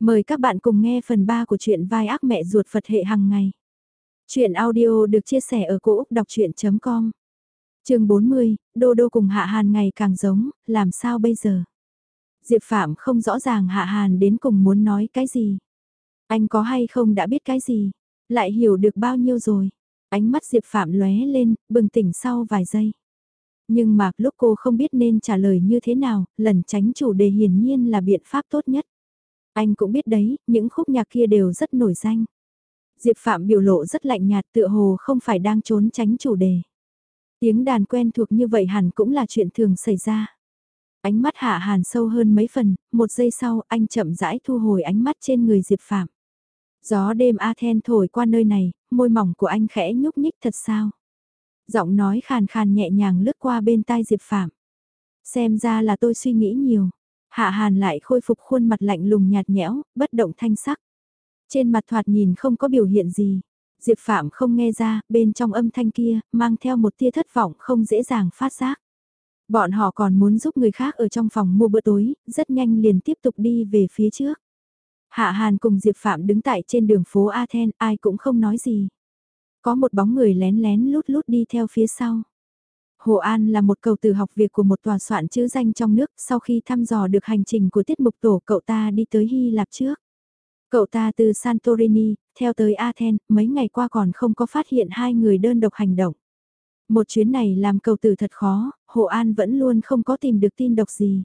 Mời các bạn cùng nghe phần 3 của truyện vai ác mẹ ruột Phật hệ hàng ngày. Chuyện audio được chia sẻ ở cỗ đọc chuyện.com Trường 40, Đô Đô cùng Hạ Hàn ngày càng giống, làm sao bây giờ? Diệp Phạm không rõ ràng Hạ Hàn đến cùng muốn nói cái gì. Anh có hay không đã biết cái gì? Lại hiểu được bao nhiêu rồi? Ánh mắt Diệp Phạm lóe lên, bừng tỉnh sau vài giây. Nhưng mà lúc cô không biết nên trả lời như thế nào, lần tránh chủ đề hiển nhiên là biện pháp tốt nhất. Anh cũng biết đấy, những khúc nhạc kia đều rất nổi danh. Diệp Phạm biểu lộ rất lạnh nhạt tựa hồ không phải đang trốn tránh chủ đề. Tiếng đàn quen thuộc như vậy hẳn cũng là chuyện thường xảy ra. Ánh mắt hạ hàn sâu hơn mấy phần, một giây sau anh chậm rãi thu hồi ánh mắt trên người Diệp Phạm. Gió đêm Athen thổi qua nơi này, môi mỏng của anh khẽ nhúc nhích thật sao. Giọng nói khàn khàn nhẹ nhàng lướt qua bên tai Diệp Phạm. Xem ra là tôi suy nghĩ nhiều. Hạ Hàn lại khôi phục khuôn mặt lạnh lùng nhạt nhẽo, bất động thanh sắc. Trên mặt thoạt nhìn không có biểu hiện gì. Diệp Phạm không nghe ra, bên trong âm thanh kia, mang theo một tia thất vọng không dễ dàng phát giác. Bọn họ còn muốn giúp người khác ở trong phòng mua bữa tối, rất nhanh liền tiếp tục đi về phía trước. Hạ Hàn cùng Diệp Phạm đứng tại trên đường phố Athens, ai cũng không nói gì. Có một bóng người lén lén lút lút đi theo phía sau. Hồ An là một cầu từ học việc của một tòa soạn chữ danh trong nước, sau khi thăm dò được hành trình của tiết mục tổ cậu ta đi tới Hy Lạp trước. Cậu ta từ Santorini, theo tới Athens, mấy ngày qua còn không có phát hiện hai người đơn độc hành động. Một chuyến này làm cầu từ thật khó, Hồ An vẫn luôn không có tìm được tin độc gì.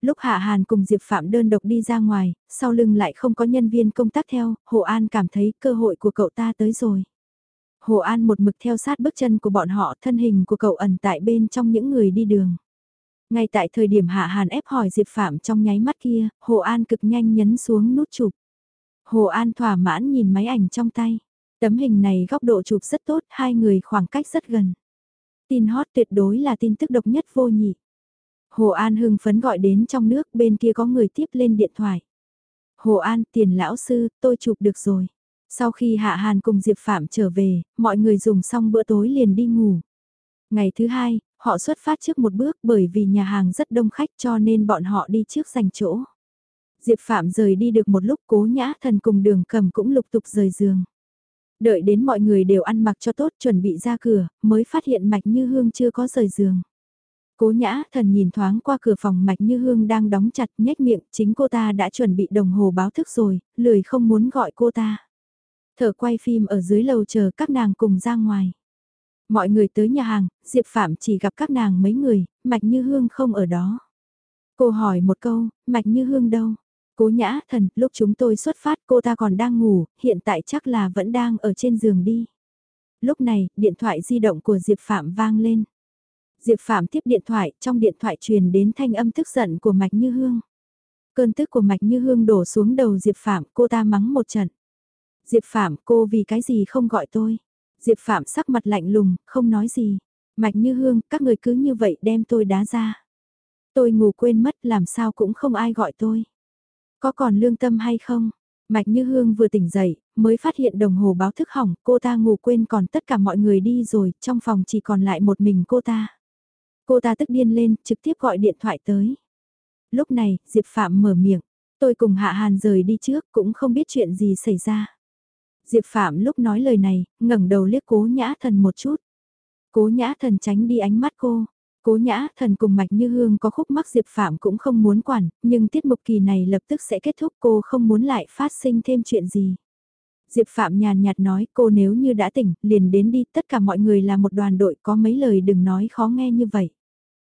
Lúc Hạ Hàn cùng Diệp Phạm đơn độc đi ra ngoài, sau lưng lại không có nhân viên công tác theo, Hồ An cảm thấy cơ hội của cậu ta tới rồi. Hồ An một mực theo sát bước chân của bọn họ thân hình của cậu ẩn tại bên trong những người đi đường. Ngay tại thời điểm Hạ Hàn ép hỏi Diệp Phạm trong nháy mắt kia, Hồ An cực nhanh nhấn xuống nút chụp. Hồ An thỏa mãn nhìn máy ảnh trong tay. Tấm hình này góc độ chụp rất tốt, hai người khoảng cách rất gần. Tin hot tuyệt đối là tin tức độc nhất vô nhị. Hồ An hưng phấn gọi đến trong nước, bên kia có người tiếp lên điện thoại. Hồ An, tiền lão sư, tôi chụp được rồi. Sau khi Hạ Hàn cùng Diệp Phạm trở về, mọi người dùng xong bữa tối liền đi ngủ. Ngày thứ hai, họ xuất phát trước một bước bởi vì nhà hàng rất đông khách cho nên bọn họ đi trước giành chỗ. Diệp Phạm rời đi được một lúc cố nhã thần cùng đường cầm cũng lục tục rời giường. Đợi đến mọi người đều ăn mặc cho tốt chuẩn bị ra cửa, mới phát hiện Mạch Như Hương chưa có rời giường. Cố nhã thần nhìn thoáng qua cửa phòng Mạch Như Hương đang đóng chặt nhếch miệng, chính cô ta đã chuẩn bị đồng hồ báo thức rồi, lười không muốn gọi cô ta. Thở quay phim ở dưới lầu chờ các nàng cùng ra ngoài. Mọi người tới nhà hàng, Diệp Phạm chỉ gặp các nàng mấy người, Mạch Như Hương không ở đó. Cô hỏi một câu, Mạch Như Hương đâu? Cố nhã thần, lúc chúng tôi xuất phát cô ta còn đang ngủ, hiện tại chắc là vẫn đang ở trên giường đi. Lúc này, điện thoại di động của Diệp Phạm vang lên. Diệp Phạm tiếp điện thoại, trong điện thoại truyền đến thanh âm tức giận của Mạch Như Hương. Cơn tức của Mạch Như Hương đổ xuống đầu Diệp Phạm, cô ta mắng một trận. Diệp Phạm, cô vì cái gì không gọi tôi? Diệp Phạm sắc mặt lạnh lùng, không nói gì. Mạch như hương, các người cứ như vậy đem tôi đá ra. Tôi ngủ quên mất làm sao cũng không ai gọi tôi. Có còn lương tâm hay không? Mạch như hương vừa tỉnh dậy, mới phát hiện đồng hồ báo thức hỏng, cô ta ngủ quên còn tất cả mọi người đi rồi, trong phòng chỉ còn lại một mình cô ta. Cô ta tức điên lên, trực tiếp gọi điện thoại tới. Lúc này, Diệp Phạm mở miệng, tôi cùng Hạ Hàn rời đi trước cũng không biết chuyện gì xảy ra. Diệp Phạm lúc nói lời này, ngẩng đầu liếc cố nhã thần một chút. Cố nhã thần tránh đi ánh mắt cô. Cố nhã thần cùng mạch như hương có khúc mắc Diệp Phạm cũng không muốn quản, nhưng tiết mục kỳ này lập tức sẽ kết thúc cô không muốn lại phát sinh thêm chuyện gì. Diệp Phạm nhàn nhạt nói cô nếu như đã tỉnh, liền đến đi, tất cả mọi người là một đoàn đội có mấy lời đừng nói khó nghe như vậy.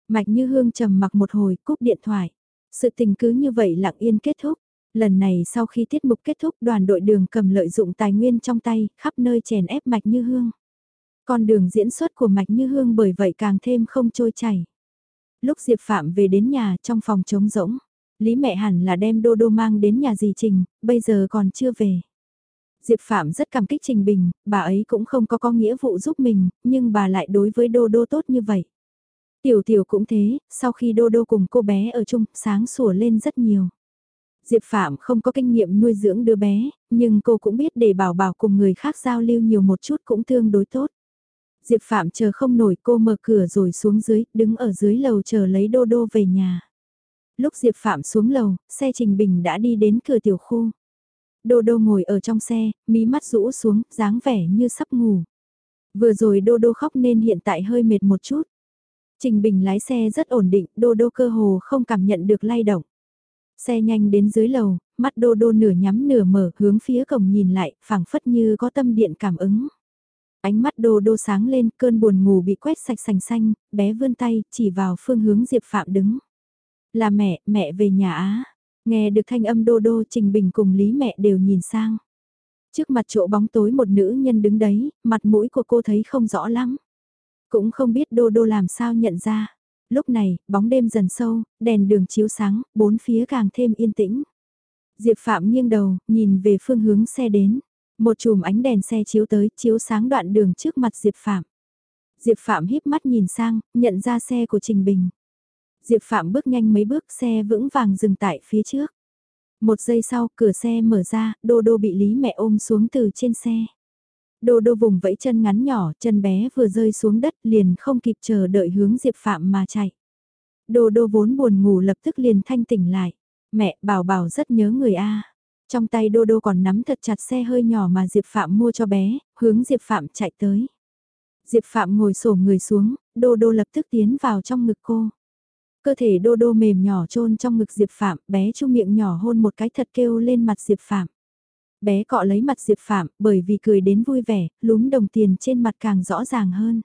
Mạch như hương trầm mặc một hồi, cúp điện thoại. Sự tình cứ như vậy lặng yên kết thúc. Lần này sau khi tiết mục kết thúc đoàn đội đường cầm lợi dụng tài nguyên trong tay, khắp nơi chèn ép Mạch Như Hương. Con đường diễn xuất của Mạch Như Hương bởi vậy càng thêm không trôi chảy. Lúc Diệp Phạm về đến nhà trong phòng trống rỗng, Lý mẹ hẳn là đem Đô Đô mang đến nhà dì Trình, bây giờ còn chưa về. Diệp Phạm rất cảm kích Trình Bình, bà ấy cũng không có có nghĩa vụ giúp mình, nhưng bà lại đối với Đô Đô tốt như vậy. Tiểu Tiểu cũng thế, sau khi Đô Đô cùng cô bé ở chung, sáng sủa lên rất nhiều. Diệp Phạm không có kinh nghiệm nuôi dưỡng đứa bé, nhưng cô cũng biết để bảo bảo cùng người khác giao lưu nhiều một chút cũng tương đối tốt. Diệp Phạm chờ không nổi cô mở cửa rồi xuống dưới, đứng ở dưới lầu chờ lấy đô đô về nhà. Lúc Diệp Phạm xuống lầu, xe Trình Bình đã đi đến cửa tiểu khu. Đô đô ngồi ở trong xe, mí mắt rũ xuống, dáng vẻ như sắp ngủ. Vừa rồi đô đô khóc nên hiện tại hơi mệt một chút. Trình Bình lái xe rất ổn định, đô đô cơ hồ không cảm nhận được lay động. Xe nhanh đến dưới lầu, mắt đô đô nửa nhắm nửa mở hướng phía cổng nhìn lại, phảng phất như có tâm điện cảm ứng. Ánh mắt đô đô sáng lên, cơn buồn ngủ bị quét sạch sành xanh, bé vươn tay, chỉ vào phương hướng Diệp Phạm đứng. Là mẹ, mẹ về nhà Á. Nghe được thanh âm đô đô Trình Bình cùng Lý mẹ đều nhìn sang. Trước mặt chỗ bóng tối một nữ nhân đứng đấy, mặt mũi của cô thấy không rõ lắm. Cũng không biết đô đô làm sao nhận ra. Lúc này, bóng đêm dần sâu, đèn đường chiếu sáng, bốn phía càng thêm yên tĩnh. Diệp Phạm nghiêng đầu, nhìn về phương hướng xe đến. Một chùm ánh đèn xe chiếu tới, chiếu sáng đoạn đường trước mặt Diệp Phạm. Diệp Phạm híp mắt nhìn sang, nhận ra xe của Trình Bình. Diệp Phạm bước nhanh mấy bước xe vững vàng dừng tại phía trước. Một giây sau, cửa xe mở ra, Đô Đô bị Lý mẹ ôm xuống từ trên xe. Đô Đô vùng vẫy chân ngắn nhỏ, chân bé vừa rơi xuống đất liền không kịp chờ đợi hướng Diệp Phạm mà chạy. Đô Đô vốn buồn ngủ lập tức liền thanh tỉnh lại. Mẹ, bảo bảo rất nhớ người A. Trong tay Đô Đô còn nắm thật chặt xe hơi nhỏ mà Diệp Phạm mua cho bé, hướng Diệp Phạm chạy tới. Diệp Phạm ngồi sổ người xuống, Đô Đô lập tức tiến vào trong ngực cô. Cơ thể Đô Đô mềm nhỏ trôn trong ngực Diệp Phạm, bé chu miệng nhỏ hôn một cái thật kêu lên mặt Diệp Phạm. Bé cọ lấy mặt Diệp Phạm, bởi vì cười đến vui vẻ, lúm đồng tiền trên mặt càng rõ ràng hơn.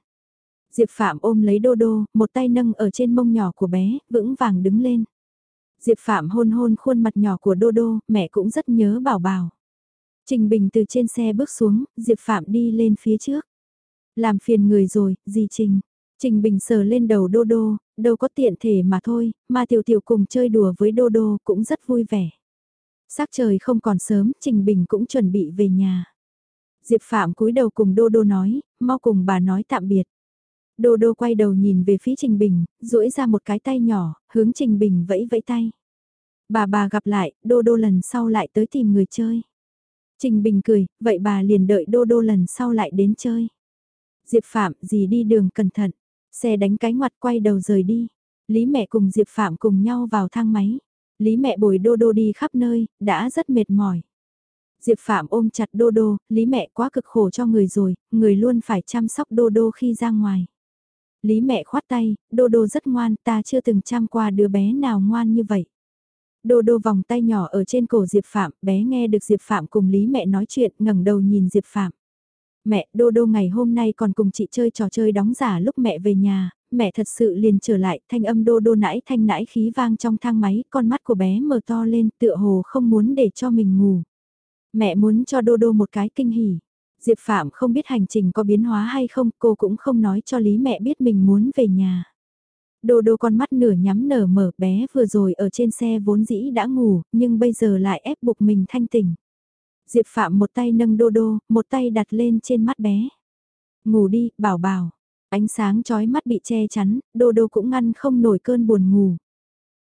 Diệp Phạm ôm lấy Đô Đô, một tay nâng ở trên mông nhỏ của bé, vững vàng đứng lên. Diệp Phạm hôn hôn khuôn mặt nhỏ của Đô Đô, mẹ cũng rất nhớ bảo bảo. Trình Bình từ trên xe bước xuống, Diệp Phạm đi lên phía trước. Làm phiền người rồi, gì Trình? Trình Bình sờ lên đầu Đô Đô, đâu có tiện thể mà thôi, mà Tiểu Tiểu cùng chơi đùa với Đô Đô cũng rất vui vẻ. Sắc trời không còn sớm, Trình Bình cũng chuẩn bị về nhà. Diệp Phạm cúi đầu cùng Đô Đô nói, mau cùng bà nói tạm biệt. Đô Đô quay đầu nhìn về phía Trình Bình, duỗi ra một cái tay nhỏ, hướng Trình Bình vẫy vẫy tay. Bà bà gặp lại, Đô Đô lần sau lại tới tìm người chơi. Trình Bình cười, vậy bà liền đợi Đô Đô lần sau lại đến chơi. Diệp Phạm, dì đi đường cẩn thận. Xe đánh cái ngoặt quay đầu rời đi. Lý mẹ cùng Diệp Phạm cùng nhau vào thang máy. Lý mẹ bồi đô đô đi khắp nơi, đã rất mệt mỏi. Diệp Phạm ôm chặt đô đô, Lý mẹ quá cực khổ cho người rồi, người luôn phải chăm sóc đô đô khi ra ngoài. Lý mẹ khoát tay, đô đô rất ngoan, ta chưa từng chăm qua đứa bé nào ngoan như vậy. Đô đô vòng tay nhỏ ở trên cổ Diệp Phạm, bé nghe được Diệp Phạm cùng Lý mẹ nói chuyện, ngẩng đầu nhìn Diệp Phạm. Mẹ, Đô Đô ngày hôm nay còn cùng chị chơi trò chơi đóng giả lúc mẹ về nhà, mẹ thật sự liền trở lại, thanh âm Đô Đô nãi thanh nãi khí vang trong thang máy, con mắt của bé mở to lên tựa hồ không muốn để cho mình ngủ. Mẹ muốn cho Đô Đô một cái kinh hỉ. Diệp Phạm không biết hành trình có biến hóa hay không, cô cũng không nói cho Lý mẹ biết mình muốn về nhà. Đô đô con mắt nửa nhắm nở mở bé vừa rồi ở trên xe vốn dĩ đã ngủ, nhưng bây giờ lại ép buộc mình thanh tỉnh. Diệp Phạm một tay nâng đô đô, một tay đặt lên trên mắt bé. Ngủ đi, bảo bảo. Ánh sáng chói mắt bị che chắn, đô đô cũng ngăn không nổi cơn buồn ngủ.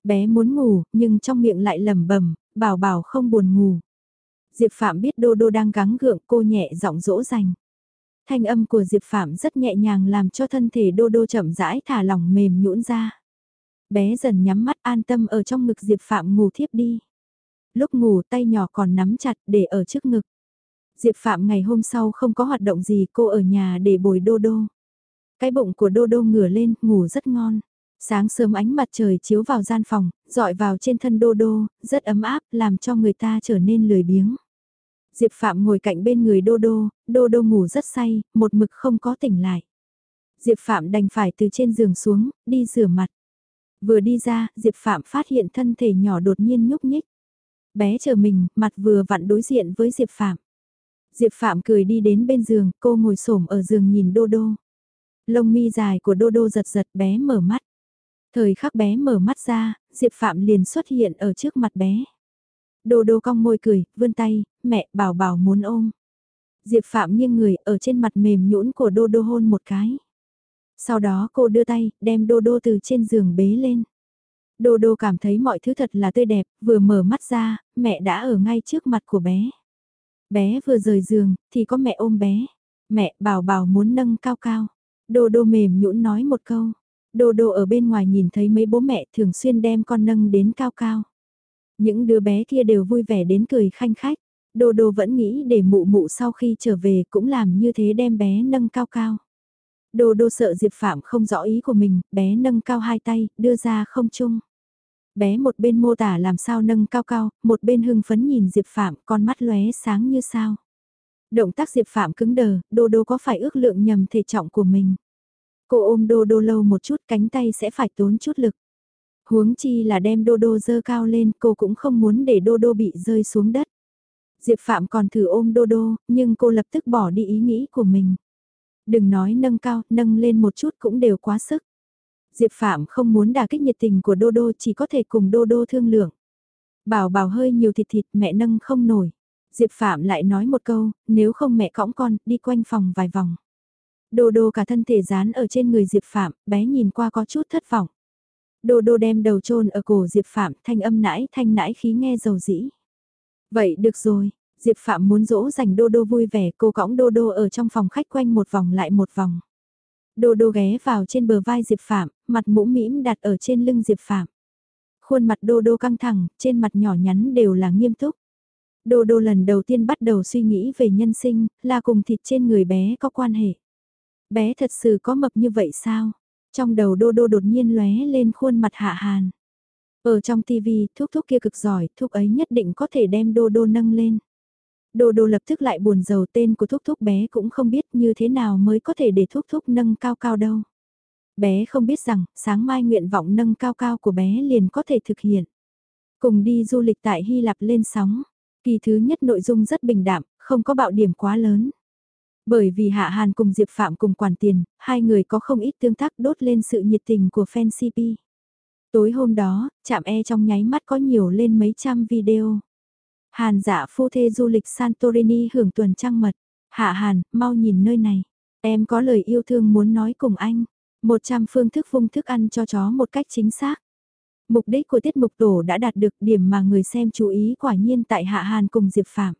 Bé muốn ngủ, nhưng trong miệng lại lẩm bẩm, bảo bảo không buồn ngủ. Diệp Phạm biết đô đô đang gắng gượng cô nhẹ giọng dỗ dành. Thanh âm của Diệp Phạm rất nhẹ nhàng làm cho thân thể đô đô chậm rãi thả lỏng mềm nhũn ra. Bé dần nhắm mắt an tâm ở trong ngực Diệp Phạm ngủ thiếp đi. Lúc ngủ tay nhỏ còn nắm chặt để ở trước ngực. Diệp Phạm ngày hôm sau không có hoạt động gì cô ở nhà để bồi đô đô. Cái bụng của đô đô ngửa lên, ngủ rất ngon. Sáng sớm ánh mặt trời chiếu vào gian phòng, dọi vào trên thân đô đô, rất ấm áp, làm cho người ta trở nên lười biếng. Diệp Phạm ngồi cạnh bên người đô đô, đô đô ngủ rất say, một mực không có tỉnh lại. Diệp Phạm đành phải từ trên giường xuống, đi rửa mặt. Vừa đi ra, Diệp Phạm phát hiện thân thể nhỏ đột nhiên nhúc nhích. Bé chờ mình, mặt vừa vặn đối diện với Diệp Phạm. Diệp Phạm cười đi đến bên giường, cô ngồi xổm ở giường nhìn Đô Đô. Lông mi dài của Đô Đô giật giật bé mở mắt. Thời khắc bé mở mắt ra, Diệp Phạm liền xuất hiện ở trước mặt bé. Đô Đô cong môi cười, vươn tay, mẹ bảo bảo muốn ôm. Diệp Phạm nghiêng người ở trên mặt mềm nhũn của Đô Đô hôn một cái. Sau đó cô đưa tay, đem Đô Đô từ trên giường bế lên. Đô đô cảm thấy mọi thứ thật là tươi đẹp, vừa mở mắt ra, mẹ đã ở ngay trước mặt của bé. Bé vừa rời giường, thì có mẹ ôm bé. Mẹ bảo bảo muốn nâng cao cao. Đô đô mềm nhũn nói một câu. Đô đô ở bên ngoài nhìn thấy mấy bố mẹ thường xuyên đem con nâng đến cao cao. Những đứa bé kia đều vui vẻ đến cười khanh khách. Đô đô vẫn nghĩ để mụ mụ sau khi trở về cũng làm như thế đem bé nâng cao cao. Đô đô sợ Diệp Phạm không rõ ý của mình, bé nâng cao hai tay, đưa ra không chung. Bé một bên mô tả làm sao nâng cao cao, một bên hưng phấn nhìn Diệp Phạm, con mắt lóe sáng như sao. Động tác Diệp Phạm cứng đờ, đô đô có phải ước lượng nhầm thể trọng của mình. Cô ôm đô đô lâu một chút cánh tay sẽ phải tốn chút lực. Huống chi là đem đô đô dơ cao lên, cô cũng không muốn để đô đô bị rơi xuống đất. Diệp Phạm còn thử ôm đô đô, nhưng cô lập tức bỏ đi ý nghĩ của mình. Đừng nói nâng cao, nâng lên một chút cũng đều quá sức. Diệp Phạm không muốn đả kích nhiệt tình của Đô Đô chỉ có thể cùng Đô Đô thương lượng. Bảo bảo hơi nhiều thịt thịt mẹ nâng không nổi. Diệp Phạm lại nói một câu, nếu không mẹ cõng con, đi quanh phòng vài vòng. Đô Đô cả thân thể dán ở trên người Diệp Phạm, bé nhìn qua có chút thất vọng. Đô Đô đem đầu chôn ở cổ Diệp Phạm, thanh âm nãi thanh nãi khí nghe dầu dĩ. Vậy được rồi, Diệp Phạm muốn dỗ dành Đô Đô vui vẻ, cô cõng Đô Đô ở trong phòng khách quanh một vòng lại một vòng. Đô Đô ghé vào trên bờ vai Diệp Phạm, mặt mũ mĩm đặt ở trên lưng Diệp Phạm. Khuôn mặt Đô Đô căng thẳng, trên mặt nhỏ nhắn đều là nghiêm túc. Đô Đô lần đầu tiên bắt đầu suy nghĩ về nhân sinh, là cùng thịt trên người bé có quan hệ. Bé thật sự có mập như vậy sao? Trong đầu Đô Đô đột nhiên lóe lên khuôn mặt hạ hàn. Ở trong tivi, thuốc thuốc kia cực giỏi, thuốc ấy nhất định có thể đem Đô Đô nâng lên. Đô Đô lập tức lại buồn giàu tên của thuốc thuốc bé cũng không biết như thế nào mới có thể để thuốc thuốc nâng cao cao đâu. Bé không biết rằng, sáng mai nguyện vọng nâng cao cao của bé liền có thể thực hiện. Cùng đi du lịch tại Hy Lạp lên sóng. Kỳ thứ nhất nội dung rất bình đạm, không có bạo điểm quá lớn. Bởi vì Hạ Hàn cùng Diệp Phạm cùng quản tiền, hai người có không ít tương tác đốt lên sự nhiệt tình của fan CP. Tối hôm đó, chạm e trong nháy mắt có nhiều lên mấy trăm video. Hàn dạ phu thê du lịch Santorini hưởng tuần trăng mật. Hạ Hàn, mau nhìn nơi này. Em có lời yêu thương muốn nói cùng anh. 100 phương thức vung thức ăn cho chó một cách chính xác. Mục đích của tiết mục tổ đã đạt được điểm mà người xem chú ý quả nhiên tại Hạ Hàn cùng Diệp Phạm.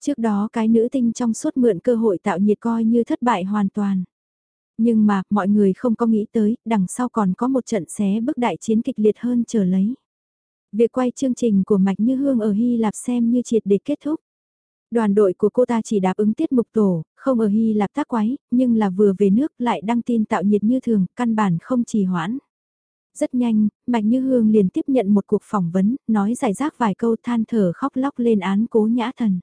Trước đó cái nữ tinh trong suốt mượn cơ hội tạo nhiệt coi như thất bại hoàn toàn. Nhưng mà, mọi người không có nghĩ tới, đằng sau còn có một trận xé bức đại chiến kịch liệt hơn chờ lấy. Việc quay chương trình của Mạch Như Hương ở Hy Lạp xem như triệt để kết thúc. Đoàn đội của cô ta chỉ đáp ứng tiết mục tổ, không ở Hy Lạp tác quái, nhưng là vừa về nước lại đăng tin tạo nhiệt như thường, căn bản không trì hoãn. Rất nhanh, Mạch Như Hương liền tiếp nhận một cuộc phỏng vấn, nói giải rác vài câu than thở khóc lóc lên án cố nhã thần.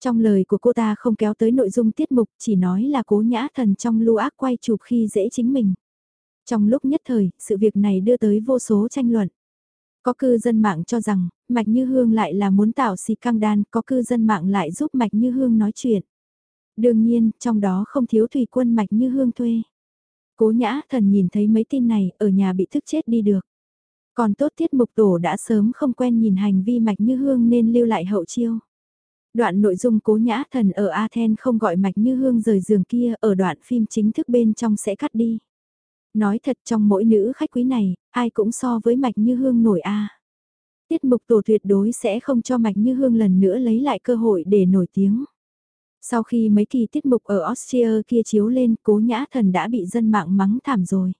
Trong lời của cô ta không kéo tới nội dung tiết mục, chỉ nói là cố nhã thần trong lưu ác quay chụp khi dễ chính mình. Trong lúc nhất thời, sự việc này đưa tới vô số tranh luận. Có cư dân mạng cho rằng, Mạch Như Hương lại là muốn tạo xì căng đan, có cư dân mạng lại giúp Mạch Như Hương nói chuyện. Đương nhiên, trong đó không thiếu thủy quân Mạch Như Hương thuê. Cố nhã thần nhìn thấy mấy tin này, ở nhà bị thức chết đi được. Còn tốt tiết mục tổ đã sớm không quen nhìn hành vi Mạch Như Hương nên lưu lại hậu chiêu. Đoạn nội dung cố nhã thần ở Athens không gọi Mạch Như Hương rời giường kia ở đoạn phim chính thức bên trong sẽ cắt đi. Nói thật trong mỗi nữ khách quý này, ai cũng so với Mạch Như Hương nổi a. Tiết mục tổ tuyệt đối sẽ không cho Mạch Như Hương lần nữa lấy lại cơ hội để nổi tiếng. Sau khi mấy kỳ tiết mục ở Austria kia chiếu lên, cố nhã thần đã bị dân mạng mắng thảm rồi.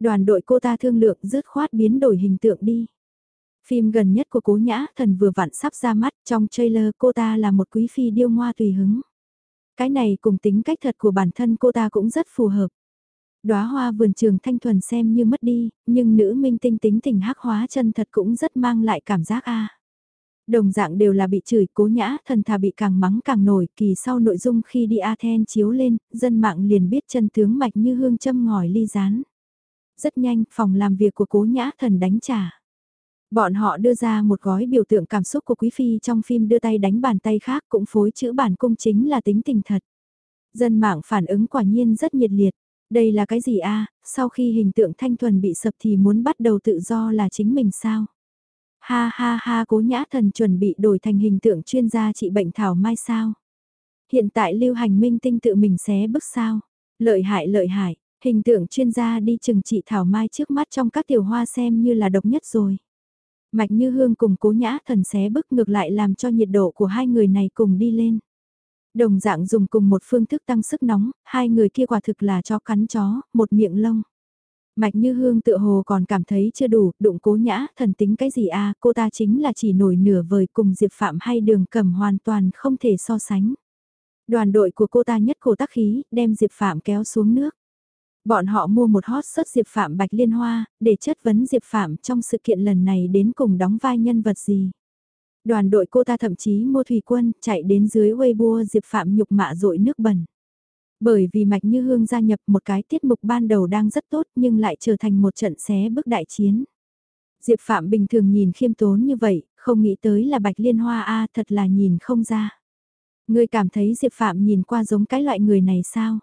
Đoàn đội cô ta thương lượng dứt khoát biến đổi hình tượng đi. Phim gần nhất của cố nhã thần vừa vặn sắp ra mắt trong trailer cô ta là một quý phi điêu ngoa tùy hứng. Cái này cùng tính cách thật của bản thân cô ta cũng rất phù hợp. Đóa hoa vườn trường thanh thuần xem như mất đi, nhưng nữ minh tinh tính tình hắc hóa chân thật cũng rất mang lại cảm giác a. Đồng dạng đều là bị chửi cố nhã thần thà bị càng mắng càng nổi kỳ sau nội dung khi đi Athens chiếu lên, dân mạng liền biết chân tướng mạch như hương châm ngòi ly rán. Rất nhanh, phòng làm việc của cố nhã thần đánh trả. Bọn họ đưa ra một gói biểu tượng cảm xúc của Quý Phi trong phim đưa tay đánh bàn tay khác cũng phối chữ bản cung chính là tính tình thật. Dân mạng phản ứng quả nhiên rất nhiệt liệt. Đây là cái gì a? sau khi hình tượng thanh thuần bị sập thì muốn bắt đầu tự do là chính mình sao? Ha ha ha cố nhã thần chuẩn bị đổi thành hình tượng chuyên gia trị bệnh thảo mai sao? Hiện tại lưu hành minh tinh tự mình xé bức sao? Lợi hại lợi hại, hình tượng chuyên gia đi chừng trị thảo mai trước mắt trong các tiểu hoa xem như là độc nhất rồi. Mạch Như Hương cùng cố nhã thần xé bức ngược lại làm cho nhiệt độ của hai người này cùng đi lên. Đồng dạng dùng cùng một phương thức tăng sức nóng, hai người kia quả thực là cho cắn chó, một miệng lông. Mạch Như Hương tựa hồ còn cảm thấy chưa đủ, đụng cố nhã, thần tính cái gì a cô ta chính là chỉ nổi nửa vời cùng Diệp Phạm hay đường cầm hoàn toàn không thể so sánh. Đoàn đội của cô ta nhất cổ tắc khí, đem Diệp Phạm kéo xuống nước. Bọn họ mua một hot sớt Diệp Phạm Bạch Liên Hoa, để chất vấn Diệp Phạm trong sự kiện lần này đến cùng đóng vai nhân vật gì. Đoàn đội cô ta thậm chí mua thủy quân, chạy đến dưới Weibo Diệp Phạm nhục mạ dội nước bẩn. Bởi vì Mạch Như Hương gia nhập một cái tiết mục ban đầu đang rất tốt nhưng lại trở thành một trận xé bước đại chiến. Diệp Phạm bình thường nhìn khiêm tốn như vậy, không nghĩ tới là Bạch Liên Hoa A thật là nhìn không ra. Ngươi cảm thấy Diệp Phạm nhìn qua giống cái loại người này sao?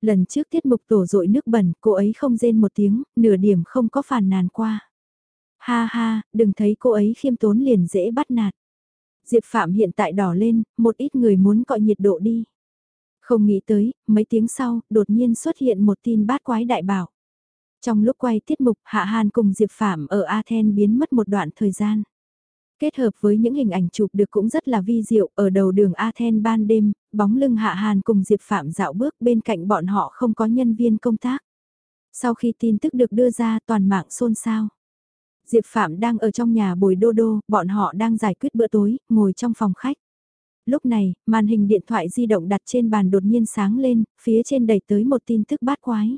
Lần trước tiết mục tổ dội nước bẩn, cô ấy không rên một tiếng, nửa điểm không có phản nàn qua. Ha ha, đừng thấy cô ấy khiêm tốn liền dễ bắt nạt. Diệp Phạm hiện tại đỏ lên, một ít người muốn cọi nhiệt độ đi. Không nghĩ tới, mấy tiếng sau, đột nhiên xuất hiện một tin bát quái đại bảo. Trong lúc quay tiết mục, Hạ Hàn cùng Diệp Phạm ở Athens biến mất một đoạn thời gian. Kết hợp với những hình ảnh chụp được cũng rất là vi diệu, ở đầu đường Athens ban đêm, bóng lưng Hạ Hàn cùng Diệp Phạm dạo bước bên cạnh bọn họ không có nhân viên công tác. Sau khi tin tức được đưa ra toàn mạng xôn xao. Diệp Phạm đang ở trong nhà bồi đô đô, bọn họ đang giải quyết bữa tối, ngồi trong phòng khách. Lúc này, màn hình điện thoại di động đặt trên bàn đột nhiên sáng lên, phía trên đẩy tới một tin tức bát quái.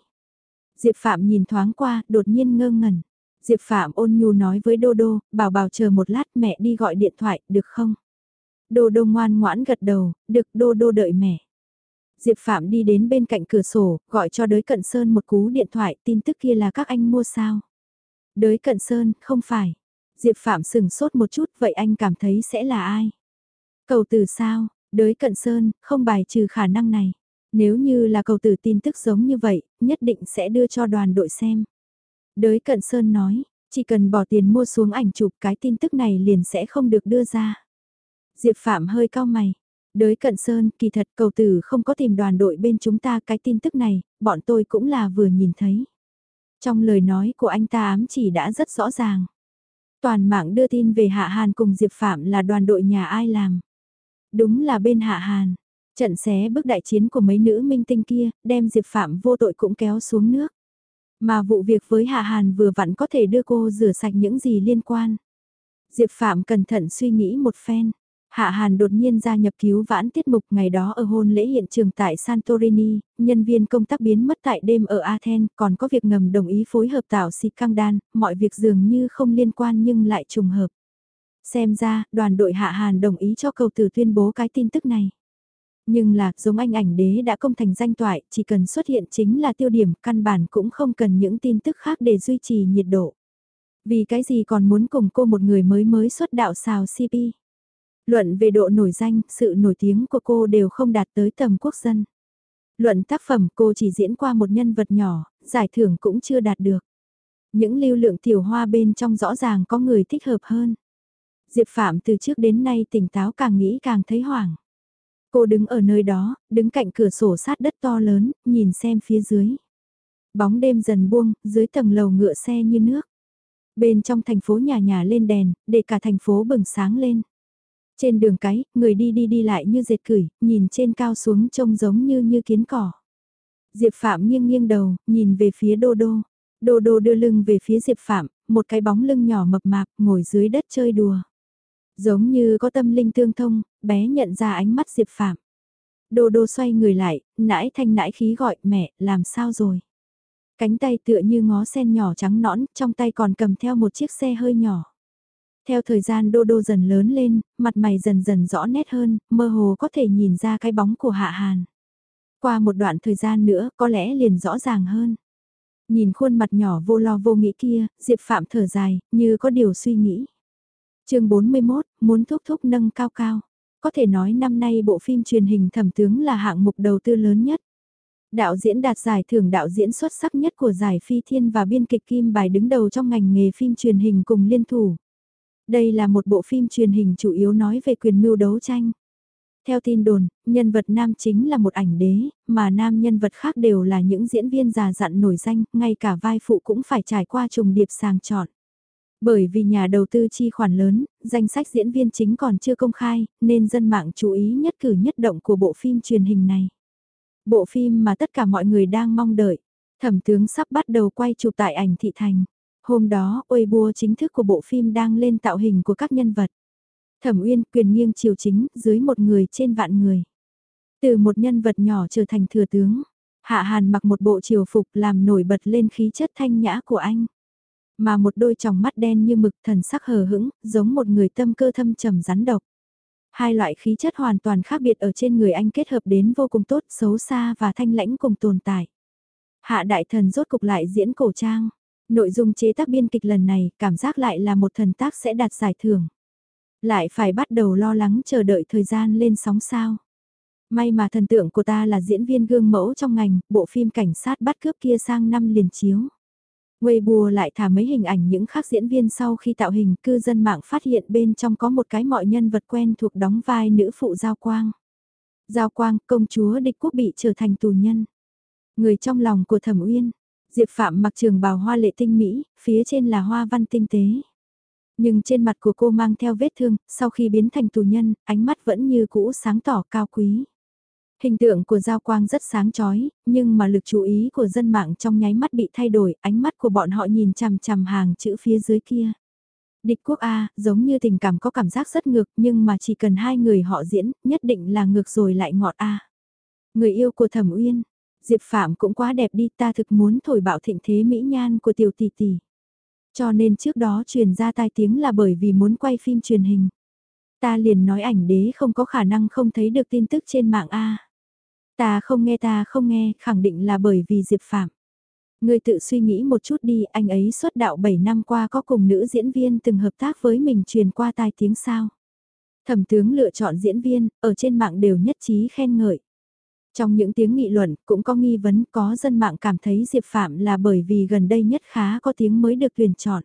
Diệp Phạm nhìn thoáng qua, đột nhiên ngơ ngẩn. Diệp Phạm ôn nhu nói với Đô Đô, bảo bảo chờ một lát mẹ đi gọi điện thoại, được không? Đô Đô ngoan ngoãn gật đầu, được Đô Đô đợi mẹ. Diệp Phạm đi đến bên cạnh cửa sổ, gọi cho đới cận sơn một cú điện thoại, tin tức kia là các anh mua sao? Đới cận sơn, không phải. Diệp Phạm sừng sốt một chút, vậy anh cảm thấy sẽ là ai? Cầu từ sao, đới cận sơn, không bài trừ khả năng này. Nếu như là cầu từ tin tức giống như vậy, nhất định sẽ đưa cho đoàn đội xem. Đới cận sơn nói, chỉ cần bỏ tiền mua xuống ảnh chụp cái tin tức này liền sẽ không được đưa ra. Diệp Phạm hơi cao mày. Đới cận sơn, kỳ thật cầu tử không có tìm đoàn đội bên chúng ta cái tin tức này, bọn tôi cũng là vừa nhìn thấy. Trong lời nói của anh ta ám chỉ đã rất rõ ràng. Toàn mạng đưa tin về Hạ Hàn cùng Diệp Phạm là đoàn đội nhà ai làm. Đúng là bên Hạ Hàn. Trận xé bước đại chiến của mấy nữ minh tinh kia, đem Diệp Phạm vô tội cũng kéo xuống nước. Mà vụ việc với Hạ Hàn vừa vặn có thể đưa cô rửa sạch những gì liên quan. Diệp Phạm cẩn thận suy nghĩ một phen. Hạ Hàn đột nhiên gia nhập cứu vãn tiết mục ngày đó ở hôn lễ hiện trường tại Santorini, nhân viên công tác biến mất tại đêm ở Athens, còn có việc ngầm đồng ý phối hợp tạo xịt căng đan, mọi việc dường như không liên quan nhưng lại trùng hợp. Xem ra, đoàn đội Hạ Hàn đồng ý cho cầu tử tuyên bố cái tin tức này. Nhưng là, giống anh ảnh đế đã công thành danh toại, chỉ cần xuất hiện chính là tiêu điểm, căn bản cũng không cần những tin tức khác để duy trì nhiệt độ. Vì cái gì còn muốn cùng cô một người mới mới xuất đạo xào CP. Luận về độ nổi danh, sự nổi tiếng của cô đều không đạt tới tầm quốc dân. Luận tác phẩm cô chỉ diễn qua một nhân vật nhỏ, giải thưởng cũng chưa đạt được. Những lưu lượng tiểu hoa bên trong rõ ràng có người thích hợp hơn. Diệp Phạm từ trước đến nay tỉnh táo càng nghĩ càng thấy hoảng. Cô đứng ở nơi đó, đứng cạnh cửa sổ sát đất to lớn, nhìn xem phía dưới. Bóng đêm dần buông, dưới tầng lầu ngựa xe như nước. Bên trong thành phố nhà nhà lên đèn, để cả thành phố bừng sáng lên. Trên đường cái, người đi đi đi lại như dệt cửi, nhìn trên cao xuống trông giống như như kiến cỏ. Diệp Phạm nghiêng nghiêng đầu, nhìn về phía Đô Đô. Đô Đô đưa lưng về phía Diệp Phạm, một cái bóng lưng nhỏ mập mạp ngồi dưới đất chơi đùa. Giống như có tâm linh tương thông, bé nhận ra ánh mắt Diệp Phạm. Đô đô xoay người lại, nãi thanh nãi khí gọi mẹ, làm sao rồi? Cánh tay tựa như ngó sen nhỏ trắng nõn, trong tay còn cầm theo một chiếc xe hơi nhỏ. Theo thời gian đô đô dần lớn lên, mặt mày dần dần rõ nét hơn, mơ hồ có thể nhìn ra cái bóng của Hạ Hàn. Qua một đoạn thời gian nữa có lẽ liền rõ ràng hơn. Nhìn khuôn mặt nhỏ vô lo vô nghĩ kia, Diệp Phạm thở dài, như có điều suy nghĩ chương 41, muốn thúc thúc nâng cao cao. Có thể nói năm nay bộ phim truyền hình thẩm tướng là hạng mục đầu tư lớn nhất. Đạo diễn đạt giải thưởng đạo diễn xuất sắc nhất của giải phi thiên và biên kịch kim bài đứng đầu trong ngành nghề phim truyền hình cùng liên thủ. Đây là một bộ phim truyền hình chủ yếu nói về quyền mưu đấu tranh. Theo tin đồn, nhân vật nam chính là một ảnh đế, mà nam nhân vật khác đều là những diễn viên già dặn nổi danh, ngay cả vai phụ cũng phải trải qua trùng điệp sàng chọn. Bởi vì nhà đầu tư chi khoản lớn, danh sách diễn viên chính còn chưa công khai, nên dân mạng chú ý nhất cử nhất động của bộ phim truyền hình này. Bộ phim mà tất cả mọi người đang mong đợi. Thẩm tướng sắp bắt đầu quay chụp tại ảnh thị thành. Hôm đó, Weibo chính thức của bộ phim đang lên tạo hình của các nhân vật. Thẩm Uyên quyền nghiêng chiều chính, dưới một người trên vạn người. Từ một nhân vật nhỏ trở thành thừa tướng. Hạ Hàn mặc một bộ triều phục làm nổi bật lên khí chất thanh nhã của anh. Mà một đôi tròng mắt đen như mực thần sắc hờ hững, giống một người tâm cơ thâm trầm rắn độc. Hai loại khí chất hoàn toàn khác biệt ở trên người anh kết hợp đến vô cùng tốt, xấu xa và thanh lãnh cùng tồn tại. Hạ đại thần rốt cục lại diễn cổ trang. Nội dung chế tác biên kịch lần này cảm giác lại là một thần tác sẽ đạt giải thưởng. Lại phải bắt đầu lo lắng chờ đợi thời gian lên sóng sao. May mà thần tượng của ta là diễn viên gương mẫu trong ngành, bộ phim cảnh sát bắt cướp kia sang năm liền chiếu. Weibo lại thả mấy hình ảnh những khác diễn viên sau khi tạo hình cư dân mạng phát hiện bên trong có một cái mọi nhân vật quen thuộc đóng vai nữ phụ Giao Quang. Giao Quang, công chúa địch quốc bị trở thành tù nhân. Người trong lòng của Thẩm Uyên, Diệp Phạm mặc trường bào hoa lệ tinh mỹ, phía trên là hoa văn tinh tế. Nhưng trên mặt của cô mang theo vết thương, sau khi biến thành tù nhân, ánh mắt vẫn như cũ sáng tỏ cao quý. Hình tượng của Giao Quang rất sáng chói, nhưng mà lực chú ý của dân mạng trong nháy mắt bị thay đổi, ánh mắt của bọn họ nhìn chằm chằm hàng chữ phía dưới kia. Địch quốc A, giống như tình cảm có cảm giác rất ngược nhưng mà chỉ cần hai người họ diễn, nhất định là ngược rồi lại ngọt A. Người yêu của Thẩm Uyên, Diệp Phạm cũng quá đẹp đi ta thực muốn thổi bạo thịnh thế mỹ nhan của tiểu tỷ tỷ. Cho nên trước đó truyền ra tai tiếng là bởi vì muốn quay phim truyền hình. Ta liền nói ảnh đế không có khả năng không thấy được tin tức trên mạng A. Ta không nghe ta không nghe, khẳng định là bởi vì Diệp Phạm. Người tự suy nghĩ một chút đi, anh ấy xuất đạo 7 năm qua có cùng nữ diễn viên từng hợp tác với mình truyền qua tai tiếng sao. Thẩm tướng lựa chọn diễn viên, ở trên mạng đều nhất trí khen ngợi. Trong những tiếng nghị luận, cũng có nghi vấn có dân mạng cảm thấy Diệp Phạm là bởi vì gần đây nhất khá có tiếng mới được tuyển chọn.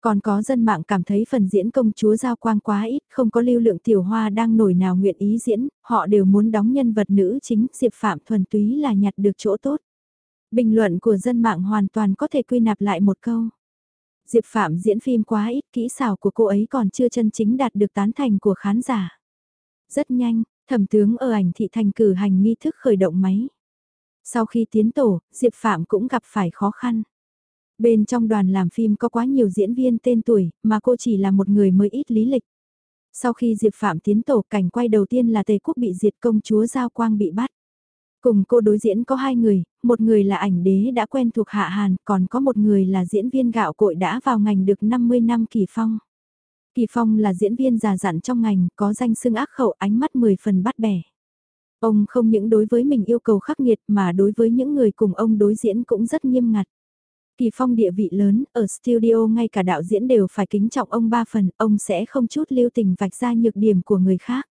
Còn có dân mạng cảm thấy phần diễn công chúa Giao Quang quá ít, không có lưu lượng tiểu hoa đang nổi nào nguyện ý diễn, họ đều muốn đóng nhân vật nữ chính, Diệp Phạm thuần túy là nhặt được chỗ tốt. Bình luận của dân mạng hoàn toàn có thể quy nạp lại một câu. Diệp Phạm diễn phim quá ít, kỹ xảo của cô ấy còn chưa chân chính đạt được tán thành của khán giả. Rất nhanh, thẩm tướng ở ảnh thị thành cử hành nghi thức khởi động máy. Sau khi tiến tổ, Diệp Phạm cũng gặp phải khó khăn. Bên trong đoàn làm phim có quá nhiều diễn viên tên tuổi, mà cô chỉ là một người mới ít lý lịch. Sau khi Diệp Phạm tiến tổ cảnh quay đầu tiên là Tề Quốc bị diệt công chúa Giao Quang bị bắt. Cùng cô đối diễn có hai người, một người là ảnh đế đã quen thuộc Hạ Hàn, còn có một người là diễn viên gạo cội đã vào ngành được 50 năm Kỳ Phong. Kỳ Phong là diễn viên già dặn trong ngành, có danh xưng ác khẩu ánh mắt 10 phần bắt bẻ. Ông không những đối với mình yêu cầu khắc nghiệt mà đối với những người cùng ông đối diễn cũng rất nghiêm ngặt. Kỳ Phong địa vị lớn, ở studio ngay cả đạo diễn đều phải kính trọng ông ba phần, ông sẽ không chút lưu tình vạch ra nhược điểm của người khác.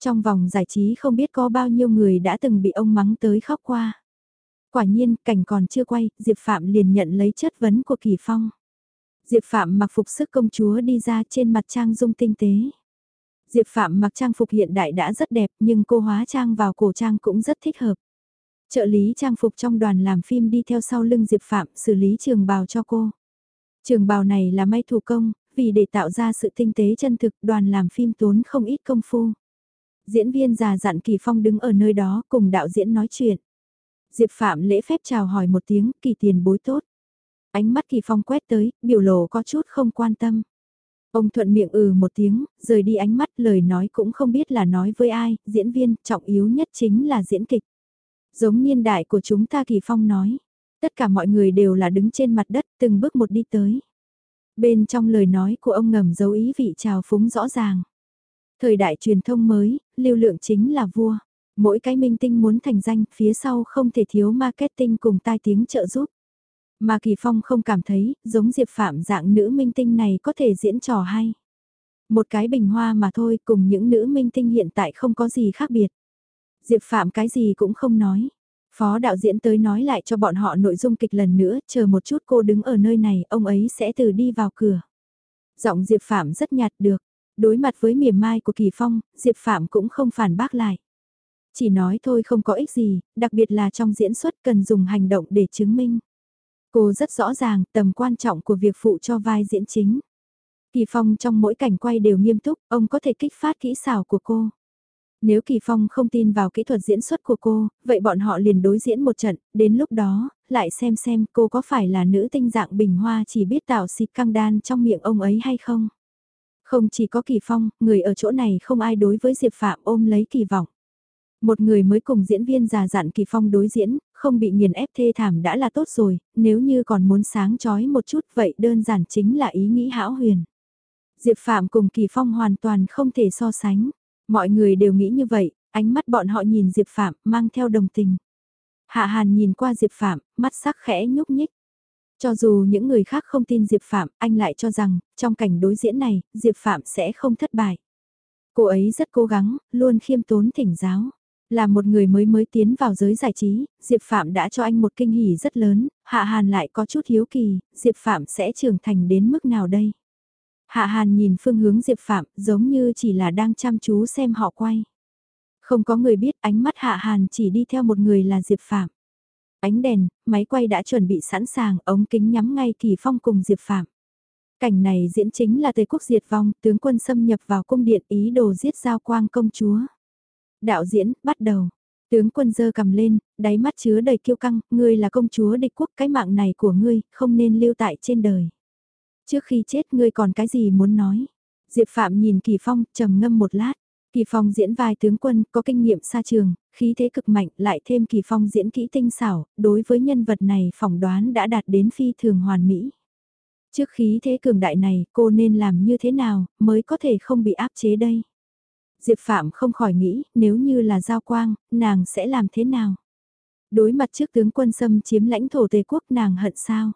Trong vòng giải trí không biết có bao nhiêu người đã từng bị ông mắng tới khóc qua. Quả nhiên, cảnh còn chưa quay, Diệp Phạm liền nhận lấy chất vấn của Kỳ Phong. Diệp Phạm mặc phục sức công chúa đi ra trên mặt trang dung tinh tế. Diệp Phạm mặc trang phục hiện đại đã rất đẹp nhưng cô hóa trang vào cổ trang cũng rất thích hợp. Trợ lý trang phục trong đoàn làm phim đi theo sau lưng Diệp Phạm xử lý trường bào cho cô. Trường bào này là may thủ công, vì để tạo ra sự tinh tế chân thực đoàn làm phim tốn không ít công phu. Diễn viên già dặn Kỳ Phong đứng ở nơi đó cùng đạo diễn nói chuyện. Diệp Phạm lễ phép chào hỏi một tiếng, kỳ tiền bối tốt. Ánh mắt Kỳ Phong quét tới, biểu lộ có chút không quan tâm. Ông thuận miệng ừ một tiếng, rời đi ánh mắt lời nói cũng không biết là nói với ai, diễn viên, trọng yếu nhất chính là diễn kịch. Giống niên đại của chúng ta Kỳ Phong nói, tất cả mọi người đều là đứng trên mặt đất từng bước một đi tới. Bên trong lời nói của ông ngầm dấu ý vị trào phúng rõ ràng. Thời đại truyền thông mới, lưu lượng chính là vua. Mỗi cái minh tinh muốn thành danh, phía sau không thể thiếu marketing cùng tai tiếng trợ giúp. Mà Kỳ Phong không cảm thấy, giống Diệp Phạm dạng nữ minh tinh này có thể diễn trò hay. Một cái bình hoa mà thôi, cùng những nữ minh tinh hiện tại không có gì khác biệt. Diệp Phạm cái gì cũng không nói. Phó đạo diễn tới nói lại cho bọn họ nội dung kịch lần nữa, chờ một chút cô đứng ở nơi này, ông ấy sẽ từ đi vào cửa. Giọng Diệp Phạm rất nhạt được, đối mặt với mỉa mai của Kỳ Phong, Diệp Phạm cũng không phản bác lại. Chỉ nói thôi không có ích gì, đặc biệt là trong diễn xuất cần dùng hành động để chứng minh. Cô rất rõ ràng tầm quan trọng của việc phụ cho vai diễn chính. Kỳ Phong trong mỗi cảnh quay đều nghiêm túc, ông có thể kích phát kỹ xảo của cô. Nếu Kỳ Phong không tin vào kỹ thuật diễn xuất của cô, vậy bọn họ liền đối diễn một trận, đến lúc đó, lại xem xem cô có phải là nữ tinh dạng bình hoa chỉ biết tạo xịt căng đan trong miệng ông ấy hay không. Không chỉ có Kỳ Phong, người ở chỗ này không ai đối với Diệp Phạm ôm lấy kỳ vọng. Một người mới cùng diễn viên già dặn Kỳ Phong đối diễn, không bị nghiền ép thê thảm đã là tốt rồi, nếu như còn muốn sáng chói một chút vậy đơn giản chính là ý nghĩ hão huyền. Diệp Phạm cùng Kỳ Phong hoàn toàn không thể so sánh. Mọi người đều nghĩ như vậy, ánh mắt bọn họ nhìn Diệp Phạm mang theo đồng tình. Hạ Hàn nhìn qua Diệp Phạm, mắt sắc khẽ nhúc nhích. Cho dù những người khác không tin Diệp Phạm, anh lại cho rằng, trong cảnh đối diễn này, Diệp Phạm sẽ không thất bại. Cô ấy rất cố gắng, luôn khiêm tốn thỉnh giáo. Là một người mới mới tiến vào giới giải trí, Diệp Phạm đã cho anh một kinh hỉ rất lớn, Hạ Hàn lại có chút hiếu kỳ, Diệp Phạm sẽ trưởng thành đến mức nào đây? Hạ Hàn nhìn phương hướng Diệp Phạm giống như chỉ là đang chăm chú xem họ quay. Không có người biết ánh mắt Hạ Hàn chỉ đi theo một người là Diệp Phạm. Ánh đèn, máy quay đã chuẩn bị sẵn sàng, ống kính nhắm ngay Kỳ Phong cùng Diệp Phạm. Cảnh này diễn chính là Tây Quốc diệt vong, tướng quân xâm nhập vào cung điện ý đồ giết giao quang công chúa. Đạo diễn, bắt đầu. Tướng quân dơ cầm lên, đáy mắt chứa đầy kiêu căng, ngươi là công chúa địch quốc, cái mạng này của ngươi, không nên lưu tại trên đời. Trước khi chết ngươi còn cái gì muốn nói? Diệp Phạm nhìn Kỳ Phong, trầm ngâm một lát. Kỳ Phong diễn vai tướng quân, có kinh nghiệm xa trường, khí thế cực mạnh, lại thêm Kỳ Phong diễn kỹ tinh xảo, đối với nhân vật này phỏng đoán đã đạt đến phi thường hoàn mỹ. Trước khí thế cường đại này, cô nên làm như thế nào, mới có thể không bị áp chế đây? Diệp Phạm không khỏi nghĩ, nếu như là giao quang, nàng sẽ làm thế nào? Đối mặt trước tướng quân xâm chiếm lãnh thổ tề quốc nàng hận sao?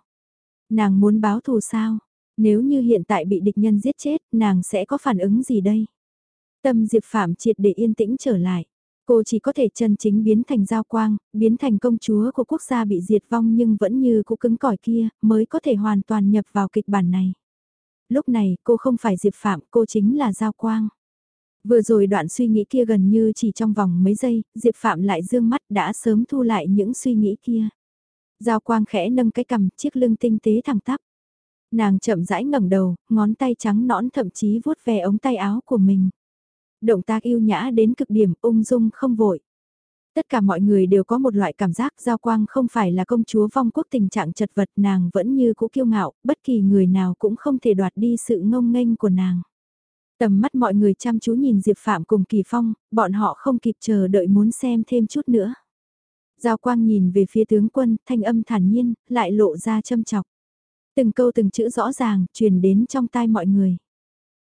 Nàng muốn báo thù sao? Nếu như hiện tại bị địch nhân giết chết, nàng sẽ có phản ứng gì đây? Tâm Diệp Phạm triệt để yên tĩnh trở lại. Cô chỉ có thể chân chính biến thành giao quang, biến thành công chúa của quốc gia bị diệt vong nhưng vẫn như cũ cứng cỏi kia, mới có thể hoàn toàn nhập vào kịch bản này. Lúc này, cô không phải Diệp Phạm, cô chính là giao quang. Vừa rồi đoạn suy nghĩ kia gần như chỉ trong vòng mấy giây, Diệp Phạm lại dương mắt đã sớm thu lại những suy nghĩ kia. Giao quang khẽ nâng cái cầm, chiếc lưng tinh tế thẳng tắp. Nàng chậm rãi ngẩng đầu, ngón tay trắng nõn thậm chí vuốt ve ống tay áo của mình. Động tác yêu nhã đến cực điểm, ung dung không vội. Tất cả mọi người đều có một loại cảm giác Giao Quang không phải là công chúa vong quốc tình trạng chật vật nàng vẫn như cũ kiêu ngạo, bất kỳ người nào cũng không thể đoạt đi sự ngông nghênh của nàng. Tầm mắt mọi người chăm chú nhìn Diệp Phạm cùng Kỳ Phong, bọn họ không kịp chờ đợi muốn xem thêm chút nữa. Giao Quang nhìn về phía tướng quân, thanh âm thản nhiên, lại lộ ra châm chọc. Từng câu từng chữ rõ ràng, truyền đến trong tai mọi người.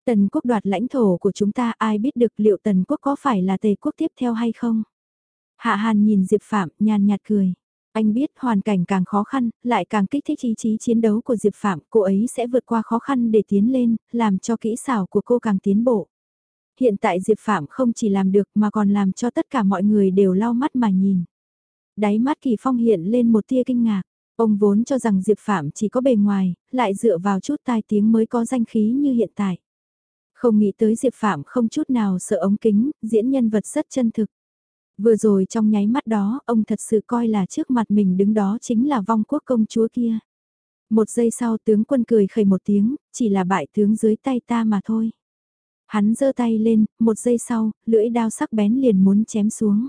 Tần quốc đoạt lãnh thổ của chúng ta ai biết được liệu tần quốc có phải là tề quốc tiếp theo hay không? Hạ Hàn nhìn Diệp Phạm nhàn nhạt cười. Anh biết hoàn cảnh càng khó khăn, lại càng kích thích ý chí chiến đấu của Diệp Phạm, cô ấy sẽ vượt qua khó khăn để tiến lên, làm cho kỹ xảo của cô càng tiến bộ. Hiện tại Diệp Phạm không chỉ làm được mà còn làm cho tất cả mọi người đều lau mắt mà nhìn. Đáy mắt Kỳ Phong hiện lên một tia kinh ngạc. Ông vốn cho rằng Diệp Phạm chỉ có bề ngoài, lại dựa vào chút tai tiếng mới có danh khí như hiện tại. Không nghĩ tới Diệp Phạm không chút nào sợ ống kính, diễn nhân vật rất chân thực. Vừa rồi trong nháy mắt đó, ông thật sự coi là trước mặt mình đứng đó chính là vong quốc công chúa kia. Một giây sau tướng quân cười khẩy một tiếng, chỉ là bại tướng dưới tay ta mà thôi. Hắn giơ tay lên, một giây sau, lưỡi đao sắc bén liền muốn chém xuống.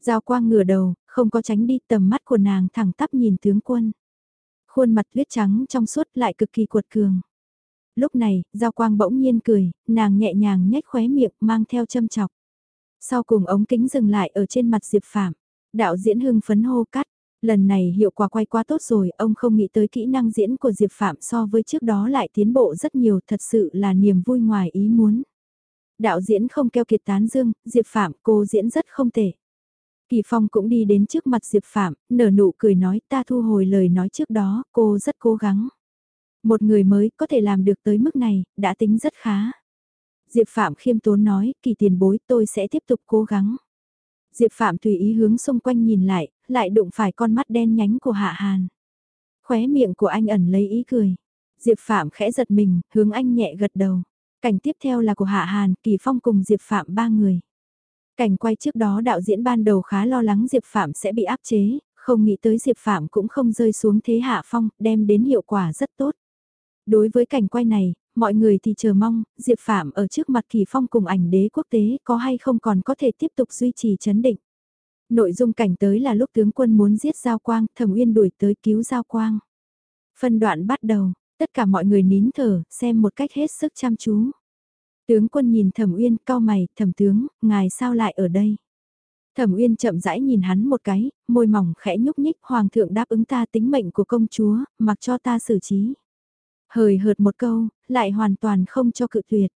Giao quang ngửa đầu, không có tránh đi tầm mắt của nàng thẳng tắp nhìn tướng quân. Khuôn mặt tuyết trắng trong suốt lại cực kỳ cuột cường. Lúc này, Giao Quang bỗng nhiên cười, nàng nhẹ nhàng nhếch khóe miệng mang theo châm chọc. Sau cùng ống kính dừng lại ở trên mặt Diệp Phạm. Đạo diễn hưng phấn hô cắt. Lần này hiệu quả quay quá tốt rồi, ông không nghĩ tới kỹ năng diễn của Diệp Phạm so với trước đó lại tiến bộ rất nhiều, thật sự là niềm vui ngoài ý muốn. Đạo diễn không keo kiệt tán dương, Diệp Phạm cô diễn rất không tệ. Kỳ Phong cũng đi đến trước mặt Diệp Phạm, nở nụ cười nói ta thu hồi lời nói trước đó, cô rất cố gắng. Một người mới có thể làm được tới mức này, đã tính rất khá. Diệp Phạm khiêm tốn nói, kỳ tiền bối tôi sẽ tiếp tục cố gắng. Diệp Phạm tùy ý hướng xung quanh nhìn lại, lại đụng phải con mắt đen nhánh của Hạ Hàn. Khóe miệng của anh ẩn lấy ý cười. Diệp Phạm khẽ giật mình, hướng anh nhẹ gật đầu. Cảnh tiếp theo là của Hạ Hàn, Kỳ Phong cùng Diệp Phạm ba người. Cảnh quay trước đó đạo diễn ban đầu khá lo lắng Diệp Phạm sẽ bị áp chế, không nghĩ tới Diệp Phạm cũng không rơi xuống thế hạ phong, đem đến hiệu quả rất tốt. Đối với cảnh quay này, mọi người thì chờ mong, Diệp Phạm ở trước mặt Kỳ Phong cùng ảnh đế quốc tế có hay không còn có thể tiếp tục duy trì chấn định. Nội dung cảnh tới là lúc tướng quân muốn giết Giao Quang, Thẩm Uyên đuổi tới cứu Giao Quang. Phân đoạn bắt đầu, tất cả mọi người nín thở, xem một cách hết sức chăm chú. Tướng quân nhìn Thẩm Uyên, cao mày, Thẩm tướng, ngài sao lại ở đây? Thẩm Uyên chậm rãi nhìn hắn một cái, môi mỏng khẽ nhúc nhích, hoàng thượng đáp ứng ta tính mệnh của công chúa, mặc cho ta xử trí. Hời hợt một câu, lại hoàn toàn không cho cự tuyệt.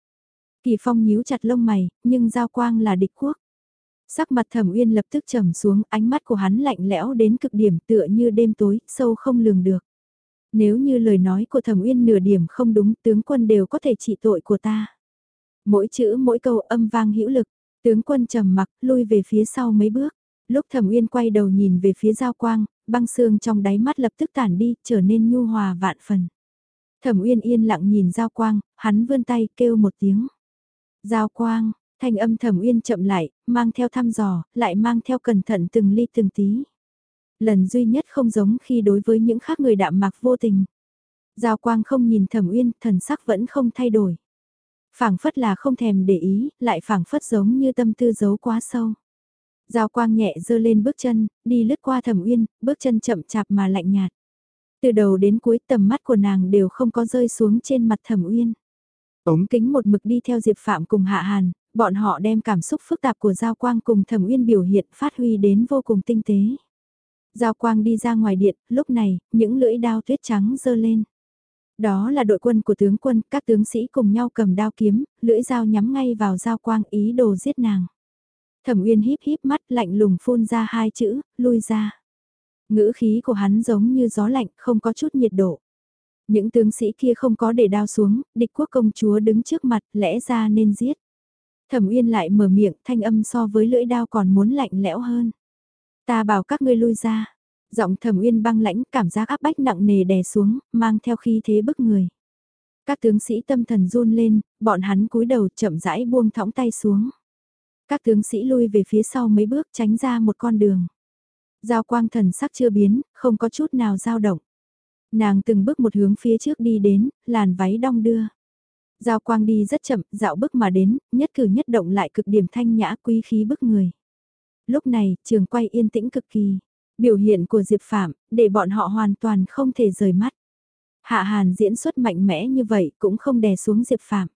Kỳ Phong nhíu chặt lông mày, nhưng Giao Quang là địch quốc. Sắc mặt Thẩm Uyên lập tức trầm xuống, ánh mắt của hắn lạnh lẽo đến cực điểm tựa như đêm tối, sâu không lường được. Nếu như lời nói của Thẩm Uyên nửa điểm không đúng, tướng quân đều có thể trị tội của ta. Mỗi chữ mỗi câu âm vang hữu lực, tướng quân trầm mặc, lui về phía sau mấy bước. Lúc Thẩm Uyên quay đầu nhìn về phía Giao Quang, băng xương trong đáy mắt lập tức tản đi, trở nên nhu hòa vạn phần. Thẩm Uyên yên lặng nhìn Giao Quang, hắn vươn tay kêu một tiếng. Giao Quang, thanh âm Thẩm Uyên chậm lại, mang theo thăm dò, lại mang theo cẩn thận từng ly từng tí. Lần duy nhất không giống khi đối với những khác người đạm mạc vô tình. Giao Quang không nhìn Thẩm Uyên, thần sắc vẫn không thay đổi. Phảng phất là không thèm để ý, lại phảng phất giống như tâm tư giấu quá sâu. Giao Quang nhẹ dơ lên bước chân, đi lướt qua Thẩm Uyên, bước chân chậm chạp mà lạnh nhạt. Từ đầu đến cuối tầm mắt của nàng đều không có rơi xuống trên mặt thẩm uyên. Ống kính một mực đi theo Diệp Phạm cùng Hạ Hàn, bọn họ đem cảm xúc phức tạp của Giao Quang cùng thẩm uyên biểu hiện phát huy đến vô cùng tinh tế. Giao Quang đi ra ngoài điện, lúc này, những lưỡi đao tuyết trắng dơ lên. Đó là đội quân của tướng quân, các tướng sĩ cùng nhau cầm đao kiếm, lưỡi dao nhắm ngay vào dao Quang ý đồ giết nàng. Thẩm Uyên híp híp mắt lạnh lùng phun ra hai chữ, lui ra. Ngữ khí của hắn giống như gió lạnh, không có chút nhiệt độ. Những tướng sĩ kia không có để đao xuống, địch quốc công chúa đứng trước mặt, lẽ ra nên giết. Thẩm Uyên lại mở miệng, thanh âm so với lưỡi đao còn muốn lạnh lẽo hơn. Ta bảo các ngươi lui ra. Giọng Thẩm Uyên băng lãnh, cảm giác áp bách nặng nề đè xuống, mang theo khí thế bức người. Các tướng sĩ tâm thần run lên, bọn hắn cúi đầu chậm rãi buông thõng tay xuống. Các tướng sĩ lui về phía sau mấy bước tránh ra một con đường. Giao quang thần sắc chưa biến, không có chút nào dao động. Nàng từng bước một hướng phía trước đi đến, làn váy đong đưa. Giao quang đi rất chậm, dạo bước mà đến, nhất cử nhất động lại cực điểm thanh nhã quý khí bức người. Lúc này, trường quay yên tĩnh cực kỳ. Biểu hiện của Diệp Phạm, để bọn họ hoàn toàn không thể rời mắt. Hạ Hàn diễn xuất mạnh mẽ như vậy cũng không đè xuống Diệp Phạm.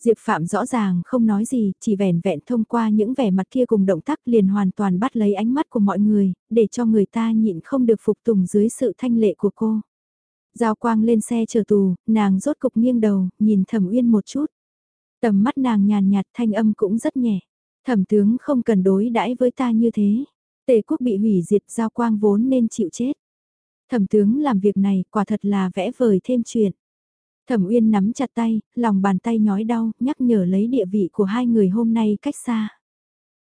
Diệp Phạm rõ ràng không nói gì, chỉ vẻn vẹn thông qua những vẻ mặt kia cùng động tác liền hoàn toàn bắt lấy ánh mắt của mọi người, để cho người ta nhịn không được phục tùng dưới sự thanh lệ của cô. Giao quang lên xe chờ tù, nàng rốt cục nghiêng đầu, nhìn thẩm uyên một chút. Tầm mắt nàng nhàn nhạt thanh âm cũng rất nhẹ. Thẩm tướng không cần đối đãi với ta như thế. Tề quốc bị hủy diệt giao quang vốn nên chịu chết. Thẩm tướng làm việc này quả thật là vẽ vời thêm chuyện. Thẩm Uyên nắm chặt tay, lòng bàn tay nhói đau, nhắc nhở lấy địa vị của hai người hôm nay cách xa.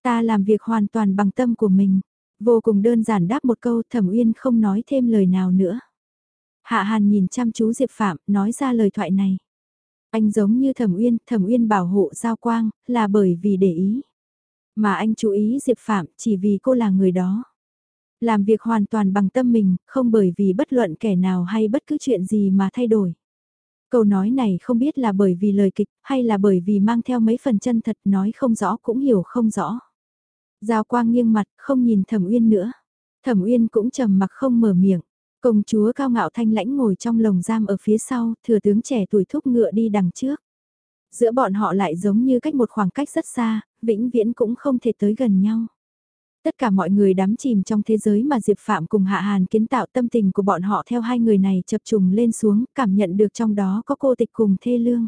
Ta làm việc hoàn toàn bằng tâm của mình. Vô cùng đơn giản đáp một câu Thẩm Uyên không nói thêm lời nào nữa. Hạ Hàn nhìn chăm chú Diệp Phạm, nói ra lời thoại này. Anh giống như Thẩm Uyên, Thẩm Uyên bảo hộ Giao Quang, là bởi vì để ý. Mà anh chú ý Diệp Phạm chỉ vì cô là người đó. Làm việc hoàn toàn bằng tâm mình, không bởi vì bất luận kẻ nào hay bất cứ chuyện gì mà thay đổi. Câu nói này không biết là bởi vì lời kịch hay là bởi vì mang theo mấy phần chân thật nói không rõ cũng hiểu không rõ. Giao quang nghiêng mặt không nhìn thẩm uyên nữa. Thẩm uyên cũng trầm mặc không mở miệng. Công chúa cao ngạo thanh lãnh ngồi trong lồng giam ở phía sau, thừa tướng trẻ tuổi thúc ngựa đi đằng trước. Giữa bọn họ lại giống như cách một khoảng cách rất xa, vĩnh viễn cũng không thể tới gần nhau. Tất cả mọi người đắm chìm trong thế giới mà Diệp Phạm cùng Hạ Hàn kiến tạo tâm tình của bọn họ theo hai người này chập trùng lên xuống, cảm nhận được trong đó có cô tịch cùng thê lương.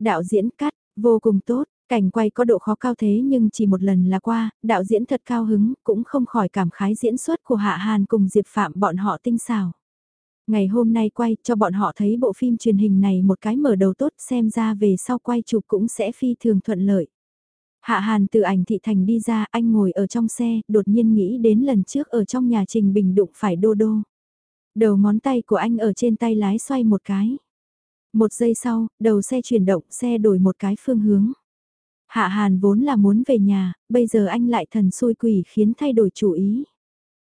Đạo diễn cắt, vô cùng tốt, cảnh quay có độ khó cao thế nhưng chỉ một lần là qua, đạo diễn thật cao hứng, cũng không khỏi cảm khái diễn xuất của Hạ Hàn cùng Diệp Phạm bọn họ tinh xào. Ngày hôm nay quay cho bọn họ thấy bộ phim truyền hình này một cái mở đầu tốt xem ra về sau quay chụp cũng sẽ phi thường thuận lợi. Hạ Hàn từ ảnh thị thành đi ra, anh ngồi ở trong xe, đột nhiên nghĩ đến lần trước ở trong nhà Trình Bình đụng phải đô đô. Đầu ngón tay của anh ở trên tay lái xoay một cái. Một giây sau, đầu xe chuyển động, xe đổi một cái phương hướng. Hạ Hàn vốn là muốn về nhà, bây giờ anh lại thần xui quỷ khiến thay đổi chủ ý.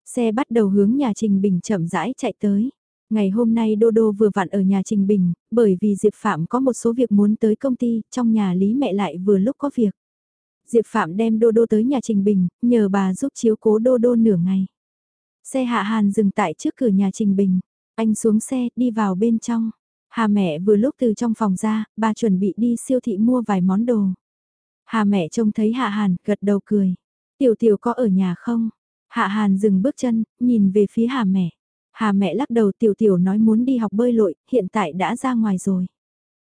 Xe bắt đầu hướng nhà Trình Bình chậm rãi chạy tới. Ngày hôm nay Đô Đô vừa vặn ở nhà Trình Bình, bởi vì Diệp Phạm có một số việc muốn tới công ty, trong nhà Lý mẹ lại vừa lúc có việc. Diệp Phạm đem Đô Đô tới nhà Trình Bình, nhờ bà giúp chiếu cố Đô Đô nửa ngày. Xe Hạ Hàn dừng tại trước cửa nhà Trình Bình. Anh xuống xe, đi vào bên trong. Hà mẹ vừa lúc từ trong phòng ra, bà chuẩn bị đi siêu thị mua vài món đồ. Hà mẹ trông thấy Hạ Hàn, gật đầu cười. Tiểu tiểu có ở nhà không? Hạ Hàn dừng bước chân, nhìn về phía Hà mẹ. Hà mẹ lắc đầu tiểu tiểu nói muốn đi học bơi lội, hiện tại đã ra ngoài rồi.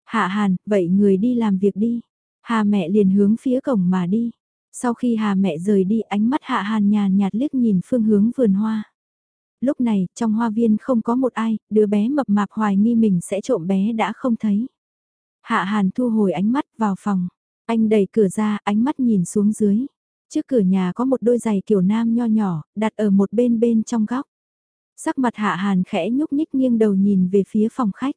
Hạ Hàn, vậy người đi làm việc đi. Hà mẹ liền hướng phía cổng mà đi. Sau khi Hà mẹ rời đi ánh mắt Hạ Hàn nhàn nhạt liếc nhìn phương hướng vườn hoa. Lúc này, trong hoa viên không có một ai, đứa bé mập mạp hoài nghi mình sẽ trộm bé đã không thấy. Hạ Hàn thu hồi ánh mắt vào phòng. Anh đẩy cửa ra, ánh mắt nhìn xuống dưới. Trước cửa nhà có một đôi giày kiểu nam nho nhỏ, đặt ở một bên bên trong góc. Sắc mặt Hạ Hàn khẽ nhúc nhích nghiêng đầu nhìn về phía phòng khách.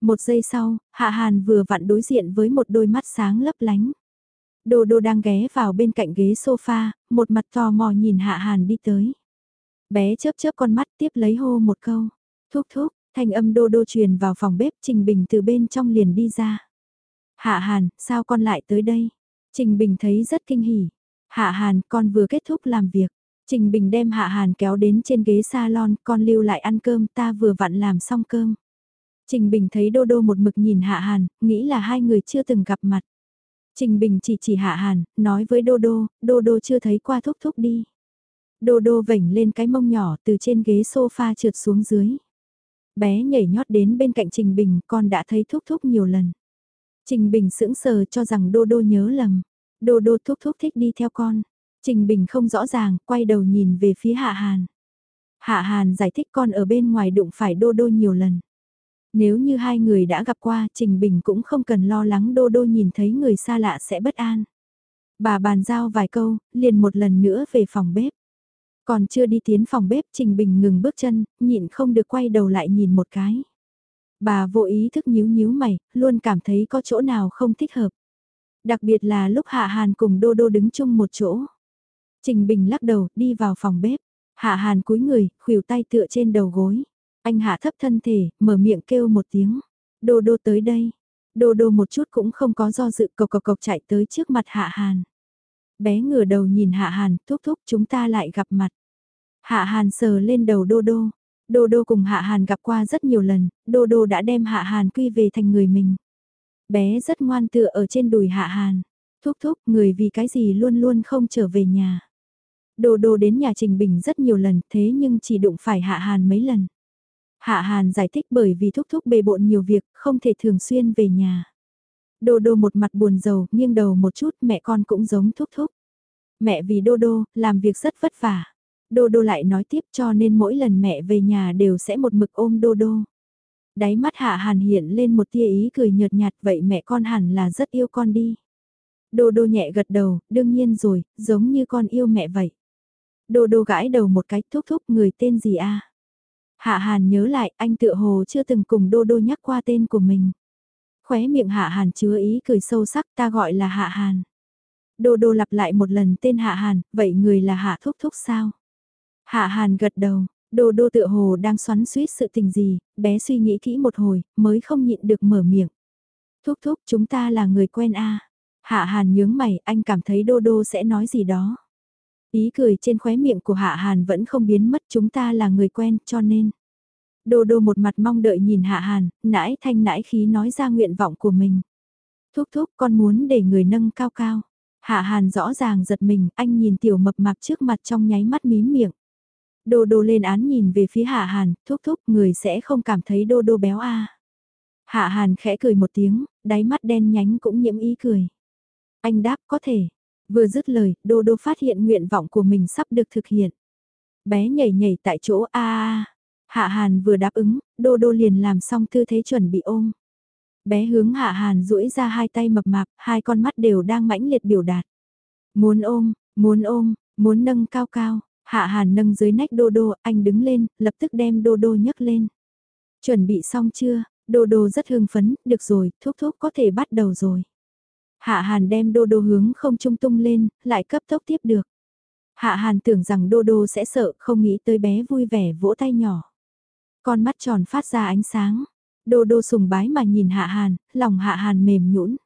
Một giây sau, Hạ Hàn vừa vặn đối diện với một đôi mắt sáng lấp lánh. Đô đô đang ghé vào bên cạnh ghế sofa, một mặt tò mò nhìn Hạ Hàn đi tới. Bé chớp chớp con mắt tiếp lấy hô một câu. Thúc thúc, thanh âm đô đô truyền vào phòng bếp Trình Bình từ bên trong liền đi ra. Hạ Hàn, sao con lại tới đây? Trình Bình thấy rất kinh hỉ. Hạ Hàn, con vừa kết thúc làm việc. Trình Bình đem Hạ Hàn kéo đến trên ghế salon, con lưu lại ăn cơm, ta vừa vặn làm xong cơm. Trình Bình thấy Đô Đô một mực nhìn Hạ Hàn, nghĩ là hai người chưa từng gặp mặt. Trình Bình chỉ chỉ Hạ Hàn, nói với Đô Đô, Đô Đô chưa thấy qua thúc thúc đi. Đô Đô vểnh lên cái mông nhỏ từ trên ghế sofa trượt xuống dưới. Bé nhảy nhót đến bên cạnh Trình Bình, con đã thấy thúc thúc nhiều lần. Trình Bình sững sờ cho rằng Đô Đô nhớ lầm. Đô Đô thúc thúc thích đi theo con. Trình Bình không rõ ràng, quay đầu nhìn về phía Hạ Hàn. Hạ Hàn giải thích con ở bên ngoài đụng phải Đô Đô nhiều lần. Nếu như hai người đã gặp qua, Trình Bình cũng không cần lo lắng Đô Đô nhìn thấy người xa lạ sẽ bất an. Bà bàn giao vài câu, liền một lần nữa về phòng bếp. Còn chưa đi tiến phòng bếp Trình Bình ngừng bước chân, nhịn không được quay đầu lại nhìn một cái. Bà vô ý thức nhíu nhíu mày, luôn cảm thấy có chỗ nào không thích hợp. Đặc biệt là lúc Hạ Hàn cùng Đô Đô đứng chung một chỗ. Trình Bình lắc đầu, đi vào phòng bếp. Hạ Hàn cúi người, khuỷu tay tựa trên đầu gối. Anh hạ thấp thân thể, mở miệng kêu một tiếng. Đô Đô tới đây. Đô Đô một chút cũng không có do dự cộc cộc cộc chạy tới trước mặt Hạ Hàn. Bé ngửa đầu nhìn Hạ Hàn, thúc thúc chúng ta lại gặp mặt. Hạ Hàn sờ lên đầu Đô Đô. Đô Đô cùng Hạ Hàn gặp qua rất nhiều lần, Đô Đô đã đem Hạ Hàn quy về thành người mình. Bé rất ngoan tựa ở trên đùi Hạ Hàn. Thúc thúc, người vì cái gì luôn luôn không trở về nhà. Đô Đô đến nhà Trình Bình rất nhiều lần, thế nhưng chỉ đụng phải Hạ Hàn mấy lần. Hạ Hàn giải thích bởi vì thúc thúc bề bộn nhiều việc, không thể thường xuyên về nhà. Đô Đô một mặt buồn rầu, nghiêng đầu một chút, mẹ con cũng giống thúc thúc. Mẹ vì Đô Đô, làm việc rất vất vả. Đô Đô lại nói tiếp cho nên mỗi lần mẹ về nhà đều sẽ một mực ôm Đô Đô. Đáy mắt Hạ Hàn hiện lên một tia ý cười nhợt nhạt vậy mẹ con hẳn là rất yêu con đi. Đô Đô nhẹ gật đầu, đương nhiên rồi, giống như con yêu mẹ vậy. Đô Đô gãi đầu một cái thúc thúc người tên gì a? Hạ Hàn nhớ lại anh tựa hồ chưa từng cùng Đô Đô nhắc qua tên của mình. Khóe miệng Hạ Hàn chứa ý cười sâu sắc ta gọi là Hạ Hàn. Đô Đô lặp lại một lần tên Hạ Hàn, vậy người là Hạ Thúc Thúc sao? Hạ Hàn gật đầu, Đô Đô tựa hồ đang xoắn suýt sự tình gì, bé suy nghĩ kỹ một hồi, mới không nhịn được mở miệng. Thúc Thúc chúng ta là người quen a Hạ Hàn nhướng mày, anh cảm thấy Đô Đô sẽ nói gì đó. Ý cười trên khóe miệng của Hạ Hàn vẫn không biến mất chúng ta là người quen cho nên. Đô đô một mặt mong đợi nhìn Hạ Hàn, nãi thanh nãi khí nói ra nguyện vọng của mình. Thúc thúc con muốn để người nâng cao cao. Hạ Hàn rõ ràng giật mình, anh nhìn tiểu mập mạp trước mặt trong nháy mắt mím miệng. Đô đô lên án nhìn về phía Hạ Hàn, thúc thúc người sẽ không cảm thấy đô đô béo a. Hạ Hàn khẽ cười một tiếng, đáy mắt đen nhánh cũng nhiễm ý cười. Anh đáp có thể, Vừa dứt lời, Đô Đô phát hiện nguyện vọng của mình sắp được thực hiện. Bé nhảy nhảy tại chỗ a a. Hạ Hàn vừa đáp ứng, Đô Đô liền làm xong tư thế chuẩn bị ôm. Bé hướng Hạ Hàn duỗi ra hai tay mập mạp, hai con mắt đều đang mãnh liệt biểu đạt. Muốn ôm, muốn ôm, muốn nâng cao cao. Hạ Hàn nâng dưới nách Đô Đô, anh đứng lên, lập tức đem Đô Đô nhấc lên. Chuẩn bị xong chưa? Đô Đô rất hưng phấn, được rồi, thúc thúc có thể bắt đầu rồi. Hạ Hàn đem đô đô hướng không trung tung lên, lại cấp tốc tiếp được. Hạ Hàn tưởng rằng đô đô sẽ sợ, không nghĩ tới bé vui vẻ vỗ tay nhỏ. Con mắt tròn phát ra ánh sáng. Đô đô sùng bái mà nhìn Hạ Hàn, lòng Hạ Hàn mềm nhũn.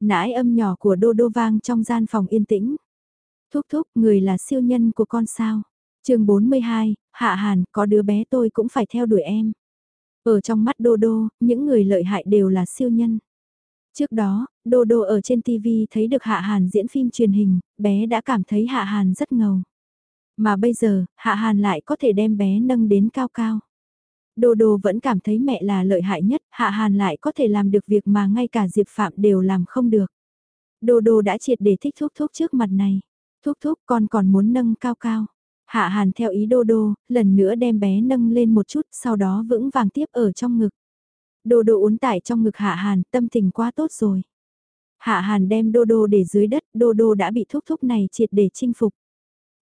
Nãi âm nhỏ của đô đô vang trong gian phòng yên tĩnh. Thúc thúc, người là siêu nhân của con sao? chương 42, Hạ Hàn, có đứa bé tôi cũng phải theo đuổi em. Ở trong mắt Đô Đô, những người lợi hại đều là siêu nhân. Trước đó, Đô Đô ở trên TV thấy được Hạ Hàn diễn phim truyền hình, bé đã cảm thấy Hạ Hàn rất ngầu. Mà bây giờ, Hạ Hàn lại có thể đem bé nâng đến cao cao. Đô Đô vẫn cảm thấy mẹ là lợi hại nhất, Hạ Hàn lại có thể làm được việc mà ngay cả Diệp Phạm đều làm không được. Đô Đô đã triệt để thích thúc thúc trước mặt này. Thúc thúc con còn muốn nâng cao cao. Hạ Hàn theo ý Đô Đô, lần nữa đem bé nâng lên một chút, sau đó vững vàng tiếp ở trong ngực. Đô Đô uốn tải trong ngực Hạ Hàn, tâm tình quá tốt rồi. Hạ Hàn đem Đô Đô để dưới đất, Đô Đô đã bị thúc thúc này triệt để chinh phục.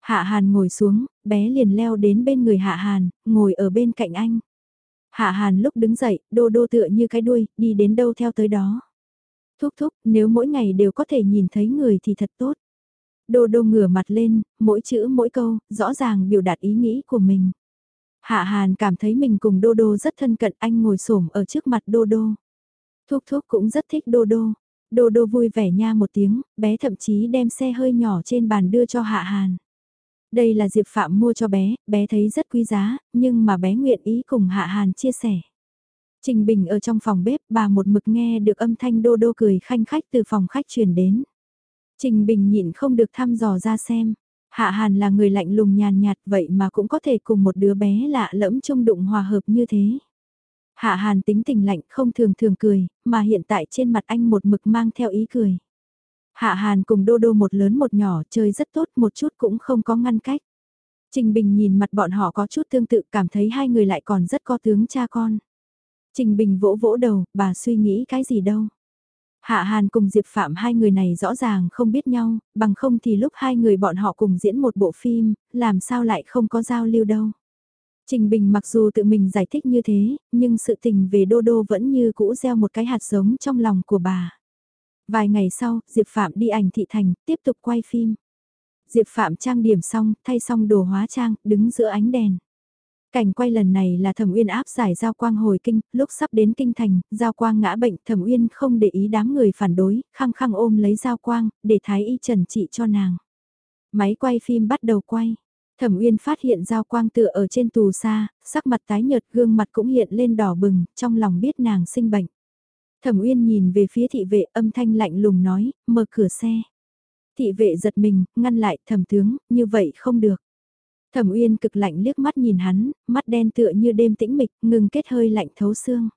Hạ Hàn ngồi xuống, bé liền leo đến bên người Hạ Hàn, ngồi ở bên cạnh anh. Hạ Hàn lúc đứng dậy, Đô Đô tựa như cái đuôi, đi đến đâu theo tới đó. Thúc thúc, nếu mỗi ngày đều có thể nhìn thấy người thì thật tốt. Đô đô ngửa mặt lên, mỗi chữ mỗi câu, rõ ràng biểu đạt ý nghĩ của mình. Hạ Hàn cảm thấy mình cùng Đô Đô rất thân cận anh ngồi xổm ở trước mặt Đô Đô. Thúc thúc cũng rất thích Đô Đô. Đô Đô vui vẻ nha một tiếng, bé thậm chí đem xe hơi nhỏ trên bàn đưa cho Hạ Hàn. Đây là Diệp Phạm mua cho bé, bé thấy rất quý giá, nhưng mà bé nguyện ý cùng Hạ Hàn chia sẻ. Trình Bình ở trong phòng bếp, bà một mực nghe được âm thanh Đô Đô cười khanh khách từ phòng khách truyền đến. Trình Bình nhịn không được thăm dò ra xem. Hạ Hàn là người lạnh lùng nhàn nhạt vậy mà cũng có thể cùng một đứa bé lạ lẫm trông đụng hòa hợp như thế. Hạ Hàn tính tình lạnh không thường thường cười, mà hiện tại trên mặt anh một mực mang theo ý cười. Hạ Hàn cùng Đô Đô một lớn một nhỏ chơi rất tốt một chút cũng không có ngăn cách. Trình Bình nhìn mặt bọn họ có chút tương tự cảm thấy hai người lại còn rất có tướng cha con. Trình Bình vỗ vỗ đầu, bà suy nghĩ cái gì đâu. Hạ Hàn cùng Diệp Phạm hai người này rõ ràng không biết nhau, bằng không thì lúc hai người bọn họ cùng diễn một bộ phim, làm sao lại không có giao lưu đâu. Trình Bình mặc dù tự mình giải thích như thế, nhưng sự tình về Đô Đô vẫn như cũ gieo một cái hạt giống trong lòng của bà. Vài ngày sau, Diệp Phạm đi ảnh thị thành, tiếp tục quay phim. Diệp Phạm trang điểm xong, thay xong đồ hóa trang, đứng giữa ánh đèn. Cảnh quay lần này là Thẩm Uyên áp giải Giao Quang hồi kinh, lúc sắp đến kinh thành, Giao Quang ngã bệnh, Thẩm Uyên không để ý đám người phản đối, khăng khăng ôm lấy Giao Quang, để thái y trần trị cho nàng. Máy quay phim bắt đầu quay. Thẩm Uyên phát hiện Giao Quang tựa ở trên tù xa, sắc mặt tái nhợt gương mặt cũng hiện lên đỏ bừng, trong lòng biết nàng sinh bệnh. Thẩm Uyên nhìn về phía thị vệ âm thanh lạnh lùng nói, mở cửa xe. Thị vệ giật mình, ngăn lại thẩm tướng, như vậy không được. Thẩm Uyên cực lạnh liếc mắt nhìn hắn, mắt đen tựa như đêm tĩnh mịch, ngừng kết hơi lạnh thấu xương.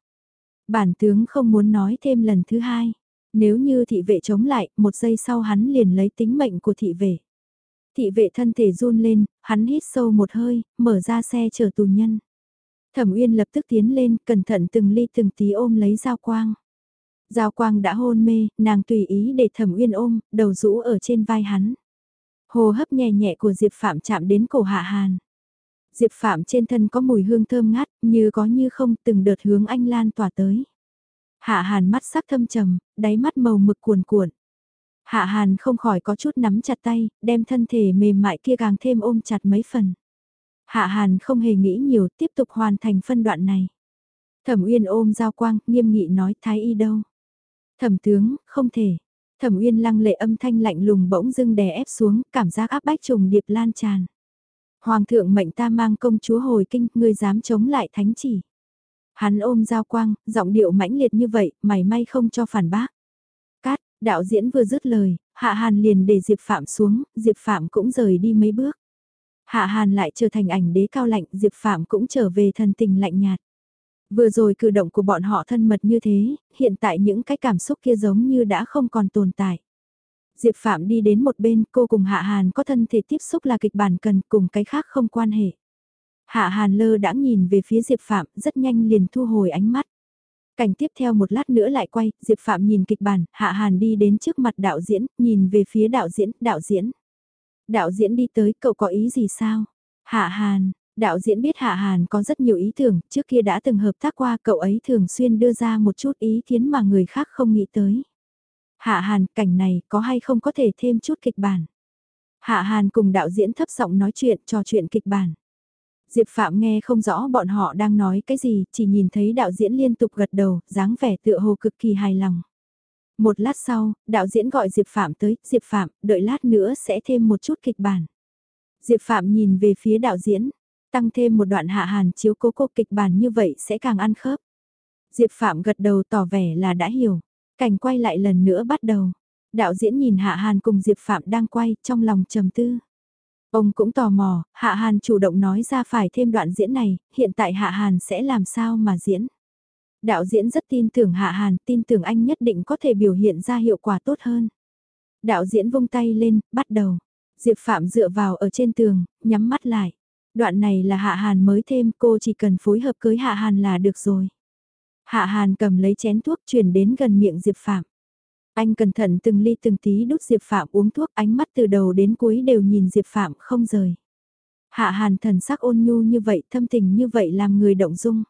Bản tướng không muốn nói thêm lần thứ hai. Nếu như thị vệ chống lại, một giây sau hắn liền lấy tính mệnh của thị vệ. Thị vệ thân thể run lên, hắn hít sâu một hơi, mở ra xe chở tù nhân. Thẩm Uyên lập tức tiến lên, cẩn thận từng ly từng tí ôm lấy Giao Quang. Giao Quang đã hôn mê, nàng tùy ý để Thẩm Uyên ôm, đầu rũ ở trên vai hắn. Hồ hấp nhẹ nhẹ của Diệp Phạm chạm đến cổ Hạ Hàn. Diệp Phạm trên thân có mùi hương thơm ngát, như có như không từng đợt hướng anh lan tỏa tới. Hạ Hàn mắt sắc thâm trầm, đáy mắt màu mực cuồn cuộn. Hạ Hàn không khỏi có chút nắm chặt tay, đem thân thể mềm mại kia càng thêm ôm chặt mấy phần. Hạ Hàn không hề nghĩ nhiều, tiếp tục hoàn thành phân đoạn này. Thẩm Uyên ôm Giao Quang, nghiêm nghị nói Thái Y đâu. Thẩm tướng, không thể. Thẩm Uyên lăng lệ âm thanh lạnh lùng bỗng dưng đè ép xuống, cảm giác áp bách trùng điệp lan tràn. Hoàng thượng mệnh ta mang công chúa hồi kinh, ngươi dám chống lại thánh chỉ. Hắn ôm giao quang, giọng điệu mãnh liệt như vậy, mày may không cho phản bác. Cát, đạo diễn vừa dứt lời, Hạ Hàn liền để Diệp Phạm xuống, Diệp Phạm cũng rời đi mấy bước. Hạ Hàn lại trở thành ảnh đế cao lạnh, Diệp Phạm cũng trở về thần tình lạnh nhạt. Vừa rồi cử động của bọn họ thân mật như thế, hiện tại những cái cảm xúc kia giống như đã không còn tồn tại. Diệp Phạm đi đến một bên, cô cùng Hạ Hàn có thân thể tiếp xúc là kịch bản cần, cùng cái khác không quan hệ. Hạ Hàn lơ đã nhìn về phía Diệp Phạm, rất nhanh liền thu hồi ánh mắt. Cảnh tiếp theo một lát nữa lại quay, Diệp Phạm nhìn kịch bản, Hạ Hàn đi đến trước mặt đạo diễn, nhìn về phía đạo diễn, đạo diễn. Đạo diễn đi tới, cậu có ý gì sao? Hạ Hàn, Đạo diễn biết Hạ Hàn có rất nhiều ý tưởng, trước kia đã từng hợp tác qua cậu ấy thường xuyên đưa ra một chút ý kiến mà người khác không nghĩ tới. Hạ Hàn, cảnh này có hay không có thể thêm chút kịch bản? Hạ Hàn cùng đạo diễn thấp giọng nói chuyện, trò chuyện kịch bản. Diệp Phạm nghe không rõ bọn họ đang nói cái gì, chỉ nhìn thấy đạo diễn liên tục gật đầu, dáng vẻ tựa hồ cực kỳ hài lòng. Một lát sau, đạo diễn gọi Diệp Phạm tới, Diệp Phạm, đợi lát nữa sẽ thêm một chút kịch bản. Diệp Phạm nhìn về phía đạo diễn, tăng thêm một đoạn hạ hàn chiếu cố cô kịch bản như vậy sẽ càng ăn khớp. Diệp Phạm gật đầu tỏ vẻ là đã hiểu, cảnh quay lại lần nữa bắt đầu. Đạo diễn nhìn Hạ Hàn cùng Diệp Phạm đang quay trong lòng trầm tư. Ông cũng tò mò, Hạ Hàn chủ động nói ra phải thêm đoạn diễn này, hiện tại Hạ Hàn sẽ làm sao mà diễn. Đạo diễn rất tin tưởng Hạ Hàn, tin tưởng anh nhất định có thể biểu hiện ra hiệu quả tốt hơn. Đạo diễn vung tay lên, bắt đầu. Diệp Phạm dựa vào ở trên tường, nhắm mắt lại. Đoạn này là Hạ Hàn mới thêm, cô chỉ cần phối hợp cưới Hạ Hàn là được rồi. Hạ Hàn cầm lấy chén thuốc chuyển đến gần miệng Diệp Phạm. Anh cẩn thận từng ly từng tí đút Diệp Phạm uống thuốc ánh mắt từ đầu đến cuối đều nhìn Diệp Phạm không rời. Hạ Hàn thần sắc ôn nhu như vậy thâm tình như vậy làm người động dung.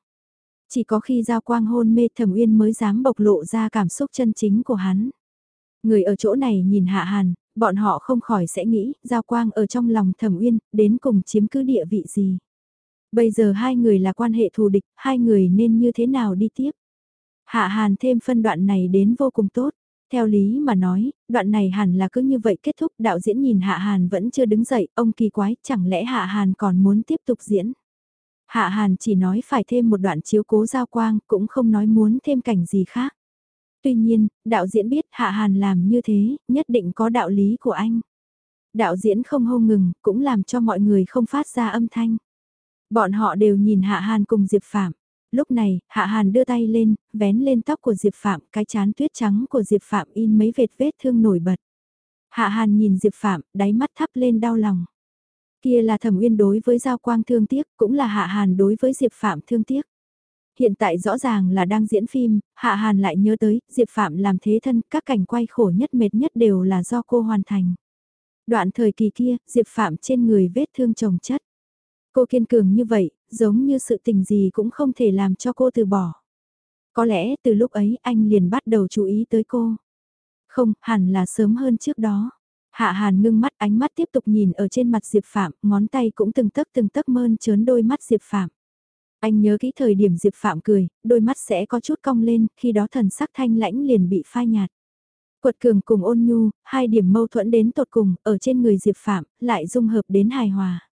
Chỉ có khi giao quang hôn mê thẩm uyên mới dám bộc lộ ra cảm xúc chân chính của hắn. Người ở chỗ này nhìn Hạ Hàn, bọn họ không khỏi sẽ nghĩ giao quang ở trong lòng thẩm uyên, đến cùng chiếm cứ địa vị gì. Bây giờ hai người là quan hệ thù địch, hai người nên như thế nào đi tiếp. Hạ Hàn thêm phân đoạn này đến vô cùng tốt. Theo lý mà nói, đoạn này hẳn là cứ như vậy kết thúc đạo diễn nhìn Hạ Hàn vẫn chưa đứng dậy, ông kỳ quái, chẳng lẽ Hạ Hàn còn muốn tiếp tục diễn. Hạ Hàn chỉ nói phải thêm một đoạn chiếu cố giao quang, cũng không nói muốn thêm cảnh gì khác. Tuy nhiên, đạo diễn biết Hạ Hàn làm như thế, nhất định có đạo lý của anh. Đạo diễn không hô ngừng, cũng làm cho mọi người không phát ra âm thanh. Bọn họ đều nhìn Hạ Hàn cùng Diệp Phạm. Lúc này, Hạ Hàn đưa tay lên, vén lên tóc của Diệp Phạm, cái chán tuyết trắng của Diệp Phạm in mấy vệt vết thương nổi bật. Hạ Hàn nhìn Diệp Phạm, đáy mắt thắp lên đau lòng. Kia là thẩm uyên đối với Giao Quang thương tiếc, cũng là Hạ Hàn đối với Diệp Phạm thương tiếc. Hiện tại rõ ràng là đang diễn phim, Hạ Hàn lại nhớ tới, Diệp Phạm làm thế thân, các cảnh quay khổ nhất mệt nhất đều là do cô hoàn thành. Đoạn thời kỳ kia, Diệp Phạm trên người vết thương chồng chất. Cô kiên cường như vậy, giống như sự tình gì cũng không thể làm cho cô từ bỏ. Có lẽ từ lúc ấy anh liền bắt đầu chú ý tới cô. Không, hẳn là sớm hơn trước đó. Hạ Hàn ngưng mắt ánh mắt tiếp tục nhìn ở trên mặt Diệp Phạm, ngón tay cũng từng tấc từng tấc mơn trớn đôi mắt Diệp Phạm. Anh nhớ kỹ thời điểm Diệp Phạm cười, đôi mắt sẽ có chút cong lên, khi đó thần sắc thanh lãnh liền bị phai nhạt. Quật cường cùng ôn nhu, hai điểm mâu thuẫn đến tột cùng, ở trên người Diệp Phạm, lại dung hợp đến hài hòa.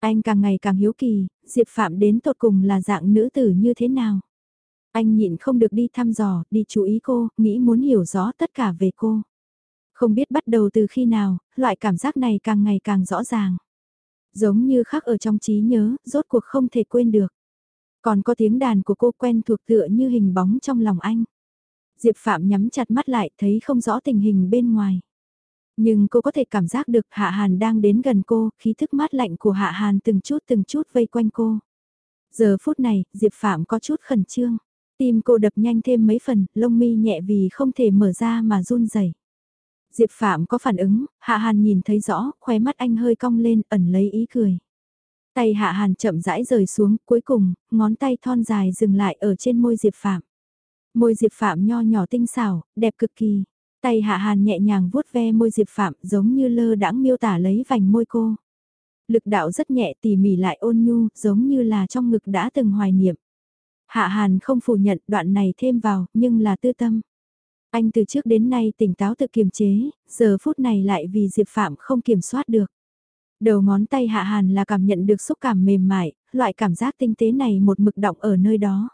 Anh càng ngày càng hiếu kỳ, Diệp Phạm đến tột cùng là dạng nữ tử như thế nào? Anh nhịn không được đi thăm dò, đi chú ý cô, nghĩ muốn hiểu rõ tất cả về cô. Không biết bắt đầu từ khi nào, loại cảm giác này càng ngày càng rõ ràng. Giống như khắc ở trong trí nhớ, rốt cuộc không thể quên được. Còn có tiếng đàn của cô quen thuộc tựa như hình bóng trong lòng anh. Diệp Phạm nhắm chặt mắt lại thấy không rõ tình hình bên ngoài. Nhưng cô có thể cảm giác được Hạ Hàn đang đến gần cô, khí thức mát lạnh của Hạ Hàn từng chút từng chút vây quanh cô. Giờ phút này, Diệp Phạm có chút khẩn trương. Tim cô đập nhanh thêm mấy phần, lông mi nhẹ vì không thể mở ra mà run rẩy. Diệp Phạm có phản ứng, Hạ Hàn nhìn thấy rõ, khóe mắt anh hơi cong lên, ẩn lấy ý cười. Tay Hạ Hàn chậm rãi rời xuống, cuối cùng, ngón tay thon dài dừng lại ở trên môi Diệp Phạm. Môi Diệp Phạm nho nhỏ tinh xảo, đẹp cực kỳ. Tay Hạ Hàn nhẹ nhàng vuốt ve môi Diệp Phạm giống như lơ đãng miêu tả lấy vành môi cô. Lực đạo rất nhẹ tỉ mỉ lại ôn nhu, giống như là trong ngực đã từng hoài niệm. Hạ Hàn không phủ nhận đoạn này thêm vào, nhưng là tư tâm. Anh từ trước đến nay tỉnh táo tự kiềm chế, giờ phút này lại vì Diệp Phạm không kiểm soát được. Đầu ngón tay Hạ Hàn là cảm nhận được xúc cảm mềm mại, loại cảm giác tinh tế này một mực động ở nơi đó.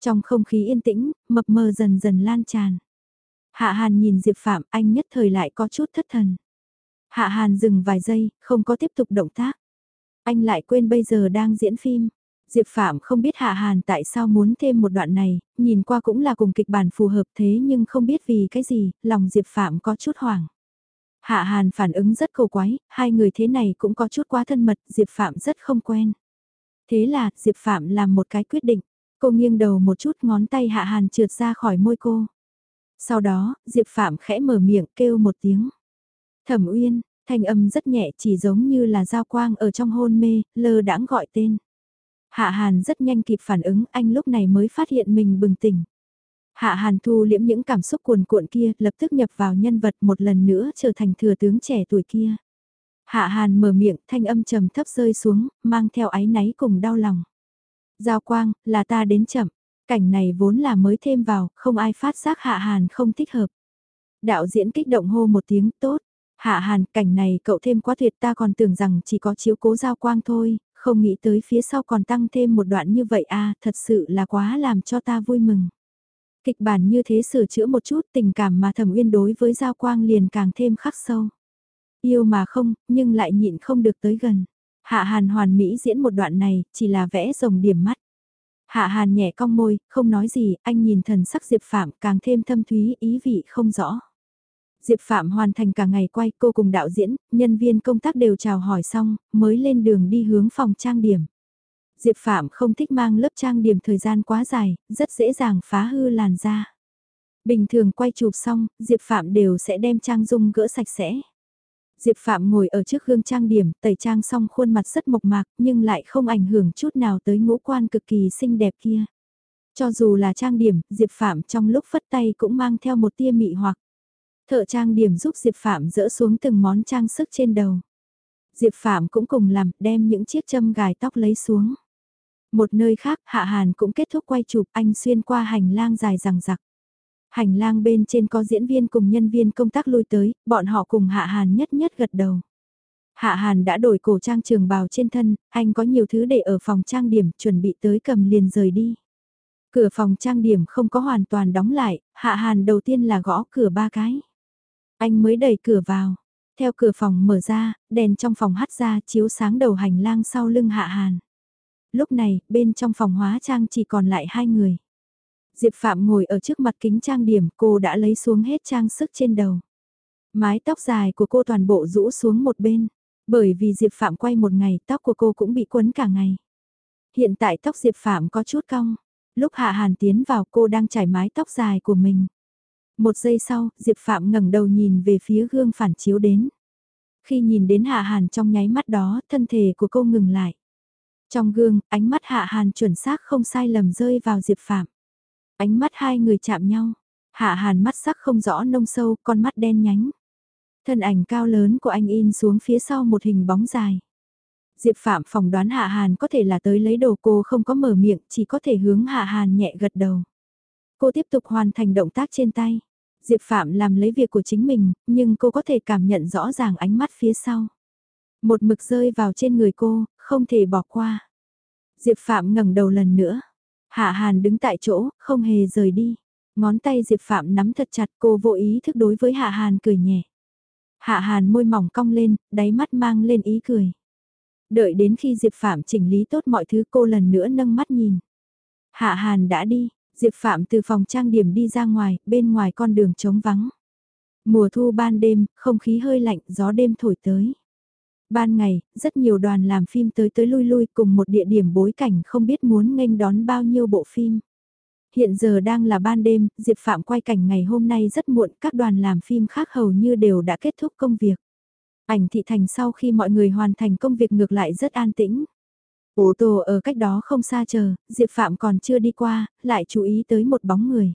Trong không khí yên tĩnh, mập mờ dần dần lan tràn. Hạ Hàn nhìn Diệp Phạm, anh nhất thời lại có chút thất thần. Hạ Hàn dừng vài giây, không có tiếp tục động tác. Anh lại quên bây giờ đang diễn phim. Diệp Phạm không biết Hạ Hàn tại sao muốn thêm một đoạn này, nhìn qua cũng là cùng kịch bản phù hợp thế nhưng không biết vì cái gì, lòng Diệp Phạm có chút hoảng. Hạ Hàn phản ứng rất cầu quái, hai người thế này cũng có chút quá thân mật, Diệp Phạm rất không quen. Thế là, Diệp Phạm làm một cái quyết định, cô nghiêng đầu một chút ngón tay Hạ Hàn trượt ra khỏi môi cô. Sau đó, Diệp Phạm khẽ mở miệng kêu một tiếng. Thẩm Uyên, thanh âm rất nhẹ chỉ giống như là giao quang ở trong hôn mê, lơ đãng gọi tên. Hạ Hàn rất nhanh kịp phản ứng, anh lúc này mới phát hiện mình bừng tỉnh. Hạ Hàn thu liễm những cảm xúc cuồn cuộn kia, lập tức nhập vào nhân vật một lần nữa trở thành thừa tướng trẻ tuổi kia. Hạ Hàn mở miệng, thanh âm trầm thấp rơi xuống, mang theo áy náy cùng đau lòng. Giao quang, là ta đến chậm. Cảnh này vốn là mới thêm vào, không ai phát giác Hạ Hàn không thích hợp. Đạo diễn kích động hô một tiếng tốt. Hạ Hàn, cảnh này cậu thêm quá tuyệt ta còn tưởng rằng chỉ có chiếu cố giao quang thôi, không nghĩ tới phía sau còn tăng thêm một đoạn như vậy à, thật sự là quá làm cho ta vui mừng. Kịch bản như thế sửa chữa một chút tình cảm mà thẩm uyên đối với giao quang liền càng thêm khắc sâu. Yêu mà không, nhưng lại nhịn không được tới gần. Hạ Hàn hoàn mỹ diễn một đoạn này, chỉ là vẽ rồng điểm mắt. Hạ Hàn nhẹ cong môi, không nói gì, anh nhìn thần sắc Diệp Phạm càng thêm thâm thúy ý vị không rõ. Diệp Phạm hoàn thành cả ngày quay cô cùng đạo diễn, nhân viên công tác đều chào hỏi xong, mới lên đường đi hướng phòng trang điểm. Diệp Phạm không thích mang lớp trang điểm thời gian quá dài, rất dễ dàng phá hư làn da. Bình thường quay chụp xong, Diệp Phạm đều sẽ đem trang dung gỡ sạch sẽ. Diệp Phạm ngồi ở trước gương trang điểm, tẩy trang xong khuôn mặt rất mộc mạc, nhưng lại không ảnh hưởng chút nào tới ngũ quan cực kỳ xinh đẹp kia. Cho dù là trang điểm, Diệp Phạm trong lúc phất tay cũng mang theo một tia mị hoặc. Thợ trang điểm giúp Diệp Phạm dỡ xuống từng món trang sức trên đầu. Diệp Phạm cũng cùng làm, đem những chiếc châm gài tóc lấy xuống. Một nơi khác, Hạ Hàn cũng kết thúc quay chụp anh xuyên qua hành lang dài rằng rặc. Hành lang bên trên có diễn viên cùng nhân viên công tác lui tới, bọn họ cùng Hạ Hàn nhất nhất gật đầu. Hạ Hàn đã đổi cổ trang trường bào trên thân, anh có nhiều thứ để ở phòng trang điểm, chuẩn bị tới cầm liền rời đi. Cửa phòng trang điểm không có hoàn toàn đóng lại, Hạ Hàn đầu tiên là gõ cửa ba cái. Anh mới đẩy cửa vào. Theo cửa phòng mở ra, đèn trong phòng hắt ra chiếu sáng đầu hành lang sau lưng Hạ Hàn. Lúc này, bên trong phòng hóa trang chỉ còn lại hai người. Diệp Phạm ngồi ở trước mặt kính trang điểm, cô đã lấy xuống hết trang sức trên đầu. Mái tóc dài của cô toàn bộ rũ xuống một bên, bởi vì Diệp Phạm quay một ngày tóc của cô cũng bị quấn cả ngày. Hiện tại tóc Diệp Phạm có chút cong, lúc Hạ Hàn tiến vào cô đang trải mái tóc dài của mình. Một giây sau, Diệp Phạm ngẩng đầu nhìn về phía gương phản chiếu đến. Khi nhìn đến Hạ Hàn trong nháy mắt đó, thân thể của cô ngừng lại. Trong gương, ánh mắt Hạ Hàn chuẩn xác không sai lầm rơi vào Diệp Phạm. Ánh mắt hai người chạm nhau. Hạ Hàn mắt sắc không rõ nông sâu, con mắt đen nhánh. Thân ảnh cao lớn của anh in xuống phía sau một hình bóng dài. Diệp Phạm phỏng đoán Hạ Hàn có thể là tới lấy đồ cô không có mở miệng, chỉ có thể hướng Hạ Hàn nhẹ gật đầu. Cô tiếp tục hoàn thành động tác trên tay. Diệp Phạm làm lấy việc của chính mình, nhưng cô có thể cảm nhận rõ ràng ánh mắt phía sau. Một mực rơi vào trên người cô, không thể bỏ qua. Diệp Phạm ngẩng đầu lần nữa. Hạ Hàn đứng tại chỗ, không hề rời đi. Ngón tay Diệp Phạm nắm thật chặt cô vô ý thức đối với Hạ Hàn cười nhẹ. Hạ Hàn môi mỏng cong lên, đáy mắt mang lên ý cười. Đợi đến khi Diệp Phạm chỉnh lý tốt mọi thứ cô lần nữa nâng mắt nhìn. Hạ Hàn đã đi, Diệp Phạm từ phòng trang điểm đi ra ngoài, bên ngoài con đường trống vắng. Mùa thu ban đêm, không khí hơi lạnh, gió đêm thổi tới. Ban ngày, rất nhiều đoàn làm phim tới tới lui lui cùng một địa điểm bối cảnh không biết muốn nghênh đón bao nhiêu bộ phim. Hiện giờ đang là ban đêm, Diệp Phạm quay cảnh ngày hôm nay rất muộn, các đoàn làm phim khác hầu như đều đã kết thúc công việc. Ảnh thị thành sau khi mọi người hoàn thành công việc ngược lại rất an tĩnh. Ô tô ở cách đó không xa chờ, Diệp Phạm còn chưa đi qua, lại chú ý tới một bóng người.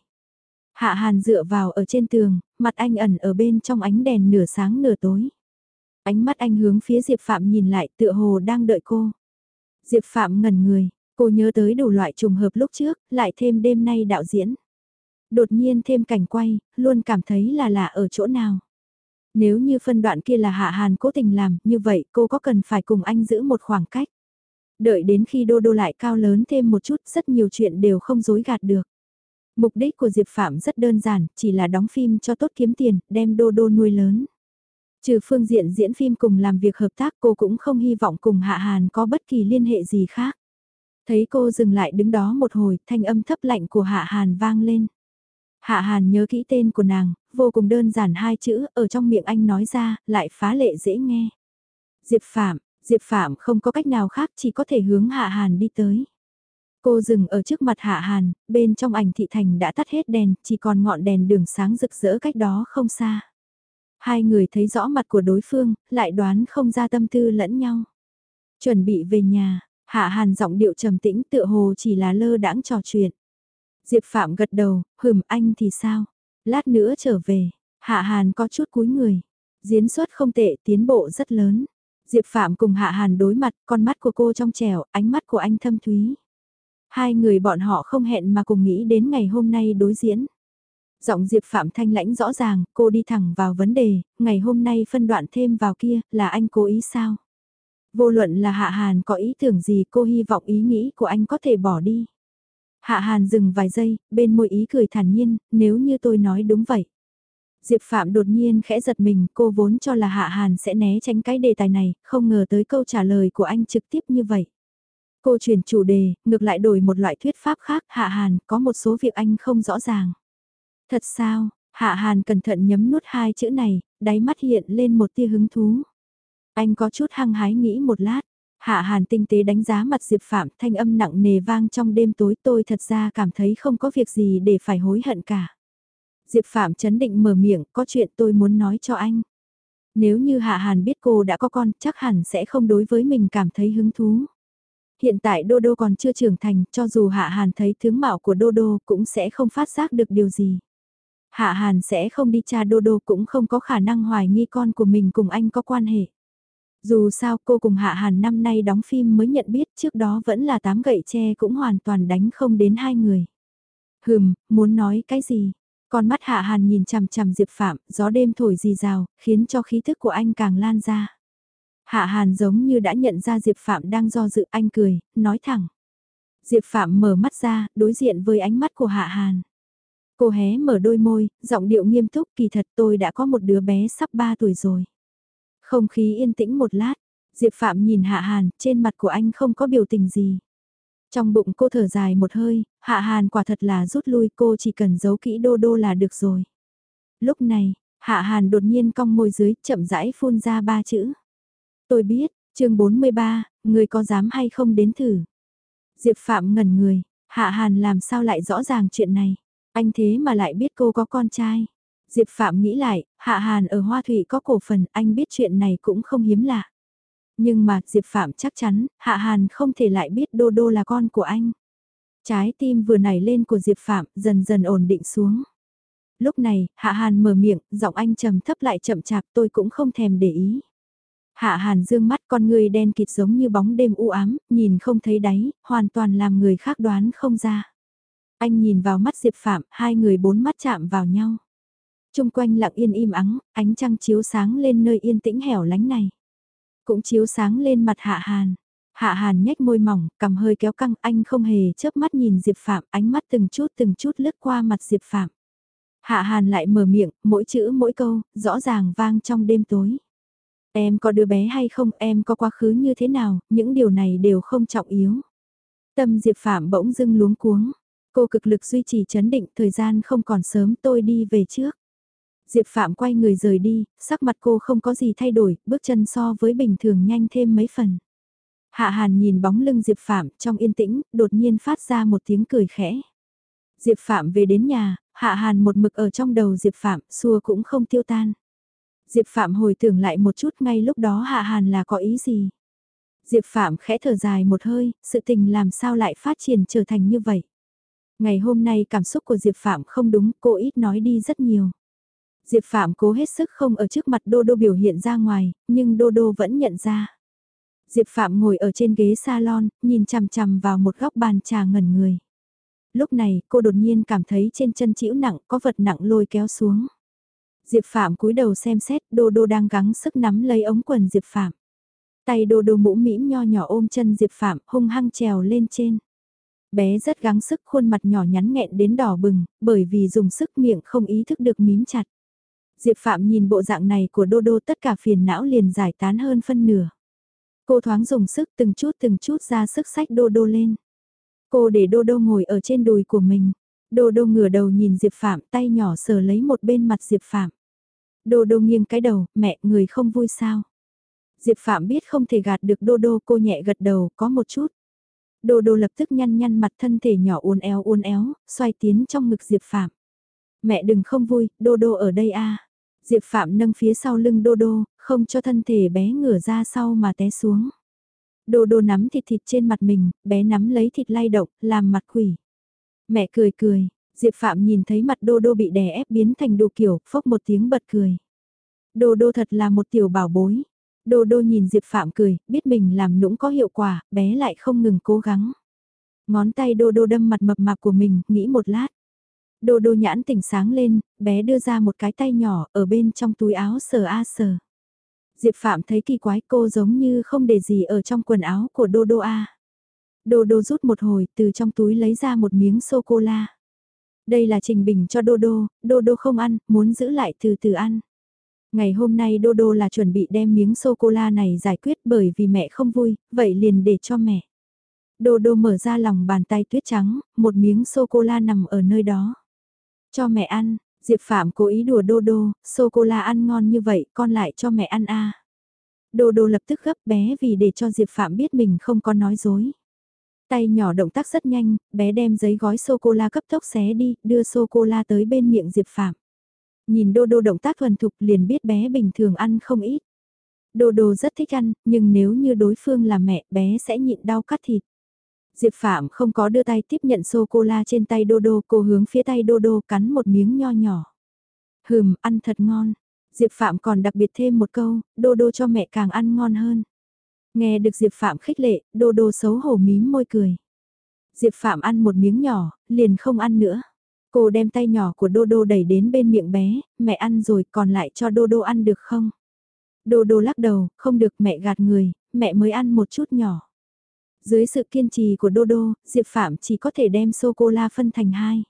Hạ Hàn dựa vào ở trên tường, mặt anh ẩn ở bên trong ánh đèn nửa sáng nửa tối. Ánh mắt anh hướng phía Diệp Phạm nhìn lại tựa hồ đang đợi cô. Diệp Phạm ngẩn người, cô nhớ tới đủ loại trùng hợp lúc trước, lại thêm đêm nay đạo diễn. Đột nhiên thêm cảnh quay, luôn cảm thấy là lạ ở chỗ nào. Nếu như phân đoạn kia là Hạ Hàn cố tình làm, như vậy cô có cần phải cùng anh giữ một khoảng cách. Đợi đến khi đô đô lại cao lớn thêm một chút, rất nhiều chuyện đều không dối gạt được. Mục đích của Diệp Phạm rất đơn giản, chỉ là đóng phim cho tốt kiếm tiền, đem đô đô nuôi lớn. Trừ phương diện diễn phim cùng làm việc hợp tác cô cũng không hy vọng cùng Hạ Hàn có bất kỳ liên hệ gì khác. Thấy cô dừng lại đứng đó một hồi, thanh âm thấp lạnh của Hạ Hàn vang lên. Hạ Hàn nhớ kỹ tên của nàng, vô cùng đơn giản hai chữ, ở trong miệng anh nói ra, lại phá lệ dễ nghe. Diệp Phạm, Diệp Phạm không có cách nào khác chỉ có thể hướng Hạ Hàn đi tới. Cô dừng ở trước mặt Hạ Hàn, bên trong ảnh thị thành đã tắt hết đèn, chỉ còn ngọn đèn đường sáng rực rỡ cách đó không xa. Hai người thấy rõ mặt của đối phương, lại đoán không ra tâm tư lẫn nhau. Chuẩn bị về nhà, Hạ Hàn giọng điệu trầm tĩnh tựa hồ chỉ là lơ đãng trò chuyện. Diệp Phạm gật đầu, hừm anh thì sao? Lát nữa trở về, Hạ Hàn có chút cúi người. Diễn xuất không tệ, tiến bộ rất lớn. Diệp Phạm cùng Hạ Hàn đối mặt, con mắt của cô trong trẻo, ánh mắt của anh thâm thúy. Hai người bọn họ không hẹn mà cùng nghĩ đến ngày hôm nay đối diễn. Giọng Diệp Phạm thanh lãnh rõ ràng, cô đi thẳng vào vấn đề, ngày hôm nay phân đoạn thêm vào kia, là anh cố ý sao? Vô luận là Hạ Hàn có ý tưởng gì cô hy vọng ý nghĩ của anh có thể bỏ đi. Hạ Hàn dừng vài giây, bên môi ý cười thản nhiên, nếu như tôi nói đúng vậy. Diệp Phạm đột nhiên khẽ giật mình, cô vốn cho là Hạ Hàn sẽ né tránh cái đề tài này, không ngờ tới câu trả lời của anh trực tiếp như vậy. Cô chuyển chủ đề, ngược lại đổi một loại thuyết pháp khác, Hạ Hàn, có một số việc anh không rõ ràng. Thật sao, Hạ Hàn cẩn thận nhấm nuốt hai chữ này, đáy mắt hiện lên một tia hứng thú. Anh có chút hăng hái nghĩ một lát. Hạ Hàn tinh tế đánh giá mặt Diệp Phạm thanh âm nặng nề vang trong đêm tối tôi thật ra cảm thấy không có việc gì để phải hối hận cả. Diệp Phạm chấn định mở miệng có chuyện tôi muốn nói cho anh. Nếu như Hạ Hàn biết cô đã có con chắc hẳn sẽ không đối với mình cảm thấy hứng thú. Hiện tại Đô Đô còn chưa trưởng thành cho dù Hạ Hàn thấy tướng mạo của Đô Đô cũng sẽ không phát giác được điều gì. Hạ Hàn sẽ không đi tra Đô Đô cũng không có khả năng hoài nghi con của mình cùng anh có quan hệ. Dù sao cô cùng Hạ Hàn năm nay đóng phim mới nhận biết trước đó vẫn là tám gậy tre cũng hoàn toàn đánh không đến hai người. Hừm, muốn nói cái gì? Con mắt Hạ Hàn nhìn chằm chằm Diệp Phạm, gió đêm thổi rì rào, khiến cho khí thức của anh càng lan ra. Hạ Hàn giống như đã nhận ra Diệp Phạm đang do dự anh cười, nói thẳng. Diệp Phạm mở mắt ra, đối diện với ánh mắt của Hạ Hàn. Cô hé mở đôi môi, giọng điệu nghiêm túc kỳ thật tôi đã có một đứa bé sắp 3 tuổi rồi. Không khí yên tĩnh một lát, Diệp Phạm nhìn Hạ Hàn, trên mặt của anh không có biểu tình gì. Trong bụng cô thở dài một hơi, Hạ Hàn quả thật là rút lui cô chỉ cần giấu kỹ đô đô là được rồi. Lúc này, Hạ Hàn đột nhiên cong môi dưới, chậm rãi phun ra ba chữ. Tôi biết, chương 43, người có dám hay không đến thử. Diệp Phạm ngẩn người, Hạ Hàn làm sao lại rõ ràng chuyện này. Anh thế mà lại biết cô có con trai. Diệp Phạm nghĩ lại, Hạ Hàn ở Hoa Thủy có cổ phần, anh biết chuyện này cũng không hiếm lạ. Nhưng mà, Diệp Phạm chắc chắn, Hạ Hàn không thể lại biết Đô Đô là con của anh. Trái tim vừa nảy lên của Diệp Phạm, dần dần ổn định xuống. Lúc này, Hạ Hàn mở miệng, giọng anh trầm thấp lại chậm chạp tôi cũng không thèm để ý. Hạ Hàn dương mắt con người đen kịt giống như bóng đêm u ám, nhìn không thấy đáy, hoàn toàn làm người khác đoán không ra. Anh nhìn vào mắt Diệp Phạm, hai người bốn mắt chạm vào nhau. Trung quanh lặng yên im ắng, ánh trăng chiếu sáng lên nơi yên tĩnh hẻo lánh này. Cũng chiếu sáng lên mặt Hạ Hàn. Hạ Hàn nhếch môi mỏng, cầm hơi kéo căng, anh không hề chớp mắt nhìn Diệp Phạm, ánh mắt từng chút từng chút lướt qua mặt Diệp Phạm. Hạ Hàn lại mở miệng, mỗi chữ mỗi câu, rõ ràng vang trong đêm tối. Em có đứa bé hay không, em có quá khứ như thế nào, những điều này đều không trọng yếu. Tâm Diệp Phạm bỗng dưng luống cuống. Cô cực lực duy trì chấn định, thời gian không còn sớm tôi đi về trước. Diệp Phạm quay người rời đi, sắc mặt cô không có gì thay đổi, bước chân so với bình thường nhanh thêm mấy phần. Hạ Hàn nhìn bóng lưng Diệp Phạm trong yên tĩnh, đột nhiên phát ra một tiếng cười khẽ. Diệp Phạm về đến nhà, Hạ Hàn một mực ở trong đầu Diệp Phạm, xua cũng không tiêu tan. Diệp Phạm hồi tưởng lại một chút ngay lúc đó Hạ Hàn là có ý gì. Diệp Phạm khẽ thở dài một hơi, sự tình làm sao lại phát triển trở thành như vậy. Ngày hôm nay cảm xúc của Diệp Phạm không đúng, cô ít nói đi rất nhiều. Diệp Phạm cố hết sức không ở trước mặt Đô Đô biểu hiện ra ngoài, nhưng Đô Đô vẫn nhận ra. Diệp Phạm ngồi ở trên ghế salon, nhìn chằm chằm vào một góc bàn trà ngẩn người. Lúc này, cô đột nhiên cảm thấy trên chân chĩu nặng, có vật nặng lôi kéo xuống. Diệp Phạm cúi đầu xem xét, Đô Đô đang gắng sức nắm lấy ống quần Diệp Phạm. Tay Đô Đô mũ mĩm nho nhỏ ôm chân Diệp Phạm, hung hăng trèo lên trên. Bé rất gắng sức khuôn mặt nhỏ nhắn nghẹn đến đỏ bừng, bởi vì dùng sức miệng không ý thức được mím chặt. Diệp Phạm nhìn bộ dạng này của Đô Đô tất cả phiền não liền giải tán hơn phân nửa. Cô thoáng dùng sức từng chút từng chút ra sức sách Đô Đô lên. Cô để Đô Đô ngồi ở trên đùi của mình. Đô Đô ngửa đầu nhìn Diệp Phạm tay nhỏ sờ lấy một bên mặt Diệp Phạm. Đô Đô nghiêng cái đầu, mẹ người không vui sao. Diệp Phạm biết không thể gạt được Đô Đô cô nhẹ gật đầu có một chút. Đô Đô lập tức nhăn nhăn mặt thân thể nhỏ uốn éo uốn éo, xoay tiến trong ngực Diệp Phạm. Mẹ đừng không vui, Đô Đô ở đây a. Diệp Phạm nâng phía sau lưng Đô Đô, không cho thân thể bé ngửa ra sau mà té xuống. Đô Đô nắm thịt thịt trên mặt mình, bé nắm lấy thịt lay động, làm mặt quỷ. Mẹ cười cười, Diệp Phạm nhìn thấy mặt Đô Đô bị đè ép biến thành đồ kiểu, phốc một tiếng bật cười. Đô Đô thật là một tiểu bảo bối. Đô Đô nhìn Diệp Phạm cười, biết mình làm nũng có hiệu quả, bé lại không ngừng cố gắng. Ngón tay Đô Đô đâm mặt mập mạp của mình, nghĩ một lát. Đô đô nhãn tỉnh sáng lên, bé đưa ra một cái tay nhỏ ở bên trong túi áo sờ a sờ. Diệp Phạm thấy kỳ quái cô giống như không để gì ở trong quần áo của Đô Đô A. Đô Đô rút một hồi từ trong túi lấy ra một miếng sô-cô-la. Đây là trình bình cho Đô Đô, Đô Đô không ăn, muốn giữ lại từ từ ăn. Ngày hôm nay Đô Đô là chuẩn bị đem miếng sô-cô-la này giải quyết bởi vì mẹ không vui, vậy liền để cho mẹ. Đô Đô mở ra lòng bàn tay tuyết trắng, một miếng sô-cô-la nằm ở nơi đó. Cho mẹ ăn, Diệp Phạm cố ý đùa Đô Đô, sô-cô-la ăn ngon như vậy, con lại cho mẹ ăn a. Đô Đô lập tức gấp bé vì để cho Diệp Phạm biết mình không có nói dối. Tay nhỏ động tác rất nhanh, bé đem giấy gói sô-cô-la cấp tốc xé đi, đưa sô-cô-la tới bên miệng Diệp Phạm. Nhìn Đô Đô động tác thuần thục liền biết bé bình thường ăn không ít. Đô Đô rất thích ăn, nhưng nếu như đối phương là mẹ, bé sẽ nhịn đau cắt thịt. Diệp Phạm không có đưa tay tiếp nhận sô-cô-la trên tay Đô Đô, cô hướng phía tay Đô Đô cắn một miếng nho nhỏ. Hừm, ăn thật ngon. Diệp Phạm còn đặc biệt thêm một câu, Đô Đô cho mẹ càng ăn ngon hơn. Nghe được Diệp Phạm khích lệ, Đô Đô xấu hổ mím môi cười. Diệp Phạm ăn một miếng nhỏ, liền không ăn nữa. Cô đem tay nhỏ của Đô Đô đẩy đến bên miệng bé, mẹ ăn rồi còn lại cho Đô Đô ăn được không? Đô Đô lắc đầu, không được mẹ gạt người, mẹ mới ăn một chút nhỏ. Dưới sự kiên trì của Đô Đô, Diệp Phạm chỉ có thể đem sô-cô-la phân thành hai.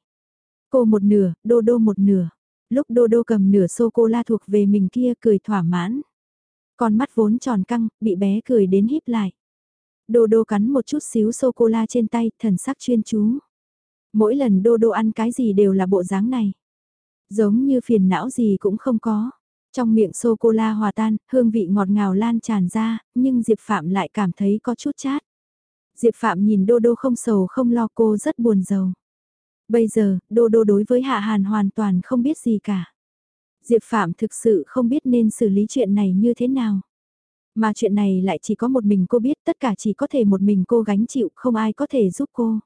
Cô một nửa, Đô Đô một nửa. Lúc Đô Đô cầm nửa sô-cô-la thuộc về mình kia cười thỏa mãn. Con mắt vốn tròn căng, bị bé cười đến híp lại. Đô Đô cắn một chút xíu sô-cô-la trên tay, thần sắc chuyên chú. Mỗi lần Đô Đô ăn cái gì đều là bộ dáng này. Giống như phiền não gì cũng không có. Trong miệng sô-cô-la hòa tan, hương vị ngọt ngào lan tràn ra, nhưng Diệp Phạm lại cảm thấy có chút chát. Diệp Phạm nhìn Đô Đô không sầu không lo cô rất buồn giàu. Bây giờ, Đô Đô đối với Hạ Hàn hoàn toàn không biết gì cả. Diệp Phạm thực sự không biết nên xử lý chuyện này như thế nào. Mà chuyện này lại chỉ có một mình cô biết tất cả chỉ có thể một mình cô gánh chịu không ai có thể giúp cô.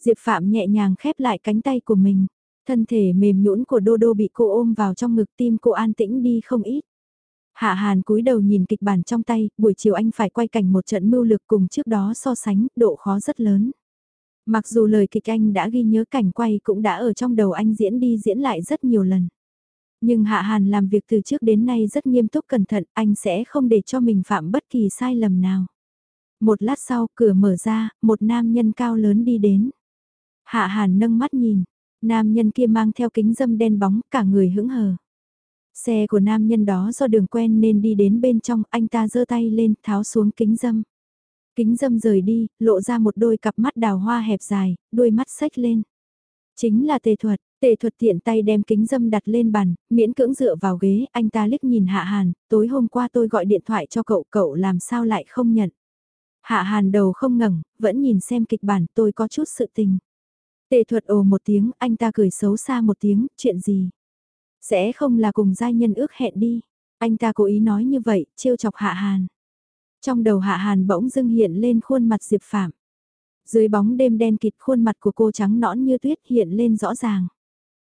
Diệp Phạm nhẹ nhàng khép lại cánh tay của mình. Thân thể mềm nhũn của Đô Đô bị cô ôm vào trong ngực tim cô an tĩnh đi không ít. Hạ Hàn cúi đầu nhìn kịch bản trong tay, buổi chiều anh phải quay cảnh một trận mưu lược cùng trước đó so sánh, độ khó rất lớn. Mặc dù lời kịch anh đã ghi nhớ cảnh quay cũng đã ở trong đầu anh diễn đi diễn lại rất nhiều lần. Nhưng Hạ Hàn làm việc từ trước đến nay rất nghiêm túc cẩn thận, anh sẽ không để cho mình phạm bất kỳ sai lầm nào. Một lát sau, cửa mở ra, một nam nhân cao lớn đi đến. Hạ Hàn nâng mắt nhìn, nam nhân kia mang theo kính dâm đen bóng, cả người hững hờ. Xe của nam nhân đó do đường quen nên đi đến bên trong, anh ta giơ tay lên, tháo xuống kính dâm. Kính dâm rời đi, lộ ra một đôi cặp mắt đào hoa hẹp dài, đôi mắt sách lên. Chính là tề thuật, tề thuật tiện tay đem kính dâm đặt lên bàn, miễn cưỡng dựa vào ghế, anh ta liếc nhìn Hạ Hàn, tối hôm qua tôi gọi điện thoại cho cậu, cậu làm sao lại không nhận. Hạ Hàn đầu không ngẩng, vẫn nhìn xem kịch bản tôi có chút sự tình. Tề thuật ồ một tiếng, anh ta cười xấu xa một tiếng, chuyện gì? Sẽ không là cùng giai nhân ước hẹn đi. Anh ta cố ý nói như vậy, trêu chọc Hạ Hàn. Trong đầu Hạ Hàn bỗng dưng hiện lên khuôn mặt Diệp Phạm. Dưới bóng đêm đen kịt khuôn mặt của cô trắng nõn như tuyết hiện lên rõ ràng.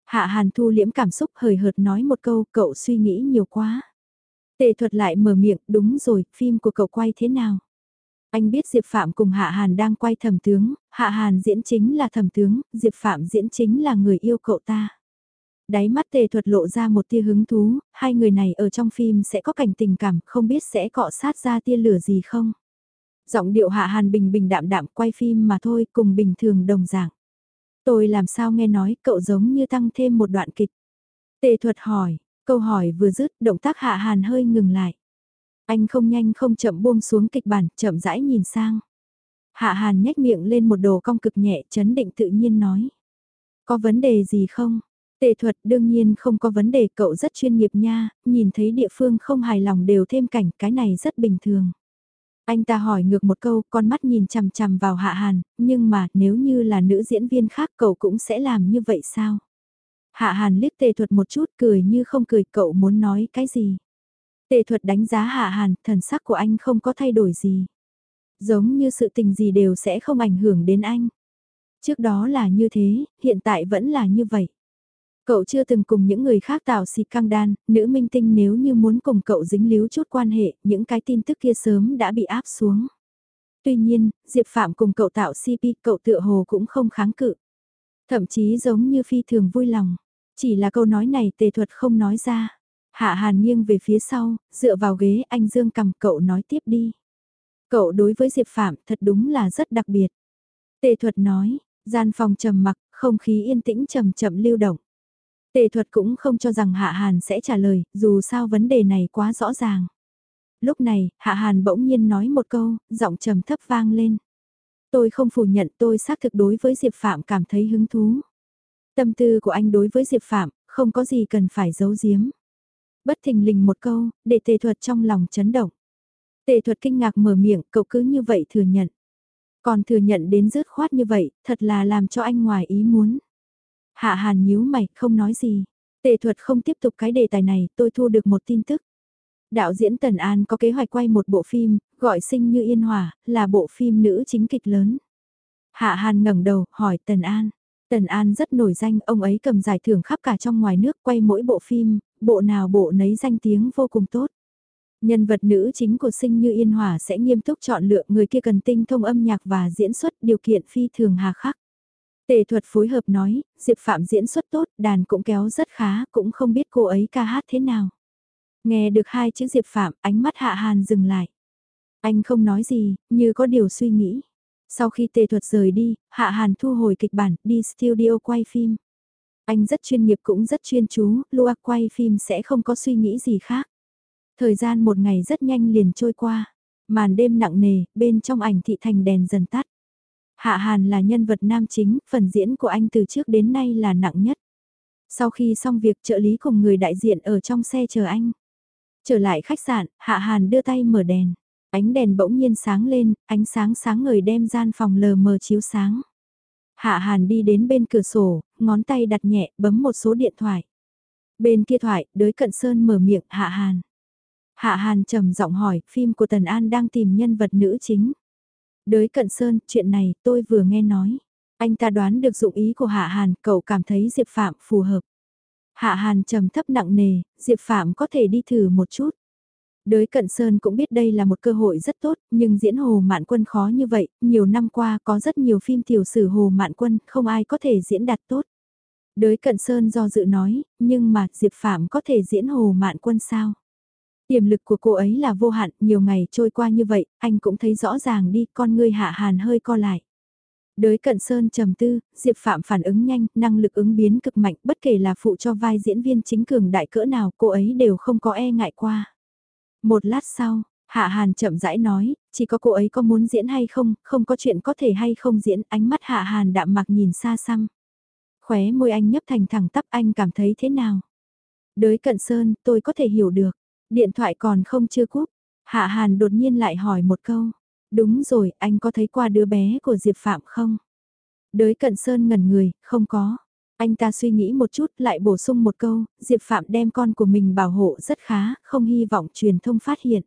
Hạ Hàn thu liễm cảm xúc hời hợt nói một câu cậu suy nghĩ nhiều quá. Tề thuật lại mở miệng đúng rồi, phim của cậu quay thế nào? Anh biết Diệp Phạm cùng Hạ Hàn đang quay thẩm tướng, Hạ Hàn diễn chính là thẩm tướng, Diệp Phạm diễn chính là người yêu cậu ta. Đáy mắt tề thuật lộ ra một tia hứng thú, hai người này ở trong phim sẽ có cảnh tình cảm, không biết sẽ cọ sát ra tia lửa gì không? Giọng điệu hạ hàn bình bình đạm đạm quay phim mà thôi, cùng bình thường đồng dạng. Tôi làm sao nghe nói cậu giống như tăng thêm một đoạn kịch. Tề thuật hỏi, câu hỏi vừa dứt, động tác hạ hàn hơi ngừng lại. Anh không nhanh không chậm buông xuống kịch bản, chậm rãi nhìn sang. Hạ hàn nhếch miệng lên một đồ cong cực nhẹ, chấn định tự nhiên nói. Có vấn đề gì không? tệ thuật đương nhiên không có vấn đề cậu rất chuyên nghiệp nha, nhìn thấy địa phương không hài lòng đều thêm cảnh, cái này rất bình thường. Anh ta hỏi ngược một câu, con mắt nhìn chằm chằm vào Hạ Hàn, nhưng mà nếu như là nữ diễn viên khác cậu cũng sẽ làm như vậy sao? Hạ Hàn liếc tề thuật một chút cười như không cười cậu muốn nói cái gì? Tề thuật đánh giá Hạ Hàn, thần sắc của anh không có thay đổi gì. Giống như sự tình gì đều sẽ không ảnh hưởng đến anh. Trước đó là như thế, hiện tại vẫn là như vậy. Cậu chưa từng cùng những người khác tạo xịt căng đan, nữ minh tinh nếu như muốn cùng cậu dính líu chút quan hệ, những cái tin tức kia sớm đã bị áp xuống. Tuy nhiên, Diệp Phạm cùng cậu tạo CP, cậu tựa hồ cũng không kháng cự. Thậm chí giống như phi thường vui lòng. Chỉ là câu nói này tề thuật không nói ra. Hạ Hàn nghiêng về phía sau, dựa vào ghế anh Dương cầm cậu nói tiếp đi. Cậu đối với Diệp Phạm thật đúng là rất đặc biệt. Tề thuật nói, gian phòng trầm mặc, không khí yên tĩnh chậm chậm lưu động. Tề thuật cũng không cho rằng Hạ Hàn sẽ trả lời, dù sao vấn đề này quá rõ ràng. Lúc này, Hạ Hàn bỗng nhiên nói một câu, giọng trầm thấp vang lên. Tôi không phủ nhận tôi xác thực đối với Diệp Phạm cảm thấy hứng thú. Tâm tư của anh đối với Diệp Phạm, không có gì cần phải giấu giếm. Bất thình lình một câu, để tề thuật trong lòng chấn động. Tề thuật kinh ngạc mở miệng, cậu cứ như vậy thừa nhận. Còn thừa nhận đến rớt khoát như vậy, thật là làm cho anh ngoài ý muốn. Hạ hàn nhíu mày, không nói gì. Tề thuật không tiếp tục cái đề tài này, tôi thu được một tin tức. Đạo diễn Tần An có kế hoạch quay một bộ phim, gọi sinh như yên hòa, là bộ phim nữ chính kịch lớn. Hạ hàn ngẩng đầu, hỏi Tần An. Tần An rất nổi danh, ông ấy cầm giải thưởng khắp cả trong ngoài nước quay mỗi bộ phim, bộ nào bộ nấy danh tiếng vô cùng tốt. Nhân vật nữ chính của sinh như Yên Hòa sẽ nghiêm túc chọn lựa người kia cần tinh thông âm nhạc và diễn xuất điều kiện phi thường hà khắc. Tề thuật phối hợp nói, Diệp Phạm diễn xuất tốt, đàn cũng kéo rất khá, cũng không biết cô ấy ca hát thế nào. Nghe được hai chữ Diệp Phạm, ánh mắt Hạ Hàn dừng lại. Anh không nói gì, như có điều suy nghĩ. Sau khi tề thuật rời đi, Hạ Hàn thu hồi kịch bản, đi studio quay phim. Anh rất chuyên nghiệp cũng rất chuyên chú, Lua quay phim sẽ không có suy nghĩ gì khác. Thời gian một ngày rất nhanh liền trôi qua. Màn đêm nặng nề, bên trong ảnh thị thành đèn dần tắt. Hạ Hàn là nhân vật nam chính, phần diễn của anh từ trước đến nay là nặng nhất. Sau khi xong việc trợ lý cùng người đại diện ở trong xe chờ anh. Trở lại khách sạn, Hạ Hàn đưa tay mở đèn. Ánh đèn bỗng nhiên sáng lên, ánh sáng sáng ngời đem gian phòng lờ mờ chiếu sáng. Hạ Hàn đi đến bên cửa sổ, ngón tay đặt nhẹ, bấm một số điện thoại. Bên kia thoại, đới cận sơn mở miệng, Hạ Hàn. Hạ Hàn trầm giọng hỏi, phim của Tần An đang tìm nhân vật nữ chính. Đới cận sơn, chuyện này tôi vừa nghe nói. Anh ta đoán được dụng ý của Hạ Hàn, cậu cảm thấy Diệp Phạm phù hợp. Hạ Hàn trầm thấp nặng nề, Diệp Phạm có thể đi thử một chút. Đới Cận Sơn cũng biết đây là một cơ hội rất tốt, nhưng diễn Hồ Mạn Quân khó như vậy, nhiều năm qua có rất nhiều phim tiểu sử Hồ Mạn Quân, không ai có thể diễn đạt tốt. Đới Cận Sơn do dự nói, nhưng mà Diệp Phạm có thể diễn Hồ Mạn Quân sao? Tiềm lực của cô ấy là vô hạn, nhiều ngày trôi qua như vậy, anh cũng thấy rõ ràng đi, con ngươi hạ hàn hơi co lại. Đới cận sơn trầm tư, Diệp Phạm phản ứng nhanh, năng lực ứng biến cực mạnh, bất kể là phụ cho vai diễn viên chính cường đại cỡ nào, cô ấy đều không có e ngại qua. Một lát sau, Hạ Hàn chậm rãi nói, chỉ có cô ấy có muốn diễn hay không, không có chuyện có thể hay không diễn, ánh mắt Hạ Hàn đạm mặc nhìn xa xăm. Khóe môi anh nhấp thành thẳng tắp anh cảm thấy thế nào? Đới cận sơn, tôi có thể hiểu được. Điện thoại còn không chưa cúp. Hạ Hàn đột nhiên lại hỏi một câu. Đúng rồi, anh có thấy qua đứa bé của Diệp Phạm không? Đới cận sơn ngẩn người, không có. Anh ta suy nghĩ một chút lại bổ sung một câu, Diệp Phạm đem con của mình bảo hộ rất khá, không hy vọng truyền thông phát hiện.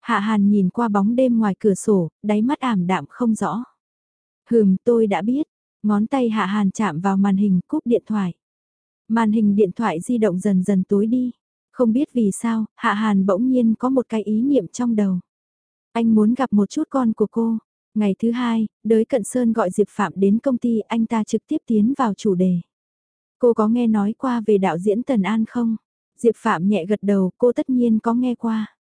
Hạ Hàn nhìn qua bóng đêm ngoài cửa sổ, đáy mắt ảm đạm không rõ. Hừm, tôi đã biết. Ngón tay Hạ Hàn chạm vào màn hình cúp điện thoại. Màn hình điện thoại di động dần dần tối đi. Không biết vì sao, Hạ Hàn bỗng nhiên có một cái ý niệm trong đầu. Anh muốn gặp một chút con của cô. Ngày thứ hai, đới Cận Sơn gọi Diệp Phạm đến công ty anh ta trực tiếp tiến vào chủ đề. Cô có nghe nói qua về đạo diễn Tần An không? Diệp Phạm nhẹ gật đầu, cô tất nhiên có nghe qua.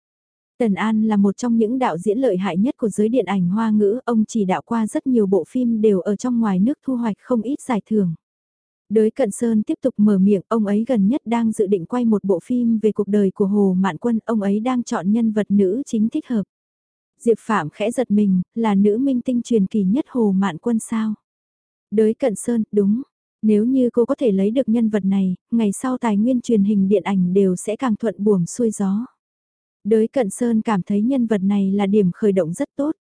Tần An là một trong những đạo diễn lợi hại nhất của giới điện ảnh hoa ngữ, ông chỉ đạo qua rất nhiều bộ phim đều ở trong ngoài nước thu hoạch không ít giải thưởng. Đới Cận Sơn tiếp tục mở miệng, ông ấy gần nhất đang dự định quay một bộ phim về cuộc đời của Hồ Mạn Quân, ông ấy đang chọn nhân vật nữ chính thích hợp. Diệp Phạm khẽ giật mình, là nữ minh tinh truyền kỳ nhất Hồ Mạn Quân sao? Đới Cận Sơn, đúng. Nếu như cô có thể lấy được nhân vật này, ngày sau tài nguyên truyền hình điện ảnh đều sẽ càng thuận buồm xuôi gió. Đới Cận Sơn cảm thấy nhân vật này là điểm khởi động rất tốt.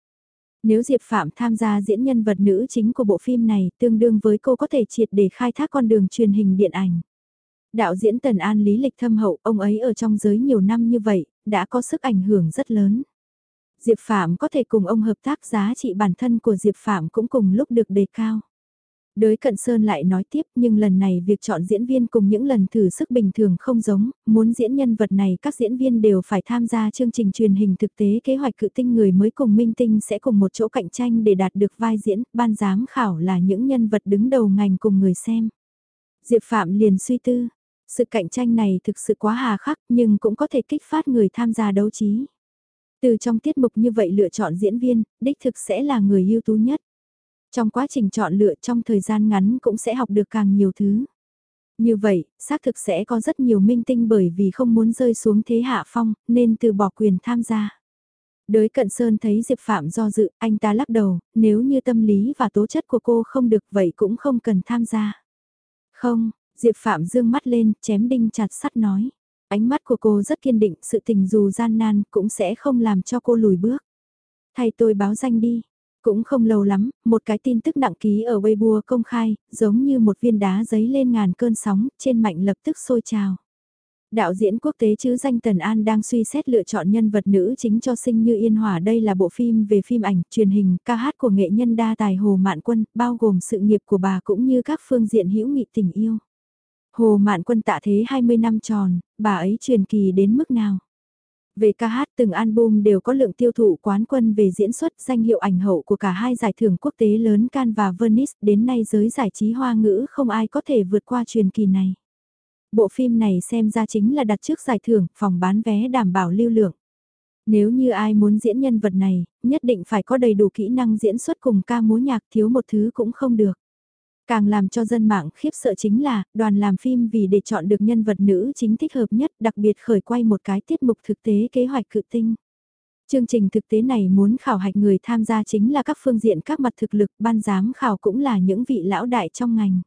Nếu Diệp Phạm tham gia diễn nhân vật nữ chính của bộ phim này tương đương với cô có thể triệt để khai thác con đường truyền hình điện ảnh. Đạo diễn Tần An lý lịch thâm hậu, ông ấy ở trong giới nhiều năm như vậy, đã có sức ảnh hưởng rất lớn. Diệp Phạm có thể cùng ông hợp tác giá trị bản thân của Diệp Phạm cũng cùng lúc được đề cao. Đới Cận Sơn lại nói tiếp nhưng lần này việc chọn diễn viên cùng những lần thử sức bình thường không giống, muốn diễn nhân vật này các diễn viên đều phải tham gia chương trình truyền hình thực tế kế hoạch cự tinh người mới cùng minh tinh sẽ cùng một chỗ cạnh tranh để đạt được vai diễn, ban giám khảo là những nhân vật đứng đầu ngành cùng người xem. Diệp Phạm liền suy tư, sự cạnh tranh này thực sự quá hà khắc nhưng cũng có thể kích phát người tham gia đấu trí. Từ trong tiết mục như vậy lựa chọn diễn viên, đích thực sẽ là người ưu tú nhất. Trong quá trình chọn lựa trong thời gian ngắn cũng sẽ học được càng nhiều thứ. Như vậy, xác thực sẽ có rất nhiều minh tinh bởi vì không muốn rơi xuống thế hạ phong, nên từ bỏ quyền tham gia. Đới cận sơn thấy Diệp Phạm do dự, anh ta lắc đầu, nếu như tâm lý và tố chất của cô không được vậy cũng không cần tham gia. Không, Diệp Phạm dương mắt lên, chém đinh chặt sắt nói. Ánh mắt của cô rất kiên định, sự tình dù gian nan cũng sẽ không làm cho cô lùi bước. Thay tôi báo danh đi, cũng không lâu lắm, một cái tin tức nặng ký ở Weibo công khai, giống như một viên đá giấy lên ngàn cơn sóng, trên mạnh lập tức sôi trào. Đạo diễn quốc tế chứ danh Tần An đang suy xét lựa chọn nhân vật nữ chính cho sinh như Yên hòa đây là bộ phim về phim ảnh, truyền hình, ca hát của nghệ nhân đa tài Hồ Mạn Quân, bao gồm sự nghiệp của bà cũng như các phương diện hữu nghị tình yêu. Hồ Mạn Quân tạ thế 20 năm tròn, bà ấy truyền kỳ đến mức nào? Về ca hát từng album đều có lượng tiêu thụ quán quân về diễn xuất danh hiệu ảnh hậu của cả hai giải thưởng quốc tế lớn Cannes và Venice đến nay giới giải trí hoa ngữ không ai có thể vượt qua truyền kỳ này. Bộ phim này xem ra chính là đặt trước giải thưởng, phòng bán vé đảm bảo lưu lượng. Nếu như ai muốn diễn nhân vật này, nhất định phải có đầy đủ kỹ năng diễn xuất cùng ca múa nhạc thiếu một thứ cũng không được. Càng làm cho dân mạng khiếp sợ chính là, đoàn làm phim vì để chọn được nhân vật nữ chính thích hợp nhất đặc biệt khởi quay một cái tiết mục thực tế kế hoạch cự tinh. Chương trình thực tế này muốn khảo hạch người tham gia chính là các phương diện các mặt thực lực, ban giám khảo cũng là những vị lão đại trong ngành.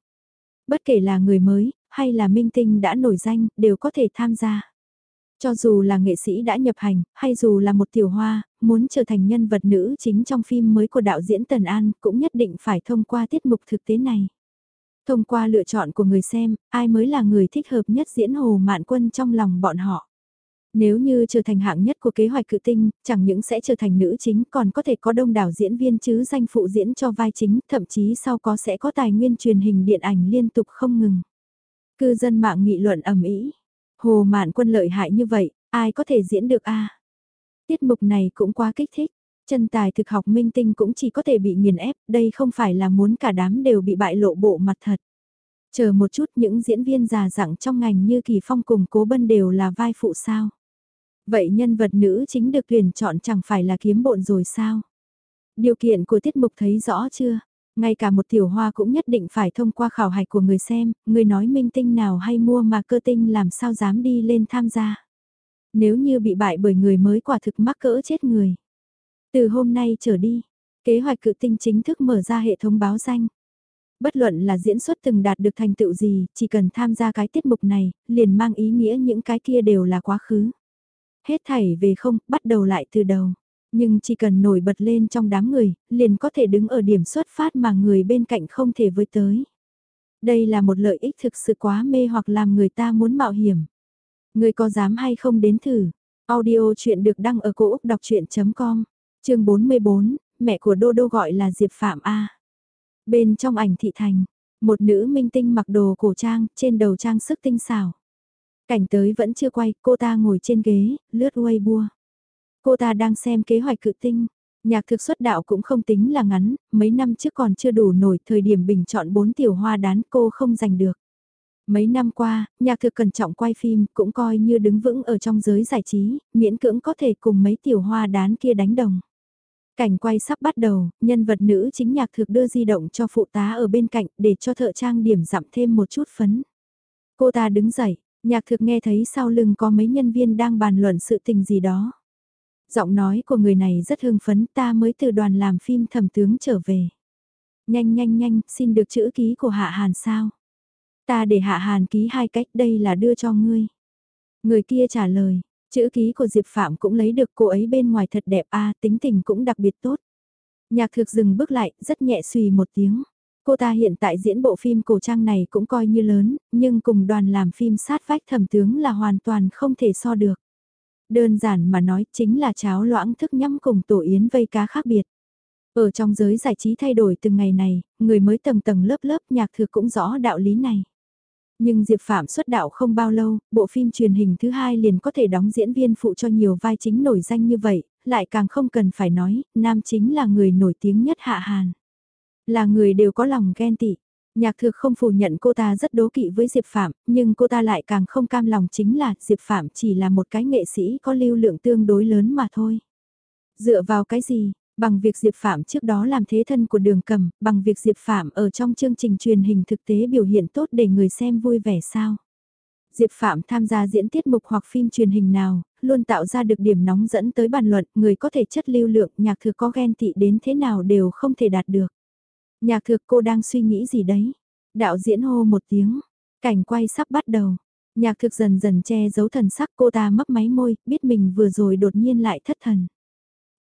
Bất kể là người mới, hay là minh tinh đã nổi danh, đều có thể tham gia. Cho dù là nghệ sĩ đã nhập hành, hay dù là một tiểu hoa, muốn trở thành nhân vật nữ chính trong phim mới của đạo diễn Tần An, cũng nhất định phải thông qua tiết mục thực tế này. Thông qua lựa chọn của người xem, ai mới là người thích hợp nhất diễn Hồ Mạn Quân trong lòng bọn họ. Nếu như trở thành hạng nhất của kế hoạch cự tinh, chẳng những sẽ trở thành nữ chính còn có thể có đông đảo diễn viên chứ danh phụ diễn cho vai chính, thậm chí sau có sẽ có tài nguyên truyền hình điện ảnh liên tục không ngừng. Cư dân mạng nghị luận ầm ĩ Hồ Mạn Quân lợi hại như vậy, ai có thể diễn được a? Tiết mục này cũng quá kích thích, chân tài thực học minh tinh cũng chỉ có thể bị nghiền ép, đây không phải là muốn cả đám đều bị bại lộ bộ mặt thật. Chờ một chút những diễn viên già dặn trong ngành như Kỳ Phong cùng Cố Bân đều là vai phụ sao? Vậy nhân vật nữ chính được tuyển chọn chẳng phải là kiếm bộn rồi sao? Điều kiện của tiết mục thấy rõ chưa? Ngay cả một tiểu hoa cũng nhất định phải thông qua khảo hạch của người xem, người nói minh tinh nào hay mua mà cơ tinh làm sao dám đi lên tham gia. Nếu như bị bại bởi người mới quả thực mắc cỡ chết người. Từ hôm nay trở đi, kế hoạch cự tinh chính thức mở ra hệ thống báo danh. Bất luận là diễn xuất từng đạt được thành tựu gì, chỉ cần tham gia cái tiết mục này, liền mang ý nghĩa những cái kia đều là quá khứ. Hết thảy về không, bắt đầu lại từ đầu. Nhưng chỉ cần nổi bật lên trong đám người, liền có thể đứng ở điểm xuất phát mà người bên cạnh không thể với tới. Đây là một lợi ích thực sự quá mê hoặc làm người ta muốn mạo hiểm. Người có dám hay không đến thử? Audio chuyện được đăng ở cổ Úc đọc chuyện.com, chương 44, mẹ của Đô Đô gọi là Diệp Phạm A. Bên trong ảnh thị thành, một nữ minh tinh mặc đồ cổ trang, trên đầu trang sức tinh xảo. Cảnh tới vẫn chưa quay, cô ta ngồi trên ghế, lướt Weibo. Cô ta đang xem kế hoạch cự tinh. Nhạc thực xuất đạo cũng không tính là ngắn, mấy năm trước còn chưa đủ nổi thời điểm bình chọn bốn tiểu hoa đán cô không giành được. Mấy năm qua, nhạc thực cẩn trọng quay phim cũng coi như đứng vững ở trong giới giải trí, miễn cưỡng có thể cùng mấy tiểu hoa đán kia đánh đồng. Cảnh quay sắp bắt đầu, nhân vật nữ chính nhạc thực đưa di động cho phụ tá ở bên cạnh để cho thợ trang điểm giảm thêm một chút phấn. Cô ta đứng dậy, nhạc thực nghe thấy sau lưng có mấy nhân viên đang bàn luận sự tình gì đó. Giọng nói của người này rất hưng phấn ta mới từ đoàn làm phim thẩm tướng trở về. Nhanh nhanh nhanh, xin được chữ ký của Hạ Hàn sao? Ta để Hạ Hàn ký hai cách đây là đưa cho ngươi. Người kia trả lời, chữ ký của Diệp Phạm cũng lấy được cô ấy bên ngoài thật đẹp a tính tình cũng đặc biệt tốt. Nhạc thực dừng bước lại, rất nhẹ suy một tiếng. Cô ta hiện tại diễn bộ phim cổ trang này cũng coi như lớn, nhưng cùng đoàn làm phim sát vách thẩm tướng là hoàn toàn không thể so được. Đơn giản mà nói chính là cháo loãng thức nhắm cùng tổ yến vây cá khác biệt. Ở trong giới giải trí thay đổi từng ngày này, người mới tầng tầng lớp lớp nhạc thực cũng rõ đạo lý này. Nhưng Diệp Phạm xuất đạo không bao lâu, bộ phim truyền hình thứ hai liền có thể đóng diễn viên phụ cho nhiều vai chính nổi danh như vậy, lại càng không cần phải nói, nam chính là người nổi tiếng nhất Hạ Hàn. Là người đều có lòng ghen tị. Nhạc thực không phủ nhận cô ta rất đố kỵ với Diệp Phạm, nhưng cô ta lại càng không cam lòng chính là Diệp Phạm chỉ là một cái nghệ sĩ có lưu lượng tương đối lớn mà thôi. Dựa vào cái gì, bằng việc Diệp Phạm trước đó làm thế thân của đường cầm, bằng việc Diệp Phạm ở trong chương trình truyền hình thực tế biểu hiện tốt để người xem vui vẻ sao. Diệp Phạm tham gia diễn tiết mục hoặc phim truyền hình nào, luôn tạo ra được điểm nóng dẫn tới bàn luận, người có thể chất lưu lượng, nhạc thừa có ghen tị đến thế nào đều không thể đạt được. Nhạc thực cô đang suy nghĩ gì đấy? Đạo diễn hô một tiếng, cảnh quay sắp bắt đầu. Nhạc thực dần dần che giấu thần sắc cô ta mấp máy môi, biết mình vừa rồi đột nhiên lại thất thần.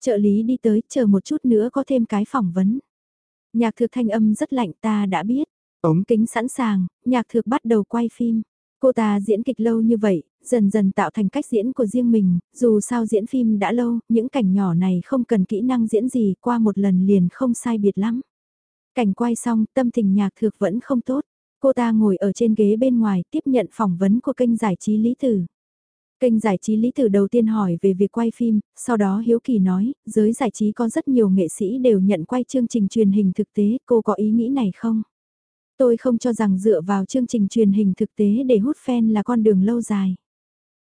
Trợ lý đi tới, chờ một chút nữa có thêm cái phỏng vấn. Nhạc thực thanh âm rất lạnh ta đã biết. Ống kính sẵn sàng, nhạc thực bắt đầu quay phim. Cô ta diễn kịch lâu như vậy, dần dần tạo thành cách diễn của riêng mình, dù sao diễn phim đã lâu, những cảnh nhỏ này không cần kỹ năng diễn gì, qua một lần liền không sai biệt lắm. Cảnh quay xong, tâm tình nhạc thực vẫn không tốt. Cô ta ngồi ở trên ghế bên ngoài tiếp nhận phỏng vấn của kênh giải trí Lý Tử. Kênh giải trí Lý Tử đầu tiên hỏi về việc quay phim, sau đó Hiếu Kỳ nói, giới giải trí có rất nhiều nghệ sĩ đều nhận quay chương trình truyền hình thực tế, cô có ý nghĩ này không? Tôi không cho rằng dựa vào chương trình truyền hình thực tế để hút fan là con đường lâu dài.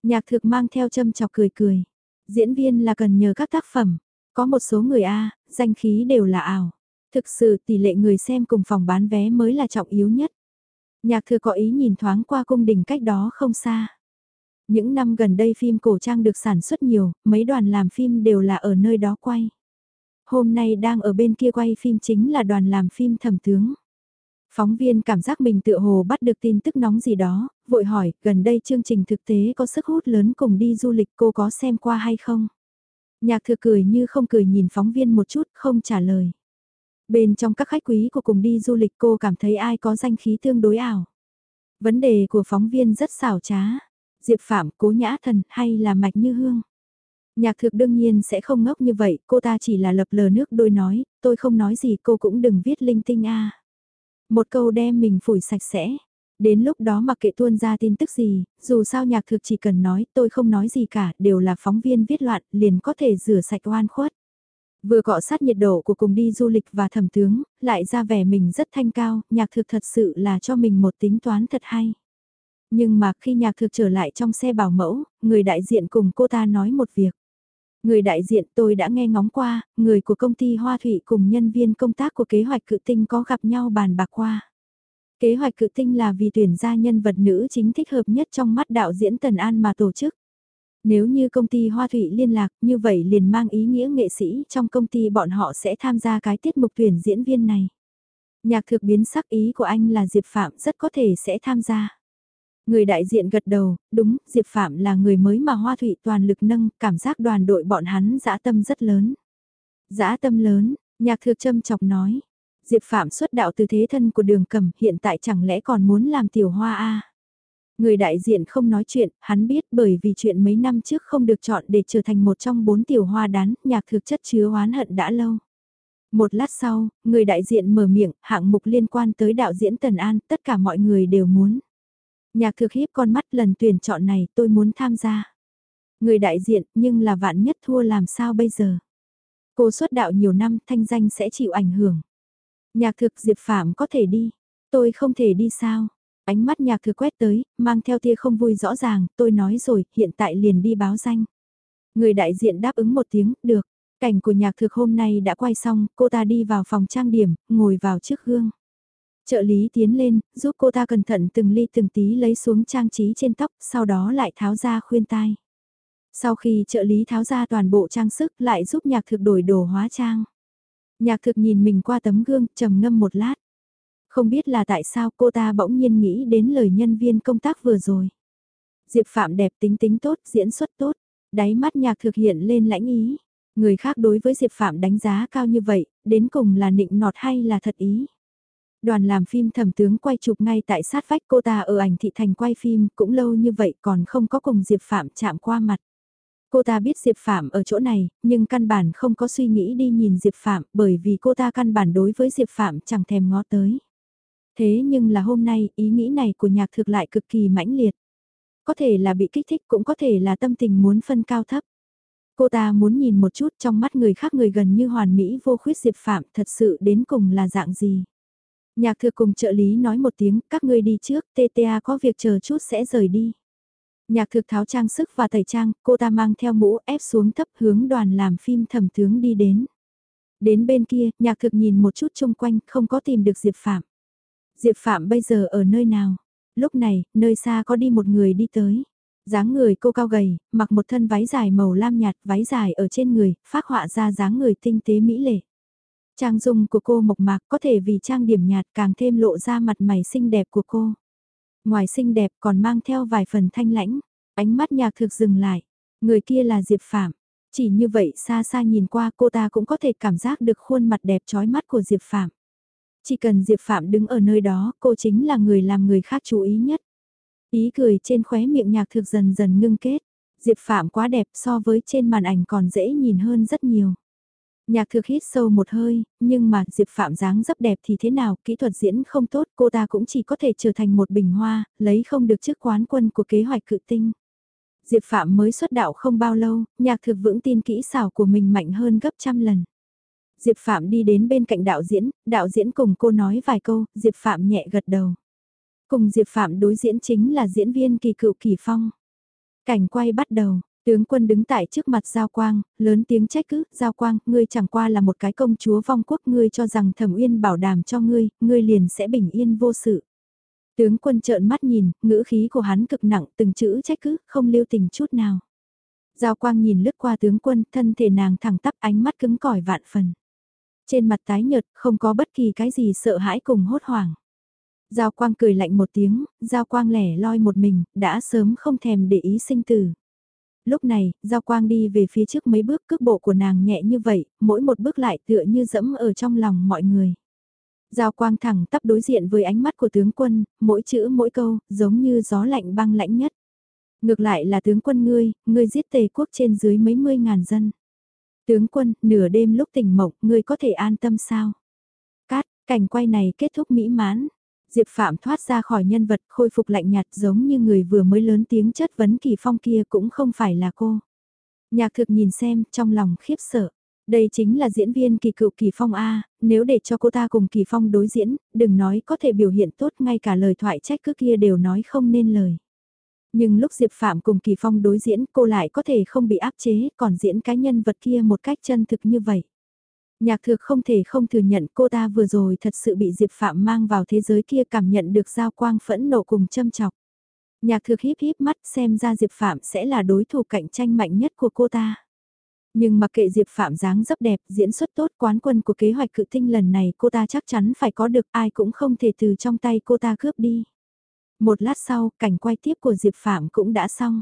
Nhạc thực mang theo châm chọc cười cười. Diễn viên là cần nhờ các tác phẩm. Có một số người A, danh khí đều là ảo. Thực sự tỷ lệ người xem cùng phòng bán vé mới là trọng yếu nhất. Nhạc thừa có ý nhìn thoáng qua cung đình cách đó không xa. Những năm gần đây phim cổ trang được sản xuất nhiều, mấy đoàn làm phim đều là ở nơi đó quay. Hôm nay đang ở bên kia quay phim chính là đoàn làm phim thẩm tướng. Phóng viên cảm giác mình tựa hồ bắt được tin tức nóng gì đó, vội hỏi, gần đây chương trình thực tế có sức hút lớn cùng đi du lịch cô có xem qua hay không? Nhạc thừa cười như không cười nhìn phóng viên một chút, không trả lời. Bên trong các khách quý của cùng đi du lịch cô cảm thấy ai có danh khí tương đối ảo. Vấn đề của phóng viên rất xảo trá. Diệp Phạm, Cố Nhã Thần hay là Mạch Như Hương? Nhạc thực đương nhiên sẽ không ngốc như vậy, cô ta chỉ là lập lờ nước đôi nói, tôi không nói gì cô cũng đừng viết linh tinh a. Một câu đem mình phủi sạch sẽ. Đến lúc đó mặc kệ tuôn ra tin tức gì, dù sao nhạc thực chỉ cần nói tôi không nói gì cả, đều là phóng viên viết loạn, liền có thể rửa sạch oan khuất. Vừa cọ sát nhiệt độ của cùng đi du lịch và thẩm tướng, lại ra vẻ mình rất thanh cao, nhạc thực thật sự là cho mình một tính toán thật hay. Nhưng mà khi nhạc thực trở lại trong xe bảo mẫu, người đại diện cùng cô ta nói một việc. Người đại diện tôi đã nghe ngóng qua, người của công ty Hoa Thủy cùng nhân viên công tác của kế hoạch cự tinh có gặp nhau bàn bạc qua. Kế hoạch cự tinh là vì tuyển ra nhân vật nữ chính thích hợp nhất trong mắt đạo diễn Tần An mà tổ chức. Nếu như công ty Hoa Thụy liên lạc như vậy liền mang ý nghĩa nghệ sĩ trong công ty bọn họ sẽ tham gia cái tiết mục tuyển diễn viên này. Nhạc thực biến sắc ý của anh là Diệp Phạm rất có thể sẽ tham gia. Người đại diện gật đầu, đúng, Diệp Phạm là người mới mà Hoa Thụy toàn lực nâng, cảm giác đoàn đội bọn hắn dã tâm rất lớn. Dã tâm lớn, nhạc thực châm chọc nói. Diệp Phạm xuất đạo từ thế thân của đường cầm, hiện tại chẳng lẽ còn muốn làm tiểu hoa a Người đại diện không nói chuyện, hắn biết bởi vì chuyện mấy năm trước không được chọn để trở thành một trong bốn tiểu hoa đán, nhạc thực chất chứa oán hận đã lâu. Một lát sau, người đại diện mở miệng, hạng mục liên quan tới đạo diễn Tần An, tất cả mọi người đều muốn. Nhạc thực hiếp con mắt lần tuyển chọn này tôi muốn tham gia. Người đại diện nhưng là vạn nhất thua làm sao bây giờ. Cô xuất đạo nhiều năm thanh danh sẽ chịu ảnh hưởng. Nhạc thực Diệp Phạm có thể đi. Tôi không thể đi sao. Ánh mắt nhạc thư quét tới, mang theo tia không vui rõ ràng, tôi nói rồi, hiện tại liền đi báo danh. Người đại diện đáp ứng một tiếng, được. Cảnh của nhạc thực hôm nay đã quay xong, cô ta đi vào phòng trang điểm, ngồi vào trước gương. Trợ lý tiến lên, giúp cô ta cẩn thận từng ly từng tí lấy xuống trang trí trên tóc, sau đó lại tháo ra khuyên tai. Sau khi trợ lý tháo ra toàn bộ trang sức lại giúp nhạc thực đổi đồ hóa trang. Nhạc thực nhìn mình qua tấm gương, trầm ngâm một lát. Không biết là tại sao cô ta bỗng nhiên nghĩ đến lời nhân viên công tác vừa rồi. Diệp Phạm đẹp tính tính tốt, diễn xuất tốt, đáy mắt nhạc thực hiện lên lãnh ý. Người khác đối với Diệp Phạm đánh giá cao như vậy, đến cùng là nịnh nọt hay là thật ý. Đoàn làm phim thẩm tướng quay chụp ngay tại sát vách cô ta ở ảnh thị thành quay phim cũng lâu như vậy còn không có cùng Diệp Phạm chạm qua mặt. Cô ta biết Diệp Phạm ở chỗ này, nhưng căn bản không có suy nghĩ đi nhìn Diệp Phạm bởi vì cô ta căn bản đối với Diệp Phạm chẳng thèm ngó tới. Thế nhưng là hôm nay, ý nghĩ này của nhạc thực lại cực kỳ mãnh liệt. Có thể là bị kích thích cũng có thể là tâm tình muốn phân cao thấp. Cô ta muốn nhìn một chút trong mắt người khác người gần như hoàn mỹ vô khuyết Diệp Phạm thật sự đến cùng là dạng gì. Nhạc thực cùng trợ lý nói một tiếng, các ngươi đi trước, TTA có việc chờ chút sẽ rời đi. Nhạc thực tháo trang sức và tẩy trang, cô ta mang theo mũ ép xuống thấp hướng đoàn làm phim thẩm tướng đi đến. Đến bên kia, nhạc thực nhìn một chút chung quanh, không có tìm được Diệp Phạm. Diệp Phạm bây giờ ở nơi nào? Lúc này, nơi xa có đi một người đi tới. dáng người cô cao gầy, mặc một thân váy dài màu lam nhạt, váy dài ở trên người, phát họa ra dáng người tinh tế mỹ lệ. Trang dung của cô mộc mạc có thể vì trang điểm nhạt càng thêm lộ ra mặt mày xinh đẹp của cô. Ngoài xinh đẹp còn mang theo vài phần thanh lãnh, ánh mắt nhạc thực dừng lại. Người kia là Diệp Phạm. Chỉ như vậy xa xa nhìn qua cô ta cũng có thể cảm giác được khuôn mặt đẹp trói mắt của Diệp Phạm. Chỉ cần Diệp Phạm đứng ở nơi đó, cô chính là người làm người khác chú ý nhất. Ý cười trên khóe miệng nhạc thực dần dần ngưng kết. Diệp Phạm quá đẹp so với trên màn ảnh còn dễ nhìn hơn rất nhiều. Nhạc thực hít sâu một hơi, nhưng mà Diệp Phạm dáng dấp đẹp thì thế nào, kỹ thuật diễn không tốt, cô ta cũng chỉ có thể trở thành một bình hoa, lấy không được chức quán quân của kế hoạch cự tinh. Diệp Phạm mới xuất đạo không bao lâu, nhạc thực vững tin kỹ xảo của mình mạnh hơn gấp trăm lần. Diệp Phạm đi đến bên cạnh đạo diễn, đạo diễn cùng cô nói vài câu, Diệp Phạm nhẹ gật đầu. Cùng Diệp Phạm đối diễn chính là diễn viên kỳ cựu Kỳ Phong. Cảnh quay bắt đầu, tướng quân đứng tại trước mặt Giao Quang, lớn tiếng trách cứ, Giao Quang, ngươi chẳng qua là một cái công chúa vong quốc, ngươi cho rằng thẩm uyên bảo đảm cho ngươi, ngươi liền sẽ bình yên vô sự. Tướng quân trợn mắt nhìn, ngữ khí của hắn cực nặng, từng chữ trách cứ, không lưu tình chút nào. Giao Quang nhìn lướt qua tướng quân, thân thể nàng thẳng tắp ánh mắt cứng cỏi vạn phần. Trên mặt tái nhợt, không có bất kỳ cái gì sợ hãi cùng hốt hoảng. Giao quang cười lạnh một tiếng, giao quang lẻ loi một mình, đã sớm không thèm để ý sinh tử. Lúc này, giao quang đi về phía trước mấy bước cước bộ của nàng nhẹ như vậy, mỗi một bước lại tựa như dẫm ở trong lòng mọi người. Giao quang thẳng tắp đối diện với ánh mắt của tướng quân, mỗi chữ mỗi câu, giống như gió lạnh băng lãnh nhất. Ngược lại là tướng quân ngươi, ngươi giết tề quốc trên dưới mấy mươi ngàn dân. Tướng quân, nửa đêm lúc tỉnh mộng, ngươi có thể an tâm sao? Cát, cảnh quay này kết thúc mỹ mãn. Diệp Phạm thoát ra khỏi nhân vật khôi phục lạnh nhạt giống như người vừa mới lớn tiếng chất vấn kỳ phong kia cũng không phải là cô. Nhạc thực nhìn xem, trong lòng khiếp sợ. Đây chính là diễn viên kỳ cựu kỳ phong A, nếu để cho cô ta cùng kỳ phong đối diễn, đừng nói có thể biểu hiện tốt ngay cả lời thoại trách cứ kia đều nói không nên lời. Nhưng lúc Diệp Phạm cùng Kỳ Phong đối diễn cô lại có thể không bị áp chế, còn diễn cái nhân vật kia một cách chân thực như vậy. Nhạc thực không thể không thừa nhận cô ta vừa rồi thật sự bị Diệp Phạm mang vào thế giới kia cảm nhận được giao quang phẫn nộ cùng châm chọc. Nhạc thực híp híp mắt xem ra Diệp Phạm sẽ là đối thủ cạnh tranh mạnh nhất của cô ta. Nhưng mặc kệ Diệp Phạm dáng dấp đẹp, diễn xuất tốt quán quân của kế hoạch cự tinh lần này cô ta chắc chắn phải có được ai cũng không thể từ trong tay cô ta cướp đi. Một lát sau, cảnh quay tiếp của Diệp Phạm cũng đã xong.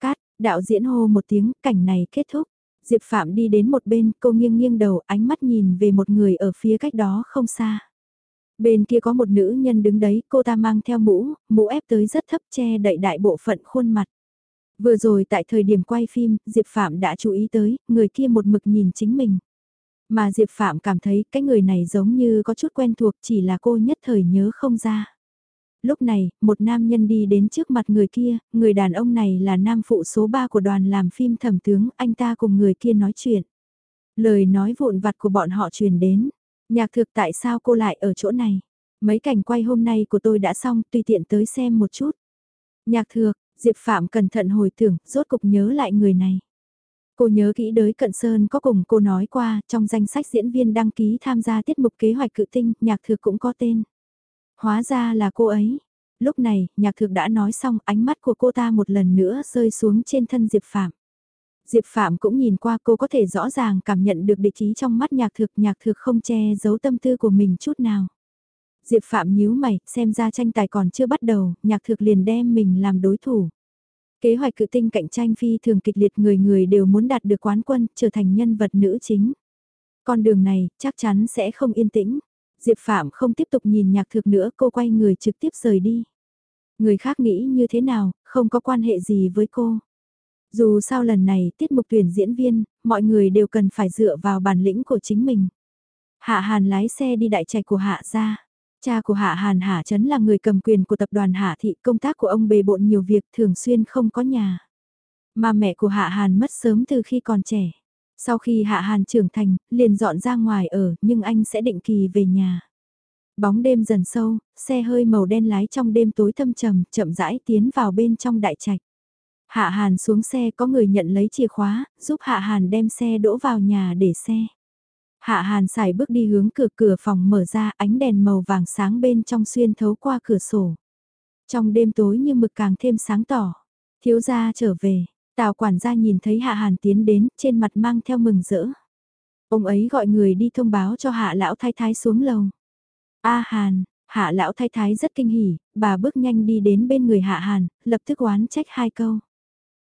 Cát, đạo diễn hô một tiếng, cảnh này kết thúc. Diệp Phạm đi đến một bên, cô nghiêng nghiêng đầu, ánh mắt nhìn về một người ở phía cách đó không xa. Bên kia có một nữ nhân đứng đấy, cô ta mang theo mũ, mũ ép tới rất thấp che đậy đại bộ phận khuôn mặt. Vừa rồi tại thời điểm quay phim, Diệp Phạm đã chú ý tới, người kia một mực nhìn chính mình. Mà Diệp Phạm cảm thấy cái người này giống như có chút quen thuộc chỉ là cô nhất thời nhớ không ra. Lúc này, một nam nhân đi đến trước mặt người kia, người đàn ông này là nam phụ số 3 của đoàn làm phim thẩm tướng, anh ta cùng người kia nói chuyện. Lời nói vụn vặt của bọn họ truyền đến. Nhạc thực tại sao cô lại ở chỗ này? Mấy cảnh quay hôm nay của tôi đã xong, tùy tiện tới xem một chút. Nhạc thược, Diệp Phạm cẩn thận hồi tưởng, rốt cục nhớ lại người này. Cô nhớ kỹ đới Cận Sơn có cùng cô nói qua, trong danh sách diễn viên đăng ký tham gia tiết mục kế hoạch cự tinh, nhạc thược cũng có tên. Hóa ra là cô ấy. Lúc này, nhạc thực đã nói xong ánh mắt của cô ta một lần nữa rơi xuống trên thân Diệp Phạm. Diệp Phạm cũng nhìn qua cô có thể rõ ràng cảm nhận được địch ý trong mắt nhạc thực nhạc thực không che giấu tâm tư của mình chút nào. Diệp Phạm nhíu mày, xem ra tranh tài còn chưa bắt đầu, nhạc thực liền đem mình làm đối thủ. Kế hoạch cự tinh cạnh tranh phi thường kịch liệt người người đều muốn đạt được quán quân, trở thành nhân vật nữ chính. Con đường này, chắc chắn sẽ không yên tĩnh. Diệp Phạm không tiếp tục nhìn nhạc thực nữa cô quay người trực tiếp rời đi. Người khác nghĩ như thế nào, không có quan hệ gì với cô. Dù sao lần này tiết mục tuyển diễn viên, mọi người đều cần phải dựa vào bản lĩnh của chính mình. Hạ Hàn lái xe đi đại trạch của Hạ gia. Cha của Hạ Hàn Hạ Trấn là người cầm quyền của tập đoàn Hạ Thị, công tác của ông bề bộn nhiều việc thường xuyên không có nhà. Mà mẹ của Hạ Hàn mất sớm từ khi còn trẻ. Sau khi Hạ Hàn trưởng thành, liền dọn ra ngoài ở, nhưng anh sẽ định kỳ về nhà. Bóng đêm dần sâu, xe hơi màu đen lái trong đêm tối thâm trầm, chậm rãi tiến vào bên trong đại trạch. Hạ Hàn xuống xe có người nhận lấy chìa khóa, giúp Hạ Hàn đem xe đỗ vào nhà để xe. Hạ Hàn xài bước đi hướng cửa cửa phòng mở ra ánh đèn màu vàng sáng bên trong xuyên thấu qua cửa sổ. Trong đêm tối như mực càng thêm sáng tỏ. Thiếu gia trở về, Tào quản gia nhìn thấy Hạ Hàn tiến đến, trên mặt mang theo mừng rỡ. Ông ấy gọi người đi thông báo cho Hạ lão thái thái xuống lầu. A Hàn, Hạ lão thái thái rất kinh hỉ, bà bước nhanh đi đến bên người Hạ Hàn, lập tức oán trách hai câu.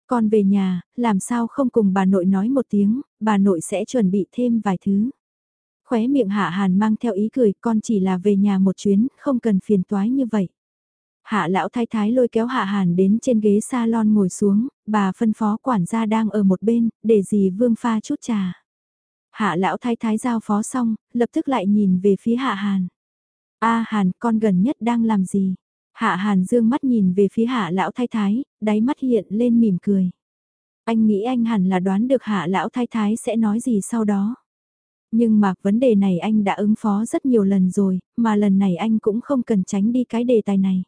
Con về nhà, làm sao không cùng bà nội nói một tiếng, bà nội sẽ chuẩn bị thêm vài thứ. Khóe miệng Hạ Hàn mang theo ý cười, con chỉ là về nhà một chuyến, không cần phiền toái như vậy. Hạ lão thái thái lôi kéo Hạ Hàn đến trên ghế salon ngồi xuống, bà phân phó quản gia đang ở một bên, để dì Vương pha chút trà. Hạ lão thái thái giao phó xong, lập tức lại nhìn về phía Hạ Hàn. A Hàn, con gần nhất đang làm gì? Hạ Hàn dương mắt nhìn về phía Hạ lão thái thái, đáy mắt hiện lên mỉm cười. Anh nghĩ anh hẳn là đoán được Hạ lão thái thái sẽ nói gì sau đó. Nhưng mà vấn đề này anh đã ứng phó rất nhiều lần rồi, mà lần này anh cũng không cần tránh đi cái đề tài này.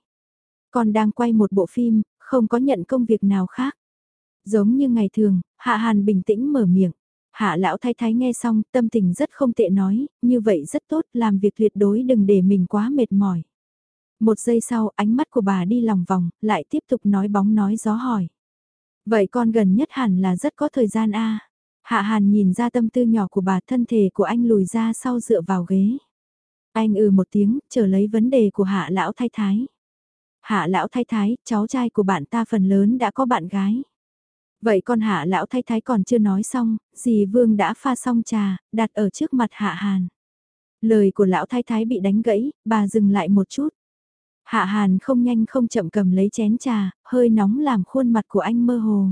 Con đang quay một bộ phim, không có nhận công việc nào khác. Giống như ngày thường, Hạ Hàn bình tĩnh mở miệng. Hạ lão thái thái nghe xong, tâm tình rất không tệ nói, như vậy rất tốt, làm việc tuyệt đối đừng để mình quá mệt mỏi. Một giây sau, ánh mắt của bà đi lòng vòng, lại tiếp tục nói bóng nói gió hỏi. Vậy con gần nhất hẳn là rất có thời gian a Hạ Hàn nhìn ra tâm tư nhỏ của bà thân thể của anh lùi ra sau dựa vào ghế. Anh ừ một tiếng, chờ lấy vấn đề của hạ lão thái thái. Hạ lão thái thái, cháu trai của bạn ta phần lớn đã có bạn gái. Vậy con hạ lão thái thái còn chưa nói xong, dì Vương đã pha xong trà, đặt ở trước mặt hạ Hàn. Lời của lão thái thái bị đánh gãy, bà dừng lại một chút. Hạ Hàn không nhanh không chậm cầm lấy chén trà, hơi nóng làm khuôn mặt của anh mơ hồ.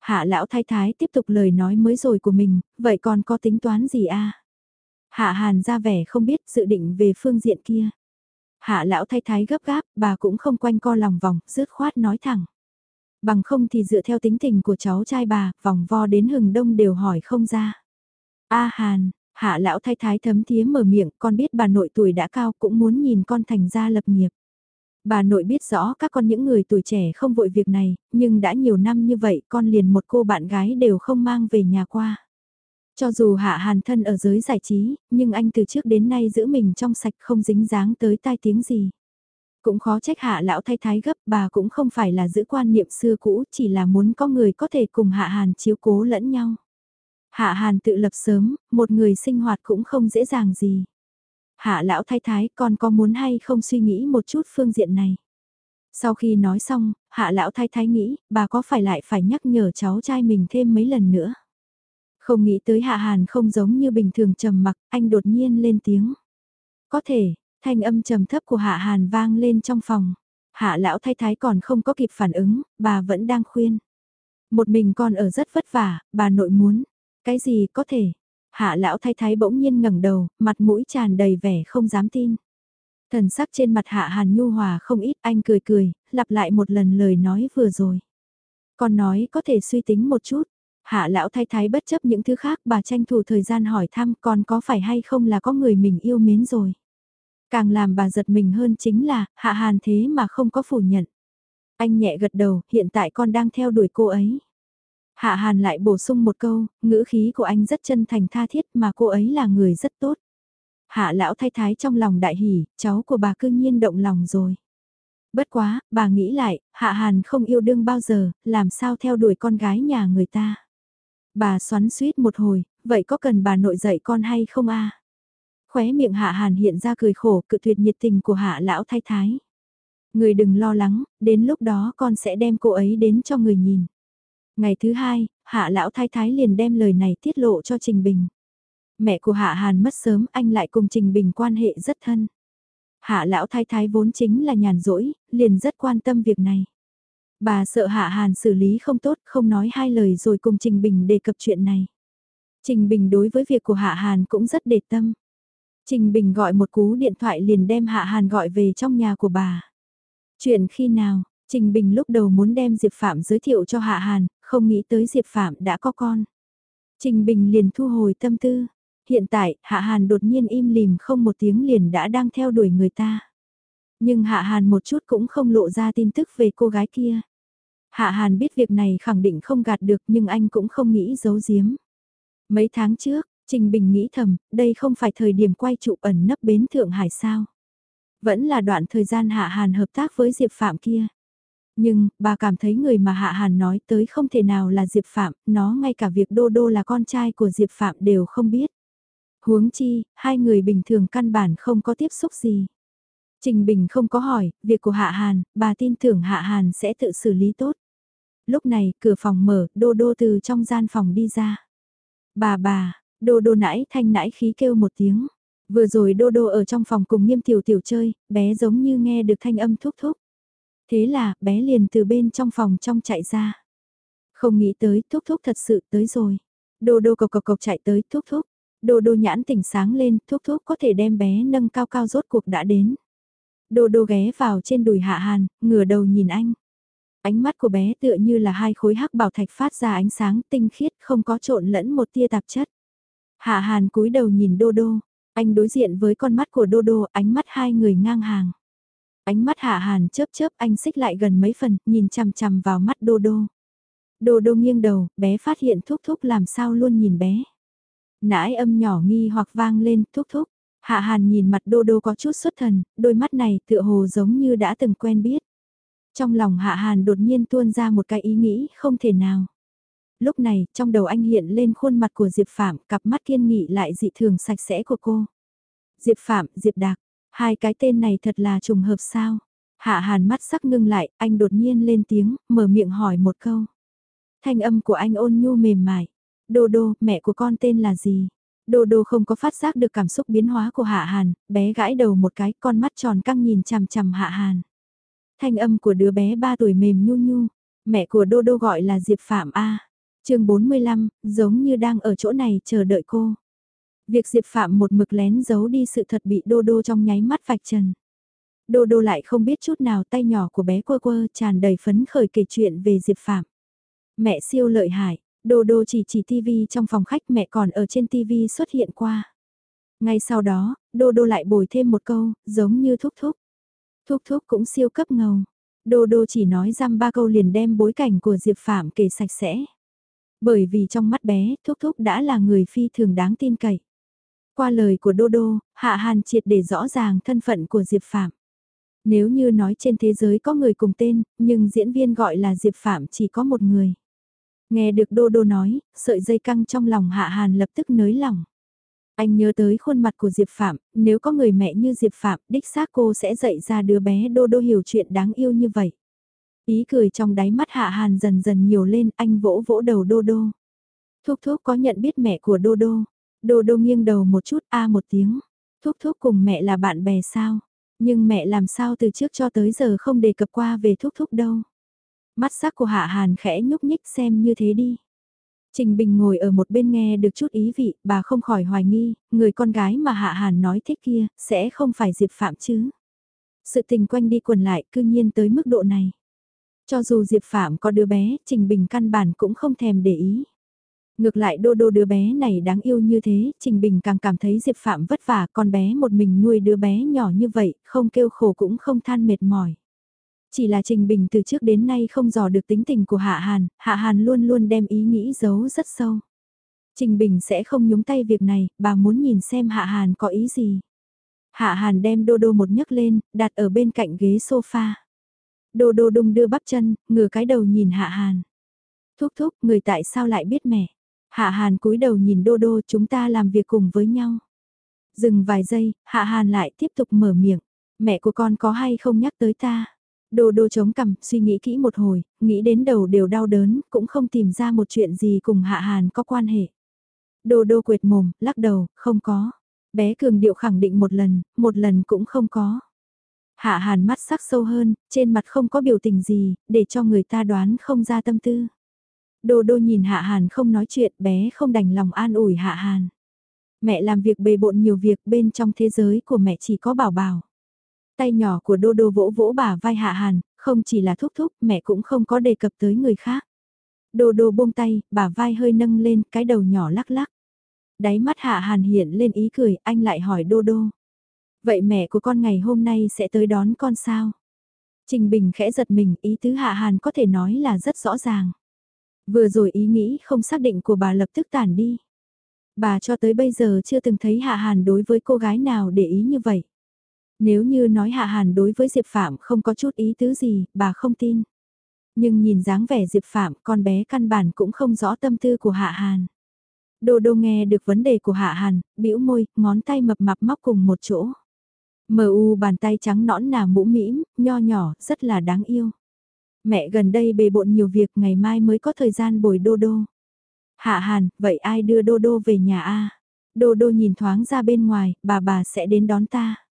Hạ lão thái thái tiếp tục lời nói mới rồi của mình, vậy còn có tính toán gì a? Hạ Hàn ra vẻ không biết dự định về phương diện kia. Hạ lão thái thái gấp gáp, bà cũng không quanh co lòng vòng, rứt khoát nói thẳng. Bằng không thì dựa theo tính tình của cháu trai bà, vòng vo đến hừng đông đều hỏi không ra. A Hàn, hạ lão thái thái thấm thía mở miệng, con biết bà nội tuổi đã cao cũng muốn nhìn con thành gia lập nghiệp. Bà nội biết rõ các con những người tuổi trẻ không vội việc này, nhưng đã nhiều năm như vậy con liền một cô bạn gái đều không mang về nhà qua. Cho dù hạ hàn thân ở giới giải trí, nhưng anh từ trước đến nay giữ mình trong sạch không dính dáng tới tai tiếng gì. Cũng khó trách hạ lão thay thái gấp bà cũng không phải là giữ quan niệm xưa cũ chỉ là muốn có người có thể cùng hạ hàn chiếu cố lẫn nhau. Hạ hàn tự lập sớm, một người sinh hoạt cũng không dễ dàng gì. Hạ lão thay thái còn có muốn hay không suy nghĩ một chút phương diện này. Sau khi nói xong, hạ lão thái thái nghĩ, bà có phải lại phải nhắc nhở cháu trai mình thêm mấy lần nữa. Không nghĩ tới hạ hàn không giống như bình thường trầm mặc, anh đột nhiên lên tiếng. Có thể, thanh âm trầm thấp của hạ hàn vang lên trong phòng. Hạ lão thái thái còn không có kịp phản ứng, bà vẫn đang khuyên. Một mình con ở rất vất vả, bà nội muốn. Cái gì có thể, Hạ lão thái thái bỗng nhiên ngẩng đầu, mặt mũi tràn đầy vẻ không dám tin. Thần sắc trên mặt hạ hàn nhu hòa không ít anh cười cười, lặp lại một lần lời nói vừa rồi. Con nói có thể suy tính một chút. Hạ lão thái thái bất chấp những thứ khác bà tranh thủ thời gian hỏi thăm còn có phải hay không là có người mình yêu mến rồi. Càng làm bà giật mình hơn chính là hạ hàn thế mà không có phủ nhận. Anh nhẹ gật đầu, hiện tại con đang theo đuổi cô ấy. Hạ Hàn lại bổ sung một câu, ngữ khí của anh rất chân thành tha thiết mà cô ấy là người rất tốt. Hạ lão thay thái trong lòng đại hỉ, cháu của bà cương nhiên động lòng rồi. Bất quá, bà nghĩ lại, Hạ Hàn không yêu đương bao giờ, làm sao theo đuổi con gái nhà người ta. Bà xoắn suýt một hồi, vậy có cần bà nội dạy con hay không a? Khóe miệng Hạ Hàn hiện ra cười khổ cự tuyệt nhiệt tình của Hạ lão thái thái. Người đừng lo lắng, đến lúc đó con sẽ đem cô ấy đến cho người nhìn. Ngày thứ hai, hạ lão thái thái liền đem lời này tiết lộ cho Trình Bình. Mẹ của hạ hàn mất sớm anh lại cùng Trình Bình quan hệ rất thân. Hạ lão thái thái vốn chính là nhàn rỗi, liền rất quan tâm việc này. Bà sợ Hạ Hàn xử lý không tốt, không nói hai lời rồi cùng Trình Bình đề cập chuyện này. Trình Bình đối với việc của Hạ Hàn cũng rất để tâm. Trình Bình gọi một cú điện thoại liền đem Hạ Hàn gọi về trong nhà của bà. Chuyện khi nào, Trình Bình lúc đầu muốn đem Diệp Phạm giới thiệu cho Hạ Hàn, không nghĩ tới Diệp Phạm đã có con. Trình Bình liền thu hồi tâm tư. Hiện tại, Hạ Hàn đột nhiên im lìm không một tiếng liền đã đang theo đuổi người ta. Nhưng Hạ Hàn một chút cũng không lộ ra tin tức về cô gái kia. Hạ Hàn biết việc này khẳng định không gạt được nhưng anh cũng không nghĩ giấu giếm. Mấy tháng trước, Trình Bình nghĩ thầm, đây không phải thời điểm quay trụ ẩn nấp bến Thượng Hải sao. Vẫn là đoạn thời gian Hạ Hàn hợp tác với Diệp Phạm kia. Nhưng, bà cảm thấy người mà Hạ Hàn nói tới không thể nào là Diệp Phạm, nó ngay cả việc Đô Đô là con trai của Diệp Phạm đều không biết. Huống chi, hai người bình thường căn bản không có tiếp xúc gì. Trình Bình không có hỏi, việc của Hạ Hàn, bà tin tưởng Hạ Hàn sẽ tự xử lý tốt. Lúc này, cửa phòng mở, Đô Đô từ trong gian phòng đi ra. Bà bà, Đô Đô nãi thanh nãi khí kêu một tiếng. Vừa rồi Đô Đô ở trong phòng cùng nghiêm tiểu tiểu chơi, bé giống như nghe được thanh âm thúc thúc. Thế là, bé liền từ bên trong phòng trong chạy ra. Không nghĩ tới, thúc thúc thật sự tới rồi. Đô Đô cộc cộc cộc chạy tới, thúc thúc. Đô Đô nhãn tỉnh sáng lên, thúc thúc có thể đem bé nâng cao cao rốt cuộc đã đến. Đô Đô ghé vào trên đùi Hạ Hàn, ngửa đầu nhìn anh. Ánh mắt của bé tựa như là hai khối hắc bảo thạch phát ra ánh sáng tinh khiết không có trộn lẫn một tia tạp chất. Hạ Hàn cúi đầu nhìn Đô Đô, anh đối diện với con mắt của Đô Đô, ánh mắt hai người ngang hàng. Ánh mắt Hạ Hàn chớp chớp anh xích lại gần mấy phần, nhìn chằm chằm vào mắt Đô Đô. Đô Đô nghiêng đầu, bé phát hiện thúc thúc làm sao luôn nhìn bé. Nãi âm nhỏ nghi hoặc vang lên, thúc thúc. Hạ Hàn nhìn mặt Đô Đô có chút xuất thần, đôi mắt này tựa hồ giống như đã từng quen biết. Trong lòng Hạ Hàn đột nhiên tuôn ra một cái ý nghĩ không thể nào. Lúc này, trong đầu anh hiện lên khuôn mặt của Diệp Phạm, cặp mắt kiên nghị lại dị thường sạch sẽ của cô. Diệp Phạm, Diệp Đạc, hai cái tên này thật là trùng hợp sao? Hạ Hàn mắt sắc ngưng lại, anh đột nhiên lên tiếng, mở miệng hỏi một câu. Thanh âm của anh ôn nhu mềm mại. Đô đô, mẹ của con tên là gì? Đô đô không có phát giác được cảm xúc biến hóa của Hạ Hàn, bé gãi đầu một cái, con mắt tròn căng nhìn chằm chằm Hạ Hàn. Thanh âm của đứa bé 3 tuổi mềm nhu nhu, mẹ của Đô Đô gọi là Diệp Phạm A. chương 45, giống như đang ở chỗ này chờ đợi cô. Việc Diệp Phạm một mực lén giấu đi sự thật bị Đô Đô trong nháy mắt vạch trần. Đô Đô lại không biết chút nào tay nhỏ của bé quơ quơ tràn đầy phấn khởi kể chuyện về Diệp Phạm. Mẹ siêu lợi hại, Đô Đô chỉ chỉ tivi trong phòng khách mẹ còn ở trên tivi xuất hiện qua. Ngay sau đó, Đô Đô lại bồi thêm một câu, giống như thúc thúc. Thúc thúc cũng siêu cấp ngầu. Đô đô chỉ nói răm ba câu liền đem bối cảnh của Diệp Phạm kể sạch sẽ. Bởi vì trong mắt bé, thúc thúc đã là người phi thường đáng tin cậy. Qua lời của Đô Đô, Hạ Hàn triệt để rõ ràng thân phận của Diệp Phạm. Nếu như nói trên thế giới có người cùng tên, nhưng diễn viên gọi là Diệp Phạm chỉ có một người. Nghe được Đô Đô nói, sợi dây căng trong lòng Hạ Hàn lập tức nới lỏng. Anh nhớ tới khuôn mặt của Diệp Phạm, nếu có người mẹ như Diệp Phạm, đích xác cô sẽ dạy ra đứa bé đô đô hiểu chuyện đáng yêu như vậy. Ý cười trong đáy mắt Hạ Hàn dần dần nhiều lên, anh vỗ vỗ đầu đô đô. Thúc thúc có nhận biết mẹ của đô đô. Đô đô nghiêng đầu một chút a à một tiếng. Thúc thúc cùng mẹ là bạn bè sao? Nhưng mẹ làm sao từ trước cho tới giờ không đề cập qua về thúc thúc đâu. Mắt sắc của Hạ Hàn khẽ nhúc nhích xem như thế đi. Trình Bình ngồi ở một bên nghe được chút ý vị, bà không khỏi hoài nghi, người con gái mà Hạ Hàn nói thích kia, sẽ không phải Diệp Phạm chứ. Sự tình quanh đi quần lại cư nhiên tới mức độ này. Cho dù Diệp Phạm có đứa bé, Trình Bình căn bản cũng không thèm để ý. Ngược lại đô đô đứa bé này đáng yêu như thế, Trình Bình càng cảm thấy Diệp Phạm vất vả, con bé một mình nuôi đứa bé nhỏ như vậy, không kêu khổ cũng không than mệt mỏi. Chỉ là Trình Bình từ trước đến nay không dò được tính tình của Hạ Hàn, Hạ Hàn luôn luôn đem ý nghĩ giấu rất sâu. Trình Bình sẽ không nhúng tay việc này, bà muốn nhìn xem Hạ Hàn có ý gì. Hạ Hàn đem đô đô một nhấc lên, đặt ở bên cạnh ghế sofa. Đô đô đung đưa bắp chân, ngửa cái đầu nhìn Hạ Hàn. Thúc thúc, người tại sao lại biết mẹ? Hạ Hàn cúi đầu nhìn đô đô chúng ta làm việc cùng với nhau. Dừng vài giây, Hạ Hàn lại tiếp tục mở miệng. Mẹ của con có hay không nhắc tới ta? Đô đô chống cằm, suy nghĩ kỹ một hồi, nghĩ đến đầu đều đau đớn, cũng không tìm ra một chuyện gì cùng Hạ Hàn có quan hệ. Đô đô quệt mồm, lắc đầu, không có. Bé cường điệu khẳng định một lần, một lần cũng không có. Hạ Hàn mắt sắc sâu hơn, trên mặt không có biểu tình gì, để cho người ta đoán không ra tâm tư. Đô đô nhìn Hạ Hàn không nói chuyện, bé không đành lòng an ủi Hạ Hàn. Mẹ làm việc bề bộn nhiều việc bên trong thế giới của mẹ chỉ có bảo bảo. Tay nhỏ của đô đô vỗ vỗ bà vai Hạ Hàn, không chỉ là thúc thúc, mẹ cũng không có đề cập tới người khác. Đô đô buông tay, bà vai hơi nâng lên, cái đầu nhỏ lắc lắc. Đáy mắt Hạ Hàn hiện lên ý cười, anh lại hỏi đô đô. Vậy mẹ của con ngày hôm nay sẽ tới đón con sao? Trình Bình khẽ giật mình, ý tứ Hạ Hàn có thể nói là rất rõ ràng. Vừa rồi ý nghĩ không xác định của bà lập tức tản đi. Bà cho tới bây giờ chưa từng thấy Hạ Hàn đối với cô gái nào để ý như vậy. Nếu như nói Hạ Hàn đối với Diệp Phạm không có chút ý tứ gì, bà không tin. Nhưng nhìn dáng vẻ Diệp Phạm, con bé căn bản cũng không rõ tâm tư của Hạ Hàn. Đô đô nghe được vấn đề của Hạ Hàn, bĩu môi, ngón tay mập mạp móc cùng một chỗ. Mờ u bàn tay trắng nõn nà mũ mĩm, nho nhỏ, rất là đáng yêu. Mẹ gần đây bề bộn nhiều việc ngày mai mới có thời gian bồi đô đô. Hạ Hàn, vậy ai đưa đô đô về nhà a? Đô đô nhìn thoáng ra bên ngoài, bà bà sẽ đến đón ta.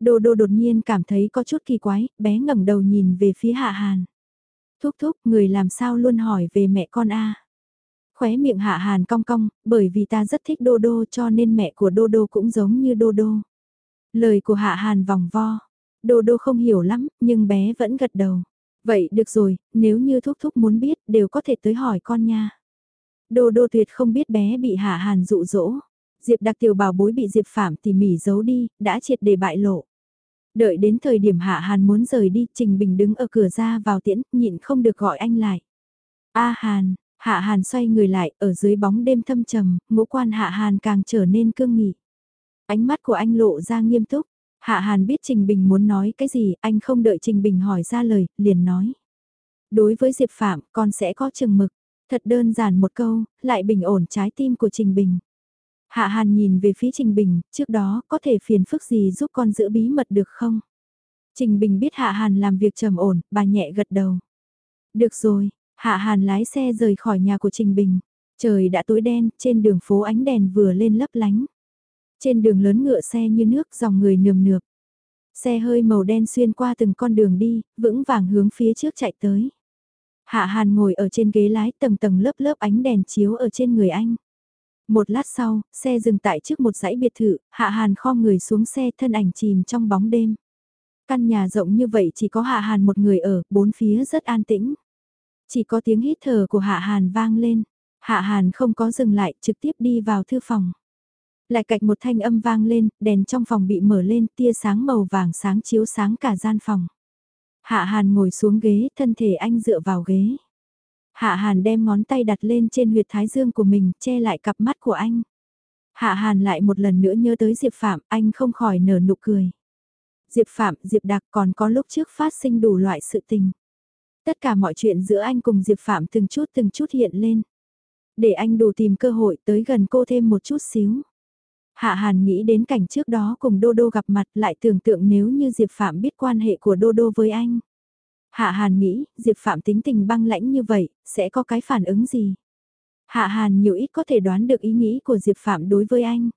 Đô đô đột nhiên cảm thấy có chút kỳ quái, bé ngẩng đầu nhìn về phía Hạ Hàn. Thúc thúc, người làm sao luôn hỏi về mẹ con a? Khóe miệng Hạ Hàn cong cong, bởi vì ta rất thích đô đô cho nên mẹ của đô đô cũng giống như đô đô. Lời của Hạ Hàn vòng vo. Đô đô không hiểu lắm, nhưng bé vẫn gật đầu. Vậy được rồi, nếu như thúc thúc muốn biết, đều có thể tới hỏi con nha. Đô đô tuyệt không biết bé bị Hạ Hàn dụ dỗ. Diệp đặc tiểu bảo bối bị Diệp Phạm tỉ mỉ giấu đi, đã triệt để bại lộ. Đợi đến thời điểm Hạ Hàn muốn rời đi, Trình Bình đứng ở cửa ra vào tiễn, nhịn không được gọi anh lại. A Hàn, Hạ Hàn xoay người lại, ở dưới bóng đêm thâm trầm, ngũ quan Hạ Hàn càng trở nên cương nghị. Ánh mắt của anh lộ ra nghiêm túc. Hạ Hàn biết Trình Bình muốn nói cái gì, anh không đợi Trình Bình hỏi ra lời, liền nói. Đối với Diệp Phạm, con sẽ có chừng mực. Thật đơn giản một câu, lại bình ổn trái tim của Trình Bình. Hạ Hàn nhìn về phía Trình Bình, trước đó có thể phiền phức gì giúp con giữ bí mật được không? Trình Bình biết Hạ Hàn làm việc trầm ổn, bà nhẹ gật đầu. Được rồi, Hạ Hàn lái xe rời khỏi nhà của Trình Bình. Trời đã tối đen, trên đường phố ánh đèn vừa lên lấp lánh. Trên đường lớn ngựa xe như nước dòng người nườm nượp. Xe hơi màu đen xuyên qua từng con đường đi, vững vàng hướng phía trước chạy tới. Hạ Hàn ngồi ở trên ghế lái tầng tầng lớp lớp ánh đèn chiếu ở trên người anh. Một lát sau, xe dừng tại trước một dãy biệt thự, Hạ Hàn kho người xuống xe thân ảnh chìm trong bóng đêm. Căn nhà rộng như vậy chỉ có Hạ Hàn một người ở, bốn phía rất an tĩnh. Chỉ có tiếng hít thở của Hạ Hàn vang lên. Hạ Hàn không có dừng lại, trực tiếp đi vào thư phòng. Lại cạnh một thanh âm vang lên, đèn trong phòng bị mở lên, tia sáng màu vàng sáng chiếu sáng cả gian phòng. Hạ Hàn ngồi xuống ghế, thân thể anh dựa vào ghế. Hạ Hàn đem ngón tay đặt lên trên huyệt thái dương của mình, che lại cặp mắt của anh. Hạ Hàn lại một lần nữa nhớ tới Diệp Phạm, anh không khỏi nở nụ cười. Diệp Phạm, Diệp Đặc còn có lúc trước phát sinh đủ loại sự tình. Tất cả mọi chuyện giữa anh cùng Diệp Phạm từng chút từng chút hiện lên. Để anh đủ tìm cơ hội tới gần cô thêm một chút xíu. Hạ Hàn nghĩ đến cảnh trước đó cùng Đô Đô gặp mặt lại tưởng tượng nếu như Diệp Phạm biết quan hệ của Đô Đô với anh. Hạ Hàn nghĩ, Diệp Phạm tính tình băng lãnh như vậy, sẽ có cái phản ứng gì? Hạ Hàn nhiều ít có thể đoán được ý nghĩ của Diệp Phạm đối với anh.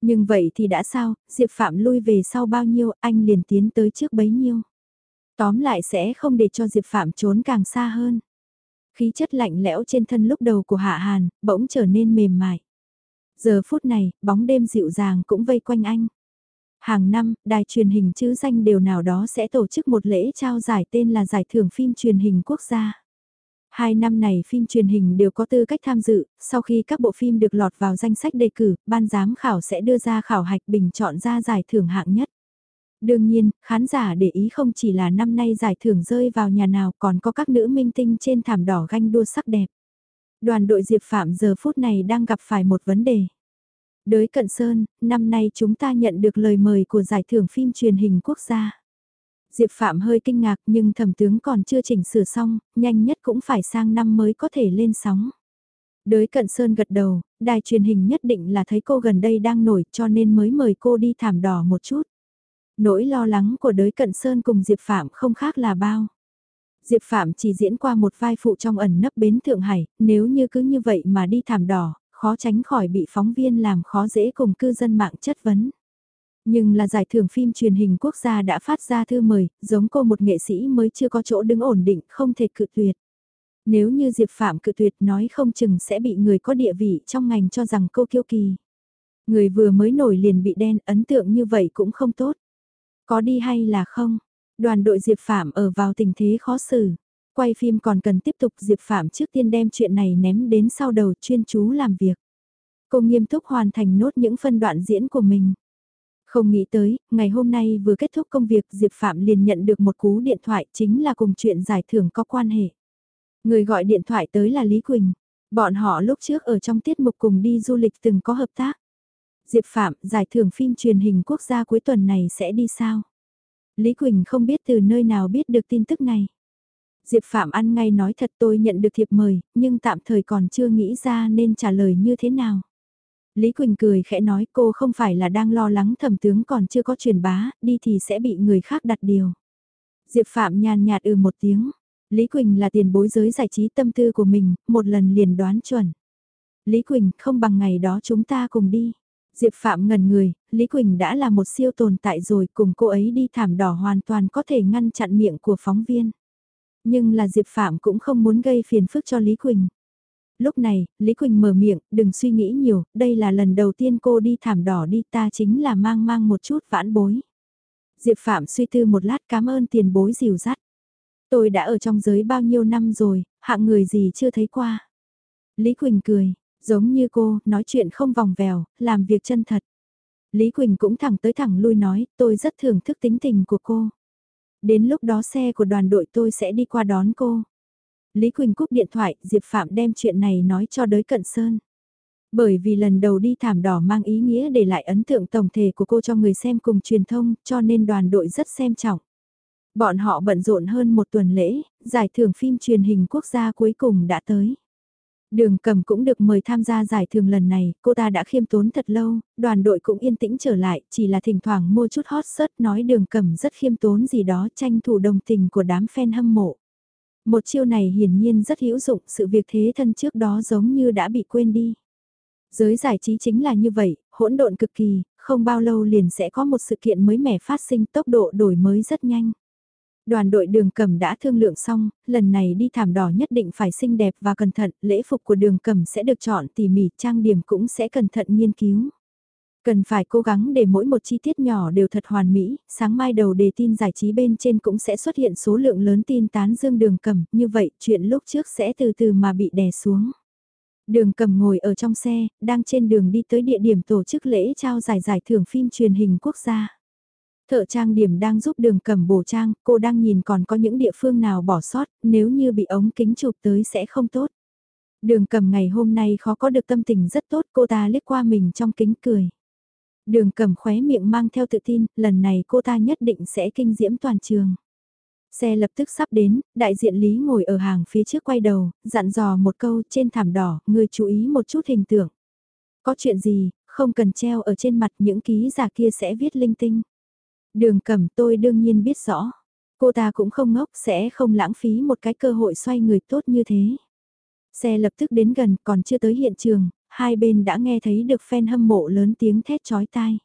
Nhưng vậy thì đã sao, Diệp Phạm lui về sau bao nhiêu, anh liền tiến tới trước bấy nhiêu. Tóm lại sẽ không để cho Diệp Phạm trốn càng xa hơn. Khí chất lạnh lẽo trên thân lúc đầu của Hạ Hàn, bỗng trở nên mềm mại. Giờ phút này, bóng đêm dịu dàng cũng vây quanh anh. Hàng năm, đài truyền hình chữ danh đều nào đó sẽ tổ chức một lễ trao giải tên là Giải thưởng phim truyền hình quốc gia. Hai năm này phim truyền hình đều có tư cách tham dự, sau khi các bộ phim được lọt vào danh sách đề cử, ban giám khảo sẽ đưa ra khảo hạch bình chọn ra giải thưởng hạng nhất. Đương nhiên, khán giả để ý không chỉ là năm nay giải thưởng rơi vào nhà nào còn có các nữ minh tinh trên thảm đỏ ganh đua sắc đẹp. Đoàn đội Diệp Phạm giờ phút này đang gặp phải một vấn đề. Đới Cận Sơn, năm nay chúng ta nhận được lời mời của giải thưởng phim truyền hình quốc gia. Diệp Phạm hơi kinh ngạc nhưng thẩm tướng còn chưa chỉnh sửa xong, nhanh nhất cũng phải sang năm mới có thể lên sóng. Đới Cận Sơn gật đầu, đài truyền hình nhất định là thấy cô gần đây đang nổi cho nên mới mời cô đi thảm đỏ một chút. Nỗi lo lắng của đới Cận Sơn cùng Diệp Phạm không khác là bao. Diệp Phạm chỉ diễn qua một vai phụ trong ẩn nấp bến Thượng Hải, nếu như cứ như vậy mà đi thảm đỏ, khó tránh khỏi bị phóng viên làm khó dễ cùng cư dân mạng chất vấn. Nhưng là giải thưởng phim truyền hình quốc gia đã phát ra thư mời, giống cô một nghệ sĩ mới chưa có chỗ đứng ổn định, không thể cự tuyệt. Nếu như Diệp Phạm cự tuyệt nói không chừng sẽ bị người có địa vị trong ngành cho rằng cô kiêu kỳ. Người vừa mới nổi liền bị đen, ấn tượng như vậy cũng không tốt. Có đi hay là không? Đoàn đội Diệp Phạm ở vào tình thế khó xử. Quay phim còn cần tiếp tục Diệp Phạm trước tiên đem chuyện này ném đến sau đầu chuyên chú làm việc. Cô nghiêm túc hoàn thành nốt những phân đoạn diễn của mình. Không nghĩ tới, ngày hôm nay vừa kết thúc công việc Diệp Phạm liền nhận được một cú điện thoại chính là cùng chuyện giải thưởng có quan hệ. Người gọi điện thoại tới là Lý Quỳnh. Bọn họ lúc trước ở trong tiết mục cùng đi du lịch từng có hợp tác. Diệp Phạm, giải thưởng phim truyền hình quốc gia cuối tuần này sẽ đi sao? Lý Quỳnh không biết từ nơi nào biết được tin tức này. Diệp Phạm ăn ngay nói thật tôi nhận được thiệp mời, nhưng tạm thời còn chưa nghĩ ra nên trả lời như thế nào. Lý Quỳnh cười khẽ nói cô không phải là đang lo lắng thẩm tướng còn chưa có truyền bá, đi thì sẽ bị người khác đặt điều. Diệp Phạm nhàn nhạt ừ một tiếng. Lý Quỳnh là tiền bối giới giải trí tâm tư của mình, một lần liền đoán chuẩn. Lý Quỳnh không bằng ngày đó chúng ta cùng đi. Diệp Phạm ngần người, Lý Quỳnh đã là một siêu tồn tại rồi cùng cô ấy đi thảm đỏ hoàn toàn có thể ngăn chặn miệng của phóng viên. Nhưng là Diệp Phạm cũng không muốn gây phiền phức cho Lý Quỳnh. Lúc này, Lý Quỳnh mở miệng, đừng suy nghĩ nhiều, đây là lần đầu tiên cô đi thảm đỏ đi ta chính là mang mang một chút vãn bối. Diệp Phạm suy tư một lát cảm ơn tiền bối dìu dắt. Tôi đã ở trong giới bao nhiêu năm rồi, hạng người gì chưa thấy qua. Lý Quỳnh cười, giống như cô, nói chuyện không vòng vèo, làm việc chân thật. Lý Quỳnh cũng thẳng tới thẳng lui nói, tôi rất thưởng thức tính tình của cô. Đến lúc đó xe của đoàn đội tôi sẽ đi qua đón cô. Lý Quỳnh cúp điện thoại, Diệp Phạm đem chuyện này nói cho đới cận sơn. Bởi vì lần đầu đi thảm đỏ mang ý nghĩa để lại ấn tượng tổng thể của cô cho người xem cùng truyền thông, cho nên đoàn đội rất xem trọng. Bọn họ bận rộn hơn một tuần lễ, giải thưởng phim truyền hình quốc gia cuối cùng đã tới. Đường cầm cũng được mời tham gia giải thưởng lần này, cô ta đã khiêm tốn thật lâu, đoàn đội cũng yên tĩnh trở lại, chỉ là thỉnh thoảng mua chút hot search nói đường cầm rất khiêm tốn gì đó tranh thủ đồng tình của đám fan hâm mộ. Một chiêu này hiển nhiên rất hữu dụng, sự việc thế thân trước đó giống như đã bị quên đi. Giới giải trí chính là như vậy, hỗn độn cực kỳ, không bao lâu liền sẽ có một sự kiện mới mẻ phát sinh tốc độ đổi mới rất nhanh. Đoàn đội đường cầm đã thương lượng xong, lần này đi thảm đỏ nhất định phải xinh đẹp và cẩn thận, lễ phục của đường cầm sẽ được chọn tỉ mỉ, trang điểm cũng sẽ cẩn thận nghiên cứu. Cần phải cố gắng để mỗi một chi tiết nhỏ đều thật hoàn mỹ, sáng mai đầu đề tin giải trí bên trên cũng sẽ xuất hiện số lượng lớn tin tán dương đường cầm, như vậy chuyện lúc trước sẽ từ từ mà bị đè xuống. Đường cầm ngồi ở trong xe, đang trên đường đi tới địa điểm tổ chức lễ trao giải giải thưởng phim truyền hình quốc gia. Thợ trang điểm đang giúp đường cầm bổ trang, cô đang nhìn còn có những địa phương nào bỏ sót, nếu như bị ống kính chụp tới sẽ không tốt. Đường cầm ngày hôm nay khó có được tâm tình rất tốt, cô ta liếc qua mình trong kính cười. Đường cầm khóe miệng mang theo tự tin, lần này cô ta nhất định sẽ kinh diễm toàn trường. Xe lập tức sắp đến, đại diện Lý ngồi ở hàng phía trước quay đầu, dặn dò một câu trên thảm đỏ, người chú ý một chút hình tượng. Có chuyện gì, không cần treo ở trên mặt những ký giả kia sẽ viết linh tinh. Đường cầm tôi đương nhiên biết rõ. Cô ta cũng không ngốc sẽ không lãng phí một cái cơ hội xoay người tốt như thế. Xe lập tức đến gần còn chưa tới hiện trường, hai bên đã nghe thấy được fan hâm mộ lớn tiếng thét chói tai.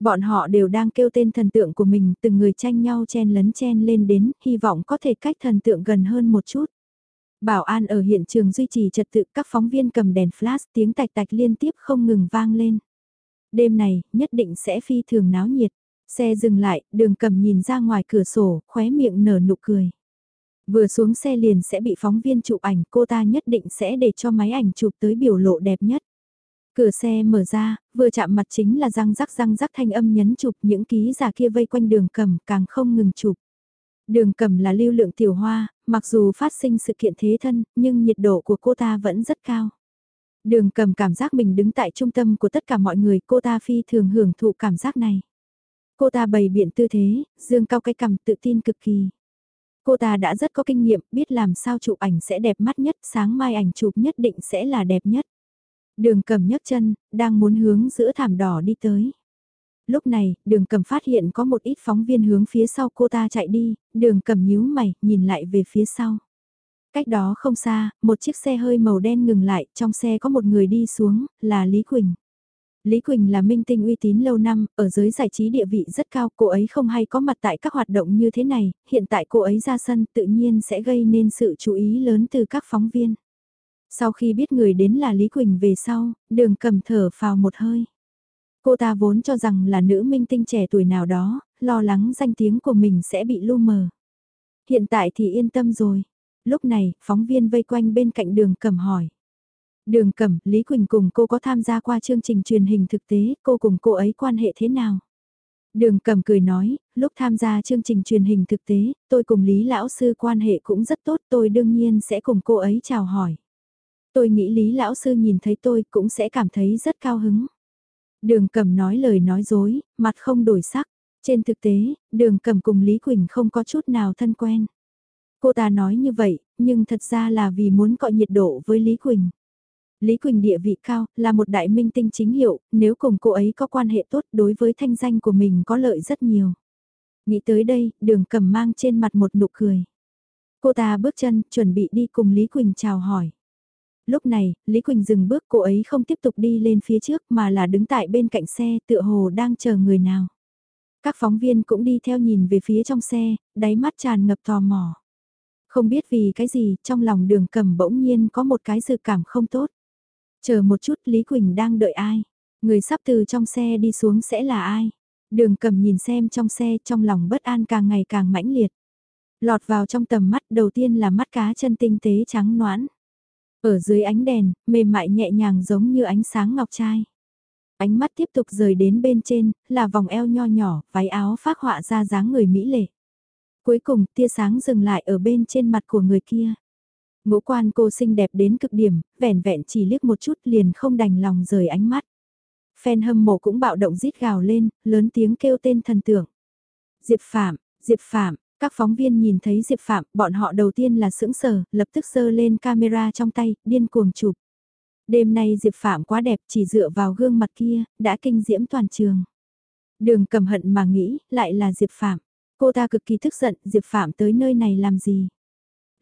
Bọn họ đều đang kêu tên thần tượng của mình, từng người tranh nhau chen lấn chen lên đến, hy vọng có thể cách thần tượng gần hơn một chút. Bảo an ở hiện trường duy trì trật tự các phóng viên cầm đèn flash tiếng tạch tạch liên tiếp không ngừng vang lên. Đêm này, nhất định sẽ phi thường náo nhiệt. Xe dừng lại, đường cầm nhìn ra ngoài cửa sổ, khóe miệng nở nụ cười. Vừa xuống xe liền sẽ bị phóng viên chụp ảnh, cô ta nhất định sẽ để cho máy ảnh chụp tới biểu lộ đẹp nhất. Cửa xe mở ra, vừa chạm mặt chính là răng rắc răng rắc thanh âm nhấn chụp những ký giả kia vây quanh đường cầm càng không ngừng chụp. Đường cầm là lưu lượng tiểu hoa, mặc dù phát sinh sự kiện thế thân, nhưng nhiệt độ của cô ta vẫn rất cao. Đường cầm cảm giác mình đứng tại trung tâm của tất cả mọi người, cô ta phi thường hưởng thụ cảm giác này. Cô ta bày biện tư thế, dương cao cái cằm tự tin cực kỳ. Cô ta đã rất có kinh nghiệm, biết làm sao chụp ảnh sẽ đẹp mắt nhất, sáng mai ảnh chụp nhất định sẽ là đẹp nhất. Đường cầm nhấc chân, đang muốn hướng giữa thảm đỏ đi tới. Lúc này, đường cầm phát hiện có một ít phóng viên hướng phía sau cô ta chạy đi, đường cầm nhíu mày, nhìn lại về phía sau. Cách đó không xa, một chiếc xe hơi màu đen ngừng lại, trong xe có một người đi xuống, là Lý Quỳnh. Lý Quỳnh là minh tinh uy tín lâu năm, ở giới giải trí địa vị rất cao, cô ấy không hay có mặt tại các hoạt động như thế này, hiện tại cô ấy ra sân tự nhiên sẽ gây nên sự chú ý lớn từ các phóng viên. Sau khi biết người đến là Lý Quỳnh về sau, đường cầm thở vào một hơi. Cô ta vốn cho rằng là nữ minh tinh trẻ tuổi nào đó, lo lắng danh tiếng của mình sẽ bị lu mờ. Hiện tại thì yên tâm rồi. Lúc này, phóng viên vây quanh bên cạnh đường cầm hỏi. Đường Cẩm, Lý Quỳnh cùng cô có tham gia qua chương trình truyền hình thực tế, cô cùng cô ấy quan hệ thế nào? Đường Cẩm cười nói, lúc tham gia chương trình truyền hình thực tế, tôi cùng Lý Lão Sư quan hệ cũng rất tốt, tôi đương nhiên sẽ cùng cô ấy chào hỏi. Tôi nghĩ Lý Lão Sư nhìn thấy tôi cũng sẽ cảm thấy rất cao hứng. Đường Cẩm nói lời nói dối, mặt không đổi sắc. Trên thực tế, đường Cẩm cùng Lý Quỳnh không có chút nào thân quen. Cô ta nói như vậy, nhưng thật ra là vì muốn cọ nhiệt độ với Lý Quỳnh. Lý Quỳnh địa vị cao, là một đại minh tinh chính hiệu, nếu cùng cô ấy có quan hệ tốt đối với thanh danh của mình có lợi rất nhiều. Nghĩ tới đây, đường cầm mang trên mặt một nụ cười. Cô ta bước chân, chuẩn bị đi cùng Lý Quỳnh chào hỏi. Lúc này, Lý Quỳnh dừng bước cô ấy không tiếp tục đi lên phía trước mà là đứng tại bên cạnh xe tựa hồ đang chờ người nào. Các phóng viên cũng đi theo nhìn về phía trong xe, đáy mắt tràn ngập tò mò. Không biết vì cái gì, trong lòng đường cầm bỗng nhiên có một cái dự cảm không tốt. Chờ một chút Lý Quỳnh đang đợi ai? Người sắp từ trong xe đi xuống sẽ là ai? Đường cầm nhìn xem trong xe trong lòng bất an càng ngày càng mãnh liệt. Lọt vào trong tầm mắt đầu tiên là mắt cá chân tinh tế trắng noãn. Ở dưới ánh đèn, mềm mại nhẹ nhàng giống như ánh sáng ngọc trai. Ánh mắt tiếp tục rời đến bên trên, là vòng eo nho nhỏ, váy áo phát họa ra dáng người mỹ lệ. Cuối cùng, tia sáng dừng lại ở bên trên mặt của người kia. Ngũ quan cô xinh đẹp đến cực điểm, vẻn vẹn chỉ liếc một chút liền không đành lòng rời ánh mắt. Fan hâm mộ cũng bạo động rít gào lên, lớn tiếng kêu tên thần tượng. Diệp Phạm, Diệp Phạm, các phóng viên nhìn thấy Diệp Phạm, bọn họ đầu tiên là sững sờ, lập tức giơ lên camera trong tay, điên cuồng chụp. Đêm nay Diệp Phạm quá đẹp chỉ dựa vào gương mặt kia, đã kinh diễm toàn trường. Đường cầm hận mà nghĩ, lại là Diệp Phạm. Cô ta cực kỳ tức giận, Diệp Phạm tới nơi này làm gì?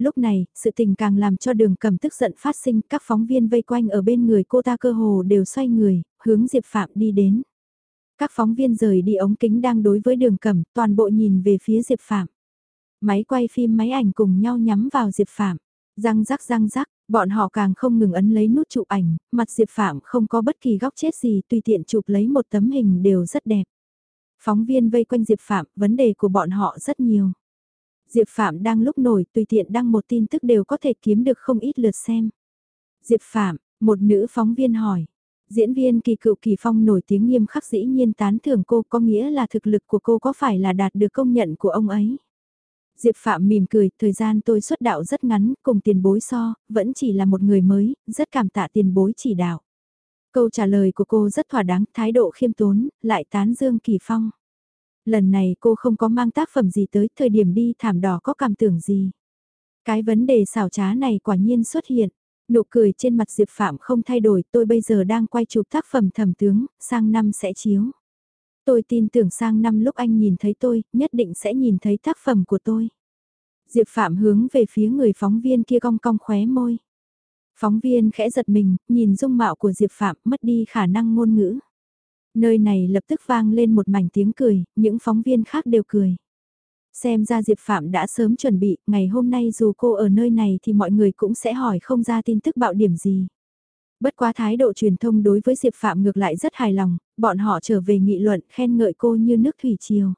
Lúc này, sự tình càng làm cho đường cầm tức giận phát sinh, các phóng viên vây quanh ở bên người cô ta cơ hồ đều xoay người, hướng Diệp Phạm đi đến. Các phóng viên rời đi ống kính đang đối với đường cầm, toàn bộ nhìn về phía Diệp Phạm. Máy quay phim máy ảnh cùng nhau nhắm vào Diệp Phạm. Răng rắc răng rắc, bọn họ càng không ngừng ấn lấy nút chụp ảnh, mặt Diệp Phạm không có bất kỳ góc chết gì tùy tiện chụp lấy một tấm hình đều rất đẹp. Phóng viên vây quanh Diệp Phạm, vấn đề của bọn họ rất nhiều. Diệp Phạm đang lúc nổi tùy tiện đăng một tin tức đều có thể kiếm được không ít lượt xem. Diệp Phạm, một nữ phóng viên hỏi. Diễn viên kỳ cựu kỳ phong nổi tiếng nghiêm khắc dĩ nhiên tán thưởng cô có nghĩa là thực lực của cô có phải là đạt được công nhận của ông ấy. Diệp Phạm mỉm cười, thời gian tôi xuất đạo rất ngắn, cùng tiền bối so, vẫn chỉ là một người mới, rất cảm tạ tiền bối chỉ đạo. Câu trả lời của cô rất thỏa đáng, thái độ khiêm tốn, lại tán dương kỳ phong. Lần này cô không có mang tác phẩm gì tới thời điểm đi thảm đỏ có cảm tưởng gì. Cái vấn đề xảo trá này quả nhiên xuất hiện. Nụ cười trên mặt Diệp Phạm không thay đổi tôi bây giờ đang quay chụp tác phẩm thẩm tướng, sang năm sẽ chiếu. Tôi tin tưởng sang năm lúc anh nhìn thấy tôi, nhất định sẽ nhìn thấy tác phẩm của tôi. Diệp Phạm hướng về phía người phóng viên kia cong cong khóe môi. Phóng viên khẽ giật mình, nhìn dung mạo của Diệp Phạm mất đi khả năng ngôn ngữ. Nơi này lập tức vang lên một mảnh tiếng cười, những phóng viên khác đều cười. Xem ra Diệp Phạm đã sớm chuẩn bị, ngày hôm nay dù cô ở nơi này thì mọi người cũng sẽ hỏi không ra tin tức bạo điểm gì. Bất quá thái độ truyền thông đối với Diệp Phạm ngược lại rất hài lòng, bọn họ trở về nghị luận khen ngợi cô như nước thủy triều.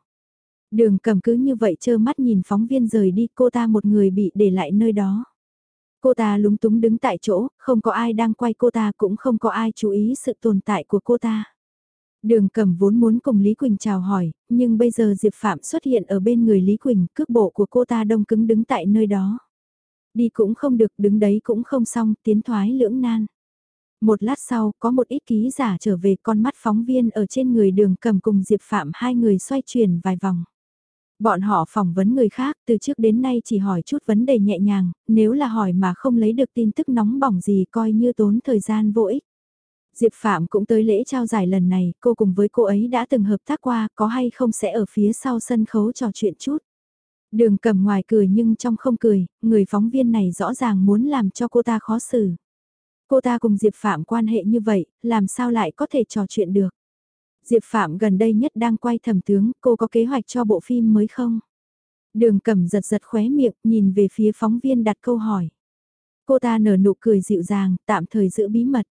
Đường cầm cứ như vậy trơ mắt nhìn phóng viên rời đi cô ta một người bị để lại nơi đó. Cô ta lúng túng đứng tại chỗ, không có ai đang quay cô ta cũng không có ai chú ý sự tồn tại của cô ta. Đường cầm vốn muốn cùng Lý Quỳnh chào hỏi, nhưng bây giờ Diệp Phạm xuất hiện ở bên người Lý Quỳnh, cước bộ của cô ta đông cứng đứng tại nơi đó. Đi cũng không được, đứng đấy cũng không xong, tiến thoái lưỡng nan. Một lát sau, có một ít ký giả trở về con mắt phóng viên ở trên người đường cầm cùng Diệp Phạm hai người xoay chuyển vài vòng. Bọn họ phỏng vấn người khác, từ trước đến nay chỉ hỏi chút vấn đề nhẹ nhàng, nếu là hỏi mà không lấy được tin tức nóng bỏng gì coi như tốn thời gian vô ích. Diệp Phạm cũng tới lễ trao giải lần này, cô cùng với cô ấy đã từng hợp tác qua, có hay không sẽ ở phía sau sân khấu trò chuyện chút. Đường cầm ngoài cười nhưng trong không cười, người phóng viên này rõ ràng muốn làm cho cô ta khó xử. Cô ta cùng Diệp Phạm quan hệ như vậy, làm sao lại có thể trò chuyện được? Diệp Phạm gần đây nhất đang quay thẩm tướng, cô có kế hoạch cho bộ phim mới không? Đường cầm giật giật khóe miệng, nhìn về phía phóng viên đặt câu hỏi. Cô ta nở nụ cười dịu dàng, tạm thời giữ bí mật.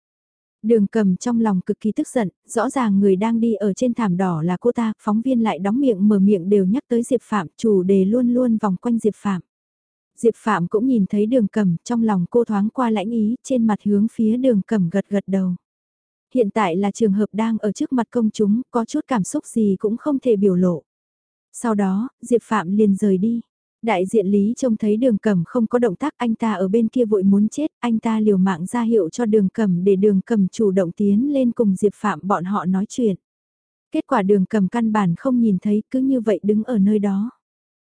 Đường cầm trong lòng cực kỳ tức giận, rõ ràng người đang đi ở trên thảm đỏ là cô ta, phóng viên lại đóng miệng mở miệng đều nhắc tới Diệp Phạm, chủ đề luôn luôn vòng quanh Diệp Phạm. Diệp Phạm cũng nhìn thấy đường cầm, trong lòng cô thoáng qua lãnh ý, trên mặt hướng phía đường cầm gật gật đầu. Hiện tại là trường hợp đang ở trước mặt công chúng, có chút cảm xúc gì cũng không thể biểu lộ. Sau đó, Diệp Phạm liền rời đi. Đại diện Lý trông thấy đường cầm không có động tác anh ta ở bên kia vội muốn chết, anh ta liều mạng ra hiệu cho đường cầm để đường cầm chủ động tiến lên cùng Diệp Phạm bọn họ nói chuyện. Kết quả đường cầm căn bản không nhìn thấy cứ như vậy đứng ở nơi đó.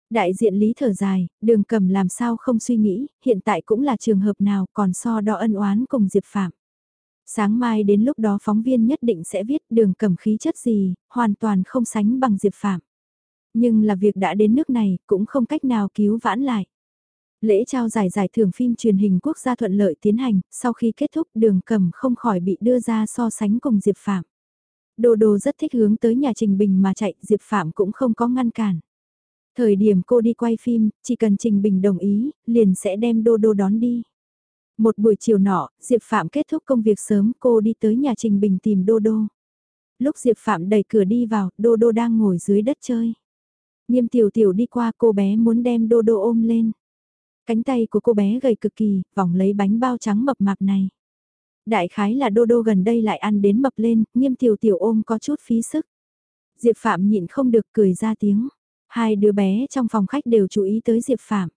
Đại diện Lý thở dài, đường cầm làm sao không suy nghĩ, hiện tại cũng là trường hợp nào còn so đo ân oán cùng Diệp Phạm. Sáng mai đến lúc đó phóng viên nhất định sẽ viết đường cầm khí chất gì, hoàn toàn không sánh bằng Diệp Phạm. Nhưng là việc đã đến nước này, cũng không cách nào cứu vãn lại. Lễ trao giải giải thưởng phim truyền hình quốc gia thuận lợi tiến hành, sau khi kết thúc đường cầm không khỏi bị đưa ra so sánh cùng Diệp Phạm. Đồ đồ rất thích hướng tới nhà Trình Bình mà chạy, Diệp Phạm cũng không có ngăn cản. Thời điểm cô đi quay phim, chỉ cần Trình Bình đồng ý, liền sẽ đem Đô Đô đón đi. Một buổi chiều nọ, Diệp Phạm kết thúc công việc sớm cô đi tới nhà Trình Bình tìm Đô Đô. Lúc Diệp Phạm đẩy cửa đi vào, Đô Đô đang ngồi dưới đất chơi. Nghiêm tiểu tiểu đi qua cô bé muốn đem đô đô ôm lên. Cánh tay của cô bé gầy cực kỳ, vòng lấy bánh bao trắng mập mạp này. Đại khái là đô đô gần đây lại ăn đến mập lên, nghiêm tiểu tiểu ôm có chút phí sức. Diệp Phạm nhịn không được cười ra tiếng. Hai đứa bé trong phòng khách đều chú ý tới Diệp Phạm.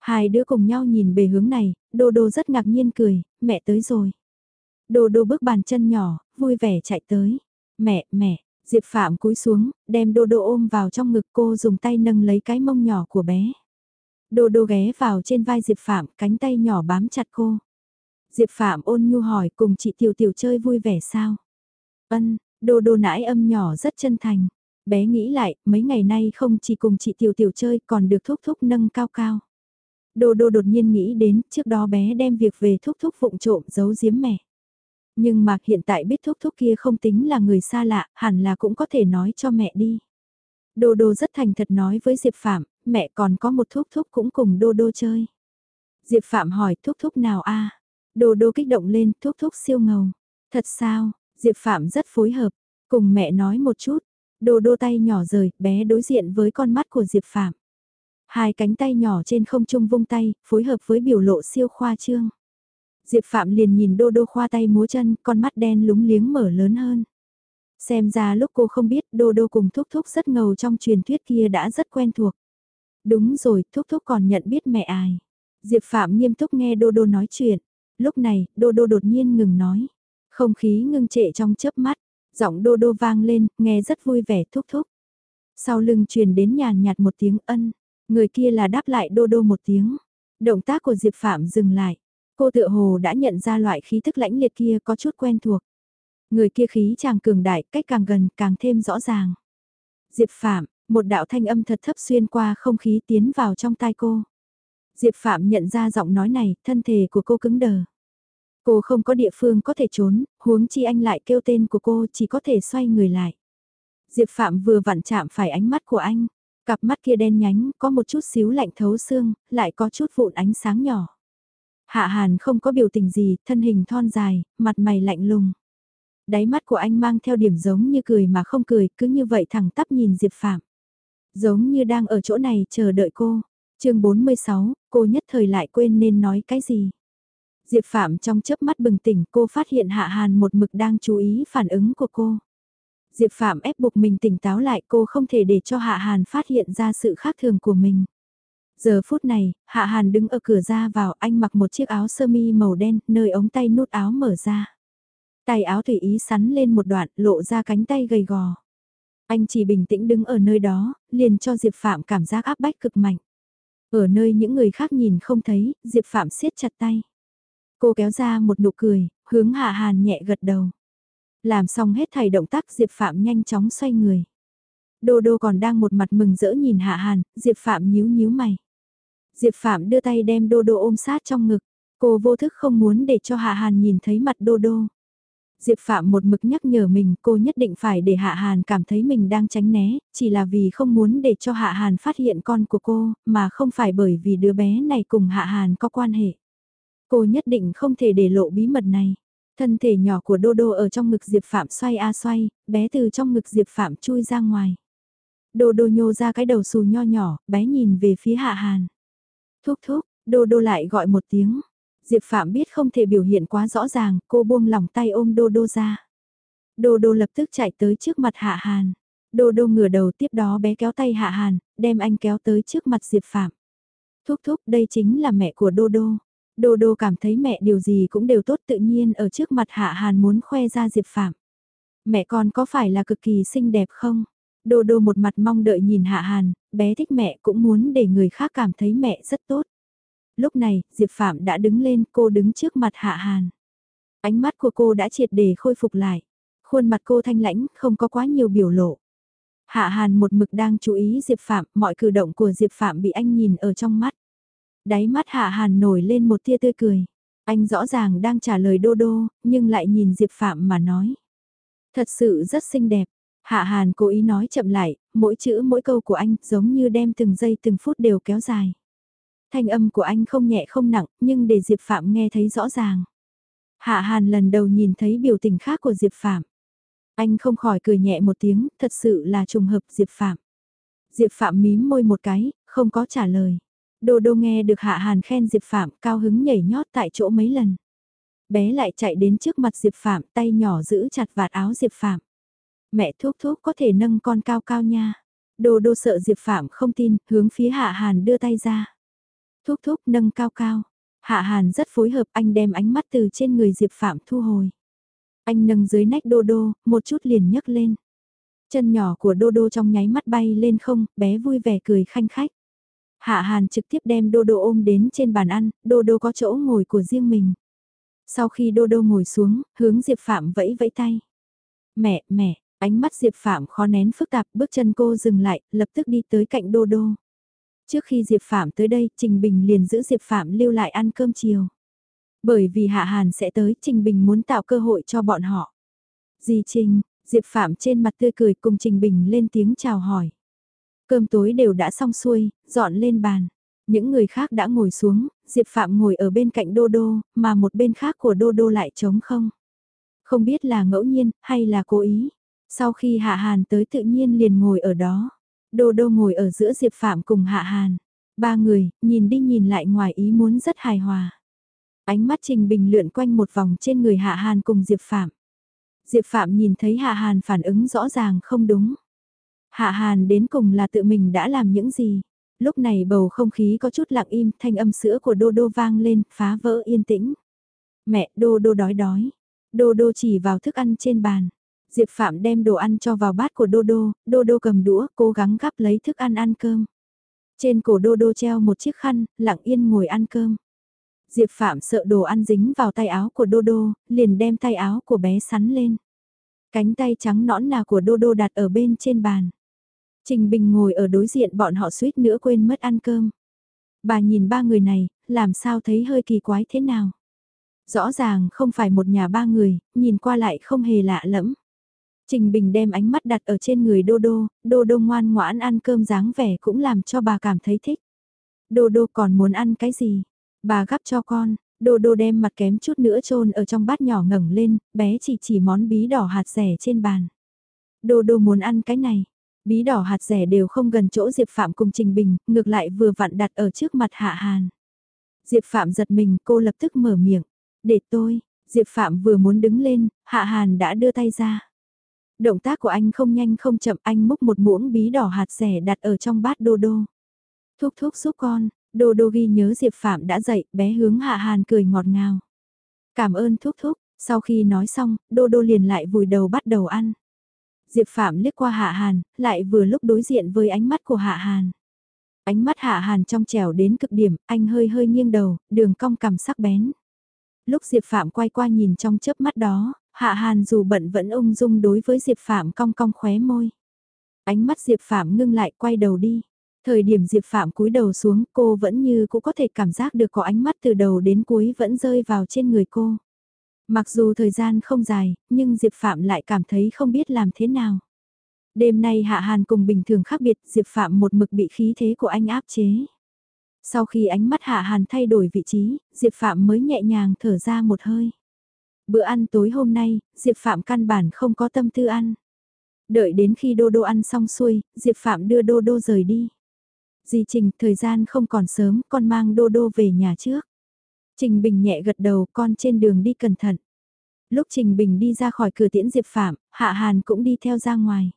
Hai đứa cùng nhau nhìn về hướng này, đô đô rất ngạc nhiên cười, mẹ tới rồi. Đô đô bước bàn chân nhỏ, vui vẻ chạy tới. Mẹ, mẹ, Diệp Phạm cúi xuống, đem Đô Đô ôm vào trong ngực cô dùng tay nâng lấy cái mông nhỏ của bé. Đô Đô ghé vào trên vai Diệp Phạm, cánh tay nhỏ bám chặt cô. Diệp Phạm ôn nhu hỏi cùng chị Tiểu Tiểu chơi vui vẻ sao? Ân, Đô Đô nãi âm nhỏ rất chân thành. Bé nghĩ lại, mấy ngày nay không chỉ cùng chị Tiểu Tiểu chơi còn được thúc thúc nâng cao cao. Đô Đô đột nhiên nghĩ đến, trước đó bé đem việc về thúc thúc vụng trộm giấu giếm mẹ. Nhưng mà hiện tại biết thúc thúc kia không tính là người xa lạ, hẳn là cũng có thể nói cho mẹ đi. Đô đô rất thành thật nói với Diệp Phạm, mẹ còn có một thúc thúc cũng cùng đô đô chơi. Diệp Phạm hỏi thúc thúc nào a Đô đô kích động lên, thúc thúc siêu ngầu. Thật sao, Diệp Phạm rất phối hợp, cùng mẹ nói một chút. Đô đô tay nhỏ rời, bé đối diện với con mắt của Diệp Phạm. Hai cánh tay nhỏ trên không trung vung tay, phối hợp với biểu lộ siêu khoa trương. Diệp Phạm liền nhìn đô đô khoa tay múa chân, con mắt đen lúng liếng mở lớn hơn. Xem ra lúc cô không biết đô đô cùng thúc thúc rất ngầu trong truyền thuyết kia đã rất quen thuộc. Đúng rồi, thúc thúc còn nhận biết mẹ ai. Diệp Phạm nghiêm túc nghe đô đô nói chuyện. Lúc này, đô đô đột nhiên ngừng nói. Không khí ngưng trệ trong chớp mắt, giọng đô đô vang lên, nghe rất vui vẻ thúc thúc. Sau lưng truyền đến nhàn nhạt một tiếng ân, người kia là đáp lại đô đô một tiếng. Động tác của Diệp Phạm dừng lại. Cô tựa hồ đã nhận ra loại khí thức lãnh liệt kia có chút quen thuộc. Người kia khí chàng cường đại, cách càng gần càng thêm rõ ràng. Diệp Phạm, một đạo thanh âm thật thấp xuyên qua không khí tiến vào trong tai cô. Diệp Phạm nhận ra giọng nói này, thân thể của cô cứng đờ. Cô không có địa phương có thể trốn, huống chi anh lại kêu tên của cô chỉ có thể xoay người lại. Diệp Phạm vừa vặn chạm phải ánh mắt của anh, cặp mắt kia đen nhánh, có một chút xíu lạnh thấu xương, lại có chút vụn ánh sáng nhỏ. Hạ Hàn không có biểu tình gì, thân hình thon dài, mặt mày lạnh lùng. Đáy mắt của anh mang theo điểm giống như cười mà không cười, cứ như vậy thẳng tắp nhìn Diệp Phạm. Giống như đang ở chỗ này chờ đợi cô. chương 46, cô nhất thời lại quên nên nói cái gì. Diệp Phạm trong chớp mắt bừng tỉnh cô phát hiện Hạ Hàn một mực đang chú ý phản ứng của cô. Diệp Phạm ép buộc mình tỉnh táo lại cô không thể để cho Hạ Hàn phát hiện ra sự khác thường của mình. Giờ phút này, Hạ Hàn đứng ở cửa ra vào anh mặc một chiếc áo sơ mi màu đen, nơi ống tay nút áo mở ra. Tay áo tùy ý sắn lên một đoạn, lộ ra cánh tay gầy gò. Anh chỉ bình tĩnh đứng ở nơi đó, liền cho Diệp Phạm cảm giác áp bách cực mạnh. Ở nơi những người khác nhìn không thấy, Diệp Phạm siết chặt tay. Cô kéo ra một nụ cười, hướng Hạ Hàn nhẹ gật đầu. Làm xong hết thầy động tác Diệp Phạm nhanh chóng xoay người. Đô đô còn đang một mặt mừng rỡ nhìn Hạ Hàn, Diệp Phạm nhíu nhíu mày. Diệp Phạm đưa tay đem đô đô ôm sát trong ngực. Cô vô thức không muốn để cho Hạ Hàn nhìn thấy mặt Đô Đô. Diệp Phạm một mực nhắc nhở mình cô nhất định phải để Hạ Hàn cảm thấy mình đang tránh né, chỉ là vì không muốn để cho Hạ Hàn phát hiện con của cô, mà không phải bởi vì đứa bé này cùng Hạ Hàn có quan hệ. Cô nhất định không thể để lộ bí mật này. Thân thể nhỏ của Đô Đô ở trong ngực Diệp Phạm xoay a xoay, bé từ trong ngực Diệp Phạm chui ra ngoài. Đô Đô nhô ra cái đầu xù nho nhỏ, bé nhìn về phía Hạ Hàn. Thúc thúc, Đô Đô lại gọi một tiếng. Diệp Phạm biết không thể biểu hiện quá rõ ràng, cô buông lỏng tay ôm Đô Đô ra. Đô Đô lập tức chạy tới trước mặt Hạ Hàn. Đô Đô ngửa đầu tiếp đó bé kéo tay Hạ Hàn, đem anh kéo tới trước mặt Diệp Phạm. Thúc thúc đây chính là mẹ của Đô Đô. Đô Đô cảm thấy mẹ điều gì cũng đều tốt tự nhiên ở trước mặt Hạ Hàn muốn khoe ra Diệp Phạm. Mẹ con có phải là cực kỳ xinh đẹp không? Đô Đô một mặt mong đợi nhìn Hạ Hàn, bé thích mẹ cũng muốn để người khác cảm thấy mẹ rất tốt. Lúc này, Diệp Phạm đã đứng lên, cô đứng trước mặt Hạ Hàn. Ánh mắt của cô đã triệt để khôi phục lại. Khuôn mặt cô thanh lãnh, không có quá nhiều biểu lộ. Hạ Hàn một mực đang chú ý Diệp Phạm, mọi cử động của Diệp Phạm bị anh nhìn ở trong mắt. Đáy mắt Hạ Hàn nổi lên một tia tươi cười. Anh rõ ràng đang trả lời Đô Đô, nhưng lại nhìn Diệp Phạm mà nói. Thật sự rất xinh đẹp. Hạ Hàn cố ý nói chậm lại, mỗi chữ mỗi câu của anh giống như đem từng giây từng phút đều kéo dài. Thanh âm của anh không nhẹ không nặng, nhưng để Diệp Phạm nghe thấy rõ ràng. Hạ Hàn lần đầu nhìn thấy biểu tình khác của Diệp Phạm. Anh không khỏi cười nhẹ một tiếng, thật sự là trùng hợp Diệp Phạm. Diệp Phạm mím môi một cái, không có trả lời. Đô đô nghe được Hạ Hàn khen Diệp Phạm cao hứng nhảy nhót tại chỗ mấy lần. Bé lại chạy đến trước mặt Diệp Phạm tay nhỏ giữ chặt vạt áo Diệp Phạm. Mẹ thuốc thuốc có thể nâng con cao cao nha. Đô đô sợ Diệp Phạm không tin, hướng phía Hạ Hàn đưa tay ra. thuốc thúc nâng cao cao. Hạ Hàn rất phối hợp anh đem ánh mắt từ trên người Diệp Phạm thu hồi. Anh nâng dưới nách đô đô, một chút liền nhấc lên. Chân nhỏ của đô đô trong nháy mắt bay lên không, bé vui vẻ cười khanh khách. Hạ Hàn trực tiếp đem đô đô ôm đến trên bàn ăn, đô đô có chỗ ngồi của riêng mình. Sau khi đô đô ngồi xuống, hướng Diệp Phạm vẫy vẫy tay. Mẹ, mẹ, ánh mắt Diệp Phạm khó nén phức tạp, bước chân cô dừng lại, lập tức đi tới cạnh đô đô. Trước khi Diệp Phạm tới đây, Trình Bình liền giữ Diệp Phạm lưu lại ăn cơm chiều. Bởi vì Hạ Hàn sẽ tới, Trình Bình muốn tạo cơ hội cho bọn họ. Dì Trình, Diệp Phạm trên mặt tươi cười cùng Trình Bình lên tiếng chào hỏi. Cơm tối đều đã xong xuôi, dọn lên bàn. Những người khác đã ngồi xuống, Diệp Phạm ngồi ở bên cạnh Đô Đô, mà một bên khác của Đô Đô lại trống không. Không biết là ngẫu nhiên, hay là cố ý. Sau khi Hạ Hàn tới tự nhiên liền ngồi ở đó. Đô Đô ngồi ở giữa Diệp Phạm cùng Hạ Hàn. Ba người, nhìn đi nhìn lại ngoài ý muốn rất hài hòa. Ánh mắt Trình Bình lượn quanh một vòng trên người Hạ Hàn cùng Diệp Phạm. Diệp Phạm nhìn thấy Hạ Hàn phản ứng rõ ràng không đúng. Hạ Hàn đến cùng là tự mình đã làm những gì. Lúc này bầu không khí có chút lặng im, thanh âm sữa của Đô Đô vang lên, phá vỡ yên tĩnh. Mẹ, Đô Đô đói đói. Đô Đô chỉ vào thức ăn trên bàn. Diệp Phạm đem đồ ăn cho vào bát của Đô Đô, Đô Đô cầm đũa, cố gắng gắp lấy thức ăn ăn cơm. Trên cổ Đô Đô treo một chiếc khăn, lặng yên ngồi ăn cơm. Diệp Phạm sợ đồ ăn dính vào tay áo của Đô Đô, liền đem tay áo của bé sắn lên. Cánh tay trắng nõn nà của Đô Đô đặt ở bên trên bàn. Trình Bình ngồi ở đối diện bọn họ suýt nữa quên mất ăn cơm. Bà nhìn ba người này, làm sao thấy hơi kỳ quái thế nào. Rõ ràng không phải một nhà ba người, nhìn qua lại không hề lạ lẫm. Trình Bình đem ánh mắt đặt ở trên người Đô Đô, Đô Đô ngoan ngoãn ăn cơm dáng vẻ cũng làm cho bà cảm thấy thích. Đô Đô còn muốn ăn cái gì? Bà gắp cho con, Đô Đô đem mặt kém chút nữa trôn ở trong bát nhỏ ngẩng lên, bé chỉ chỉ món bí đỏ hạt rẻ trên bàn. Đô Đô muốn ăn cái này, Bí đỏ hạt rẻ đều không gần chỗ Diệp Phạm cùng Trình Bình, ngược lại vừa vặn đặt ở trước mặt Hạ Hàn. Diệp Phạm giật mình, cô lập tức mở miệng. Để tôi, Diệp Phạm vừa muốn đứng lên, Hạ Hàn đã đưa tay ra. Động tác của anh không nhanh không chậm anh múc một muỗng bí đỏ hạt rẻ đặt ở trong bát đô đô. Thúc thúc giúp con, đô đô ghi nhớ Diệp Phạm đã dậy, bé hướng Hạ Hàn cười ngọt ngào. Cảm ơn thúc thúc, sau khi nói xong, đô đô liền lại vùi đầu bắt đầu ăn. Diệp Phạm liếc qua Hạ Hàn, lại vừa lúc đối diện với ánh mắt của Hạ Hàn. Ánh mắt Hạ Hàn trong trẻo đến cực điểm, anh hơi hơi nghiêng đầu, đường cong cằm sắc bén. Lúc Diệp Phạm quay qua nhìn trong chớp mắt đó, Hạ Hàn dù bận vẫn ung dung đối với Diệp Phạm cong cong khóe môi. Ánh mắt Diệp Phạm ngưng lại quay đầu đi. Thời điểm Diệp Phạm cúi đầu xuống cô vẫn như cũng có thể cảm giác được có ánh mắt từ đầu đến cuối vẫn rơi vào trên người cô. Mặc dù thời gian không dài, nhưng Diệp Phạm lại cảm thấy không biết làm thế nào. Đêm nay Hạ Hàn cùng bình thường khác biệt, Diệp Phạm một mực bị khí thế của anh áp chế. Sau khi ánh mắt Hạ Hàn thay đổi vị trí, Diệp Phạm mới nhẹ nhàng thở ra một hơi. Bữa ăn tối hôm nay, Diệp Phạm căn bản không có tâm tư ăn. Đợi đến khi Đô Đô ăn xong xuôi, Diệp Phạm đưa Đô Đô rời đi. Dì Trình, thời gian không còn sớm, con mang Đô Đô về nhà trước. Trình Bình nhẹ gật đầu, con trên đường đi cẩn thận. Lúc Trình Bình đi ra khỏi cửa tiễn Diệp Phạm, Hạ Hàn cũng đi theo ra ngoài.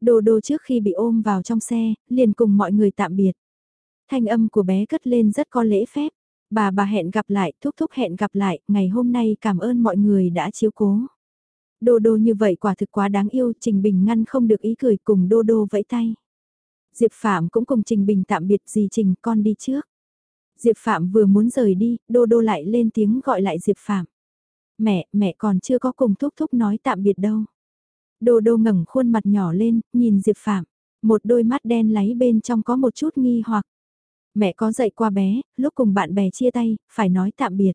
Đô Đô trước khi bị ôm vào trong xe, liền cùng mọi người tạm biệt. Thanh âm của bé cất lên rất có lễ phép. Bà bà hẹn gặp lại, thúc thúc hẹn gặp lại, ngày hôm nay cảm ơn mọi người đã chiếu cố. Đô đô như vậy quả thực quá đáng yêu, Trình Bình ngăn không được ý cười cùng đô đô vẫy tay. Diệp Phạm cũng cùng Trình Bình tạm biệt gì Trình con đi trước. Diệp Phạm vừa muốn rời đi, đô đô lại lên tiếng gọi lại Diệp Phạm. Mẹ, mẹ còn chưa có cùng thúc thúc nói tạm biệt đâu. Đô đô ngẩng khuôn mặt nhỏ lên, nhìn Diệp Phạm. Một đôi mắt đen láy bên trong có một chút nghi hoặc. Mẹ có dạy qua bé, lúc cùng bạn bè chia tay, phải nói tạm biệt.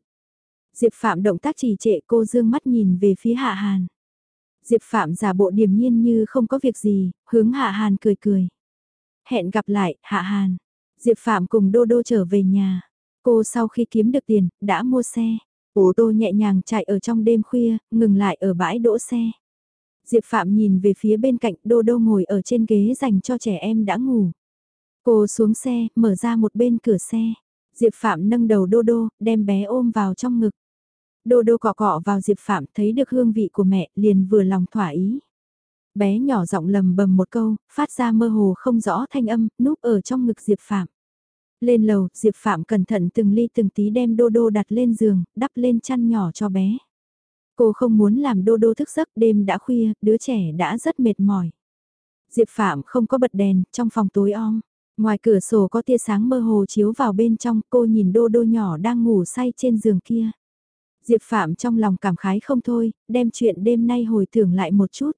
Diệp Phạm động tác trì trệ cô dương mắt nhìn về phía Hạ Hàn. Diệp Phạm giả bộ điềm nhiên như không có việc gì, hướng Hạ Hàn cười cười. Hẹn gặp lại, Hạ Hàn. Diệp Phạm cùng Đô Đô trở về nhà. Cô sau khi kiếm được tiền, đã mua xe. Ô tô nhẹ nhàng chạy ở trong đêm khuya, ngừng lại ở bãi đỗ xe. Diệp Phạm nhìn về phía bên cạnh Đô Đô ngồi ở trên ghế dành cho trẻ em đã ngủ. Cô xuống xe, mở ra một bên cửa xe. Diệp Phạm nâng đầu Đô Đô, đem bé ôm vào trong ngực. Đô Đô cọ cọ vào Diệp Phạm thấy được hương vị của mẹ, liền vừa lòng thỏa ý. Bé nhỏ giọng lầm bầm một câu, phát ra mơ hồ không rõ thanh âm, núp ở trong ngực Diệp Phạm. Lên lầu, Diệp Phạm cẩn thận từng ly từng tí đem Đô Đô đặt lên giường, đắp lên chăn nhỏ cho bé. Cô không muốn làm Đô Đô thức giấc đêm đã khuya, đứa trẻ đã rất mệt mỏi. Diệp Phạm không có bật đèn, trong phòng tối om. Ngoài cửa sổ có tia sáng mơ hồ chiếu vào bên trong, cô nhìn Đô Đô nhỏ đang ngủ say trên giường kia. Diệp Phạm trong lòng cảm khái không thôi, đem chuyện đêm nay hồi tưởng lại một chút.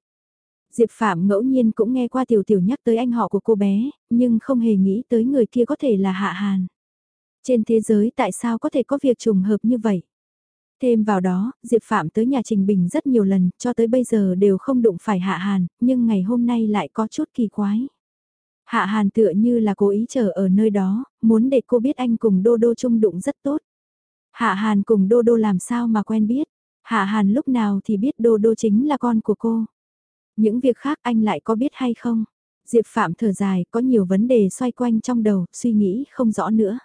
Diệp Phạm ngẫu nhiên cũng nghe qua tiểu tiểu nhắc tới anh họ của cô bé, nhưng không hề nghĩ tới người kia có thể là Hạ Hàn. Trên thế giới tại sao có thể có việc trùng hợp như vậy? Thêm vào đó, Diệp Phạm tới nhà Trình Bình rất nhiều lần, cho tới bây giờ đều không đụng phải Hạ Hàn, nhưng ngày hôm nay lại có chút kỳ quái. Hạ Hàn tựa như là cố ý chờ ở nơi đó, muốn để cô biết anh cùng Đô Đô chung đụng rất tốt. Hạ Hàn cùng Đô Đô làm sao mà quen biết. Hạ Hàn lúc nào thì biết Đô Đô chính là con của cô. Những việc khác anh lại có biết hay không? Diệp Phạm thở dài, có nhiều vấn đề xoay quanh trong đầu, suy nghĩ không rõ nữa.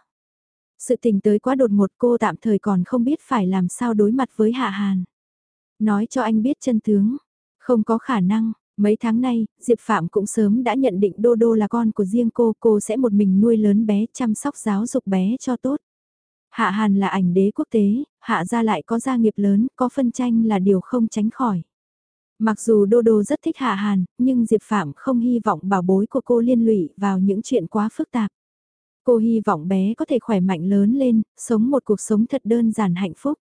Sự tình tới quá đột ngột cô tạm thời còn không biết phải làm sao đối mặt với Hạ Hàn. Nói cho anh biết chân tướng. Không có khả năng, mấy tháng nay, Diệp Phạm cũng sớm đã nhận định Đô Đô là con của riêng cô, cô sẽ một mình nuôi lớn bé, chăm sóc giáo dục bé cho tốt. Hạ Hàn là ảnh đế quốc tế, Hạ gia lại có gia nghiệp lớn, có phân tranh là điều không tránh khỏi. Mặc dù Đô Đô rất thích Hạ Hàn, nhưng Diệp Phạm không hy vọng bảo bối của cô liên lụy vào những chuyện quá phức tạp. Cô hy vọng bé có thể khỏe mạnh lớn lên, sống một cuộc sống thật đơn giản hạnh phúc.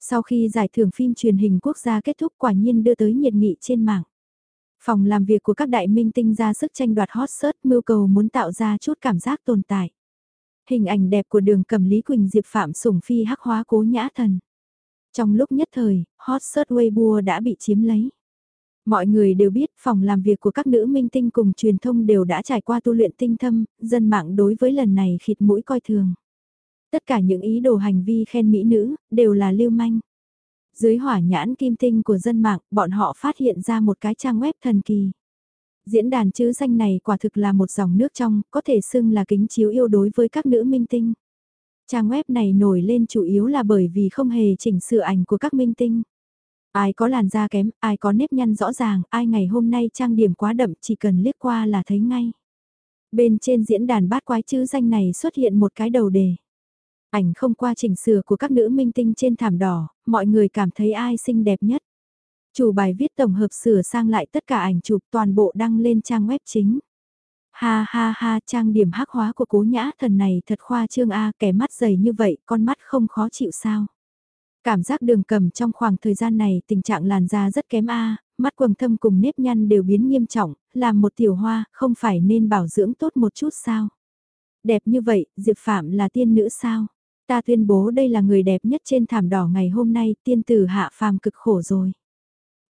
Sau khi giải thưởng phim truyền hình quốc gia kết thúc quả nhiên đưa tới nhiệt nghị trên mạng. Phòng làm việc của các đại minh tinh ra sức tranh đoạt hot search mưu cầu muốn tạo ra chút cảm giác tồn tại. Hình ảnh đẹp của đường cầm Lý Quỳnh Diệp Phạm sủng phi hắc hóa cố nhã thần. Trong lúc nhất thời, hot search Weibo đã bị chiếm lấy. Mọi người đều biết phòng làm việc của các nữ minh tinh cùng truyền thông đều đã trải qua tu luyện tinh thâm, dân mạng đối với lần này khịt mũi coi thường. Tất cả những ý đồ hành vi khen mỹ nữ, đều là lưu manh. Dưới hỏa nhãn kim tinh của dân mạng, bọn họ phát hiện ra một cái trang web thần kỳ. Diễn đàn chữ danh này quả thực là một dòng nước trong, có thể xưng là kính chiếu yêu đối với các nữ minh tinh. Trang web này nổi lên chủ yếu là bởi vì không hề chỉnh sửa ảnh của các minh tinh. Ai có làn da kém, ai có nếp nhăn rõ ràng, ai ngày hôm nay trang điểm quá đậm chỉ cần liếc qua là thấy ngay. Bên trên diễn đàn bát quái chữ danh này xuất hiện một cái đầu đề. Ảnh không qua chỉnh sửa của các nữ minh tinh trên thảm đỏ, mọi người cảm thấy ai xinh đẹp nhất. Chủ bài viết tổng hợp sửa sang lại tất cả ảnh chụp toàn bộ đăng lên trang web chính. Ha ha ha trang điểm hắc hóa của cố nhã thần này thật khoa trương A kẻ mắt dày như vậy con mắt không khó chịu sao. Cảm giác đường cầm trong khoảng thời gian này tình trạng làn da rất kém a mắt quầng thâm cùng nếp nhăn đều biến nghiêm trọng, làm một tiểu hoa, không phải nên bảo dưỡng tốt một chút sao? Đẹp như vậy, Diệp Phạm là tiên nữ sao? Ta tuyên bố đây là người đẹp nhất trên thảm đỏ ngày hôm nay, tiên tử hạ phàm cực khổ rồi.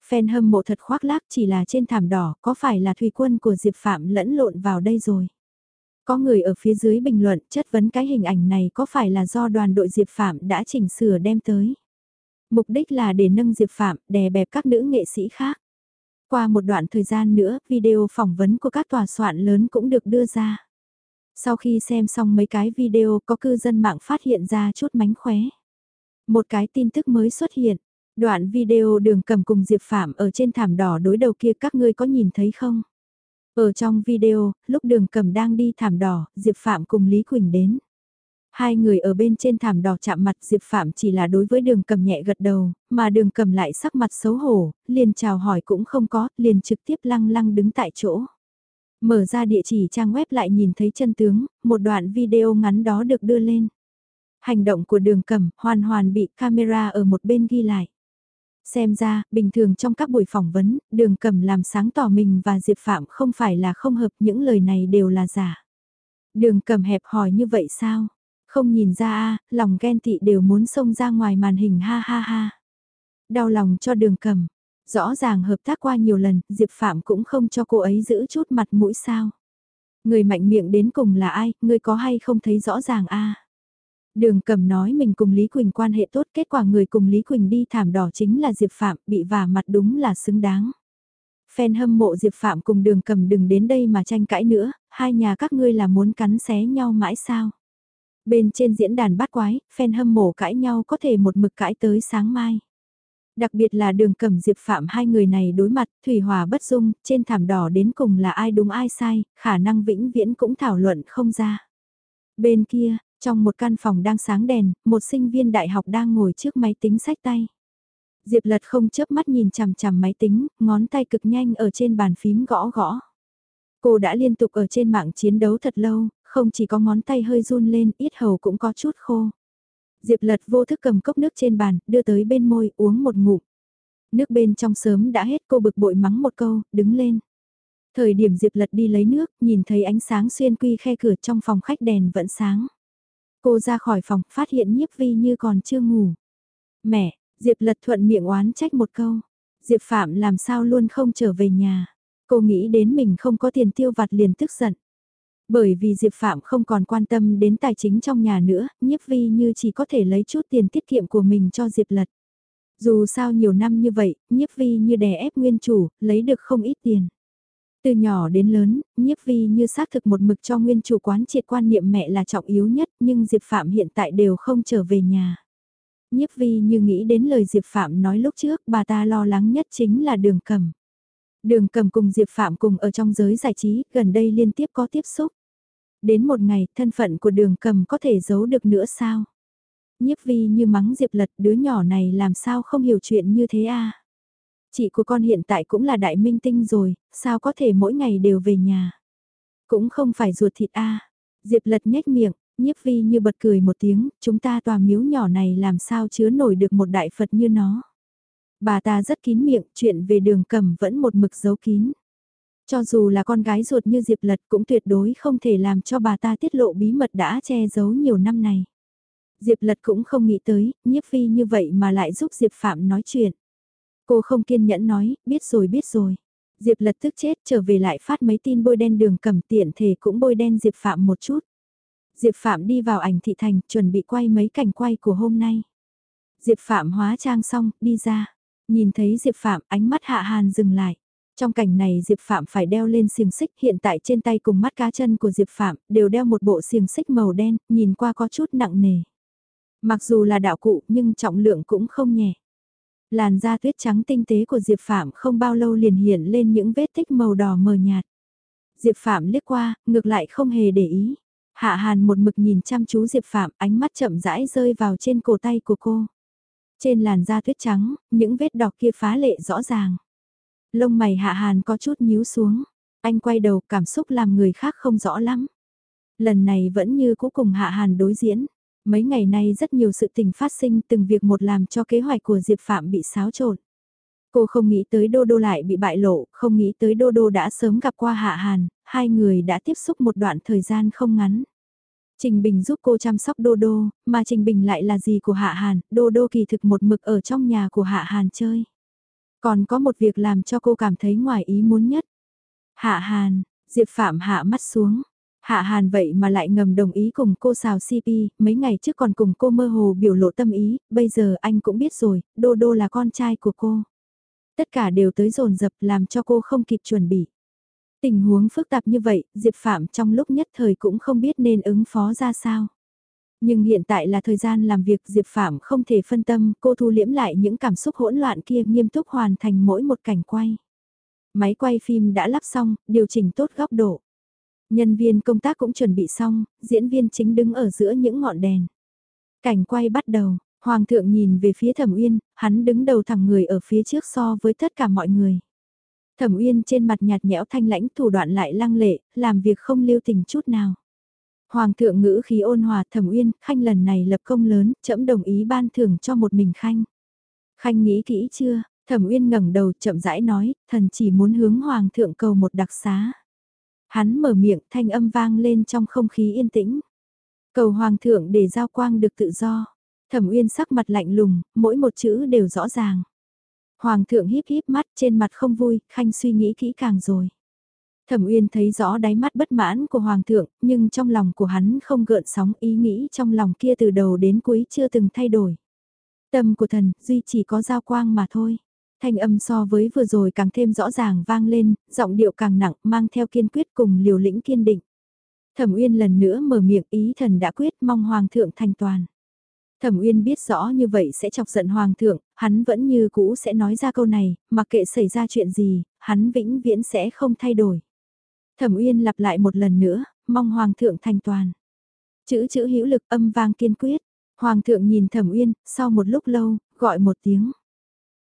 Fan hâm mộ thật khoác lác chỉ là trên thảm đỏ, có phải là thủy quân của Diệp Phạm lẫn lộn vào đây rồi? Có người ở phía dưới bình luận chất vấn cái hình ảnh này có phải là do đoàn đội Diệp Phạm đã chỉnh sửa đem tới. Mục đích là để nâng Diệp Phạm, đè bẹp các nữ nghệ sĩ khác. Qua một đoạn thời gian nữa, video phỏng vấn của các tòa soạn lớn cũng được đưa ra. Sau khi xem xong mấy cái video có cư dân mạng phát hiện ra chút mánh khóe. Một cái tin tức mới xuất hiện. Đoạn video đường cầm cùng Diệp Phạm ở trên thảm đỏ đối đầu kia các ngươi có nhìn thấy không? Ở trong video, lúc đường cầm đang đi thảm đỏ, Diệp Phạm cùng Lý Quỳnh đến. Hai người ở bên trên thảm đỏ chạm mặt Diệp Phạm chỉ là đối với đường cầm nhẹ gật đầu, mà đường cầm lại sắc mặt xấu hổ, liền chào hỏi cũng không có, liền trực tiếp lăng lăng đứng tại chỗ. Mở ra địa chỉ trang web lại nhìn thấy chân tướng, một đoạn video ngắn đó được đưa lên. Hành động của đường cầm hoàn hoàn bị camera ở một bên ghi lại. Xem ra, bình thường trong các buổi phỏng vấn, đường cầm làm sáng tỏ mình và Diệp Phạm không phải là không hợp những lời này đều là giả. Đường cầm hẹp hỏi như vậy sao? Không nhìn ra a lòng ghen tị đều muốn xông ra ngoài màn hình ha ha ha. Đau lòng cho đường cầm. Rõ ràng hợp tác qua nhiều lần, Diệp Phạm cũng không cho cô ấy giữ chút mặt mũi sao. Người mạnh miệng đến cùng là ai, người có hay không thấy rõ ràng a Đường cầm nói mình cùng Lý Quỳnh quan hệ tốt, kết quả người cùng Lý Quỳnh đi thảm đỏ chính là Diệp Phạm, bị vả mặt đúng là xứng đáng. Fan hâm mộ Diệp Phạm cùng đường cầm đừng đến đây mà tranh cãi nữa, hai nhà các ngươi là muốn cắn xé nhau mãi sao. Bên trên diễn đàn bát quái, fan hâm mộ cãi nhau có thể một mực cãi tới sáng mai. Đặc biệt là đường cầm Diệp Phạm hai người này đối mặt, thủy hòa bất dung, trên thảm đỏ đến cùng là ai đúng ai sai, khả năng vĩnh viễn cũng thảo luận không ra. Bên kia, trong một căn phòng đang sáng đèn, một sinh viên đại học đang ngồi trước máy tính sách tay. Diệp lật không chớp mắt nhìn chằm chằm máy tính, ngón tay cực nhanh ở trên bàn phím gõ gõ. Cô đã liên tục ở trên mạng chiến đấu thật lâu, không chỉ có ngón tay hơi run lên, ít hầu cũng có chút khô. Diệp lật vô thức cầm cốc nước trên bàn, đưa tới bên môi, uống một ngụm. Nước bên trong sớm đã hết cô bực bội mắng một câu, đứng lên. Thời điểm Diệp lật đi lấy nước, nhìn thấy ánh sáng xuyên quy khe cửa trong phòng khách đèn vẫn sáng. Cô ra khỏi phòng, phát hiện nhiếp vi như còn chưa ngủ. Mẹ, Diệp lật thuận miệng oán trách một câu. Diệp Phạm làm sao luôn không trở về nhà. Cô nghĩ đến mình không có tiền tiêu vặt liền tức giận. Bởi vì Diệp Phạm không còn quan tâm đến tài chính trong nhà nữa, nhiếp vi như chỉ có thể lấy chút tiền tiết kiệm của mình cho Diệp Lật. Dù sao nhiều năm như vậy, nhiếp vi như đè ép nguyên chủ, lấy được không ít tiền. Từ nhỏ đến lớn, nhiếp vi như xác thực một mực cho nguyên chủ quán triệt quan niệm mẹ là trọng yếu nhất nhưng Diệp Phạm hiện tại đều không trở về nhà. Nhiếp vi như nghĩ đến lời Diệp Phạm nói lúc trước bà ta lo lắng nhất chính là đường cầm. Đường cầm cùng Diệp Phạm cùng ở trong giới giải trí, gần đây liên tiếp có tiếp xúc. Đến một ngày, thân phận của đường cầm có thể giấu được nữa sao? Nhiếp vi như mắng Diệp lật đứa nhỏ này làm sao không hiểu chuyện như thế a Chị của con hiện tại cũng là đại minh tinh rồi, sao có thể mỗi ngày đều về nhà? Cũng không phải ruột thịt a Diệp lật nhếch miệng, nhiếp vi như bật cười một tiếng, chúng ta tòa miếu nhỏ này làm sao chứa nổi được một đại Phật như nó. Bà ta rất kín miệng, chuyện về đường cầm vẫn một mực giấu kín. Cho dù là con gái ruột như Diệp Lật cũng tuyệt đối không thể làm cho bà ta tiết lộ bí mật đã che giấu nhiều năm này. Diệp Lật cũng không nghĩ tới, nhiếp phi như vậy mà lại giúp Diệp Phạm nói chuyện. Cô không kiên nhẫn nói, biết rồi biết rồi. Diệp Lật tức chết trở về lại phát mấy tin bôi đen đường cầm tiện thể cũng bôi đen Diệp Phạm một chút. Diệp Phạm đi vào ảnh thị thành chuẩn bị quay mấy cảnh quay của hôm nay. Diệp Phạm hóa trang xong, đi ra. Nhìn thấy Diệp Phạm, ánh mắt Hạ Hàn dừng lại. Trong cảnh này Diệp Phạm phải đeo lên xiềng xích hiện tại trên tay cùng mắt cá chân của Diệp Phạm đều đeo một bộ xiềng xích màu đen, nhìn qua có chút nặng nề. Mặc dù là đạo cụ nhưng trọng lượng cũng không nhẹ. Làn da tuyết trắng tinh tế của Diệp Phạm không bao lâu liền hiện lên những vết tích màu đỏ mờ nhạt. Diệp Phạm liếc qua, ngược lại không hề để ý. Hạ Hàn một mực nhìn chăm chú Diệp Phạm, ánh mắt chậm rãi rơi vào trên cổ tay của cô. Trên làn da tuyết trắng, những vết đỏ kia phá lệ rõ ràng. Lông mày hạ hàn có chút nhíu xuống, anh quay đầu cảm xúc làm người khác không rõ lắm. Lần này vẫn như cũ cùng hạ hàn đối diễn, Mấy ngày nay rất nhiều sự tình phát sinh từng việc một làm cho kế hoạch của Diệp Phạm bị xáo trộn. Cô không nghĩ tới Đô Đô lại bị bại lộ, không nghĩ tới Đô Đô đã sớm gặp qua Hạ Hàn, hai người đã tiếp xúc một đoạn thời gian không ngắn. Trình Bình giúp cô chăm sóc Đô Đô, mà Trình Bình lại là gì của Hạ Hàn, Đô Đô kỳ thực một mực ở trong nhà của Hạ Hàn chơi. Còn có một việc làm cho cô cảm thấy ngoài ý muốn nhất. Hạ Hàn, Diệp Phạm hạ mắt xuống. Hạ Hàn vậy mà lại ngầm đồng ý cùng cô xào CP, mấy ngày trước còn cùng cô mơ hồ biểu lộ tâm ý, bây giờ anh cũng biết rồi, Đô Đô là con trai của cô. Tất cả đều tới dồn dập làm cho cô không kịp chuẩn bị. Tình huống phức tạp như vậy, Diệp Phạm trong lúc nhất thời cũng không biết nên ứng phó ra sao. Nhưng hiện tại là thời gian làm việc Diệp Phạm không thể phân tâm, cô thu liễm lại những cảm xúc hỗn loạn kia nghiêm túc hoàn thành mỗi một cảnh quay. Máy quay phim đã lắp xong, điều chỉnh tốt góc độ. Nhân viên công tác cũng chuẩn bị xong, diễn viên chính đứng ở giữa những ngọn đèn. Cảnh quay bắt đầu, Hoàng thượng nhìn về phía Thẩm Uyên, hắn đứng đầu thẳng người ở phía trước so với tất cả mọi người. Thẩm Uyên trên mặt nhạt nhẽo thanh lãnh thủ đoạn lại lăng lệ, làm việc không lưu tình chút nào. Hoàng thượng ngữ khí ôn hòa Thẩm Uyên, Khanh lần này lập công lớn, trẫm đồng ý ban thưởng cho một mình Khanh. Khanh nghĩ kỹ chưa? Thẩm Uyên ngẩng đầu chậm rãi nói, thần chỉ muốn hướng Hoàng thượng cầu một đặc xá. Hắn mở miệng thanh âm vang lên trong không khí yên tĩnh. Cầu Hoàng thượng để giao quang được tự do. Thẩm Uyên sắc mặt lạnh lùng, mỗi một chữ đều rõ ràng. Hoàng thượng híp híp mắt trên mặt không vui, khanh suy nghĩ kỹ càng rồi. Thẩm Uyên thấy rõ đáy mắt bất mãn của Hoàng thượng, nhưng trong lòng của hắn không gợn sóng ý nghĩ trong lòng kia từ đầu đến cuối chưa từng thay đổi. Tâm của thần, duy chỉ có giao quang mà thôi. Thanh âm so với vừa rồi càng thêm rõ ràng vang lên, giọng điệu càng nặng, mang theo kiên quyết cùng liều lĩnh kiên định. Thẩm Uyên lần nữa mở miệng ý thần đã quyết mong Hoàng thượng thành toàn. Thẩm Uyên biết rõ như vậy sẽ chọc giận Hoàng thượng, hắn vẫn như cũ sẽ nói ra câu này, mặc kệ xảy ra chuyện gì, hắn vĩnh viễn sẽ không thay đổi. Thẩm Uyên lặp lại một lần nữa, mong Hoàng thượng thành toàn. Chữ chữ hữu lực âm vang kiên quyết. Hoàng thượng nhìn Thẩm Uyên, sau một lúc lâu, gọi một tiếng.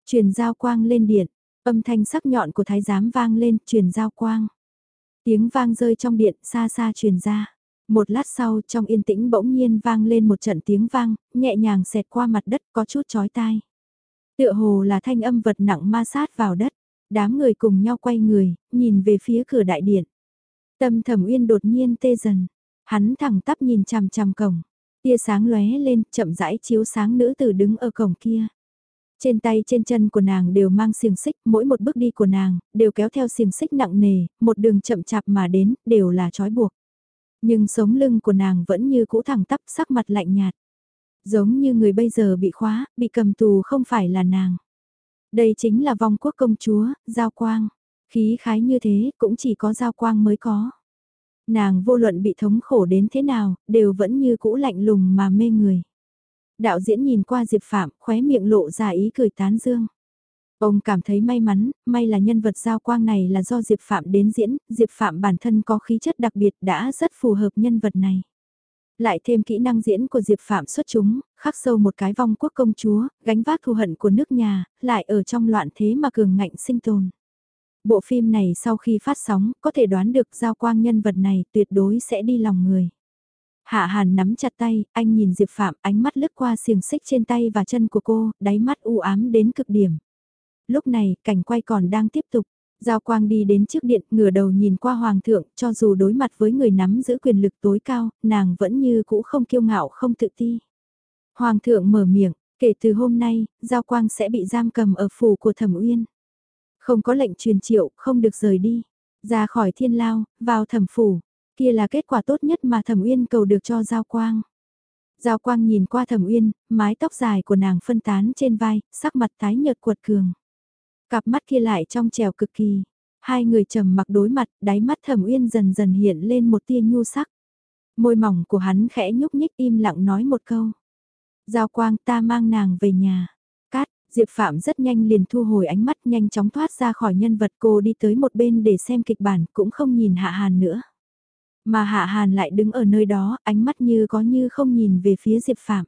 Truyền giao quang lên điện, âm thanh sắc nhọn của thái giám vang lên, truyền giao quang. Tiếng vang rơi trong điện, xa xa truyền ra. Một lát sau trong yên tĩnh bỗng nhiên vang lên một trận tiếng vang, nhẹ nhàng xẹt qua mặt đất có chút chói tai. Tựa hồ là thanh âm vật nặng ma sát vào đất, đám người cùng nhau quay người, nhìn về phía cửa đại điện. Tâm thẩm uyên đột nhiên tê dần, hắn thẳng tắp nhìn chằm chằm cổng, tia sáng lóe lên chậm rãi chiếu sáng nữ tử đứng ở cổng kia. Trên tay trên chân của nàng đều mang xiềng xích, mỗi một bước đi của nàng, đều kéo theo xiềng xích nặng nề, một đường chậm chạp mà đến, đều là trói buộc. Nhưng sống lưng của nàng vẫn như cũ thẳng tắp sắc mặt lạnh nhạt. Giống như người bây giờ bị khóa, bị cầm tù không phải là nàng. Đây chính là vong quốc công chúa, Giao Quang. Khí khái như thế cũng chỉ có Giao Quang mới có. Nàng vô luận bị thống khổ đến thế nào, đều vẫn như cũ lạnh lùng mà mê người. Đạo diễn nhìn qua Diệp Phạm, khóe miệng lộ ra ý cười tán dương. Ông cảm thấy may mắn, may là nhân vật giao quang này là do Diệp Phạm đến diễn, Diệp Phạm bản thân có khí chất đặc biệt đã rất phù hợp nhân vật này. Lại thêm kỹ năng diễn của Diệp Phạm xuất chúng, khắc sâu một cái vong quốc công chúa, gánh vác thù hận của nước nhà, lại ở trong loạn thế mà cường ngạnh sinh tồn. Bộ phim này sau khi phát sóng, có thể đoán được giao quang nhân vật này tuyệt đối sẽ đi lòng người. Hạ Hàn nắm chặt tay, anh nhìn Diệp Phạm ánh mắt lướt qua xiềng xích trên tay và chân của cô, đáy mắt u ám đến cực điểm. Lúc này, cảnh quay còn đang tiếp tục. Giao Quang đi đến trước điện, ngửa đầu nhìn qua Hoàng thượng, cho dù đối mặt với người nắm giữ quyền lực tối cao, nàng vẫn như cũ không kiêu ngạo không tự ti. Hoàng thượng mở miệng, kể từ hôm nay, Giao Quang sẽ bị giam cầm ở phủ của Thẩm Uyên. Không có lệnh truyền triệu, không được rời đi. Ra khỏi thiên lao, vào thẩm phủ. Kia là kết quả tốt nhất mà Thẩm Uyên cầu được cho Giao Quang. Giao Quang nhìn qua Thẩm Uyên, mái tóc dài của nàng phân tán trên vai, sắc mặt tái nhợt cuột cường. Cặp mắt kia lại trong trèo cực kỳ. Hai người trầm mặc đối mặt, đáy mắt thẩm uyên dần dần hiện lên một tia nhu sắc. Môi mỏng của hắn khẽ nhúc nhích im lặng nói một câu. Giao quang ta mang nàng về nhà. Cát, Diệp Phạm rất nhanh liền thu hồi ánh mắt nhanh chóng thoát ra khỏi nhân vật cô đi tới một bên để xem kịch bản cũng không nhìn Hạ Hàn nữa. Mà Hạ Hàn lại đứng ở nơi đó, ánh mắt như có như không nhìn về phía Diệp Phạm.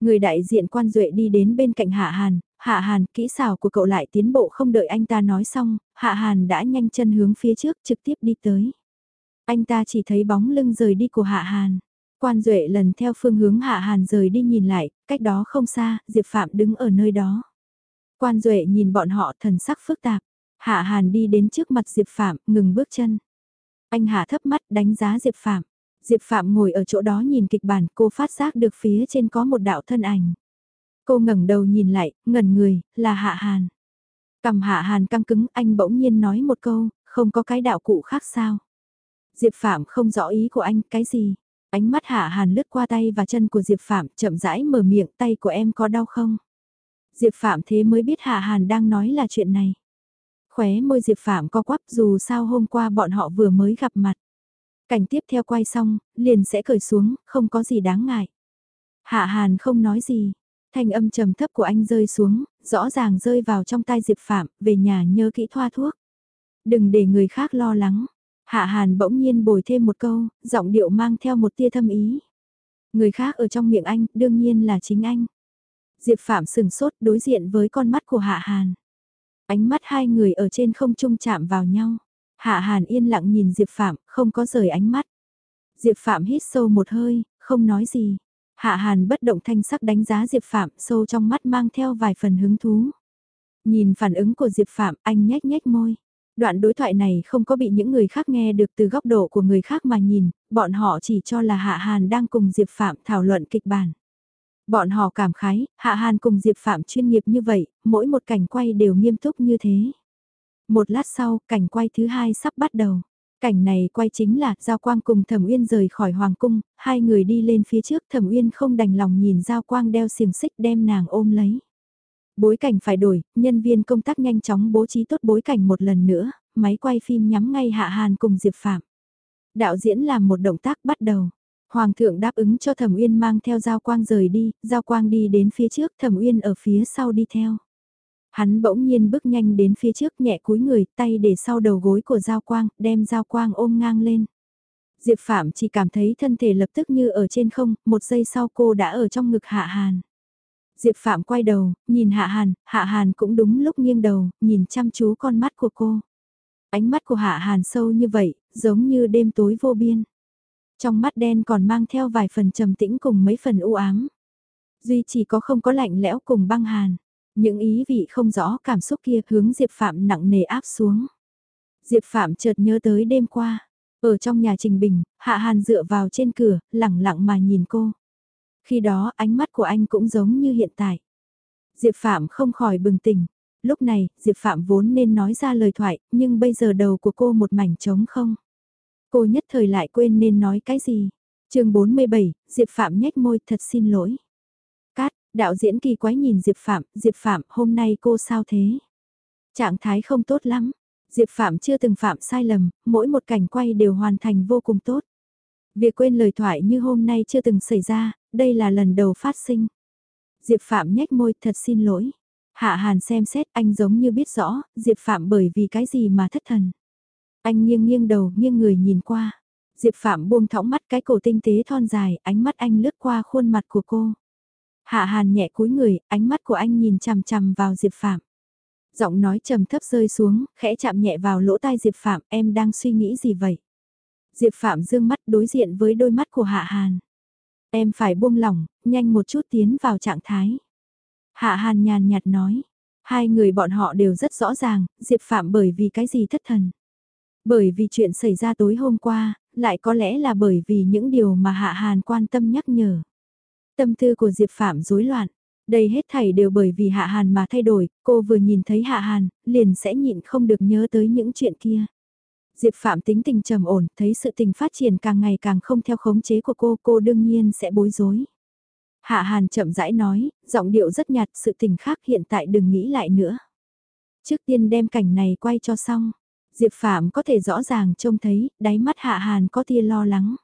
Người đại diện quan duệ đi đến bên cạnh Hạ Hàn, Hạ Hàn, kỹ xảo của cậu lại tiến bộ không đợi anh ta nói xong, Hạ Hàn đã nhanh chân hướng phía trước trực tiếp đi tới. Anh ta chỉ thấy bóng lưng rời đi của Hạ Hàn. Quan Duệ lần theo phương hướng Hạ Hàn rời đi nhìn lại, cách đó không xa, Diệp Phạm đứng ở nơi đó. Quan Duệ nhìn bọn họ thần sắc phức tạp. Hạ Hàn đi đến trước mặt Diệp Phạm, ngừng bước chân. Anh hạ thấp mắt đánh giá Diệp Phạm. Diệp Phạm ngồi ở chỗ đó nhìn kịch bản, cô phát giác được phía trên có một đạo thân ảnh. Cô ngẩng đầu nhìn lại, ngẩn người, là Hạ Hàn. Cầm Hạ Hàn căng cứng, anh bỗng nhiên nói một câu, không có cái đạo cụ khác sao. Diệp Phạm không rõ ý của anh, cái gì? Ánh mắt Hạ Hàn lướt qua tay và chân của Diệp Phạm, chậm rãi mở miệng, tay của em có đau không? Diệp Phạm thế mới biết Hạ Hàn đang nói là chuyện này. Khóe môi Diệp Phạm co quắp dù sao hôm qua bọn họ vừa mới gặp mặt. Cảnh tiếp theo quay xong, liền sẽ cởi xuống, không có gì đáng ngại. Hạ Hàn không nói gì, thanh âm trầm thấp của anh rơi xuống, rõ ràng rơi vào trong tai Diệp Phạm, về nhà nhớ kỹ thoa thuốc. Đừng để người khác lo lắng. Hạ Hàn bỗng nhiên bồi thêm một câu, giọng điệu mang theo một tia thâm ý. Người khác ở trong miệng anh, đương nhiên là chính anh. Diệp Phạm sừng sốt đối diện với con mắt của Hạ Hàn. Ánh mắt hai người ở trên không trung chạm vào nhau. Hạ Hàn yên lặng nhìn Diệp Phạm, không có rời ánh mắt. Diệp Phạm hít sâu một hơi, không nói gì. Hạ Hàn bất động thanh sắc đánh giá Diệp Phạm, sâu trong mắt mang theo vài phần hứng thú. Nhìn phản ứng của Diệp Phạm, anh nhếch nhếch môi. Đoạn đối thoại này không có bị những người khác nghe được từ góc độ của người khác mà nhìn, bọn họ chỉ cho là Hạ Hàn đang cùng Diệp Phạm thảo luận kịch bản. Bọn họ cảm khái, Hạ Hàn cùng Diệp Phạm chuyên nghiệp như vậy, mỗi một cảnh quay đều nghiêm túc như thế. Một lát sau, cảnh quay thứ hai sắp bắt đầu. Cảnh này quay chính là Giao Quang cùng Thẩm Uyên rời khỏi Hoàng Cung, hai người đi lên phía trước Thẩm Uyên không đành lòng nhìn Giao Quang đeo xiềng xích đem nàng ôm lấy. Bối cảnh phải đổi, nhân viên công tác nhanh chóng bố trí tốt bối cảnh một lần nữa, máy quay phim nhắm ngay Hạ Hàn cùng Diệp Phạm. Đạo diễn làm một động tác bắt đầu. Hoàng thượng đáp ứng cho Thẩm Uyên mang theo Giao Quang rời đi, Giao Quang đi đến phía trước, Thẩm Uyên ở phía sau đi theo. Hắn bỗng nhiên bước nhanh đến phía trước nhẹ cúi người, tay để sau đầu gối của Giao Quang, đem Giao Quang ôm ngang lên. Diệp Phạm chỉ cảm thấy thân thể lập tức như ở trên không, một giây sau cô đã ở trong ngực Hạ Hàn. Diệp Phạm quay đầu, nhìn Hạ Hàn, Hạ Hàn cũng đúng lúc nghiêng đầu, nhìn chăm chú con mắt của cô. Ánh mắt của Hạ Hàn sâu như vậy, giống như đêm tối vô biên. Trong mắt đen còn mang theo vài phần trầm tĩnh cùng mấy phần u ám. Duy chỉ có không có lạnh lẽo cùng băng hàn. Những ý vị không rõ cảm xúc kia hướng Diệp Phạm nặng nề áp xuống. Diệp Phạm chợt nhớ tới đêm qua. Ở trong nhà Trình Bình, Hạ Hàn dựa vào trên cửa, lẳng lặng mà nhìn cô. Khi đó ánh mắt của anh cũng giống như hiện tại. Diệp Phạm không khỏi bừng tỉnh. Lúc này, Diệp Phạm vốn nên nói ra lời thoại, nhưng bây giờ đầu của cô một mảnh trống không. Cô nhất thời lại quên nên nói cái gì. chương 47, Diệp Phạm nhếch môi thật xin lỗi. Đạo diễn kỳ quái nhìn Diệp Phạm, Diệp Phạm hôm nay cô sao thế? Trạng thái không tốt lắm. Diệp Phạm chưa từng phạm sai lầm, mỗi một cảnh quay đều hoàn thành vô cùng tốt. Việc quên lời thoại như hôm nay chưa từng xảy ra, đây là lần đầu phát sinh. Diệp Phạm nhếch môi thật xin lỗi. Hạ Hàn xem xét anh giống như biết rõ, Diệp Phạm bởi vì cái gì mà thất thần. Anh nghiêng nghiêng đầu, nghiêng người nhìn qua. Diệp Phạm buông thõng mắt cái cổ tinh tế thon dài, ánh mắt anh lướt qua khuôn mặt của cô. Hạ Hàn nhẹ cúi người, ánh mắt của anh nhìn chằm chằm vào Diệp Phạm. Giọng nói trầm thấp rơi xuống, khẽ chạm nhẹ vào lỗ tai Diệp Phạm, em đang suy nghĩ gì vậy? Diệp Phạm dương mắt đối diện với đôi mắt của Hạ Hàn. Em phải buông lỏng, nhanh một chút tiến vào trạng thái. Hạ Hàn nhàn nhạt nói. Hai người bọn họ đều rất rõ ràng, Diệp Phạm bởi vì cái gì thất thần. Bởi vì chuyện xảy ra tối hôm qua, lại có lẽ là bởi vì những điều mà Hạ Hàn quan tâm nhắc nhở. Tâm tư của Diệp Phạm rối loạn. Đây hết thảy đều bởi vì Hạ Hàn mà thay đổi, cô vừa nhìn thấy Hạ Hàn, liền sẽ nhịn không được nhớ tới những chuyện kia. Diệp Phạm tính tình trầm ổn, thấy sự tình phát triển càng ngày càng không theo khống chế của cô, cô đương nhiên sẽ bối rối. Hạ Hàn chậm rãi nói, giọng điệu rất nhạt, sự tình khác hiện tại đừng nghĩ lại nữa. Trước tiên đem cảnh này quay cho xong, Diệp Phạm có thể rõ ràng trông thấy, đáy mắt Hạ Hàn có tia lo lắng.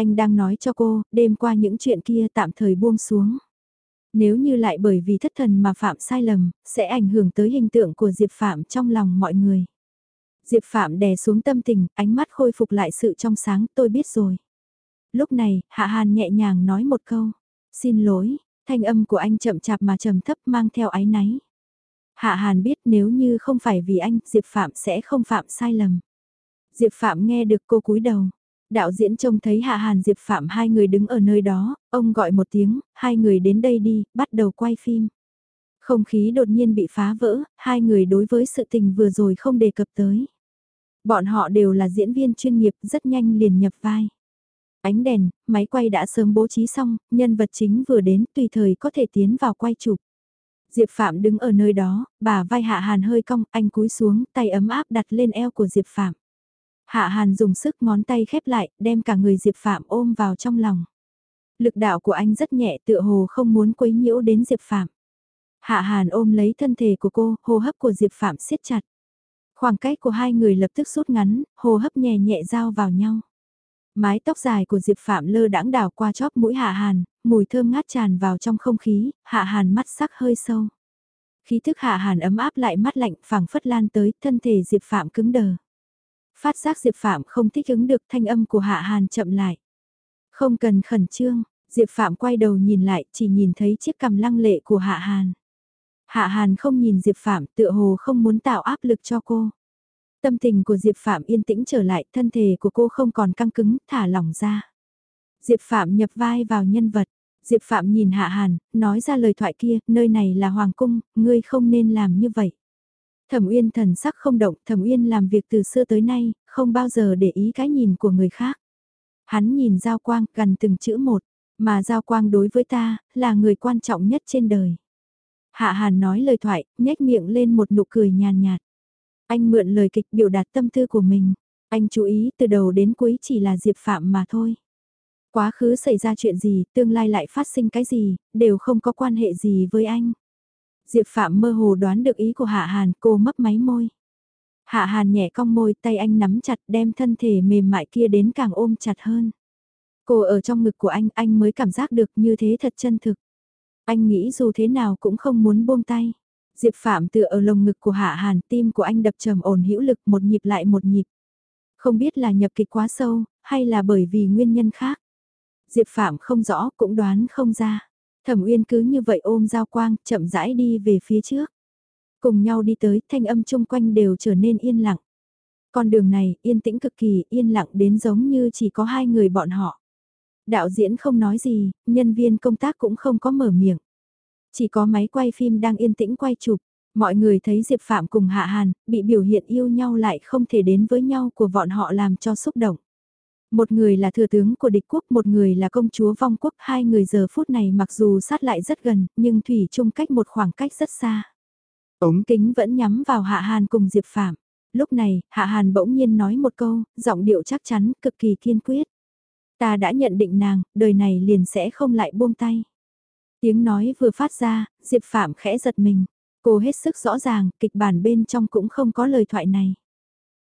Anh đang nói cho cô, đêm qua những chuyện kia tạm thời buông xuống. Nếu như lại bởi vì thất thần mà Phạm sai lầm, sẽ ảnh hưởng tới hình tượng của Diệp Phạm trong lòng mọi người. Diệp Phạm đè xuống tâm tình, ánh mắt khôi phục lại sự trong sáng, tôi biết rồi. Lúc này, Hạ Hàn nhẹ nhàng nói một câu. Xin lỗi, thanh âm của anh chậm chạp mà trầm thấp mang theo ái náy. Hạ Hàn biết nếu như không phải vì anh, Diệp Phạm sẽ không phạm sai lầm. Diệp Phạm nghe được cô cúi đầu. Đạo diễn trông thấy Hạ Hàn Diệp Phạm hai người đứng ở nơi đó, ông gọi một tiếng, hai người đến đây đi, bắt đầu quay phim. Không khí đột nhiên bị phá vỡ, hai người đối với sự tình vừa rồi không đề cập tới. Bọn họ đều là diễn viên chuyên nghiệp, rất nhanh liền nhập vai. Ánh đèn, máy quay đã sớm bố trí xong, nhân vật chính vừa đến tùy thời có thể tiến vào quay chụp. Diệp Phạm đứng ở nơi đó, bà vai Hạ Hàn hơi cong, anh cúi xuống, tay ấm áp đặt lên eo của Diệp Phạm. Hạ Hàn dùng sức ngón tay khép lại, đem cả người Diệp Phạm ôm vào trong lòng. Lực đạo của anh rất nhẹ tựa hồ không muốn quấy nhiễu đến Diệp Phạm. Hạ Hàn ôm lấy thân thể của cô, hô hấp của Diệp Phạm siết chặt. Khoảng cách của hai người lập tức rút ngắn, hô hấp nhẹ nhẹ giao vào nhau. Mái tóc dài của Diệp Phạm lơ đãng đảo qua chóp mũi Hạ Hàn, mùi thơm ngát tràn vào trong không khí, Hạ Hàn mắt sắc hơi sâu. Khí thức Hạ Hàn ấm áp lại mắt lạnh phảng phất lan tới, thân thể Diệp Phạm cứng đờ. Phát giác Diệp Phạm không thích ứng được thanh âm của Hạ Hàn chậm lại. Không cần khẩn trương, Diệp Phạm quay đầu nhìn lại, chỉ nhìn thấy chiếc cằm lăng lệ của Hạ Hàn. Hạ Hàn không nhìn Diệp Phạm tựa hồ không muốn tạo áp lực cho cô. Tâm tình của Diệp Phạm yên tĩnh trở lại, thân thể của cô không còn căng cứng, thả lỏng ra. Diệp Phạm nhập vai vào nhân vật. Diệp Phạm nhìn Hạ Hàn, nói ra lời thoại kia, nơi này là Hoàng Cung, ngươi không nên làm như vậy. Thẩm Uyên thần sắc không động, Thẩm Uyên làm việc từ xưa tới nay, không bao giờ để ý cái nhìn của người khác. Hắn nhìn Giao Quang gần từng chữ một, mà Giao Quang đối với ta, là người quan trọng nhất trên đời. Hạ Hàn nói lời thoại, nhếch miệng lên một nụ cười nhàn nhạt. Anh mượn lời kịch biểu đạt tâm tư của mình. Anh chú ý từ đầu đến cuối chỉ là Diệp Phạm mà thôi. Quá khứ xảy ra chuyện gì, tương lai lại phát sinh cái gì, đều không có quan hệ gì với anh. Diệp Phạm mơ hồ đoán được ý của Hạ Hàn, cô mấp máy môi. Hạ Hàn nhẹ cong môi, tay anh nắm chặt đem thân thể mềm mại kia đến càng ôm chặt hơn. Cô ở trong ngực của anh, anh mới cảm giác được như thế thật chân thực. Anh nghĩ dù thế nào cũng không muốn buông tay. Diệp Phạm tựa ở lồng ngực của Hạ Hàn, tim của anh đập trầm ổn hữu lực một nhịp lại một nhịp. Không biết là nhập kịch quá sâu, hay là bởi vì nguyên nhân khác. Diệp Phạm không rõ, cũng đoán không ra. Thẩm Uyên cứ như vậy ôm Giao Quang, chậm rãi đi về phía trước. Cùng nhau đi tới, thanh âm chung quanh đều trở nên yên lặng. Con đường này, yên tĩnh cực kỳ, yên lặng đến giống như chỉ có hai người bọn họ. Đạo diễn không nói gì, nhân viên công tác cũng không có mở miệng. Chỉ có máy quay phim đang yên tĩnh quay chụp. Mọi người thấy Diệp Phạm cùng Hạ Hàn, bị biểu hiện yêu nhau lại không thể đến với nhau của bọn họ làm cho xúc động. Một người là thừa tướng của địch quốc, một người là công chúa vong quốc, hai người giờ phút này mặc dù sát lại rất gần, nhưng Thủy chung cách một khoảng cách rất xa. Ống kính vẫn nhắm vào Hạ Hàn cùng Diệp Phạm. Lúc này, Hạ Hàn bỗng nhiên nói một câu, giọng điệu chắc chắn, cực kỳ kiên quyết. Ta đã nhận định nàng, đời này liền sẽ không lại buông tay. Tiếng nói vừa phát ra, Diệp Phạm khẽ giật mình. Cô hết sức rõ ràng, kịch bản bên trong cũng không có lời thoại này.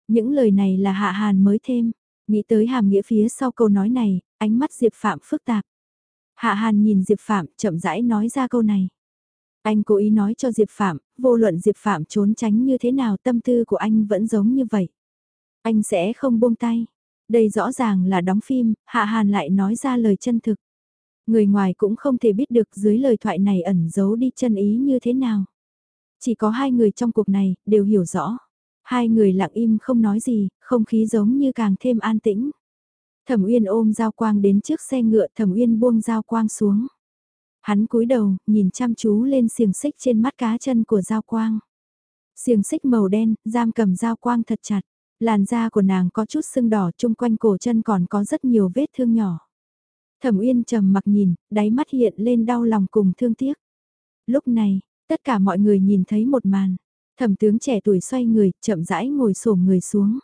Những lời này là Hạ Hàn mới thêm. Nghĩ tới hàm nghĩa phía sau câu nói này, ánh mắt Diệp Phạm phức tạp. Hạ Hàn nhìn Diệp Phạm chậm rãi nói ra câu này. Anh cố ý nói cho Diệp Phạm, vô luận Diệp Phạm trốn tránh như thế nào tâm tư của anh vẫn giống như vậy. Anh sẽ không buông tay. Đây rõ ràng là đóng phim, Hạ Hàn lại nói ra lời chân thực. Người ngoài cũng không thể biết được dưới lời thoại này ẩn giấu đi chân ý như thế nào. Chỉ có hai người trong cuộc này, đều hiểu rõ. Hai người lặng im không nói gì, không khí giống như càng thêm an tĩnh. Thẩm Uyên ôm Giao Quang đến trước xe ngựa Thẩm Uyên buông Giao Quang xuống. Hắn cúi đầu, nhìn chăm chú lên xiềng xích trên mắt cá chân của Giao Quang. Xiềng xích màu đen, giam cầm Giao Quang thật chặt. Làn da của nàng có chút sưng đỏ chung quanh cổ chân còn có rất nhiều vết thương nhỏ. Thẩm Uyên trầm mặc nhìn, đáy mắt hiện lên đau lòng cùng thương tiếc. Lúc này, tất cả mọi người nhìn thấy một màn. Thẩm tướng trẻ tuổi xoay người, chậm rãi ngồi xổm người xuống.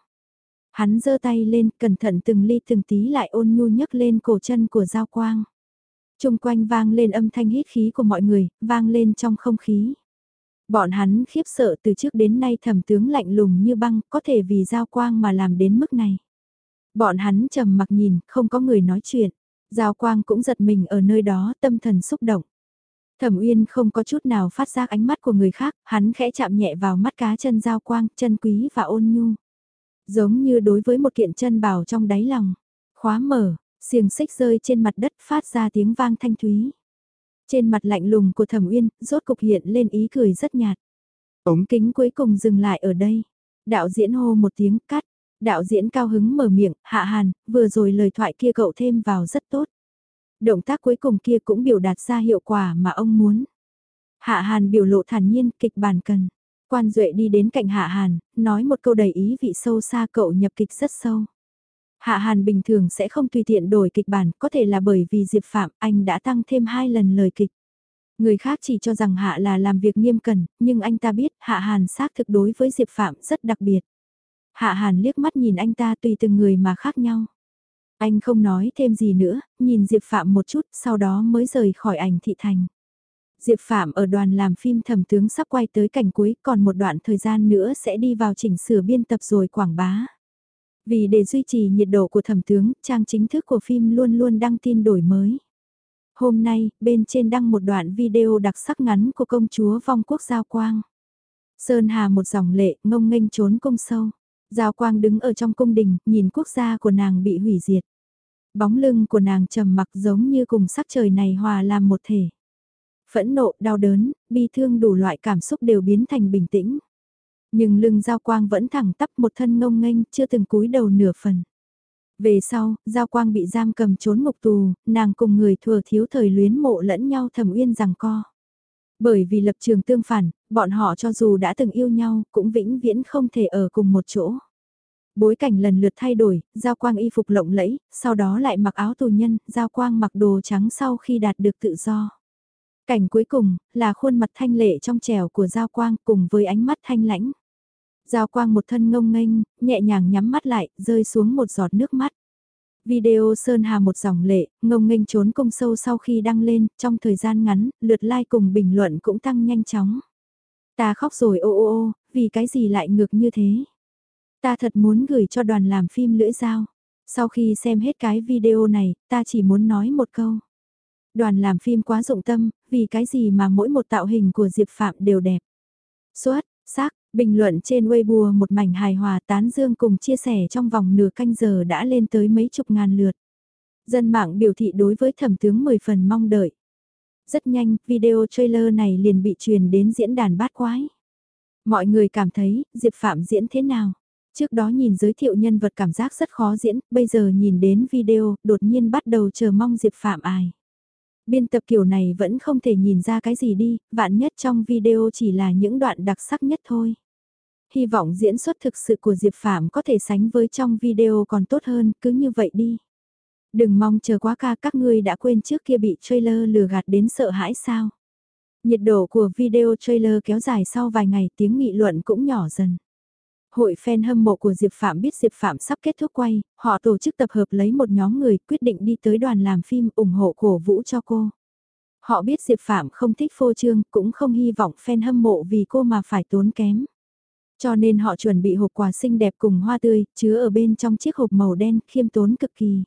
Hắn giơ tay lên, cẩn thận từng ly từng tí lại ôn nhu nhấc lên cổ chân của Giao Quang. Trung quanh vang lên âm thanh hít khí của mọi người, vang lên trong không khí. Bọn hắn khiếp sợ từ trước đến nay thẩm tướng lạnh lùng như băng, có thể vì Giao Quang mà làm đến mức này. Bọn hắn trầm mặc nhìn, không có người nói chuyện. Giao Quang cũng giật mình ở nơi đó, tâm thần xúc động. Thẩm Uyên không có chút nào phát giác ánh mắt của người khác, hắn khẽ chạm nhẹ vào mắt cá chân Giao Quang, chân quý và ôn nhu. Giống như đối với một kiện chân bảo trong đáy lòng. Khóa mở, xiềng xích rơi trên mặt đất phát ra tiếng vang thanh thúy. Trên mặt lạnh lùng của Thẩm Uyên, rốt cục hiện lên ý cười rất nhạt. Ống kính cuối cùng dừng lại ở đây. Đạo diễn hô một tiếng cắt, Đạo diễn cao hứng mở miệng, Hạ Hàn, vừa rồi lời thoại kia cậu thêm vào rất tốt. Động tác cuối cùng kia cũng biểu đạt ra hiệu quả mà ông muốn. Hạ Hàn biểu lộ thản nhiên, kịch bản cần. Quan Duệ đi đến cạnh Hạ Hàn, nói một câu đầy ý vị sâu xa cậu nhập kịch rất sâu. Hạ Hàn bình thường sẽ không tùy tiện đổi kịch bản, có thể là bởi vì Diệp Phạm anh đã tăng thêm hai lần lời kịch. Người khác chỉ cho rằng Hạ là làm việc nghiêm cẩn, nhưng anh ta biết Hạ Hàn xác thực đối với Diệp Phạm rất đặc biệt. Hạ Hàn liếc mắt nhìn anh ta tùy từng người mà khác nhau. Anh không nói thêm gì nữa, nhìn Diệp Phạm một chút, sau đó mới rời khỏi ảnh thị thành. Diệp Phạm ở đoàn làm phim thẩm tướng sắp quay tới cảnh cuối, còn một đoạn thời gian nữa sẽ đi vào chỉnh sửa biên tập rồi quảng bá. Vì để duy trì nhiệt độ của thẩm tướng, trang chính thức của phim luôn luôn đăng tin đổi mới. Hôm nay, bên trên đăng một đoạn video đặc sắc ngắn của công chúa vong quốc Giao Quang. Sơn Hà một dòng lệ, ngông nghênh trốn công sâu. Giao Quang đứng ở trong cung đình, nhìn quốc gia của nàng bị hủy diệt. Bóng lưng của nàng trầm mặc giống như cùng sắc trời này hòa làm một thể. Phẫn nộ, đau đớn, bi thương đủ loại cảm xúc đều biến thành bình tĩnh. Nhưng lưng Giao Quang vẫn thẳng tắp một thân ngông nghênh, chưa từng cúi đầu nửa phần. Về sau, Giao Quang bị giam cầm trốn ngục tù, nàng cùng người thừa thiếu thời luyến mộ lẫn nhau thầm uyên rằng co. Bởi vì lập trường tương phản, bọn họ cho dù đã từng yêu nhau, cũng vĩnh viễn không thể ở cùng một chỗ. Bối cảnh lần lượt thay đổi, Giao Quang y phục lộng lẫy, sau đó lại mặc áo tù nhân, Giao Quang mặc đồ trắng sau khi đạt được tự do. Cảnh cuối cùng, là khuôn mặt thanh lệ trong trẻo của Giao Quang cùng với ánh mắt thanh lãnh. Giao Quang một thân ngông nghênh, nhẹ nhàng nhắm mắt lại, rơi xuống một giọt nước mắt. Video Sơn Hà một dòng lệ, ngông nghênh trốn công sâu sau khi đăng lên, trong thời gian ngắn, lượt like cùng bình luận cũng tăng nhanh chóng. Ta khóc rồi ô ô ô, vì cái gì lại ngược như thế? Ta thật muốn gửi cho đoàn làm phim lưỡi dao. Sau khi xem hết cái video này, ta chỉ muốn nói một câu. Đoàn làm phim quá rộng tâm, vì cái gì mà mỗi một tạo hình của Diệp Phạm đều đẹp. Xuất, sắc, bình luận trên Weibo một mảnh hài hòa tán dương cùng chia sẻ trong vòng nửa canh giờ đã lên tới mấy chục ngàn lượt. Dân mạng biểu thị đối với thẩm tướng 10 phần mong đợi. Rất nhanh, video trailer này liền bị truyền đến diễn đàn bát quái. Mọi người cảm thấy, Diệp Phạm diễn thế nào? Trước đó nhìn giới thiệu nhân vật cảm giác rất khó diễn, bây giờ nhìn đến video, đột nhiên bắt đầu chờ mong Diệp Phạm ai. Biên tập kiểu này vẫn không thể nhìn ra cái gì đi, vạn nhất trong video chỉ là những đoạn đặc sắc nhất thôi. Hy vọng diễn xuất thực sự của Diệp Phạm có thể sánh với trong video còn tốt hơn, cứ như vậy đi. Đừng mong chờ quá ca các ngươi đã quên trước kia bị trailer lừa gạt đến sợ hãi sao. Nhiệt độ của video trailer kéo dài sau vài ngày tiếng nghị luận cũng nhỏ dần. Hội fan hâm mộ của Diệp Phạm biết Diệp Phạm sắp kết thúc quay, họ tổ chức tập hợp lấy một nhóm người quyết định đi tới đoàn làm phim ủng hộ cổ vũ cho cô. Họ biết Diệp Phạm không thích phô trương, cũng không hy vọng fan hâm mộ vì cô mà phải tốn kém. Cho nên họ chuẩn bị hộp quà xinh đẹp cùng hoa tươi, chứa ở bên trong chiếc hộp màu đen, khiêm tốn cực kỳ.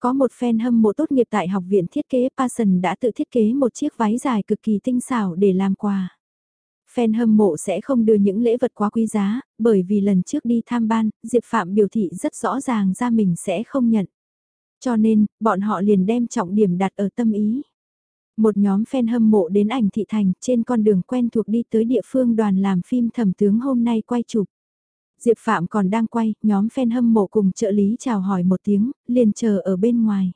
Có một fan hâm mộ tốt nghiệp tại học viện thiết kế Passion đã tự thiết kế một chiếc váy dài cực kỳ tinh xảo để làm quà. Fan hâm mộ sẽ không đưa những lễ vật quá quý giá, bởi vì lần trước đi tham ban, Diệp Phạm biểu thị rất rõ ràng ra mình sẽ không nhận. Cho nên, bọn họ liền đem trọng điểm đặt ở tâm ý. Một nhóm fan hâm mộ đến ảnh thị thành trên con đường quen thuộc đi tới địa phương đoàn làm phim thẩm tướng hôm nay quay chụp. Diệp Phạm còn đang quay, nhóm fan hâm mộ cùng trợ lý chào hỏi một tiếng, liền chờ ở bên ngoài.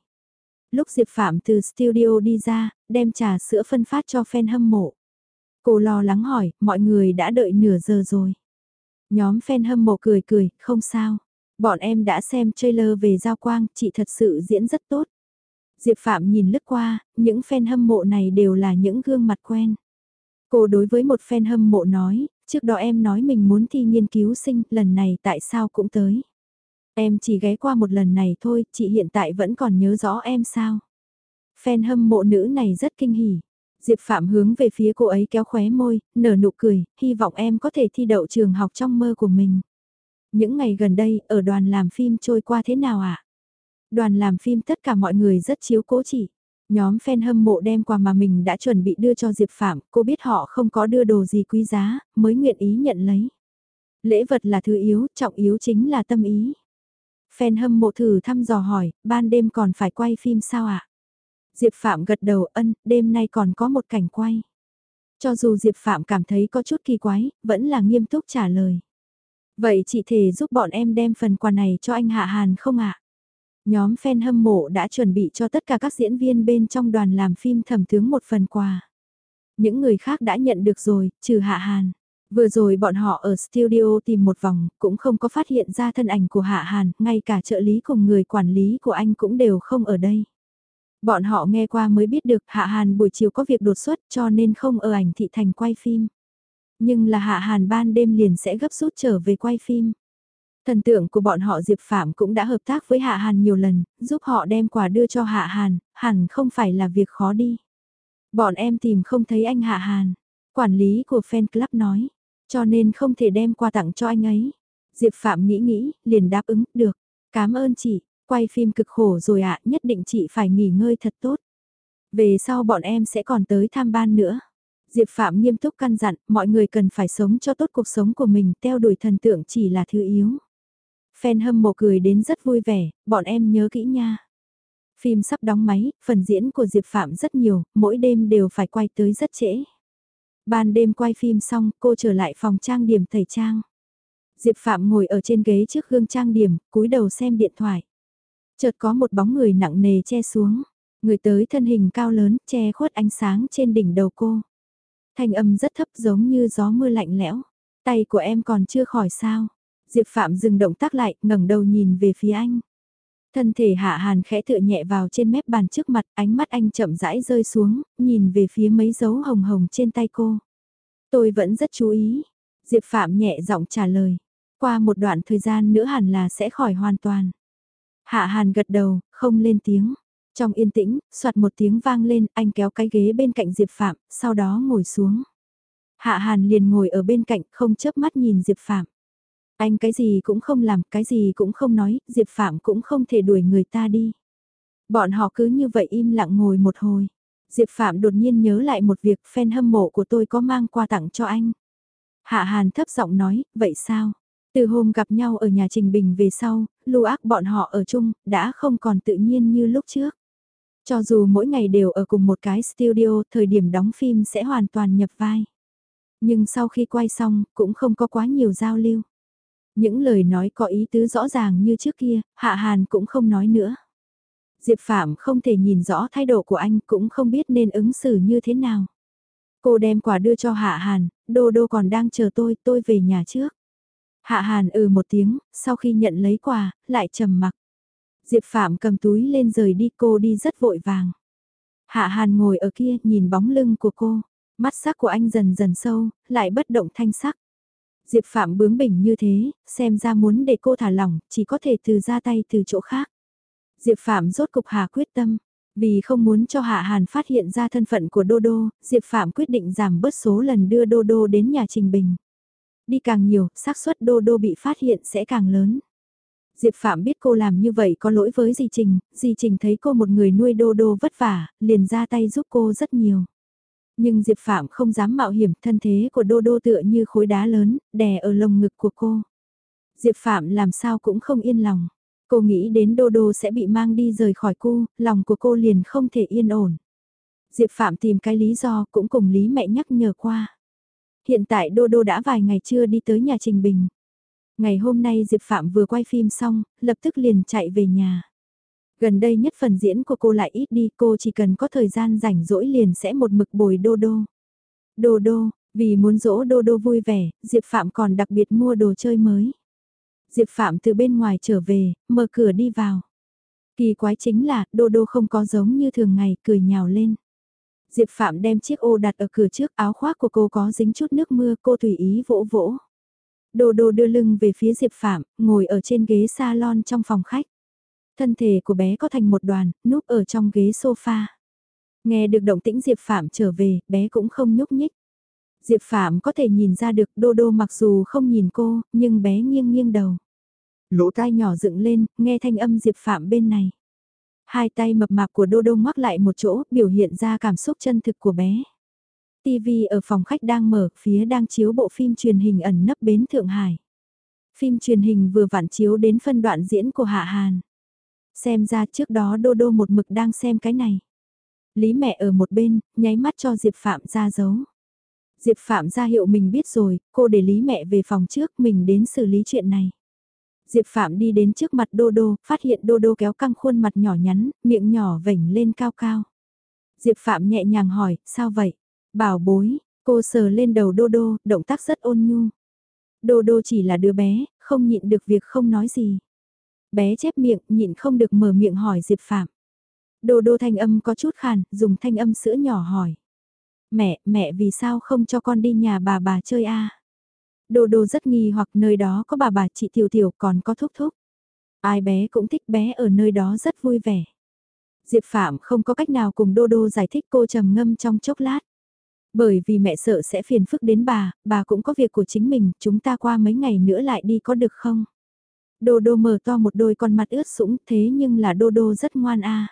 Lúc Diệp Phạm từ studio đi ra, đem trà sữa phân phát cho fan hâm mộ. Cô lo lắng hỏi, mọi người đã đợi nửa giờ rồi. Nhóm fan hâm mộ cười cười, không sao. Bọn em đã xem trailer về Giao Quang, chị thật sự diễn rất tốt. Diệp Phạm nhìn lướt qua, những fan hâm mộ này đều là những gương mặt quen. Cô đối với một fan hâm mộ nói, trước đó em nói mình muốn thi nghiên cứu sinh, lần này tại sao cũng tới. Em chỉ ghé qua một lần này thôi, chị hiện tại vẫn còn nhớ rõ em sao. Fan hâm mộ nữ này rất kinh hỉ. Diệp Phạm hướng về phía cô ấy kéo khóe môi, nở nụ cười, hy vọng em có thể thi đậu trường học trong mơ của mình. Những ngày gần đây, ở đoàn làm phim trôi qua thế nào ạ? À? Đoàn làm phim tất cả mọi người rất chiếu cố chị. Nhóm fan hâm mộ đem quà mà mình đã chuẩn bị đưa cho Diệp Phạm, cô biết họ không có đưa đồ gì quý giá, mới nguyện ý nhận lấy. Lễ vật là thứ yếu, trọng yếu chính là tâm ý. Fan hâm mộ thử thăm dò hỏi, ban đêm còn phải quay phim sao ạ? À? Diệp Phạm gật đầu ân, đêm nay còn có một cảnh quay. Cho dù Diệp Phạm cảm thấy có chút kỳ quái, vẫn là nghiêm túc trả lời. Vậy chị thể giúp bọn em đem phần quà này cho anh Hạ Hàn không ạ? Nhóm fan hâm mộ đã chuẩn bị cho tất cả các diễn viên bên trong đoàn làm phim thẩm tướng một phần quà. Những người khác đã nhận được rồi, trừ Hạ Hàn. Vừa rồi bọn họ ở studio tìm một vòng, cũng không có phát hiện ra thân ảnh của Hạ Hàn, ngay cả trợ lý cùng người quản lý của anh cũng đều không ở đây. Bọn họ nghe qua mới biết được Hạ Hàn buổi chiều có việc đột xuất cho nên không ở ảnh thị thành quay phim. Nhưng là Hạ Hàn ban đêm liền sẽ gấp rút trở về quay phim. Thần tượng của bọn họ Diệp Phạm cũng đã hợp tác với Hạ Hàn nhiều lần, giúp họ đem quà đưa cho Hạ Hàn, hẳn không phải là việc khó đi. Bọn em tìm không thấy anh Hạ Hàn, quản lý của fan club nói, cho nên không thể đem quà tặng cho anh ấy. Diệp Phạm nghĩ nghĩ, liền đáp ứng, được, cảm ơn chị, quay phim cực khổ rồi ạ, nhất định chị phải nghỉ ngơi thật tốt. Về sau bọn em sẽ còn tới tham ban nữa. Diệp Phạm nghiêm túc căn dặn, mọi người cần phải sống cho tốt cuộc sống của mình, theo đuổi thần tượng chỉ là thứ yếu. Fan hâm mộ cười đến rất vui vẻ, bọn em nhớ kỹ nha. Phim sắp đóng máy, phần diễn của Diệp Phạm rất nhiều, mỗi đêm đều phải quay tới rất trễ. Ban đêm quay phim xong, cô trở lại phòng trang điểm tẩy trang. Diệp Phạm ngồi ở trên ghế trước gương trang điểm, cúi đầu xem điện thoại. Chợt có một bóng người nặng nề che xuống. Người tới thân hình cao lớn, che khuất ánh sáng trên đỉnh đầu cô. Thanh âm rất thấp giống như gió mưa lạnh lẽo. Tay của em còn chưa khỏi sao. Diệp Phạm dừng động tác lại, ngẩng đầu nhìn về phía anh. Thân thể hạ hàn khẽ tựa nhẹ vào trên mép bàn trước mặt, ánh mắt anh chậm rãi rơi xuống, nhìn về phía mấy dấu hồng hồng trên tay cô. Tôi vẫn rất chú ý. Diệp Phạm nhẹ giọng trả lời. Qua một đoạn thời gian nữa hẳn là sẽ khỏi hoàn toàn. Hạ hàn gật đầu, không lên tiếng. Trong yên tĩnh, soạt một tiếng vang lên, anh kéo cái ghế bên cạnh Diệp Phạm, sau đó ngồi xuống. Hạ hàn liền ngồi ở bên cạnh, không chớp mắt nhìn Diệp Phạm. Anh cái gì cũng không làm, cái gì cũng không nói, Diệp Phạm cũng không thể đuổi người ta đi. Bọn họ cứ như vậy im lặng ngồi một hồi. Diệp Phạm đột nhiên nhớ lại một việc fan hâm mộ của tôi có mang quà tặng cho anh. Hạ Hàn thấp giọng nói, vậy sao? Từ hôm gặp nhau ở nhà Trình Bình về sau, lưu ác bọn họ ở chung, đã không còn tự nhiên như lúc trước. Cho dù mỗi ngày đều ở cùng một cái studio, thời điểm đóng phim sẽ hoàn toàn nhập vai. Nhưng sau khi quay xong, cũng không có quá nhiều giao lưu. Những lời nói có ý tứ rõ ràng như trước kia, Hạ Hàn cũng không nói nữa. Diệp Phạm không thể nhìn rõ thái độ của anh cũng không biết nên ứng xử như thế nào. Cô đem quà đưa cho Hạ Hàn, Đô Đô còn đang chờ tôi, tôi về nhà trước. Hạ Hàn ừ một tiếng, sau khi nhận lấy quà, lại trầm mặc. Diệp Phạm cầm túi lên rời đi cô đi rất vội vàng. Hạ Hàn ngồi ở kia nhìn bóng lưng của cô, mắt sắc của anh dần dần sâu, lại bất động thanh sắc. Diệp Phạm bướng bỉnh như thế, xem ra muốn để cô thả lỏng, chỉ có thể từ ra tay từ chỗ khác. Diệp Phạm rốt cục hà quyết tâm, vì không muốn cho Hạ Hàn phát hiện ra thân phận của Đô Đô, Diệp Phạm quyết định giảm bớt số lần đưa Đô Đô đến nhà Trình Bình. Đi càng nhiều, xác suất Đô Đô bị phát hiện sẽ càng lớn. Diệp Phạm biết cô làm như vậy có lỗi với Di Trình, Di Trình thấy cô một người nuôi Đô Đô vất vả, liền ra tay giúp cô rất nhiều. Nhưng Diệp Phạm không dám mạo hiểm thân thế của Đô Đô tựa như khối đá lớn, đè ở lồng ngực của cô. Diệp Phạm làm sao cũng không yên lòng. Cô nghĩ đến Đô Đô sẽ bị mang đi rời khỏi cô, lòng của cô liền không thể yên ổn. Diệp Phạm tìm cái lý do cũng cùng Lý mẹ nhắc nhở qua. Hiện tại Đô Đô đã vài ngày chưa đi tới nhà Trình Bình. Ngày hôm nay Diệp Phạm vừa quay phim xong, lập tức liền chạy về nhà. Gần đây nhất phần diễn của cô lại ít đi, cô chỉ cần có thời gian rảnh rỗi liền sẽ một mực bồi đô đô. Đô đô, vì muốn dỗ đô đô vui vẻ, Diệp Phạm còn đặc biệt mua đồ chơi mới. Diệp Phạm từ bên ngoài trở về, mở cửa đi vào. Kỳ quái chính là, đô đô không có giống như thường ngày, cười nhào lên. Diệp Phạm đem chiếc ô đặt ở cửa trước, áo khoác của cô có dính chút nước mưa, cô tùy ý vỗ vỗ. Đô đô đưa lưng về phía Diệp Phạm, ngồi ở trên ghế salon trong phòng khách. Thân thể của bé có thành một đoàn, núp ở trong ghế sofa. Nghe được động tĩnh Diệp Phạm trở về, bé cũng không nhúc nhích. Diệp Phạm có thể nhìn ra được Đô Đô mặc dù không nhìn cô, nhưng bé nghiêng nghiêng đầu. Lỗ tai nhỏ dựng lên, nghe thanh âm Diệp Phạm bên này. Hai tay mập mạp của Đô Đô ngoắc lại một chỗ, biểu hiện ra cảm xúc chân thực của bé. TV ở phòng khách đang mở, phía đang chiếu bộ phim truyền hình ẩn nấp bến Thượng Hải. Phim truyền hình vừa vặn chiếu đến phân đoạn diễn của Hạ Hàn. Xem ra trước đó Đô Đô một mực đang xem cái này. Lý mẹ ở một bên, nháy mắt cho Diệp Phạm ra dấu. Diệp Phạm ra hiệu mình biết rồi, cô để lý mẹ về phòng trước, mình đến xử lý chuyện này. Diệp Phạm đi đến trước mặt Đô Đô, phát hiện Đô Đô kéo căng khuôn mặt nhỏ nhắn, miệng nhỏ vểnh lên cao cao. Diệp Phạm nhẹ nhàng hỏi, sao vậy? Bảo bối, cô sờ lên đầu Đô Đô, động tác rất ôn nhu. Đô Đô chỉ là đứa bé, không nhịn được việc không nói gì. Bé chép miệng, nhịn không được mở miệng hỏi Diệp Phạm. đồ Đô thanh âm có chút khàn, dùng thanh âm sữa nhỏ hỏi. Mẹ, mẹ vì sao không cho con đi nhà bà bà chơi a? đồ Đô rất nghi hoặc nơi đó có bà bà chị Tiểu Tiểu còn có thúc thúc. Ai bé cũng thích bé ở nơi đó rất vui vẻ. Diệp Phạm không có cách nào cùng Đô Đô giải thích cô trầm ngâm trong chốc lát. Bởi vì mẹ sợ sẽ phiền phức đến bà, bà cũng có việc của chính mình, chúng ta qua mấy ngày nữa lại đi có được không? Đô Đô mở to một đôi con mặt ướt sũng thế nhưng là Đô Đô rất ngoan a.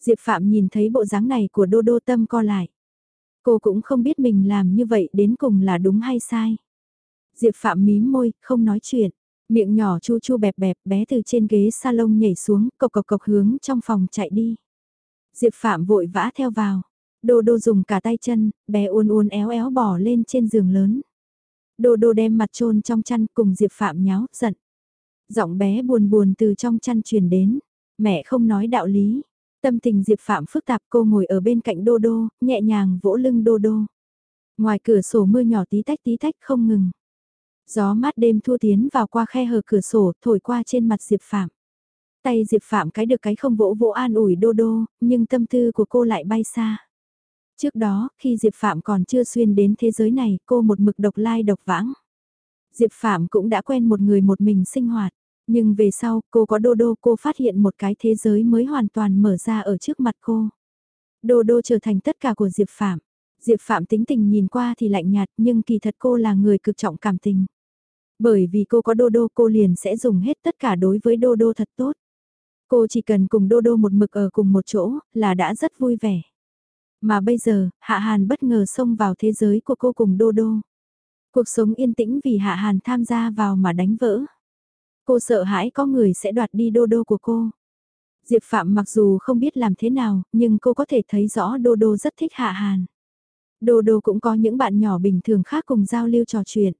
Diệp Phạm nhìn thấy bộ dáng này của Đô Đô tâm co lại. Cô cũng không biết mình làm như vậy đến cùng là đúng hay sai. Diệp Phạm mím môi, không nói chuyện. Miệng nhỏ chu chu bẹp bẹp bé từ trên ghế salon nhảy xuống, cộc cộc cộc hướng trong phòng chạy đi. Diệp Phạm vội vã theo vào. Đô đô dùng cả tay chân, bé uốn uốn éo éo bỏ lên trên giường lớn. Đô đô đem mặt trôn trong chăn cùng Diệp Phạm nháo, giận. Giọng bé buồn buồn từ trong chăn truyền đến. Mẹ không nói đạo lý. Tâm tình Diệp Phạm phức tạp cô ngồi ở bên cạnh đô đô, nhẹ nhàng vỗ lưng đô đô. Ngoài cửa sổ mưa nhỏ tí tách tí tách không ngừng. Gió mát đêm thua tiến vào qua khe hở cửa sổ, thổi qua trên mặt Diệp Phạm. Tay Diệp Phạm cái được cái không vỗ vỗ an ủi đô đô, nhưng tâm tư của cô lại bay xa. Trước đó, khi Diệp Phạm còn chưa xuyên đến thế giới này, cô một mực độc lai độc vãng. Diệp Phạm cũng đã quen một người một mình sinh hoạt. Nhưng về sau, cô có đô đô cô phát hiện một cái thế giới mới hoàn toàn mở ra ở trước mặt cô. Đô đô trở thành tất cả của Diệp Phạm. Diệp Phạm tính tình nhìn qua thì lạnh nhạt nhưng kỳ thật cô là người cực trọng cảm tình. Bởi vì cô có đô đô cô liền sẽ dùng hết tất cả đối với đô đô thật tốt. Cô chỉ cần cùng đô đô một mực ở cùng một chỗ là đã rất vui vẻ. Mà bây giờ, Hạ Hàn bất ngờ xông vào thế giới của cô cùng đô đô. Cuộc sống yên tĩnh vì Hạ Hàn tham gia vào mà đánh vỡ. Cô sợ hãi có người sẽ đoạt đi đô đô của cô. Diệp Phạm mặc dù không biết làm thế nào, nhưng cô có thể thấy rõ đô đô rất thích Hạ Hàn. Đô đô cũng có những bạn nhỏ bình thường khác cùng giao lưu trò chuyện.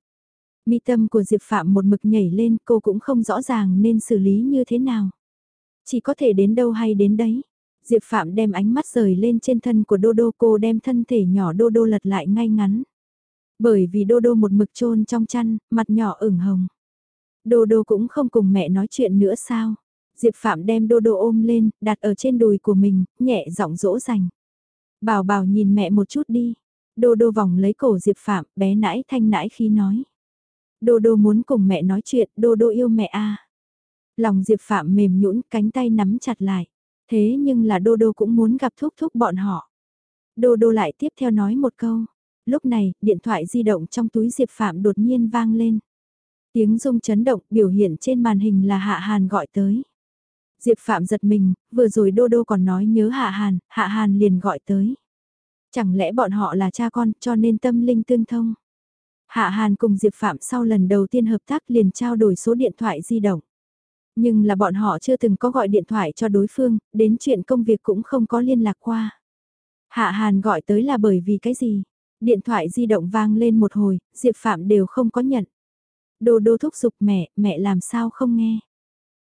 Mi tâm của Diệp Phạm một mực nhảy lên cô cũng không rõ ràng nên xử lý như thế nào. Chỉ có thể đến đâu hay đến đấy. Diệp Phạm đem ánh mắt rời lên trên thân của Đô Đô cô đem thân thể nhỏ Đô Đô lật lại ngay ngắn. Bởi vì Đô Đô một mực trôn trong chăn, mặt nhỏ ửng hồng. Đô Đô cũng không cùng mẹ nói chuyện nữa sao. Diệp Phạm đem Đô Đô ôm lên, đặt ở trên đùi của mình, nhẹ giọng dỗ dành. Bảo bảo nhìn mẹ một chút đi. Đô Đô vòng lấy cổ Diệp Phạm, bé nãi thanh nãi khi nói. Đô Đô muốn cùng mẹ nói chuyện, Đô Đô yêu mẹ a. Lòng Diệp Phạm mềm nhũn, cánh tay nắm chặt lại. Thế nhưng là Đô Đô cũng muốn gặp thúc thúc bọn họ. Đô Đô lại tiếp theo nói một câu. Lúc này, điện thoại di động trong túi Diệp Phạm đột nhiên vang lên. Tiếng rung chấn động biểu hiện trên màn hình là Hạ Hàn gọi tới. Diệp Phạm giật mình, vừa rồi Đô Đô còn nói nhớ Hạ Hàn, Hạ Hàn liền gọi tới. Chẳng lẽ bọn họ là cha con cho nên tâm linh tương thông. Hạ Hàn cùng Diệp Phạm sau lần đầu tiên hợp tác liền trao đổi số điện thoại di động. Nhưng là bọn họ chưa từng có gọi điện thoại cho đối phương, đến chuyện công việc cũng không có liên lạc qua. Hạ Hàn gọi tới là bởi vì cái gì? Điện thoại di động vang lên một hồi, Diệp Phạm đều không có nhận. Đô đô thúc giục mẹ, mẹ làm sao không nghe.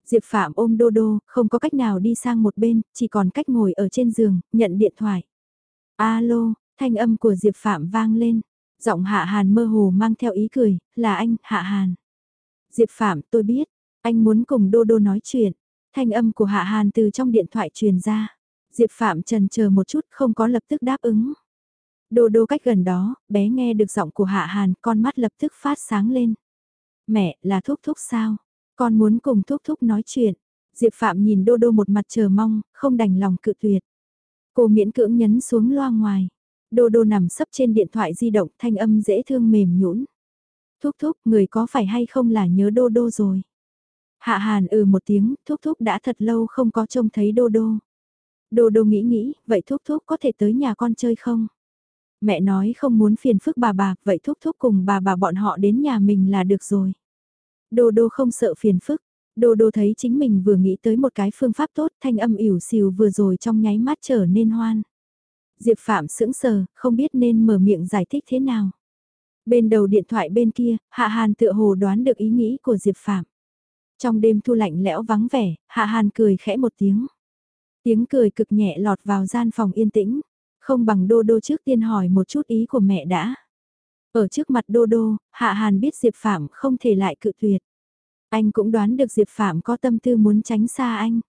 Diệp Phạm ôm đô đô, không có cách nào đi sang một bên, chỉ còn cách ngồi ở trên giường, nhận điện thoại. Alo, thanh âm của Diệp Phạm vang lên. Giọng Hạ Hàn mơ hồ mang theo ý cười, là anh, Hạ Hàn. Diệp Phạm, tôi biết, anh muốn cùng Đô Đô nói chuyện. Thanh âm của Hạ Hàn từ trong điện thoại truyền ra. Diệp Phạm trần chờ một chút không có lập tức đáp ứng. Đô Đô cách gần đó, bé nghe được giọng của Hạ Hàn, con mắt lập tức phát sáng lên. Mẹ, là Thúc Thúc sao? Con muốn cùng Thúc Thúc nói chuyện. Diệp Phạm nhìn Đô Đô một mặt chờ mong, không đành lòng cự tuyệt. Cô miễn cưỡng nhấn xuống loa ngoài. Đô Đô nằm sấp trên điện thoại di động thanh âm dễ thương mềm nhũn. Thúc thúc, người có phải hay không là nhớ Đô Đô rồi? Hạ Hàn ừ một tiếng, thúc thúc đã thật lâu không có trông thấy Đô Đô. Đô Đô nghĩ nghĩ, vậy thúc thúc có thể tới nhà con chơi không? Mẹ nói không muốn phiền phức bà bà, vậy thúc thúc cùng bà bà bọn họ đến nhà mình là được rồi. Đô Đô không sợ phiền phức, Đô Đô thấy chính mình vừa nghĩ tới một cái phương pháp tốt, thanh âm ỉu xìu vừa rồi trong nháy mắt trở nên hoan. Diệp Phạm sững sờ, không biết nên mở miệng giải thích thế nào. Bên đầu điện thoại bên kia, Hạ Hàn tựa hồ đoán được ý nghĩ của Diệp Phạm. Trong đêm thu lạnh lẽo vắng vẻ, Hạ Hàn cười khẽ một tiếng. Tiếng cười cực nhẹ lọt vào gian phòng yên tĩnh, không bằng Đô Đô trước tiên hỏi một chút ý của mẹ đã. Ở trước mặt Đô Đô, Hạ Hàn biết Diệp Phạm không thể lại cự tuyệt. Anh cũng đoán được Diệp Phạm có tâm tư muốn tránh xa anh.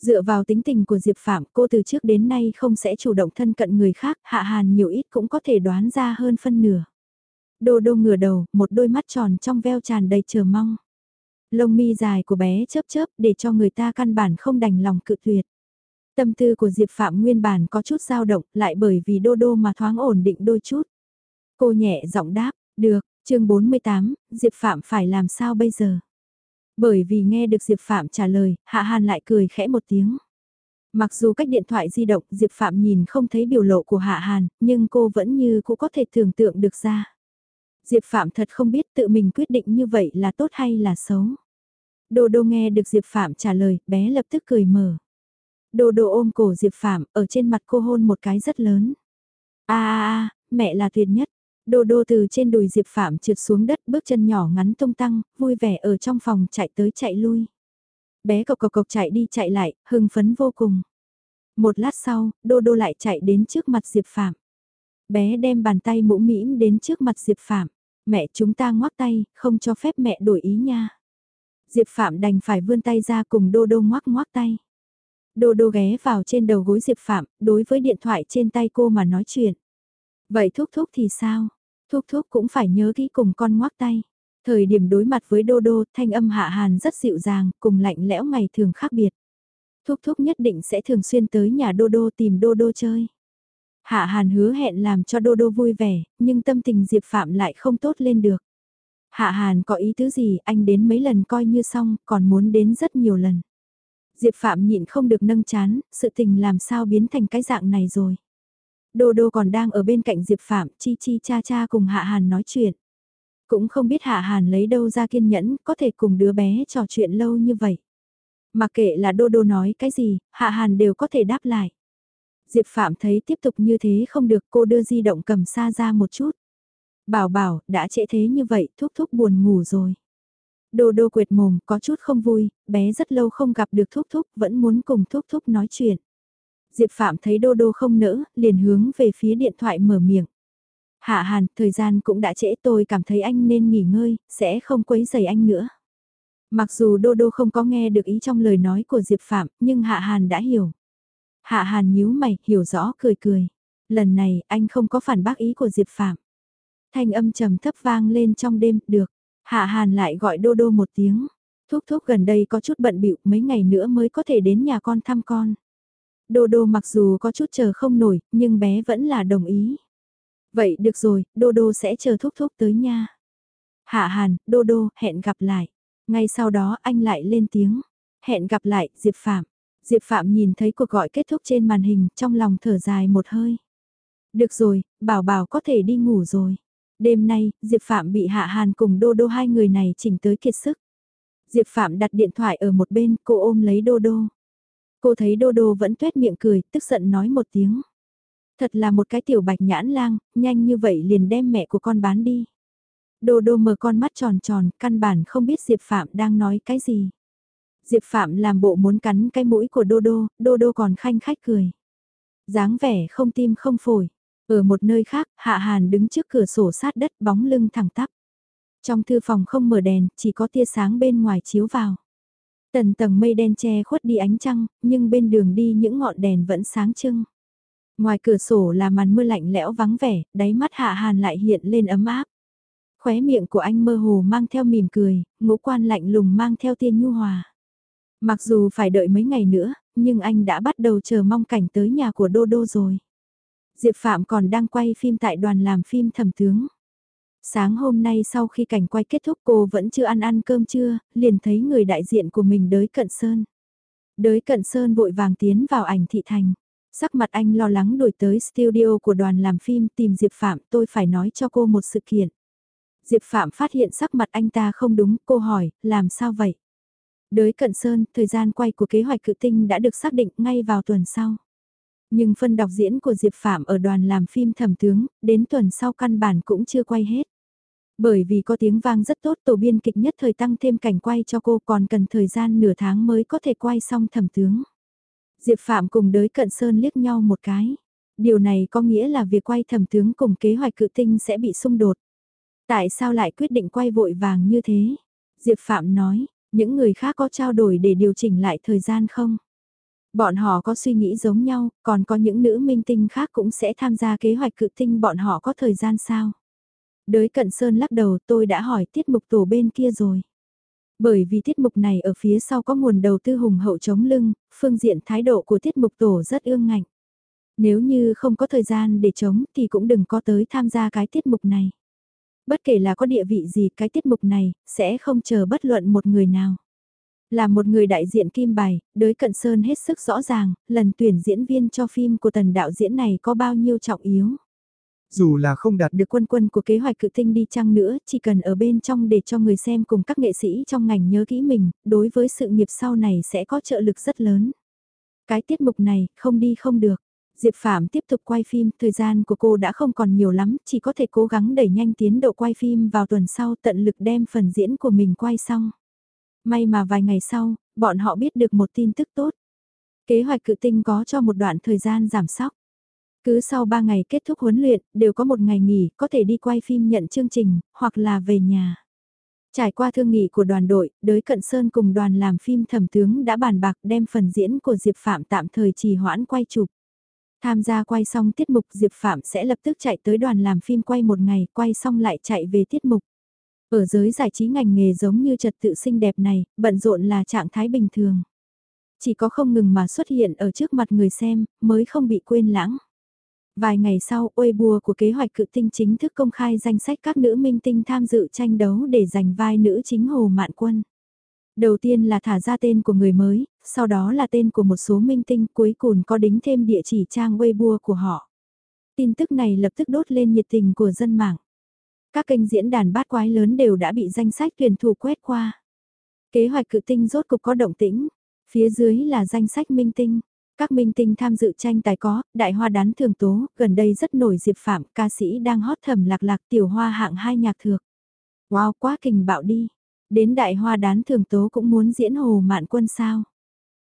Dựa vào tính tình của Diệp Phạm, cô từ trước đến nay không sẽ chủ động thân cận người khác, Hạ Hàn nhiều ít cũng có thể đoán ra hơn phân nửa. Đô đô ngửa đầu, một đôi mắt tròn trong veo tràn đầy chờ mong. Lông mi dài của bé chớp chớp để cho người ta căn bản không đành lòng cự tuyệt. Tâm tư của Diệp Phạm nguyên bản có chút dao động, lại bởi vì đô đô mà thoáng ổn định đôi chút. Cô nhẹ giọng đáp, được, chương 48, Diệp Phạm phải làm sao bây giờ? Bởi vì nghe được Diệp Phạm trả lời, Hạ Hàn lại cười khẽ một tiếng. Mặc dù cách điện thoại di động Diệp Phạm nhìn không thấy biểu lộ của Hạ Hàn, nhưng cô vẫn như cũng có thể tưởng tượng được ra. Diệp Phạm thật không biết tự mình quyết định như vậy là tốt hay là xấu. Đô đô nghe được Diệp Phạm trả lời, bé lập tức cười mở. Đô đô ôm cổ Diệp Phạm, ở trên mặt cô hôn một cái rất lớn. a a a mẹ là tuyệt nhất. Đô đô từ trên đùi Diệp Phạm trượt xuống đất bước chân nhỏ ngắn tung tăng, vui vẻ ở trong phòng chạy tới chạy lui. Bé cộc cộc cộc chạy đi chạy lại, hưng phấn vô cùng. Một lát sau, đô đô lại chạy đến trước mặt Diệp Phạm. Bé đem bàn tay mũ mĩm đến trước mặt Diệp Phạm. Mẹ chúng ta ngoắc tay, không cho phép mẹ đổi ý nha. Diệp Phạm đành phải vươn tay ra cùng đô đô ngoắc ngoắc tay. Đô đô ghé vào trên đầu gối Diệp Phạm, đối với điện thoại trên tay cô mà nói chuyện. Vậy thúc thúc thì sao? Thúc thúc cũng phải nhớ kỹ cùng con ngoắc tay. Thời điểm đối mặt với Đô Đô, thanh âm hạ hàn rất dịu dàng, cùng lạnh lẽo ngày thường khác biệt. Thúc thúc nhất định sẽ thường xuyên tới nhà Đô Đô tìm Đô Đô chơi. Hạ hàn hứa hẹn làm cho Đô Đô vui vẻ, nhưng tâm tình Diệp Phạm lại không tốt lên được. Hạ hàn có ý tứ gì, anh đến mấy lần coi như xong, còn muốn đến rất nhiều lần. Diệp Phạm nhịn không được nâng chán, sự tình làm sao biến thành cái dạng này rồi. Đô Đô còn đang ở bên cạnh Diệp Phạm, chi chi cha cha cùng Hạ Hàn nói chuyện. Cũng không biết Hạ Hàn lấy đâu ra kiên nhẫn, có thể cùng đứa bé trò chuyện lâu như vậy. Mà kệ là Đô Đô nói cái gì, Hạ Hàn đều có thể đáp lại. Diệp Phạm thấy tiếp tục như thế không được cô đưa di động cầm xa ra một chút. Bảo bảo, đã trễ thế như vậy, thúc thúc buồn ngủ rồi. Đô đô quệt mồm, có chút không vui, bé rất lâu không gặp được thúc thúc, vẫn muốn cùng thúc thúc nói chuyện. Diệp Phạm thấy Đô Đô không nỡ, liền hướng về phía điện thoại mở miệng. Hạ Hàn, thời gian cũng đã trễ tôi cảm thấy anh nên nghỉ ngơi, sẽ không quấy rầy anh nữa. Mặc dù Đô Đô không có nghe được ý trong lời nói của Diệp Phạm, nhưng Hạ Hàn đã hiểu. Hạ Hàn nhíu mày, hiểu rõ cười cười. Lần này, anh không có phản bác ý của Diệp Phạm. Thanh âm trầm thấp vang lên trong đêm, được. Hạ Hàn lại gọi Đô Đô một tiếng. Thúc thúc gần đây có chút bận bịu mấy ngày nữa mới có thể đến nhà con thăm con. Đô đô mặc dù có chút chờ không nổi, nhưng bé vẫn là đồng ý. Vậy được rồi, đô đô sẽ chờ thúc thúc tới nha. Hạ Hàn, đô đô, hẹn gặp lại. Ngay sau đó anh lại lên tiếng. Hẹn gặp lại, Diệp Phạm. Diệp Phạm nhìn thấy cuộc gọi kết thúc trên màn hình, trong lòng thở dài một hơi. Được rồi, bảo bảo có thể đi ngủ rồi. Đêm nay, Diệp Phạm bị Hạ Hàn cùng Đô Đô hai người này chỉnh tới kiệt sức. Diệp Phạm đặt điện thoại ở một bên, cô ôm lấy Đô Đô. Cô thấy Đô Đô vẫn tuét miệng cười, tức giận nói một tiếng. Thật là một cái tiểu bạch nhãn lang, nhanh như vậy liền đem mẹ của con bán đi. Đô Đô mở con mắt tròn tròn, căn bản không biết Diệp Phạm đang nói cái gì. Diệp Phạm làm bộ muốn cắn cái mũi của Đô Đô, Đô Đô còn khanh khách cười. dáng vẻ không tim không phổi. Ở một nơi khác, Hạ Hàn đứng trước cửa sổ sát đất bóng lưng thẳng tắp. Trong thư phòng không mở đèn, chỉ có tia sáng bên ngoài chiếu vào. Tần tầng mây đen che khuất đi ánh trăng, nhưng bên đường đi những ngọn đèn vẫn sáng trưng. Ngoài cửa sổ là màn mưa lạnh lẽo vắng vẻ, đáy mắt hạ hàn lại hiện lên ấm áp. Khóe miệng của anh mơ hồ mang theo mỉm cười, ngũ quan lạnh lùng mang theo tiên nhu hòa. Mặc dù phải đợi mấy ngày nữa, nhưng anh đã bắt đầu chờ mong cảnh tới nhà của Đô Đô rồi. Diệp Phạm còn đang quay phim tại đoàn làm phim thẩm tướng. Sáng hôm nay sau khi cảnh quay kết thúc cô vẫn chưa ăn ăn cơm trưa, liền thấy người đại diện của mình đới cận sơn. Đới cận sơn vội vàng tiến vào ảnh thị thành. Sắc mặt anh lo lắng đổi tới studio của đoàn làm phim tìm Diệp Phạm tôi phải nói cho cô một sự kiện. Diệp Phạm phát hiện sắc mặt anh ta không đúng, cô hỏi, làm sao vậy? Đới cận sơn, thời gian quay của kế hoạch cự tinh đã được xác định ngay vào tuần sau. Nhưng phân đọc diễn của Diệp Phạm ở đoàn làm phim thẩm tướng, đến tuần sau căn bản cũng chưa quay hết. Bởi vì có tiếng vang rất tốt tổ biên kịch nhất thời tăng thêm cảnh quay cho cô còn cần thời gian nửa tháng mới có thể quay xong thẩm tướng. Diệp Phạm cùng đới cận sơn liếc nhau một cái. Điều này có nghĩa là việc quay thẩm tướng cùng kế hoạch cự tinh sẽ bị xung đột. Tại sao lại quyết định quay vội vàng như thế? Diệp Phạm nói, những người khác có trao đổi để điều chỉnh lại thời gian không? Bọn họ có suy nghĩ giống nhau, còn có những nữ minh tinh khác cũng sẽ tham gia kế hoạch cự tinh bọn họ có thời gian sao? Đới cận sơn lắc đầu tôi đã hỏi tiết mục tổ bên kia rồi. Bởi vì tiết mục này ở phía sau có nguồn đầu tư hùng hậu chống lưng, phương diện thái độ của tiết mục tổ rất ương ngạnh. Nếu như không có thời gian để chống thì cũng đừng có tới tham gia cái tiết mục này. Bất kể là có địa vị gì cái tiết mục này, sẽ không chờ bất luận một người nào. Là một người đại diện kim bài, đới cận sơn hết sức rõ ràng, lần tuyển diễn viên cho phim của tần đạo diễn này có bao nhiêu trọng yếu. Dù là không đạt được quân quân của kế hoạch cự tinh đi chăng nữa, chỉ cần ở bên trong để cho người xem cùng các nghệ sĩ trong ngành nhớ kỹ mình, đối với sự nghiệp sau này sẽ có trợ lực rất lớn. Cái tiết mục này, không đi không được. Diệp Phạm tiếp tục quay phim, thời gian của cô đã không còn nhiều lắm, chỉ có thể cố gắng đẩy nhanh tiến độ quay phim vào tuần sau tận lực đem phần diễn của mình quay xong. May mà vài ngày sau, bọn họ biết được một tin tức tốt. Kế hoạch cự tinh có cho một đoạn thời gian giảm sóc. Cứ sau 3 ngày kết thúc huấn luyện, đều có một ngày nghỉ, có thể đi quay phim nhận chương trình, hoặc là về nhà. Trải qua thương nghị của đoàn đội, đới Cận Sơn cùng đoàn làm phim thẩm tướng đã bàn bạc đem phần diễn của Diệp Phạm tạm thời trì hoãn quay chụp. Tham gia quay xong tiết mục Diệp Phạm sẽ lập tức chạy tới đoàn làm phim quay một ngày, quay xong lại chạy về tiết mục. Ở giới giải trí ngành nghề giống như trật tự xinh đẹp này, bận rộn là trạng thái bình thường. Chỉ có không ngừng mà xuất hiện ở trước mặt người xem, mới không bị quên lãng. Vài ngày sau, Weibo của kế hoạch cự tinh chính thức công khai danh sách các nữ minh tinh tham dự tranh đấu để giành vai nữ chính Hồ Mạn Quân. Đầu tiên là thả ra tên của người mới, sau đó là tên của một số minh tinh cuối cùng có đính thêm địa chỉ trang Weibo của họ. Tin tức này lập tức đốt lên nhiệt tình của dân mạng. Các kênh diễn đàn bát quái lớn đều đã bị danh sách tuyển thủ quét qua. Kế hoạch cự tinh rốt cục có động tĩnh, phía dưới là danh sách minh tinh. Các minh tinh tham dự tranh tài có, đại hoa đán thường tố, gần đây rất nổi diệp phạm, ca sĩ đang hót thầm lạc lạc tiểu hoa hạng hai nhạc thược. Wow, quá kình bạo đi. Đến đại hoa đán thường tố cũng muốn diễn hồ mạn quân sao.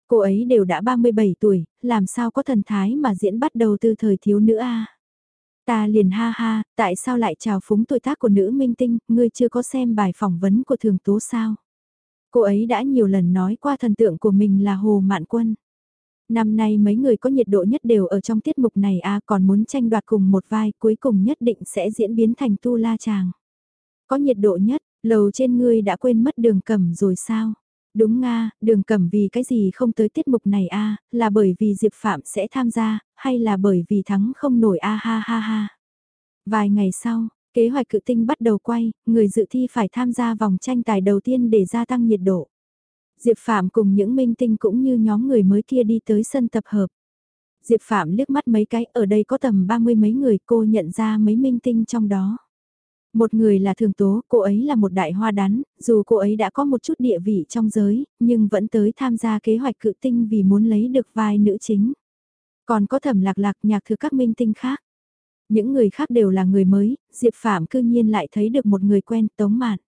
Cô ấy đều đã 37 tuổi, làm sao có thần thái mà diễn bắt đầu từ thời thiếu nữ a Ta liền ha ha, tại sao lại chào phúng tuổi tác của nữ minh tinh, ngươi chưa có xem bài phỏng vấn của thường tố sao? Cô ấy đã nhiều lần nói qua thần tượng của mình là Hồ Mạn Quân. Năm nay mấy người có nhiệt độ nhất đều ở trong tiết mục này à còn muốn tranh đoạt cùng một vai cuối cùng nhất định sẽ diễn biến thành tu la chàng. Có nhiệt độ nhất, lầu trên ngươi đã quên mất đường cầm rồi sao? Đúng Nga, đường cầm vì cái gì không tới tiết mục này a là bởi vì Diệp Phạm sẽ tham gia, hay là bởi vì thắng không nổi a ha ha ha. Vài ngày sau, kế hoạch cự tinh bắt đầu quay, người dự thi phải tham gia vòng tranh tài đầu tiên để gia tăng nhiệt độ. Diệp Phạm cùng những minh tinh cũng như nhóm người mới kia đi tới sân tập hợp. Diệp Phạm liếc mắt mấy cái, ở đây có tầm ba mươi mấy người cô nhận ra mấy minh tinh trong đó. Một người là thường tố, cô ấy là một đại hoa đán, dù cô ấy đã có một chút địa vị trong giới, nhưng vẫn tới tham gia kế hoạch cự tinh vì muốn lấy được vai nữ chính. Còn có thẩm lạc lạc nhạc thư các minh tinh khác. Những người khác đều là người mới, Diệp Phạm cư nhiên lại thấy được một người quen Tống Mạn.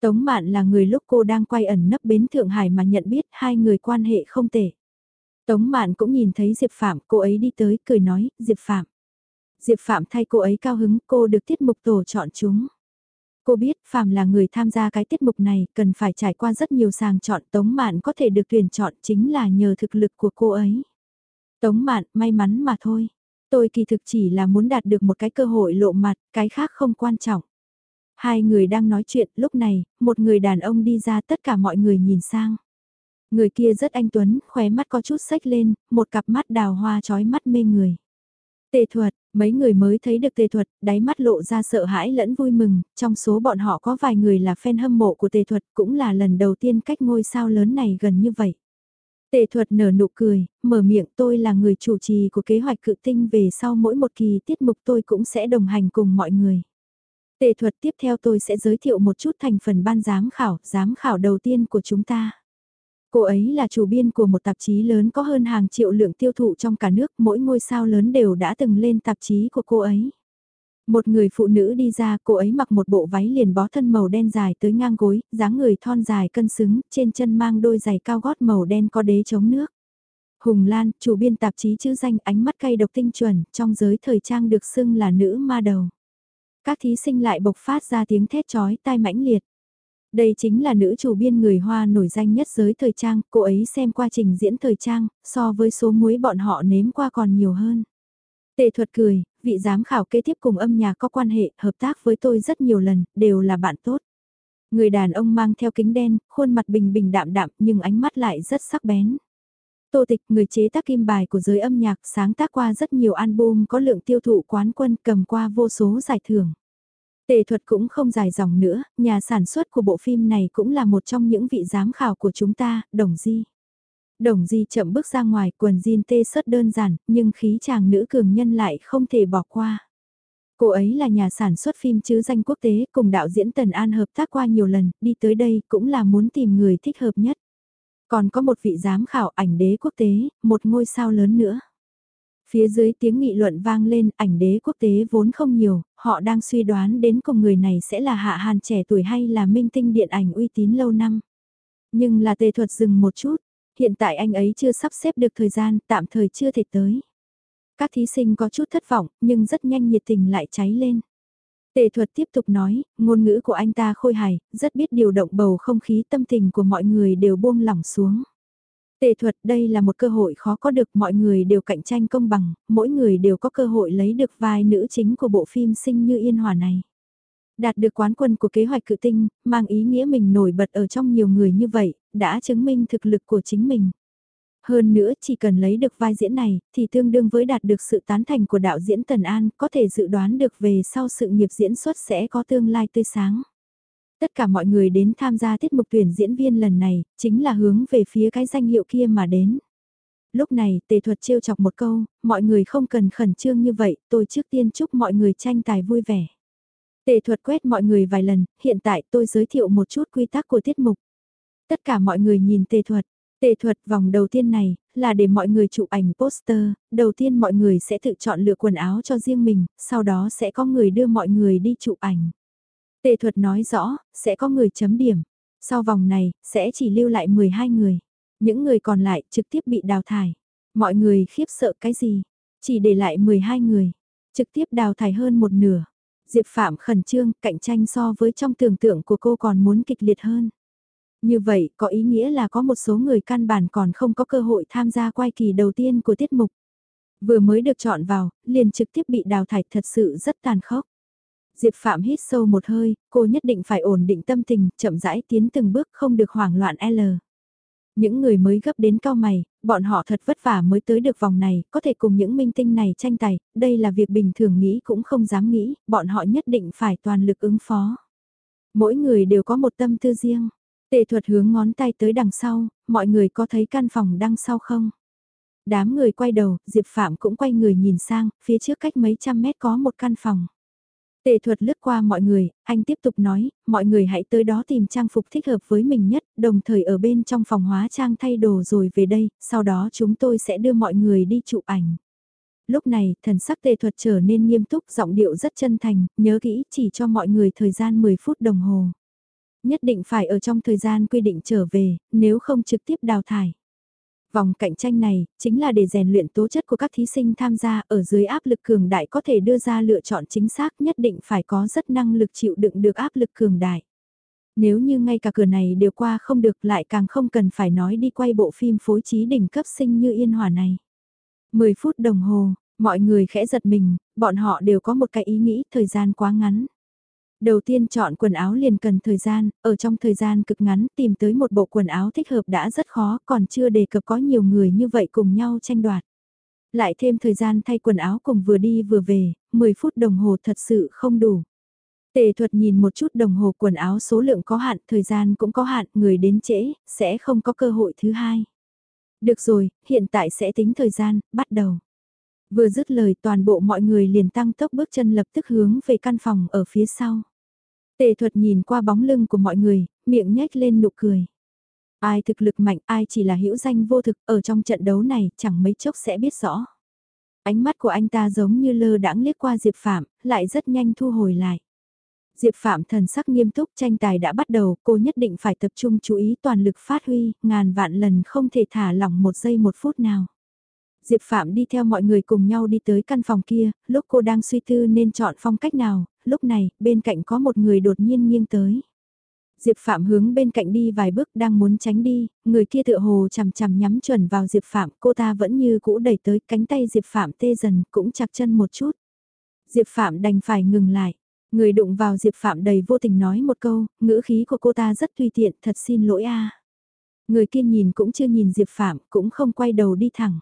Tống Mạn là người lúc cô đang quay ẩn nấp bến Thượng Hải mà nhận biết hai người quan hệ không tệ. Tống Mạn cũng nhìn thấy Diệp Phạm, cô ấy đi tới, cười nói, Diệp Phạm. Diệp Phạm thay cô ấy cao hứng, cô được tiết mục tổ chọn chúng. Cô biết Phạm là người tham gia cái tiết mục này, cần phải trải qua rất nhiều sàng chọn Tống Mạn có thể được tuyển chọn chính là nhờ thực lực của cô ấy. Tống Mạn, may mắn mà thôi. Tôi kỳ thực chỉ là muốn đạt được một cái cơ hội lộ mặt, cái khác không quan trọng. Hai người đang nói chuyện, lúc này, một người đàn ông đi ra tất cả mọi người nhìn sang. Người kia rất anh tuấn, khóe mắt có chút sách lên, một cặp mắt đào hoa trói mắt mê người. Tề thuật, mấy người mới thấy được tề thuật, đáy mắt lộ ra sợ hãi lẫn vui mừng, trong số bọn họ có vài người là fan hâm mộ của tề thuật cũng là lần đầu tiên cách ngôi sao lớn này gần như vậy. Tề thuật nở nụ cười, mở miệng tôi là người chủ trì của kế hoạch cự tinh về sau mỗi một kỳ tiết mục tôi cũng sẽ đồng hành cùng mọi người. Tề thuật tiếp theo tôi sẽ giới thiệu một chút thành phần ban giám khảo, giám khảo đầu tiên của chúng ta. Cô ấy là chủ biên của một tạp chí lớn có hơn hàng triệu lượng tiêu thụ trong cả nước, mỗi ngôi sao lớn đều đã từng lên tạp chí của cô ấy. Một người phụ nữ đi ra, cô ấy mặc một bộ váy liền bó thân màu đen dài tới ngang gối, dáng người thon dài cân xứng, trên chân mang đôi giày cao gót màu đen có đế chống nước. Hùng Lan, chủ biên tạp chí chữ danh ánh mắt cay độc tinh chuẩn, trong giới thời trang được xưng là nữ ma đầu. Các thí sinh lại bộc phát ra tiếng thét chói tai mãnh liệt. Đây chính là nữ chủ biên người Hoa nổi danh nhất giới thời trang, cô ấy xem qua trình diễn thời trang, so với số muối bọn họ nếm qua còn nhiều hơn. Tề thuật cười, vị giám khảo kế tiếp cùng âm nhạc có quan hệ, hợp tác với tôi rất nhiều lần, đều là bạn tốt. Người đàn ông mang theo kính đen, khuôn mặt bình bình đạm đạm nhưng ánh mắt lại rất sắc bén. Tô Tịch, người chế tác kim bài của giới âm nhạc, sáng tác qua rất nhiều album có lượng tiêu thụ quán quân cầm qua vô số giải thưởng. Tề thuật cũng không dài dòng nữa, nhà sản xuất của bộ phim này cũng là một trong những vị giám khảo của chúng ta, Đồng Di. Đồng Di chậm bước ra ngoài quần jean tê sớt đơn giản, nhưng khí chàng nữ cường nhân lại không thể bỏ qua. Cô ấy là nhà sản xuất phim chứ danh quốc tế cùng đạo diễn Tần An hợp tác qua nhiều lần, đi tới đây cũng là muốn tìm người thích hợp nhất. Còn có một vị giám khảo ảnh đế quốc tế, một ngôi sao lớn nữa. Phía dưới tiếng nghị luận vang lên, ảnh đế quốc tế vốn không nhiều, họ đang suy đoán đến cùng người này sẽ là hạ hàn trẻ tuổi hay là minh tinh điện ảnh uy tín lâu năm. Nhưng là tề thuật dừng một chút, hiện tại anh ấy chưa sắp xếp được thời gian, tạm thời chưa thể tới. Các thí sinh có chút thất vọng, nhưng rất nhanh nhiệt tình lại cháy lên. Tề thuật tiếp tục nói, ngôn ngữ của anh ta khôi hài, rất biết điều động bầu không khí tâm tình của mọi người đều buông lỏng xuống. Tề thuật đây là một cơ hội khó có được mọi người đều cạnh tranh công bằng, mỗi người đều có cơ hội lấy được vai nữ chính của bộ phim sinh như yên hòa này. Đạt được quán quân của kế hoạch cự tinh, mang ý nghĩa mình nổi bật ở trong nhiều người như vậy, đã chứng minh thực lực của chính mình. Hơn nữa chỉ cần lấy được vai diễn này, thì tương đương với đạt được sự tán thành của đạo diễn Tần An, có thể dự đoán được về sau sự nghiệp diễn xuất sẽ có tương lai tươi sáng. Tất cả mọi người đến tham gia tiết mục tuyển diễn viên lần này, chính là hướng về phía cái danh hiệu kia mà đến. Lúc này, tề thuật trêu chọc một câu, mọi người không cần khẩn trương như vậy, tôi trước tiên chúc mọi người tranh tài vui vẻ. Tề thuật quét mọi người vài lần, hiện tại tôi giới thiệu một chút quy tắc của tiết mục. Tất cả mọi người nhìn tề thuật. Tề thuật vòng đầu tiên này, là để mọi người chụp ảnh poster, đầu tiên mọi người sẽ tự chọn lựa quần áo cho riêng mình, sau đó sẽ có người đưa mọi người đi chụp ảnh. Tề thuật nói rõ, sẽ có người chấm điểm. Sau vòng này, sẽ chỉ lưu lại 12 người. Những người còn lại trực tiếp bị đào thải. Mọi người khiếp sợ cái gì? Chỉ để lại 12 người. Trực tiếp đào thải hơn một nửa. Diệp Phạm khẩn trương, cạnh tranh so với trong tưởng tượng của cô còn muốn kịch liệt hơn. Như vậy, có ý nghĩa là có một số người căn bản còn không có cơ hội tham gia quay kỳ đầu tiên của tiết mục. Vừa mới được chọn vào, liền trực tiếp bị đào thải thật sự rất tàn khốc. Diệp Phạm hít sâu một hơi, cô nhất định phải ổn định tâm tình, chậm rãi tiến từng bước không được hoảng loạn L. Những người mới gấp đến cao mày, bọn họ thật vất vả mới tới được vòng này, có thể cùng những minh tinh này tranh tài, đây là việc bình thường nghĩ cũng không dám nghĩ, bọn họ nhất định phải toàn lực ứng phó. Mỗi người đều có một tâm tư riêng. Tề thuật hướng ngón tay tới đằng sau, mọi người có thấy căn phòng đằng sau không? Đám người quay đầu, Diệp Phạm cũng quay người nhìn sang, phía trước cách mấy trăm mét có một căn phòng. Tề thuật lướt qua mọi người, anh tiếp tục nói, mọi người hãy tới đó tìm trang phục thích hợp với mình nhất, đồng thời ở bên trong phòng hóa trang thay đồ rồi về đây, sau đó chúng tôi sẽ đưa mọi người đi chụp ảnh. Lúc này, thần sắc tề thuật trở nên nghiêm túc, giọng điệu rất chân thành, nhớ kỹ chỉ cho mọi người thời gian 10 phút đồng hồ. Nhất định phải ở trong thời gian quy định trở về, nếu không trực tiếp đào thải. Vòng cạnh tranh này, chính là để rèn luyện tố chất của các thí sinh tham gia ở dưới áp lực cường đại có thể đưa ra lựa chọn chính xác nhất định phải có rất năng lực chịu đựng được áp lực cường đại. Nếu như ngay cả cửa này đều qua không được lại càng không cần phải nói đi quay bộ phim phối trí đỉnh cấp sinh như yên hòa này. 10 phút đồng hồ, mọi người khẽ giật mình, bọn họ đều có một cái ý nghĩ thời gian quá ngắn. Đầu tiên chọn quần áo liền cần thời gian, ở trong thời gian cực ngắn tìm tới một bộ quần áo thích hợp đã rất khó, còn chưa đề cập có nhiều người như vậy cùng nhau tranh đoạt. Lại thêm thời gian thay quần áo cùng vừa đi vừa về, 10 phút đồng hồ thật sự không đủ. Tề thuật nhìn một chút đồng hồ quần áo số lượng có hạn, thời gian cũng có hạn, người đến trễ, sẽ không có cơ hội thứ hai. Được rồi, hiện tại sẽ tính thời gian, bắt đầu. Vừa dứt lời toàn bộ mọi người liền tăng tốc bước chân lập tức hướng về căn phòng ở phía sau. Tề thuật nhìn qua bóng lưng của mọi người, miệng nhếch lên nụ cười. Ai thực lực mạnh, ai chỉ là hữu danh vô thực, ở trong trận đấu này chẳng mấy chốc sẽ biết rõ. Ánh mắt của anh ta giống như lơ đãng liếc qua Diệp Phạm, lại rất nhanh thu hồi lại. Diệp Phạm thần sắc nghiêm túc tranh tài đã bắt đầu, cô nhất định phải tập trung chú ý toàn lực phát huy, ngàn vạn lần không thể thả lỏng một giây một phút nào. Diệp Phạm đi theo mọi người cùng nhau đi tới căn phòng kia, lúc cô đang suy tư nên chọn phong cách nào, lúc này, bên cạnh có một người đột nhiên nghiêng tới. Diệp Phạm hướng bên cạnh đi vài bước đang muốn tránh đi, người kia tựa hồ chằm chằm nhắm chuẩn vào Diệp Phạm, cô ta vẫn như cũ đẩy tới cánh tay Diệp Phạm tê dần cũng chặt chân một chút. Diệp Phạm đành phải ngừng lại. Người đụng vào Diệp Phạm đầy vô tình nói một câu, ngữ khí của cô ta rất tùy tiện, thật xin lỗi a. Người kia nhìn cũng chưa nhìn Diệp Phạm, cũng không quay đầu đi thẳng.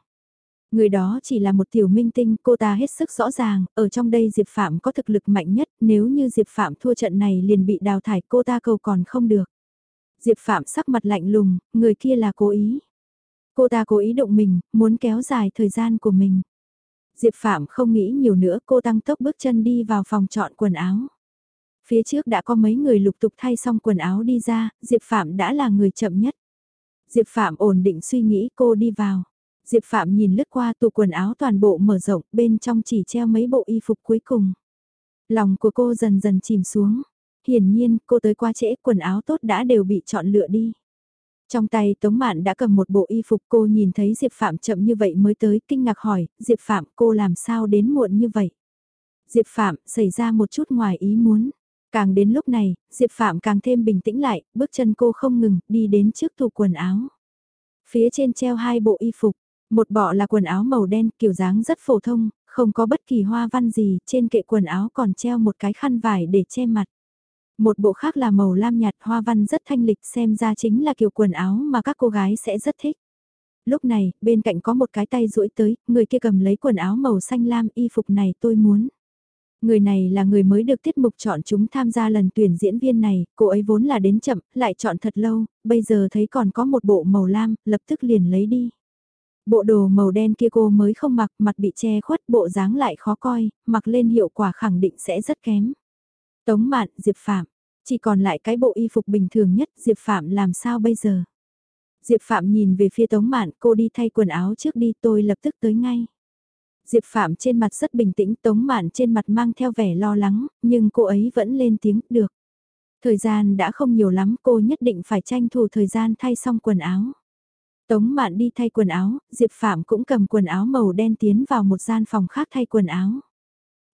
Người đó chỉ là một tiểu minh tinh, cô ta hết sức rõ ràng, ở trong đây Diệp Phạm có thực lực mạnh nhất, nếu như Diệp Phạm thua trận này liền bị đào thải cô ta cầu còn không được. Diệp Phạm sắc mặt lạnh lùng, người kia là cố ý. Cô ta cố ý động mình, muốn kéo dài thời gian của mình. Diệp Phạm không nghĩ nhiều nữa cô tăng tốc bước chân đi vào phòng chọn quần áo. Phía trước đã có mấy người lục tục thay xong quần áo đi ra, Diệp Phạm đã là người chậm nhất. Diệp Phạm ổn định suy nghĩ cô đi vào. Diệp Phạm nhìn lướt qua tủ quần áo toàn bộ mở rộng, bên trong chỉ treo mấy bộ y phục cuối cùng. Lòng của cô dần dần chìm xuống. Hiển nhiên, cô tới qua trễ, quần áo tốt đã đều bị chọn lựa đi. Trong tay Tống Mạn đã cầm một bộ y phục cô nhìn thấy Diệp Phạm chậm như vậy mới tới, kinh ngạc hỏi, Diệp Phạm cô làm sao đến muộn như vậy? Diệp Phạm xảy ra một chút ngoài ý muốn. Càng đến lúc này, Diệp Phạm càng thêm bình tĩnh lại, bước chân cô không ngừng, đi đến trước tủ quần áo. Phía trên treo hai bộ y phục, một bọ là quần áo màu đen kiểu dáng rất phổ thông, không có bất kỳ hoa văn gì, trên kệ quần áo còn treo một cái khăn vải để che mặt. Một bộ khác là màu lam nhạt hoa văn rất thanh lịch xem ra chính là kiểu quần áo mà các cô gái sẽ rất thích. Lúc này, bên cạnh có một cái tay duỗi tới, người kia cầm lấy quần áo màu xanh lam y phục này tôi muốn. Người này là người mới được tiết mục chọn chúng tham gia lần tuyển diễn viên này, cô ấy vốn là đến chậm, lại chọn thật lâu, bây giờ thấy còn có một bộ màu lam, lập tức liền lấy đi. Bộ đồ màu đen kia cô mới không mặc, mặt bị che khuất, bộ dáng lại khó coi, mặc lên hiệu quả khẳng định sẽ rất kém. Tống Mạn, Diệp Phạm, chỉ còn lại cái bộ y phục bình thường nhất, Diệp Phạm làm sao bây giờ? Diệp Phạm nhìn về phía Tống Mạn, cô đi thay quần áo trước đi, tôi lập tức tới ngay. Diệp Phạm trên mặt rất bình tĩnh, Tống Mạn trên mặt mang theo vẻ lo lắng, nhưng cô ấy vẫn lên tiếng, được. Thời gian đã không nhiều lắm, cô nhất định phải tranh thủ thời gian thay xong quần áo. Tống Mạn đi thay quần áo, Diệp Phạm cũng cầm quần áo màu đen tiến vào một gian phòng khác thay quần áo.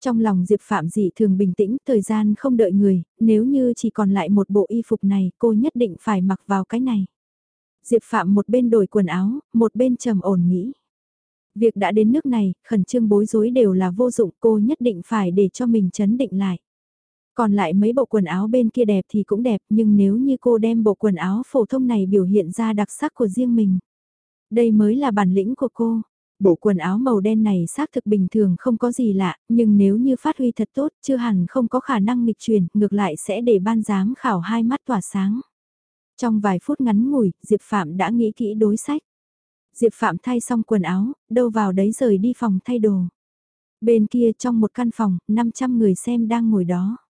Trong lòng Diệp Phạm dị thường bình tĩnh, thời gian không đợi người, nếu như chỉ còn lại một bộ y phục này, cô nhất định phải mặc vào cái này. Diệp Phạm một bên đổi quần áo, một bên trầm ổn nghĩ. Việc đã đến nước này, khẩn trương bối rối đều là vô dụng, cô nhất định phải để cho mình chấn định lại. Còn lại mấy bộ quần áo bên kia đẹp thì cũng đẹp, nhưng nếu như cô đem bộ quần áo phổ thông này biểu hiện ra đặc sắc của riêng mình. Đây mới là bản lĩnh của cô. Bộ quần áo màu đen này xác thực bình thường không có gì lạ, nhưng nếu như phát huy thật tốt, chưa hẳn không có khả năng nghịch truyền, ngược lại sẽ để ban giám khảo hai mắt tỏa sáng. Trong vài phút ngắn ngủi, Diệp Phạm đã nghĩ kỹ đối sách. Diệp Phạm thay xong quần áo, đâu vào đấy rời đi phòng thay đồ. Bên kia trong một căn phòng, 500 người xem đang ngồi đó.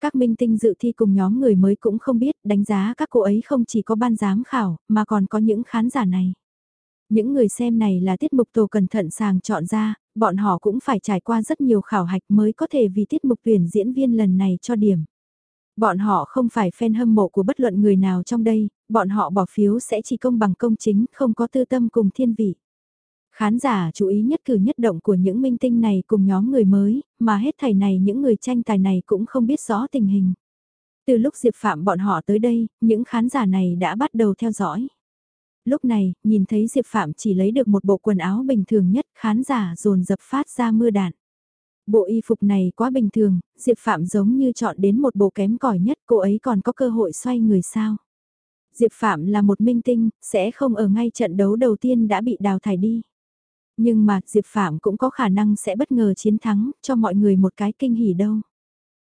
Các minh tinh dự thi cùng nhóm người mới cũng không biết đánh giá các cô ấy không chỉ có ban giám khảo, mà còn có những khán giả này. Những người xem này là tiết mục tổ cẩn thận sàng chọn ra, bọn họ cũng phải trải qua rất nhiều khảo hạch mới có thể vì tiết mục tuyển diễn viên lần này cho điểm. Bọn họ không phải fan hâm mộ của bất luận người nào trong đây, bọn họ bỏ phiếu sẽ chỉ công bằng công chính, không có tư tâm cùng thiên vị. Khán giả chú ý nhất cử nhất động của những minh tinh này cùng nhóm người mới, mà hết thầy này những người tranh tài này cũng không biết rõ tình hình. Từ lúc Diệp Phạm bọn họ tới đây, những khán giả này đã bắt đầu theo dõi. Lúc này, nhìn thấy Diệp Phạm chỉ lấy được một bộ quần áo bình thường nhất, khán giả dồn dập phát ra mưa đạn. Bộ y phục này quá bình thường, Diệp Phạm giống như chọn đến một bộ kém cỏi nhất, cô ấy còn có cơ hội xoay người sao. Diệp Phạm là một minh tinh, sẽ không ở ngay trận đấu đầu tiên đã bị đào thải đi. Nhưng mà Diệp Phạm cũng có khả năng sẽ bất ngờ chiến thắng, cho mọi người một cái kinh hỉ đâu.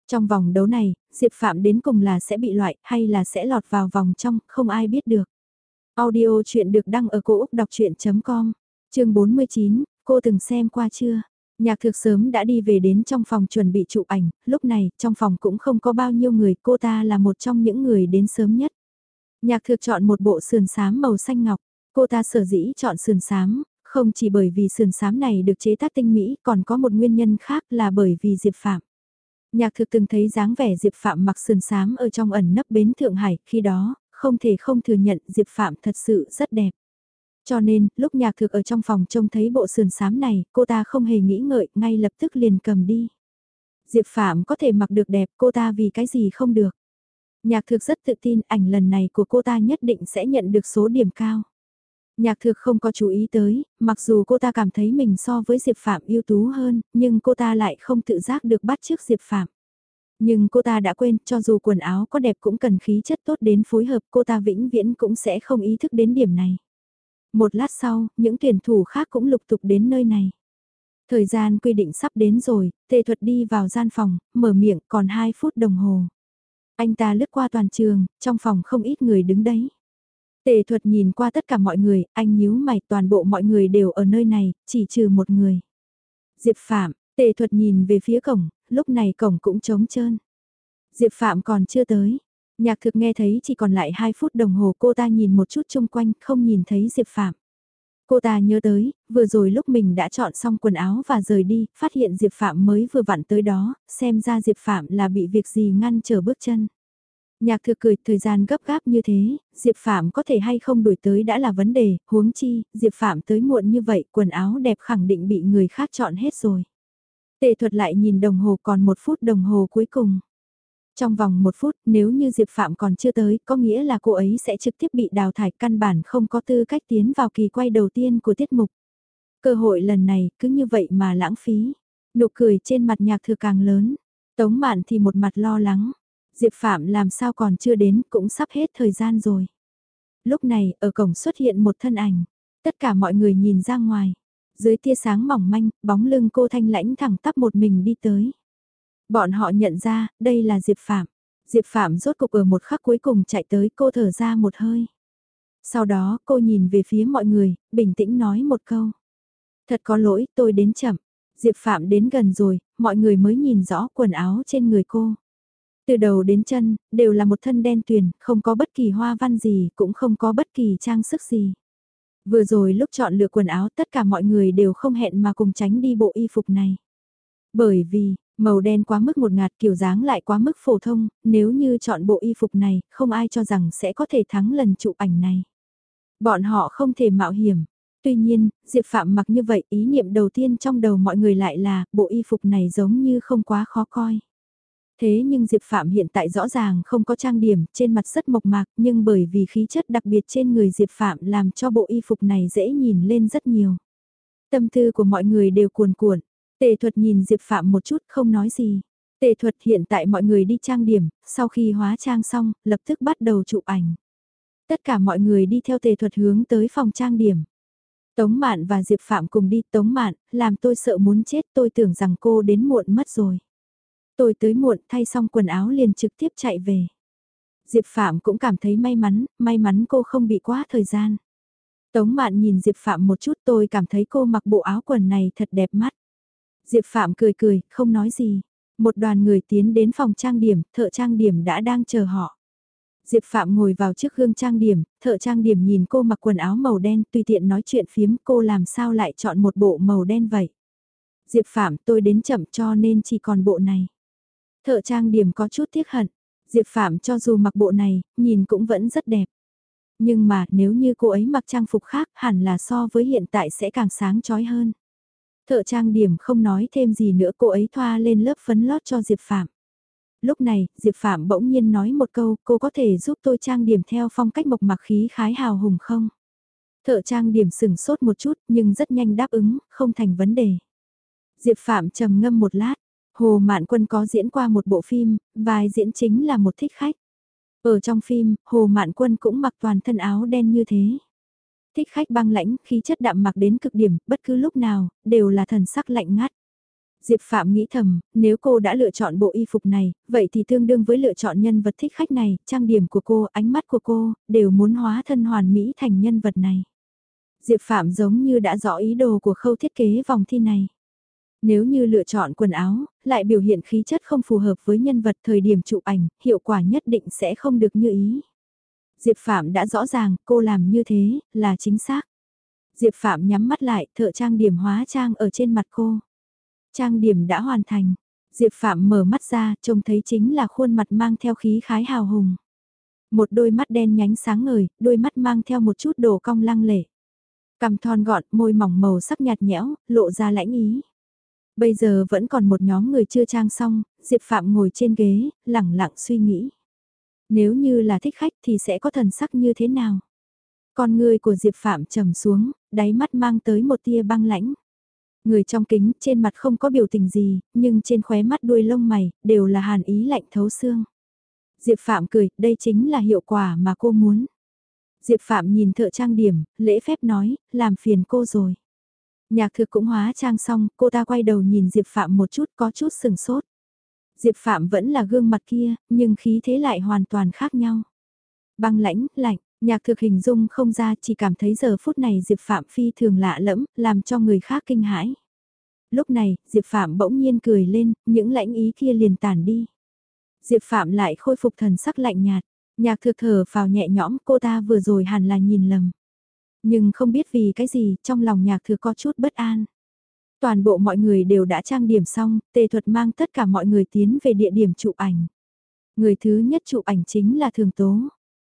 Trong vòng đấu này, Diệp Phạm đến cùng là sẽ bị loại hay là sẽ lọt vào vòng trong, không ai biết được. Audio chuyện được đăng ở cổ Úc đọc chuyện.com, chương 49, cô từng xem qua chưa? Nhạc thực sớm đã đi về đến trong phòng chuẩn bị chụp ảnh, lúc này trong phòng cũng không có bao nhiêu người, cô ta là một trong những người đến sớm nhất. Nhạc thực chọn một bộ sườn xám màu xanh ngọc, cô ta sở dĩ chọn sườn xám, không chỉ bởi vì sườn sám này được chế tác tinh mỹ, còn có một nguyên nhân khác là bởi vì Diệp Phạm. Nhạc thực từng thấy dáng vẻ Diệp Phạm mặc sườn sám ở trong ẩn nấp bến Thượng Hải, khi đó, không thể không thừa nhận Diệp Phạm thật sự rất đẹp. Cho nên, lúc nhạc thực ở trong phòng trông thấy bộ sườn sám này, cô ta không hề nghĩ ngợi, ngay lập tức liền cầm đi. Diệp Phạm có thể mặc được đẹp, cô ta vì cái gì không được. Nhạc thực rất tự tin ảnh lần này của cô ta nhất định sẽ nhận được số điểm cao. Nhạc thực không có chú ý tới, mặc dù cô ta cảm thấy mình so với Diệp Phạm ưu tú hơn, nhưng cô ta lại không tự giác được bắt trước Diệp Phạm. Nhưng cô ta đã quên, cho dù quần áo có đẹp cũng cần khí chất tốt đến phối hợp, cô ta vĩnh viễn cũng sẽ không ý thức đến điểm này. Một lát sau, những tuyển thủ khác cũng lục tục đến nơi này. Thời gian quy định sắp đến rồi, tề thuật đi vào gian phòng, mở miệng còn 2 phút đồng hồ. Anh ta lướt qua toàn trường, trong phòng không ít người đứng đấy. Tề thuật nhìn qua tất cả mọi người, anh nhíu mày toàn bộ mọi người đều ở nơi này, chỉ trừ một người. Diệp Phạm, tề thuật nhìn về phía cổng, lúc này cổng cũng trống trơn. Diệp Phạm còn chưa tới. Nhạc thực nghe thấy chỉ còn lại 2 phút đồng hồ cô ta nhìn một chút chung quanh không nhìn thấy Diệp Phạm. Cô ta nhớ tới, vừa rồi lúc mình đã chọn xong quần áo và rời đi, phát hiện Diệp Phạm mới vừa vặn tới đó, xem ra Diệp Phạm là bị việc gì ngăn trở bước chân. Nhạc Thừa cười, thời gian gấp gáp như thế, Diệp Phạm có thể hay không đuổi tới đã là vấn đề, huống chi, Diệp Phạm tới muộn như vậy, quần áo đẹp khẳng định bị người khác chọn hết rồi. Tề thuật lại nhìn đồng hồ còn một phút đồng hồ cuối cùng. Trong vòng một phút, nếu như Diệp Phạm còn chưa tới, có nghĩa là cô ấy sẽ trực tiếp bị đào thải căn bản không có tư cách tiến vào kỳ quay đầu tiên của tiết mục. Cơ hội lần này cứ như vậy mà lãng phí. Nụ cười trên mặt nhạc thừa càng lớn. Tống mạn thì một mặt lo lắng. Diệp Phạm làm sao còn chưa đến cũng sắp hết thời gian rồi. Lúc này ở cổng xuất hiện một thân ảnh. Tất cả mọi người nhìn ra ngoài. Dưới tia sáng mỏng manh, bóng lưng cô thanh lãnh thẳng tắp một mình đi tới. Bọn họ nhận ra, đây là Diệp Phạm. Diệp Phạm rốt cục ở một khắc cuối cùng chạy tới cô thở ra một hơi. Sau đó cô nhìn về phía mọi người, bình tĩnh nói một câu. Thật có lỗi, tôi đến chậm. Diệp Phạm đến gần rồi, mọi người mới nhìn rõ quần áo trên người cô. Từ đầu đến chân, đều là một thân đen tuyền, không có bất kỳ hoa văn gì, cũng không có bất kỳ trang sức gì. Vừa rồi lúc chọn lựa quần áo tất cả mọi người đều không hẹn mà cùng tránh đi bộ y phục này. Bởi vì, màu đen quá mức một ngạt kiểu dáng lại quá mức phổ thông, nếu như chọn bộ y phục này, không ai cho rằng sẽ có thể thắng lần chụp ảnh này. Bọn họ không thể mạo hiểm. Tuy nhiên, Diệp Phạm mặc như vậy ý niệm đầu tiên trong đầu mọi người lại là bộ y phục này giống như không quá khó coi. Thế nhưng Diệp Phạm hiện tại rõ ràng không có trang điểm, trên mặt rất mộc mạc, nhưng bởi vì khí chất đặc biệt trên người Diệp Phạm làm cho bộ y phục này dễ nhìn lên rất nhiều. Tâm tư của mọi người đều cuồn cuộn, tề thuật nhìn Diệp Phạm một chút không nói gì. Tề thuật hiện tại mọi người đi trang điểm, sau khi hóa trang xong, lập tức bắt đầu chụp ảnh. Tất cả mọi người đi theo tề thuật hướng tới phòng trang điểm. Tống Mạn và Diệp Phạm cùng đi Tống Mạn, làm tôi sợ muốn chết tôi tưởng rằng cô đến muộn mất rồi. Tôi tới muộn thay xong quần áo liền trực tiếp chạy về. Diệp Phạm cũng cảm thấy may mắn, may mắn cô không bị quá thời gian. Tống Mạn nhìn Diệp Phạm một chút tôi cảm thấy cô mặc bộ áo quần này thật đẹp mắt. Diệp Phạm cười cười, không nói gì. Một đoàn người tiến đến phòng trang điểm, thợ trang điểm đã đang chờ họ. Diệp Phạm ngồi vào trước gương trang điểm, thợ trang điểm nhìn cô mặc quần áo màu đen tùy tiện nói chuyện phiếm cô làm sao lại chọn một bộ màu đen vậy. Diệp Phạm tôi đến chậm cho nên chỉ còn bộ này. Thợ trang điểm có chút tiếc hận. Diệp Phạm cho dù mặc bộ này, nhìn cũng vẫn rất đẹp. Nhưng mà nếu như cô ấy mặc trang phục khác hẳn là so với hiện tại sẽ càng sáng chói hơn. Thợ trang điểm không nói thêm gì nữa cô ấy thoa lên lớp phấn lót cho Diệp Phạm. Lúc này, Diệp Phạm bỗng nhiên nói một câu, cô có thể giúp tôi trang điểm theo phong cách mộc mạc khí khái hào hùng không? Thợ trang điểm sừng sốt một chút nhưng rất nhanh đáp ứng, không thành vấn đề. Diệp Phạm trầm ngâm một lát, Hồ Mạn Quân có diễn qua một bộ phim, vai diễn chính là một thích khách. Ở trong phim, Hồ Mạn Quân cũng mặc toàn thân áo đen như thế. Thích khách băng lãnh, khí chất đạm mặc đến cực điểm, bất cứ lúc nào, đều là thần sắc lạnh ngắt. Diệp Phạm nghĩ thầm, nếu cô đã lựa chọn bộ y phục này, vậy thì tương đương với lựa chọn nhân vật thích khách này, trang điểm của cô, ánh mắt của cô, đều muốn hóa thân hoàn mỹ thành nhân vật này. Diệp Phạm giống như đã rõ ý đồ của khâu thiết kế vòng thi này. Nếu như lựa chọn quần áo, lại biểu hiện khí chất không phù hợp với nhân vật thời điểm chụp ảnh, hiệu quả nhất định sẽ không được như ý. Diệp Phạm đã rõ ràng cô làm như thế là chính xác. Diệp Phạm nhắm mắt lại, thợ trang điểm hóa trang ở trên mặt cô. Trang điểm đã hoàn thành. Diệp Phạm mở mắt ra, trông thấy chính là khuôn mặt mang theo khí khái hào hùng. Một đôi mắt đen nhánh sáng ngời, đôi mắt mang theo một chút đồ cong lăng lệ. Cằm thon gọn, môi mỏng màu sắc nhạt nhẽo, lộ ra lãnh ý. Bây giờ vẫn còn một nhóm người chưa trang xong, Diệp Phạm ngồi trên ghế, lẳng lặng suy nghĩ. Nếu như là thích khách thì sẽ có thần sắc như thế nào? Con người của Diệp Phạm trầm xuống, đáy mắt mang tới một tia băng lãnh. Người trong kính, trên mặt không có biểu tình gì, nhưng trên khóe mắt đuôi lông mày, đều là hàn ý lạnh thấu xương. Diệp Phạm cười, đây chính là hiệu quả mà cô muốn. Diệp Phạm nhìn thợ trang điểm, lễ phép nói, làm phiền cô rồi. Nhạc thực cũng hóa trang xong, cô ta quay đầu nhìn Diệp Phạm một chút có chút sừng sốt. Diệp Phạm vẫn là gương mặt kia, nhưng khí thế lại hoàn toàn khác nhau. Băng lãnh, lạnh, nhạc thực hình dung không ra chỉ cảm thấy giờ phút này Diệp Phạm phi thường lạ lẫm, làm cho người khác kinh hãi. Lúc này, Diệp Phạm bỗng nhiên cười lên, những lãnh ý kia liền tản đi. Diệp Phạm lại khôi phục thần sắc lạnh nhạt, nhạc thực thở vào nhẹ nhõm cô ta vừa rồi hẳn là nhìn lầm. Nhưng không biết vì cái gì, trong lòng nhạc thừa có chút bất an. Toàn bộ mọi người đều đã trang điểm xong, tề thuật mang tất cả mọi người tiến về địa điểm chụp ảnh. Người thứ nhất chụp ảnh chính là Thường Tố.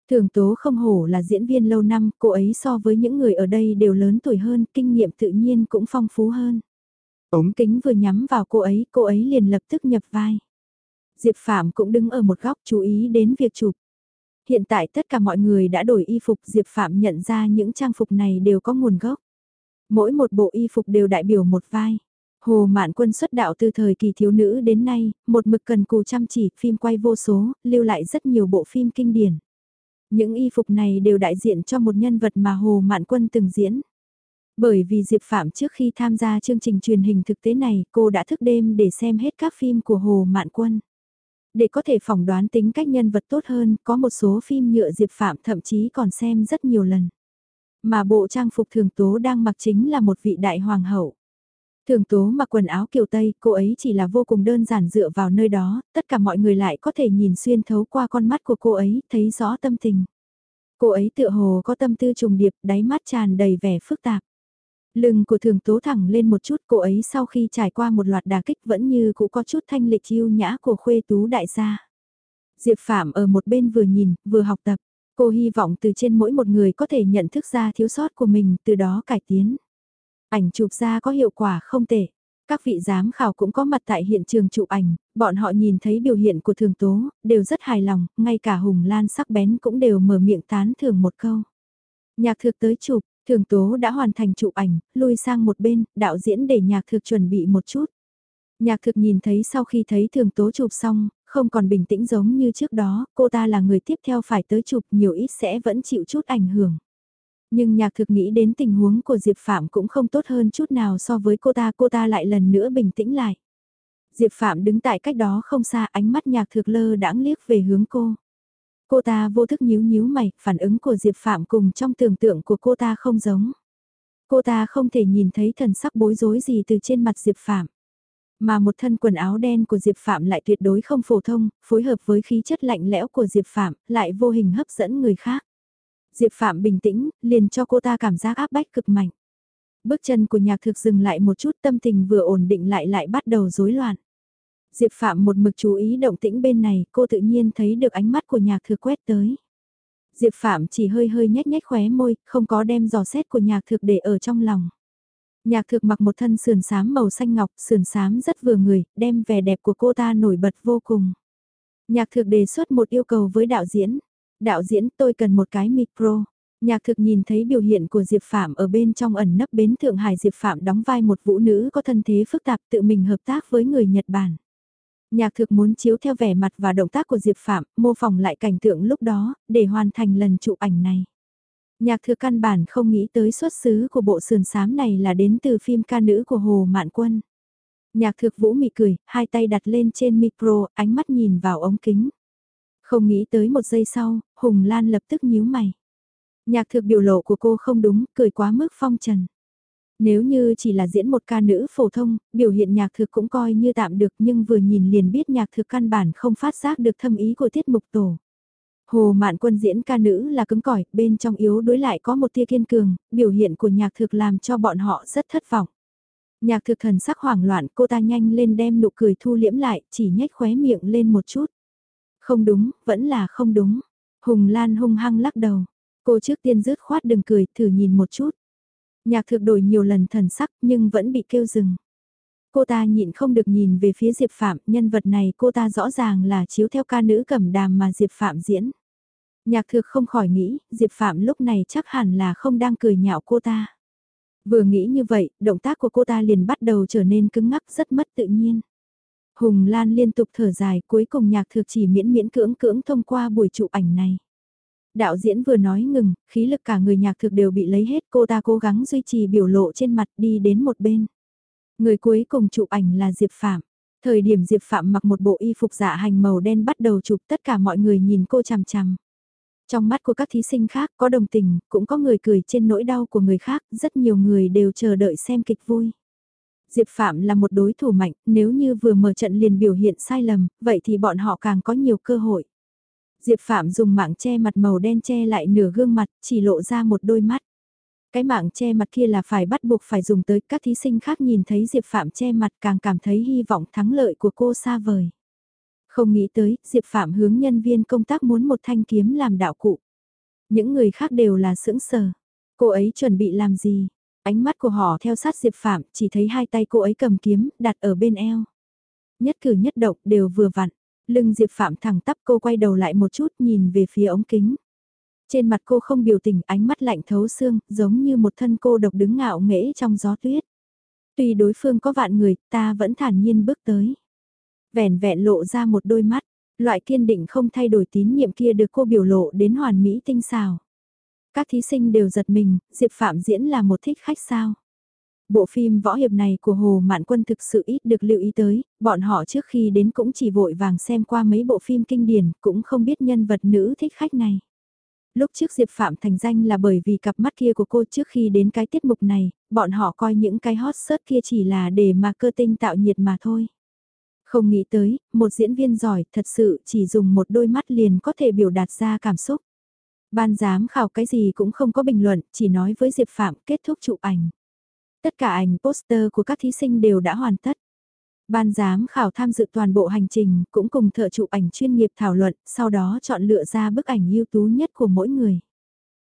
Thường Tố không hổ là diễn viên lâu năm, cô ấy so với những người ở đây đều lớn tuổi hơn, kinh nghiệm tự nhiên cũng phong phú hơn. Ống kính vừa nhắm vào cô ấy, cô ấy liền lập tức nhập vai. Diệp Phạm cũng đứng ở một góc chú ý đến việc chụp. Hiện tại tất cả mọi người đã đổi y phục Diệp Phạm nhận ra những trang phục này đều có nguồn gốc. Mỗi một bộ y phục đều đại biểu một vai. Hồ Mạn Quân xuất đạo từ thời kỳ thiếu nữ đến nay, một mực cần cù chăm chỉ, phim quay vô số, lưu lại rất nhiều bộ phim kinh điển. Những y phục này đều đại diện cho một nhân vật mà Hồ Mạn Quân từng diễn. Bởi vì Diệp Phạm trước khi tham gia chương trình truyền hình thực tế này, cô đã thức đêm để xem hết các phim của Hồ Mạn Quân. Để có thể phỏng đoán tính cách nhân vật tốt hơn, có một số phim nhựa Diệp Phạm thậm chí còn xem rất nhiều lần. Mà bộ trang phục thường tố đang mặc chính là một vị đại hoàng hậu. Thường tố mặc quần áo kiều Tây, cô ấy chỉ là vô cùng đơn giản dựa vào nơi đó, tất cả mọi người lại có thể nhìn xuyên thấu qua con mắt của cô ấy, thấy rõ tâm tình. Cô ấy tựa hồ có tâm tư trùng điệp, đáy mắt tràn đầy vẻ phức tạp. Lưng của thường tố thẳng lên một chút cô ấy sau khi trải qua một loạt đà kích vẫn như cũng có chút thanh lịch yêu nhã của khuê tú đại gia. Diệp Phạm ở một bên vừa nhìn, vừa học tập. Cô hy vọng từ trên mỗi một người có thể nhận thức ra thiếu sót của mình, từ đó cải tiến. Ảnh chụp ra có hiệu quả không tệ. Các vị giám khảo cũng có mặt tại hiện trường chụp ảnh, bọn họ nhìn thấy biểu hiện của thường tố, đều rất hài lòng, ngay cả Hùng Lan sắc bén cũng đều mở miệng tán thưởng một câu. Nhạc thực tới chụp, thường tố đã hoàn thành chụp ảnh, lui sang một bên, đạo diễn để nhạc thực chuẩn bị một chút. Nhạc thực nhìn thấy sau khi thấy thường tố chụp xong, không còn bình tĩnh giống như trước đó, cô ta là người tiếp theo phải tới chụp nhiều ít sẽ vẫn chịu chút ảnh hưởng. Nhưng nhạc thực nghĩ đến tình huống của Diệp Phạm cũng không tốt hơn chút nào so với cô ta, cô ta lại lần nữa bình tĩnh lại. Diệp Phạm đứng tại cách đó không xa ánh mắt nhạc thực lơ đãng liếc về hướng cô. Cô ta vô thức nhíu nhíu mày, phản ứng của Diệp Phạm cùng trong tưởng tượng của cô ta không giống. Cô ta không thể nhìn thấy thần sắc bối rối gì từ trên mặt Diệp Phạm. Mà một thân quần áo đen của Diệp Phạm lại tuyệt đối không phổ thông, phối hợp với khí chất lạnh lẽo của Diệp Phạm, lại vô hình hấp dẫn người khác. Diệp Phạm bình tĩnh, liền cho cô ta cảm giác áp bách cực mạnh. Bước chân của nhạc thực dừng lại một chút tâm tình vừa ổn định lại lại bắt đầu rối loạn. Diệp Phạm một mực chú ý động tĩnh bên này, cô tự nhiên thấy được ánh mắt của nhạc thực quét tới. Diệp Phạm chỉ hơi hơi nhếch nhếch khóe môi, không có đem giò xét của nhạc thực để ở trong lòng. Nhạc thực mặc một thân sườn xám màu xanh ngọc, sườn xám rất vừa người, đem vẻ đẹp của cô ta nổi bật vô cùng. Nhạc thực đề xuất một yêu cầu với đạo diễn. Đạo diễn tôi cần một cái micro. Nhạc thực nhìn thấy biểu hiện của Diệp Phạm ở bên trong ẩn nấp bến Thượng Hải Diệp Phạm đóng vai một vũ nữ có thân thế phức tạp tự mình hợp tác với người Nhật Bản. Nhạc thực muốn chiếu theo vẻ mặt và động tác của Diệp Phạm, mô phỏng lại cảnh tượng lúc đó, để hoàn thành lần chụp ảnh này. Nhạc thực căn bản không nghĩ tới xuất xứ của bộ sườn xám này là đến từ phim ca nữ của Hồ Mạn Quân. Nhạc thực vũ mị cười, hai tay đặt lên trên micro, ánh mắt nhìn vào ống kính. Không nghĩ tới một giây sau, Hùng Lan lập tức nhíu mày. Nhạc thực biểu lộ của cô không đúng, cười quá mức phong trần. Nếu như chỉ là diễn một ca nữ phổ thông, biểu hiện nhạc thực cũng coi như tạm được nhưng vừa nhìn liền biết nhạc thực căn bản không phát giác được thâm ý của tiết mục tổ. Hồ Mạn Quân diễn ca nữ là cứng cỏi, bên trong yếu đối lại có một tia kiên cường, biểu hiện của nhạc thực làm cho bọn họ rất thất vọng. Nhạc thực thần sắc hoảng loạn, cô ta nhanh lên đem nụ cười thu liễm lại, chỉ nhếch khóe miệng lên một chút. Không đúng, vẫn là không đúng. Hùng Lan hung hăng lắc đầu. Cô trước tiên rứt khoát đừng cười, thử nhìn một chút. Nhạc thực đổi nhiều lần thần sắc nhưng vẫn bị kêu dừng. Cô ta nhịn không được nhìn về phía Diệp Phạm, nhân vật này cô ta rõ ràng là chiếu theo ca nữ cẩm đàm mà Diệp Phạm diễn. Nhạc thực không khỏi nghĩ, Diệp Phạm lúc này chắc hẳn là không đang cười nhạo cô ta. Vừa nghĩ như vậy, động tác của cô ta liền bắt đầu trở nên cứng ngắc rất mất tự nhiên. Hùng Lan liên tục thở dài cuối cùng nhạc thực chỉ miễn miễn cưỡng cưỡng thông qua buổi chụp ảnh này. Đạo diễn vừa nói ngừng, khí lực cả người nhạc thực đều bị lấy hết cô ta cố gắng duy trì biểu lộ trên mặt đi đến một bên. Người cuối cùng chụp ảnh là Diệp Phạm. Thời điểm Diệp Phạm mặc một bộ y phục dạ hành màu đen bắt đầu chụp tất cả mọi người nhìn cô chằm chằm. Trong mắt của các thí sinh khác có đồng tình, cũng có người cười trên nỗi đau của người khác, rất nhiều người đều chờ đợi xem kịch vui. Diệp Phạm là một đối thủ mạnh, nếu như vừa mở trận liền biểu hiện sai lầm, vậy thì bọn họ càng có nhiều cơ hội. Diệp Phạm dùng mạng che mặt màu đen che lại nửa gương mặt, chỉ lộ ra một đôi mắt. Cái mạng che mặt kia là phải bắt buộc phải dùng tới các thí sinh khác nhìn thấy Diệp Phạm che mặt càng cảm thấy hy vọng thắng lợi của cô xa vời. Không nghĩ tới, Diệp Phạm hướng nhân viên công tác muốn một thanh kiếm làm đạo cụ. Những người khác đều là sững sờ. Cô ấy chuẩn bị làm gì? Ánh mắt của họ theo sát Diệp Phạm, chỉ thấy hai tay cô ấy cầm kiếm, đặt ở bên eo. Nhất cử nhất động đều vừa vặn. Lưng Diệp Phạm thẳng tắp cô quay đầu lại một chút nhìn về phía ống kính. Trên mặt cô không biểu tình ánh mắt lạnh thấu xương, giống như một thân cô độc đứng ngạo nghễ trong gió tuyết. Tuy đối phương có vạn người, ta vẫn thản nhiên bước tới. Vẻn vẹn lộ ra một đôi mắt, loại kiên định không thay đổi tín nhiệm kia được cô biểu lộ đến hoàn mỹ tinh xào. Các thí sinh đều giật mình, Diệp Phạm diễn là một thích khách sao. Bộ phim võ hiệp này của Hồ Mạn Quân thực sự ít được lưu ý tới, bọn họ trước khi đến cũng chỉ vội vàng xem qua mấy bộ phim kinh điển, cũng không biết nhân vật nữ thích khách này. Lúc trước Diệp Phạm thành danh là bởi vì cặp mắt kia của cô trước khi đến cái tiết mục này, bọn họ coi những cái hot search kia chỉ là để mà cơ tinh tạo nhiệt mà thôi. Không nghĩ tới, một diễn viên giỏi thật sự chỉ dùng một đôi mắt liền có thể biểu đạt ra cảm xúc. Ban giám khảo cái gì cũng không có bình luận, chỉ nói với Diệp Phạm kết thúc chụp ảnh. Tất cả ảnh poster của các thí sinh đều đã hoàn tất. Ban giám khảo tham dự toàn bộ hành trình, cũng cùng thợ chụp ảnh chuyên nghiệp thảo luận, sau đó chọn lựa ra bức ảnh ưu tú nhất của mỗi người.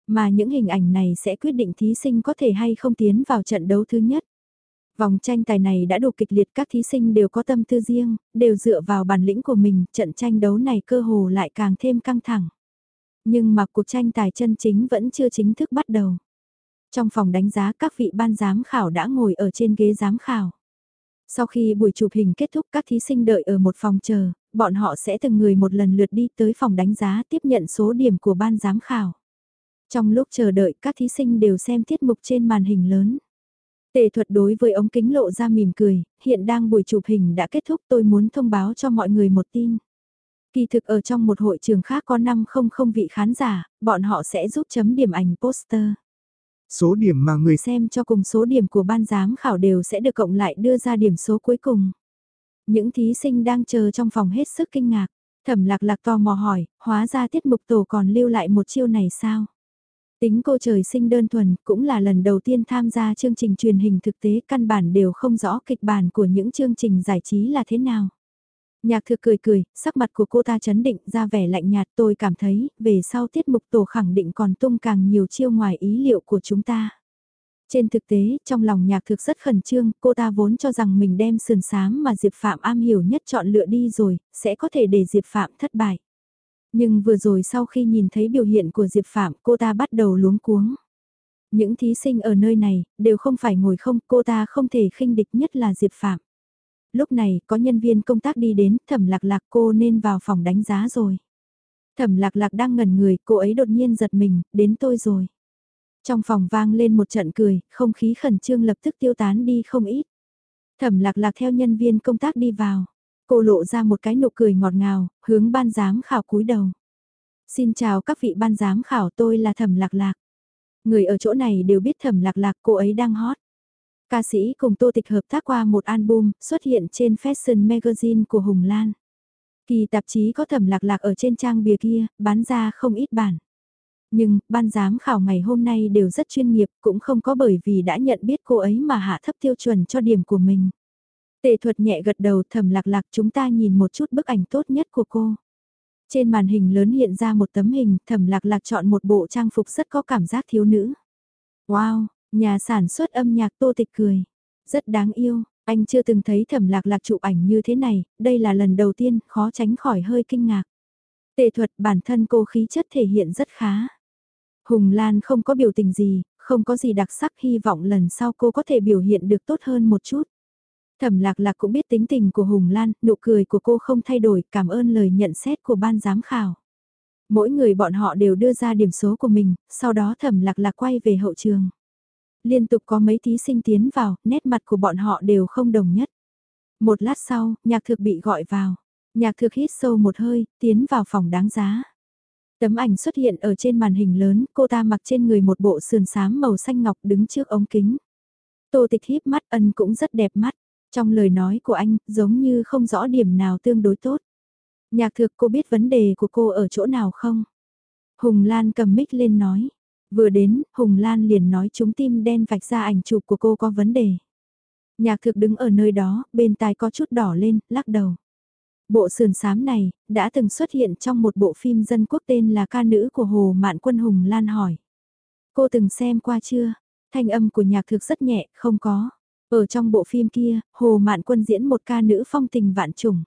Mà những hình ảnh này sẽ quyết định thí sinh có thể hay không tiến vào trận đấu thứ nhất. Vòng tranh tài này đã đủ kịch liệt các thí sinh đều có tâm tư riêng, đều dựa vào bản lĩnh của mình, trận tranh đấu này cơ hồ lại càng thêm căng thẳng. Nhưng mà cuộc tranh tài chân chính vẫn chưa chính thức bắt đầu. Trong phòng đánh giá các vị ban giám khảo đã ngồi ở trên ghế giám khảo. Sau khi buổi chụp hình kết thúc các thí sinh đợi ở một phòng chờ, bọn họ sẽ từng người một lần lượt đi tới phòng đánh giá tiếp nhận số điểm của ban giám khảo. Trong lúc chờ đợi các thí sinh đều xem tiết mục trên màn hình lớn. Tề thuật đối với ống kính lộ ra mỉm cười, hiện đang buổi chụp hình đã kết thúc tôi muốn thông báo cho mọi người một tin. Kỳ thực ở trong một hội trường khác có 500 vị khán giả, bọn họ sẽ giúp chấm điểm ảnh poster. Số điểm mà người xem cho cùng số điểm của ban giám khảo đều sẽ được cộng lại đưa ra điểm số cuối cùng. Những thí sinh đang chờ trong phòng hết sức kinh ngạc. Thẩm lạc lạc tò mò hỏi, hóa ra tiết mục tổ còn lưu lại một chiêu này sao? Tính cô trời sinh đơn thuần, cũng là lần đầu tiên tham gia chương trình truyền hình thực tế căn bản đều không rõ kịch bản của những chương trình giải trí là thế nào. Nhạc thực cười cười, sắc mặt của cô ta chấn định ra vẻ lạnh nhạt tôi cảm thấy, về sau tiết mục tổ khẳng định còn tung càng nhiều chiêu ngoài ý liệu của chúng ta. Trên thực tế, trong lòng nhạc thực rất khẩn trương, cô ta vốn cho rằng mình đem sườn sám mà Diệp Phạm am hiểu nhất chọn lựa đi rồi, sẽ có thể để Diệp Phạm thất bại. Nhưng vừa rồi sau khi nhìn thấy biểu hiện của Diệp Phạm cô ta bắt đầu luống cuống. Những thí sinh ở nơi này, đều không phải ngồi không, cô ta không thể khinh địch nhất là Diệp Phạm. Lúc này, có nhân viên công tác đi đến, thẩm lạc lạc cô nên vào phòng đánh giá rồi. Thẩm lạc lạc đang ngẩn người, cô ấy đột nhiên giật mình, đến tôi rồi. Trong phòng vang lên một trận cười, không khí khẩn trương lập tức tiêu tán đi không ít. Thẩm lạc lạc theo nhân viên công tác đi vào. Cô lộ ra một cái nụ cười ngọt ngào, hướng ban giám khảo cúi đầu. Xin chào các vị ban giám khảo tôi là Thẩm Lạc Lạc. Người ở chỗ này đều biết Thẩm Lạc Lạc cô ấy đang hot. Ca sĩ cùng Tô Tịch hợp tác qua một album xuất hiện trên Fashion Magazine của Hùng Lan. Kỳ tạp chí có thẩm lạc lạc ở trên trang bìa kia, bán ra không ít bản. Nhưng, ban giám khảo ngày hôm nay đều rất chuyên nghiệp, cũng không có bởi vì đã nhận biết cô ấy mà hạ thấp tiêu chuẩn cho điểm của mình. Tề thuật nhẹ gật đầu thầm lạc lạc chúng ta nhìn một chút bức ảnh tốt nhất của cô. Trên màn hình lớn hiện ra một tấm hình, thầm lạc lạc chọn một bộ trang phục rất có cảm giác thiếu nữ. Wow, nhà sản xuất âm nhạc tô tịch cười. Rất đáng yêu, anh chưa từng thấy thẩm lạc lạc chụp ảnh như thế này, đây là lần đầu tiên, khó tránh khỏi hơi kinh ngạc. tệ thuật bản thân cô khí chất thể hiện rất khá. Hùng Lan không có biểu tình gì, không có gì đặc sắc hy vọng lần sau cô có thể biểu hiện được tốt hơn một chút. Thẩm lạc lạc cũng biết tính tình của Hùng Lan, nụ cười của cô không thay đổi, cảm ơn lời nhận xét của ban giám khảo. Mỗi người bọn họ đều đưa ra điểm số của mình, sau đó thẩm lạc lạc quay về hậu trường. Liên tục có mấy thí sinh tiến vào, nét mặt của bọn họ đều không đồng nhất. Một lát sau, nhạc thực bị gọi vào. Nhạc thực hít sâu một hơi, tiến vào phòng đáng giá. Tấm ảnh xuất hiện ở trên màn hình lớn, cô ta mặc trên người một bộ sườn xám màu xanh ngọc đứng trước ống kính. Tô tịch híp mắt ân cũng rất đẹp mắt. Trong lời nói của anh, giống như không rõ điểm nào tương đối tốt. Nhạc thực cô biết vấn đề của cô ở chỗ nào không? Hùng Lan cầm mic lên nói. Vừa đến, Hùng Lan liền nói chúng tim đen vạch ra ảnh chụp của cô có vấn đề. Nhạc thực đứng ở nơi đó, bên tai có chút đỏ lên, lắc đầu. Bộ sườn xám này, đã từng xuất hiện trong một bộ phim dân quốc tên là ca nữ của Hồ Mạn Quân Hùng Lan hỏi. Cô từng xem qua chưa? Thanh âm của nhạc thực rất nhẹ, không có. Ở trong bộ phim kia, Hồ Mạn Quân diễn một ca nữ phong tình vạn trùng.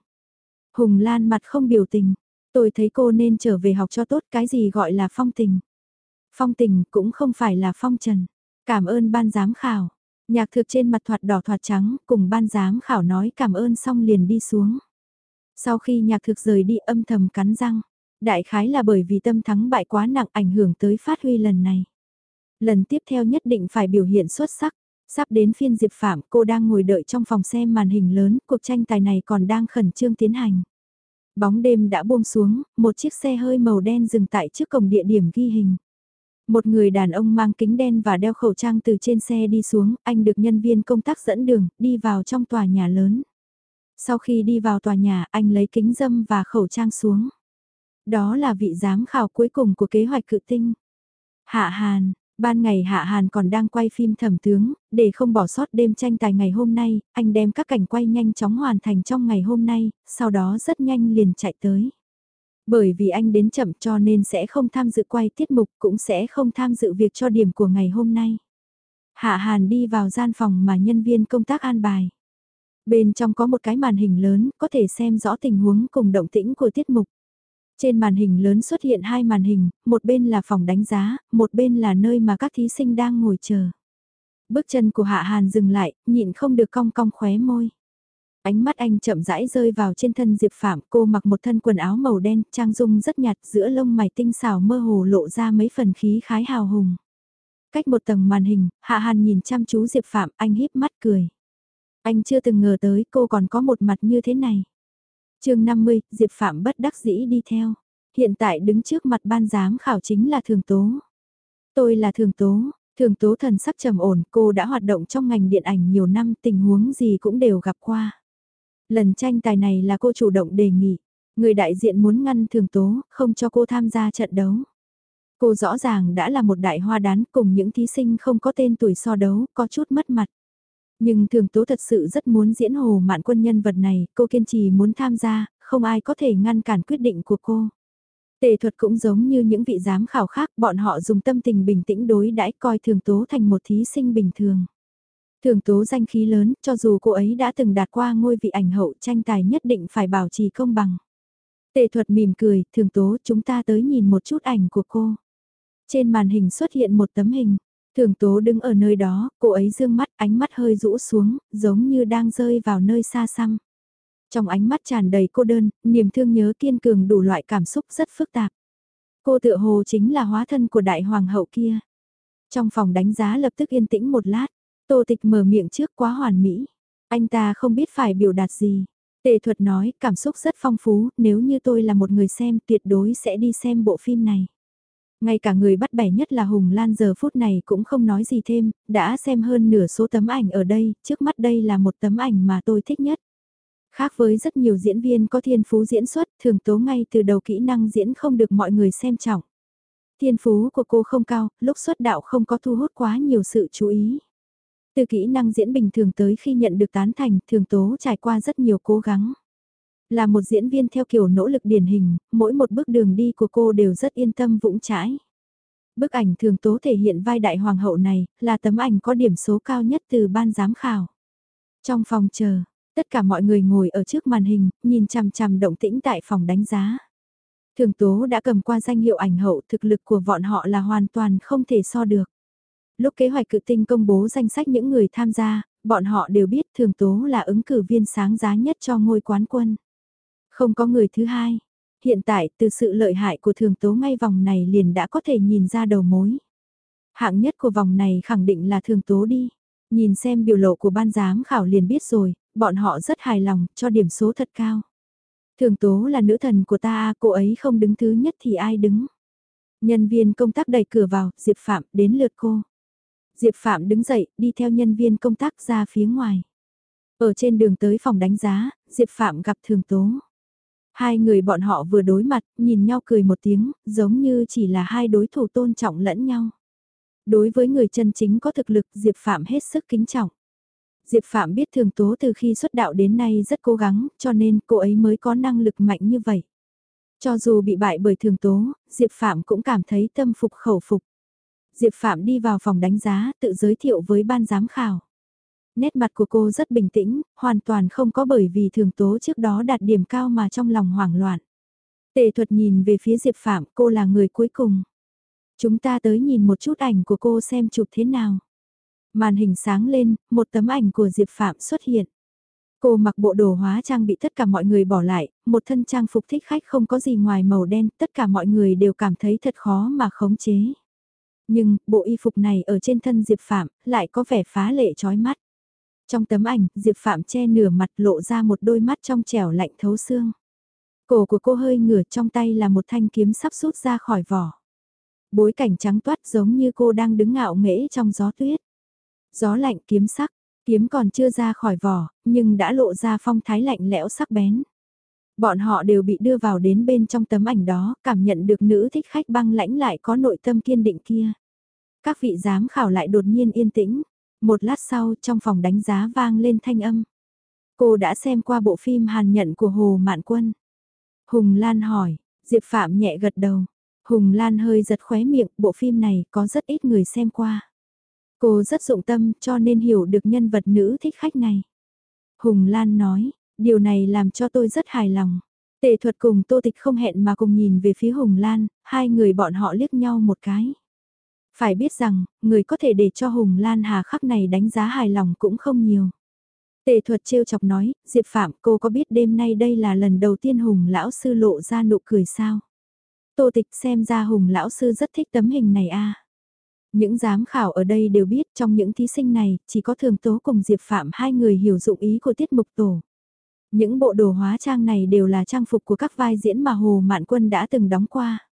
Hùng Lan mặt không biểu tình. Tôi thấy cô nên trở về học cho tốt cái gì gọi là phong tình. Phong tình cũng không phải là phong trần. Cảm ơn ban giám khảo. Nhạc thực trên mặt thoạt đỏ thoạt trắng, cùng ban giám khảo nói cảm ơn xong liền đi xuống. Sau khi nhạc thực rời đi âm thầm cắn răng, đại khái là bởi vì tâm thắng bại quá nặng ảnh hưởng tới phát huy lần này. Lần tiếp theo nhất định phải biểu hiện xuất sắc, sắp đến phiên Diệp Phạm cô đang ngồi đợi trong phòng xem màn hình lớn, cuộc tranh tài này còn đang khẩn trương tiến hành. Bóng đêm đã buông xuống, một chiếc xe hơi màu đen dừng tại trước cổng địa điểm ghi hình. Một người đàn ông mang kính đen và đeo khẩu trang từ trên xe đi xuống, anh được nhân viên công tác dẫn đường, đi vào trong tòa nhà lớn. Sau khi đi vào tòa nhà, anh lấy kính dâm và khẩu trang xuống. Đó là vị giám khảo cuối cùng của kế hoạch cự tinh. Hạ Hàn, ban ngày Hạ Hàn còn đang quay phim thẩm tướng, để không bỏ sót đêm tranh tài ngày hôm nay, anh đem các cảnh quay nhanh chóng hoàn thành trong ngày hôm nay, sau đó rất nhanh liền chạy tới. Bởi vì anh đến chậm cho nên sẽ không tham dự quay tiết mục cũng sẽ không tham dự việc cho điểm của ngày hôm nay. Hạ Hàn đi vào gian phòng mà nhân viên công tác an bài. Bên trong có một cái màn hình lớn, có thể xem rõ tình huống cùng động tĩnh của tiết mục. Trên màn hình lớn xuất hiện hai màn hình, một bên là phòng đánh giá, một bên là nơi mà các thí sinh đang ngồi chờ. Bước chân của Hạ Hàn dừng lại, nhịn không được cong cong khóe môi. Ánh mắt anh chậm rãi rơi vào trên thân Diệp Phạm, cô mặc một thân quần áo màu đen, trang dung rất nhạt, giữa lông mày tinh xảo mơ hồ lộ ra mấy phần khí khái hào hùng. Cách một tầng màn hình, Hạ Hàn nhìn chăm chú Diệp Phạm, anh híp mắt cười. Anh chưa từng ngờ tới cô còn có một mặt như thế này. chương 50, Diệp Phạm bất đắc dĩ đi theo. Hiện tại đứng trước mặt ban giám khảo chính là Thường Tố. Tôi là Thường Tố, Thường Tố thần sắc trầm ổn, cô đã hoạt động trong ngành điện ảnh nhiều năm, tình huống gì cũng đều gặp qua. Lần tranh tài này là cô chủ động đề nghị, người đại diện muốn ngăn Thường Tố, không cho cô tham gia trận đấu. Cô rõ ràng đã là một đại hoa đán cùng những thí sinh không có tên tuổi so đấu, có chút mất mặt. Nhưng thường tố thật sự rất muốn diễn hồ mạn quân nhân vật này, cô kiên trì muốn tham gia, không ai có thể ngăn cản quyết định của cô. Tề thuật cũng giống như những vị giám khảo khác, bọn họ dùng tâm tình bình tĩnh đối đãi coi thường tố thành một thí sinh bình thường. Thường tố danh khí lớn, cho dù cô ấy đã từng đạt qua ngôi vị ảnh hậu tranh tài nhất định phải bảo trì công bằng. Tệ thuật mỉm cười, thường tố chúng ta tới nhìn một chút ảnh của cô. Trên màn hình xuất hiện một tấm hình, Thường tố đứng ở nơi đó, cô ấy dương mắt ánh mắt hơi rũ xuống, giống như đang rơi vào nơi xa xăm. Trong ánh mắt tràn đầy cô đơn, niềm thương nhớ kiên cường đủ loại cảm xúc rất phức tạp. Cô tựa hồ chính là hóa thân của đại hoàng hậu kia. Trong phòng đánh giá lập tức yên tĩnh một lát, tô tịch mở miệng trước quá hoàn mỹ. Anh ta không biết phải biểu đạt gì. Tề thuật nói, cảm xúc rất phong phú, nếu như tôi là một người xem tuyệt đối sẽ đi xem bộ phim này. Ngay cả người bắt bẻ nhất là Hùng Lan giờ phút này cũng không nói gì thêm, đã xem hơn nửa số tấm ảnh ở đây, trước mắt đây là một tấm ảnh mà tôi thích nhất. Khác với rất nhiều diễn viên có thiên phú diễn xuất, thường tố ngay từ đầu kỹ năng diễn không được mọi người xem trọng. Thiên phú của cô không cao, lúc xuất đạo không có thu hút quá nhiều sự chú ý. Từ kỹ năng diễn bình thường tới khi nhận được tán thành, thường tố trải qua rất nhiều cố gắng. Là một diễn viên theo kiểu nỗ lực điển hình, mỗi một bước đường đi của cô đều rất yên tâm vững chãi. Bức ảnh thường tố thể hiện vai đại hoàng hậu này, là tấm ảnh có điểm số cao nhất từ ban giám khảo. Trong phòng chờ, tất cả mọi người ngồi ở trước màn hình, nhìn chằm chằm động tĩnh tại phòng đánh giá. Thường tố đã cầm qua danh hiệu ảnh hậu thực lực của bọn họ là hoàn toàn không thể so được. Lúc kế hoạch cự tinh công bố danh sách những người tham gia, bọn họ đều biết thường tố là ứng cử viên sáng giá nhất cho ngôi quán quân. Không có người thứ hai. Hiện tại từ sự lợi hại của thường tố ngay vòng này liền đã có thể nhìn ra đầu mối. Hạng nhất của vòng này khẳng định là thường tố đi. Nhìn xem biểu lộ của ban giám khảo liền biết rồi, bọn họ rất hài lòng, cho điểm số thật cao. Thường tố là nữ thần của ta, cô ấy không đứng thứ nhất thì ai đứng. Nhân viên công tác đẩy cửa vào, Diệp Phạm đến lượt cô. Diệp Phạm đứng dậy, đi theo nhân viên công tác ra phía ngoài. Ở trên đường tới phòng đánh giá, Diệp Phạm gặp Thường Tố. Hai người bọn họ vừa đối mặt, nhìn nhau cười một tiếng, giống như chỉ là hai đối thủ tôn trọng lẫn nhau. Đối với người chân chính có thực lực, Diệp Phạm hết sức kính trọng. Diệp Phạm biết Thường Tố từ khi xuất đạo đến nay rất cố gắng, cho nên cô ấy mới có năng lực mạnh như vậy. Cho dù bị bại bởi Thường Tố, Diệp Phạm cũng cảm thấy tâm phục khẩu phục. Diệp Phạm đi vào phòng đánh giá, tự giới thiệu với ban giám khảo. Nét mặt của cô rất bình tĩnh, hoàn toàn không có bởi vì thường tố trước đó đạt điểm cao mà trong lòng hoảng loạn. Tề thuật nhìn về phía Diệp Phạm, cô là người cuối cùng. Chúng ta tới nhìn một chút ảnh của cô xem chụp thế nào. Màn hình sáng lên, một tấm ảnh của Diệp Phạm xuất hiện. Cô mặc bộ đồ hóa trang bị tất cả mọi người bỏ lại, một thân trang phục thích khách không có gì ngoài màu đen, tất cả mọi người đều cảm thấy thật khó mà khống chế. Nhưng, bộ y phục này ở trên thân Diệp Phạm, lại có vẻ phá lệ chói mắt. Trong tấm ảnh, Diệp Phạm che nửa mặt lộ ra một đôi mắt trong trẻo lạnh thấu xương. Cổ của cô hơi ngửa trong tay là một thanh kiếm sắp rút ra khỏi vỏ. Bối cảnh trắng toát giống như cô đang đứng ngạo nghễ trong gió tuyết. Gió lạnh kiếm sắc, kiếm còn chưa ra khỏi vỏ, nhưng đã lộ ra phong thái lạnh lẽo sắc bén. Bọn họ đều bị đưa vào đến bên trong tấm ảnh đó, cảm nhận được nữ thích khách băng lãnh lại có nội tâm kiên định kia. Các vị giám khảo lại đột nhiên yên tĩnh. Một lát sau trong phòng đánh giá vang lên thanh âm. Cô đã xem qua bộ phim Hàn nhận của Hồ Mạn Quân. Hùng Lan hỏi, Diệp Phạm nhẹ gật đầu. Hùng Lan hơi giật khóe miệng, bộ phim này có rất ít người xem qua. Cô rất dụng tâm cho nên hiểu được nhân vật nữ thích khách này. Hùng Lan nói, điều này làm cho tôi rất hài lòng. Tề thuật cùng Tô Tịch không hẹn mà cùng nhìn về phía Hùng Lan, hai người bọn họ liếc nhau một cái. Phải biết rằng, người có thể để cho Hùng Lan Hà khắc này đánh giá hài lòng cũng không nhiều. Tề thuật trêu chọc nói, Diệp Phạm cô có biết đêm nay đây là lần đầu tiên Hùng Lão Sư lộ ra nụ cười sao? Tô tịch xem ra Hùng Lão Sư rất thích tấm hình này a Những giám khảo ở đây đều biết trong những thí sinh này, chỉ có thường tố cùng Diệp Phạm hai người hiểu dụng ý của tiết mục tổ. Những bộ đồ hóa trang này đều là trang phục của các vai diễn mà Hồ Mạn Quân đã từng đóng qua.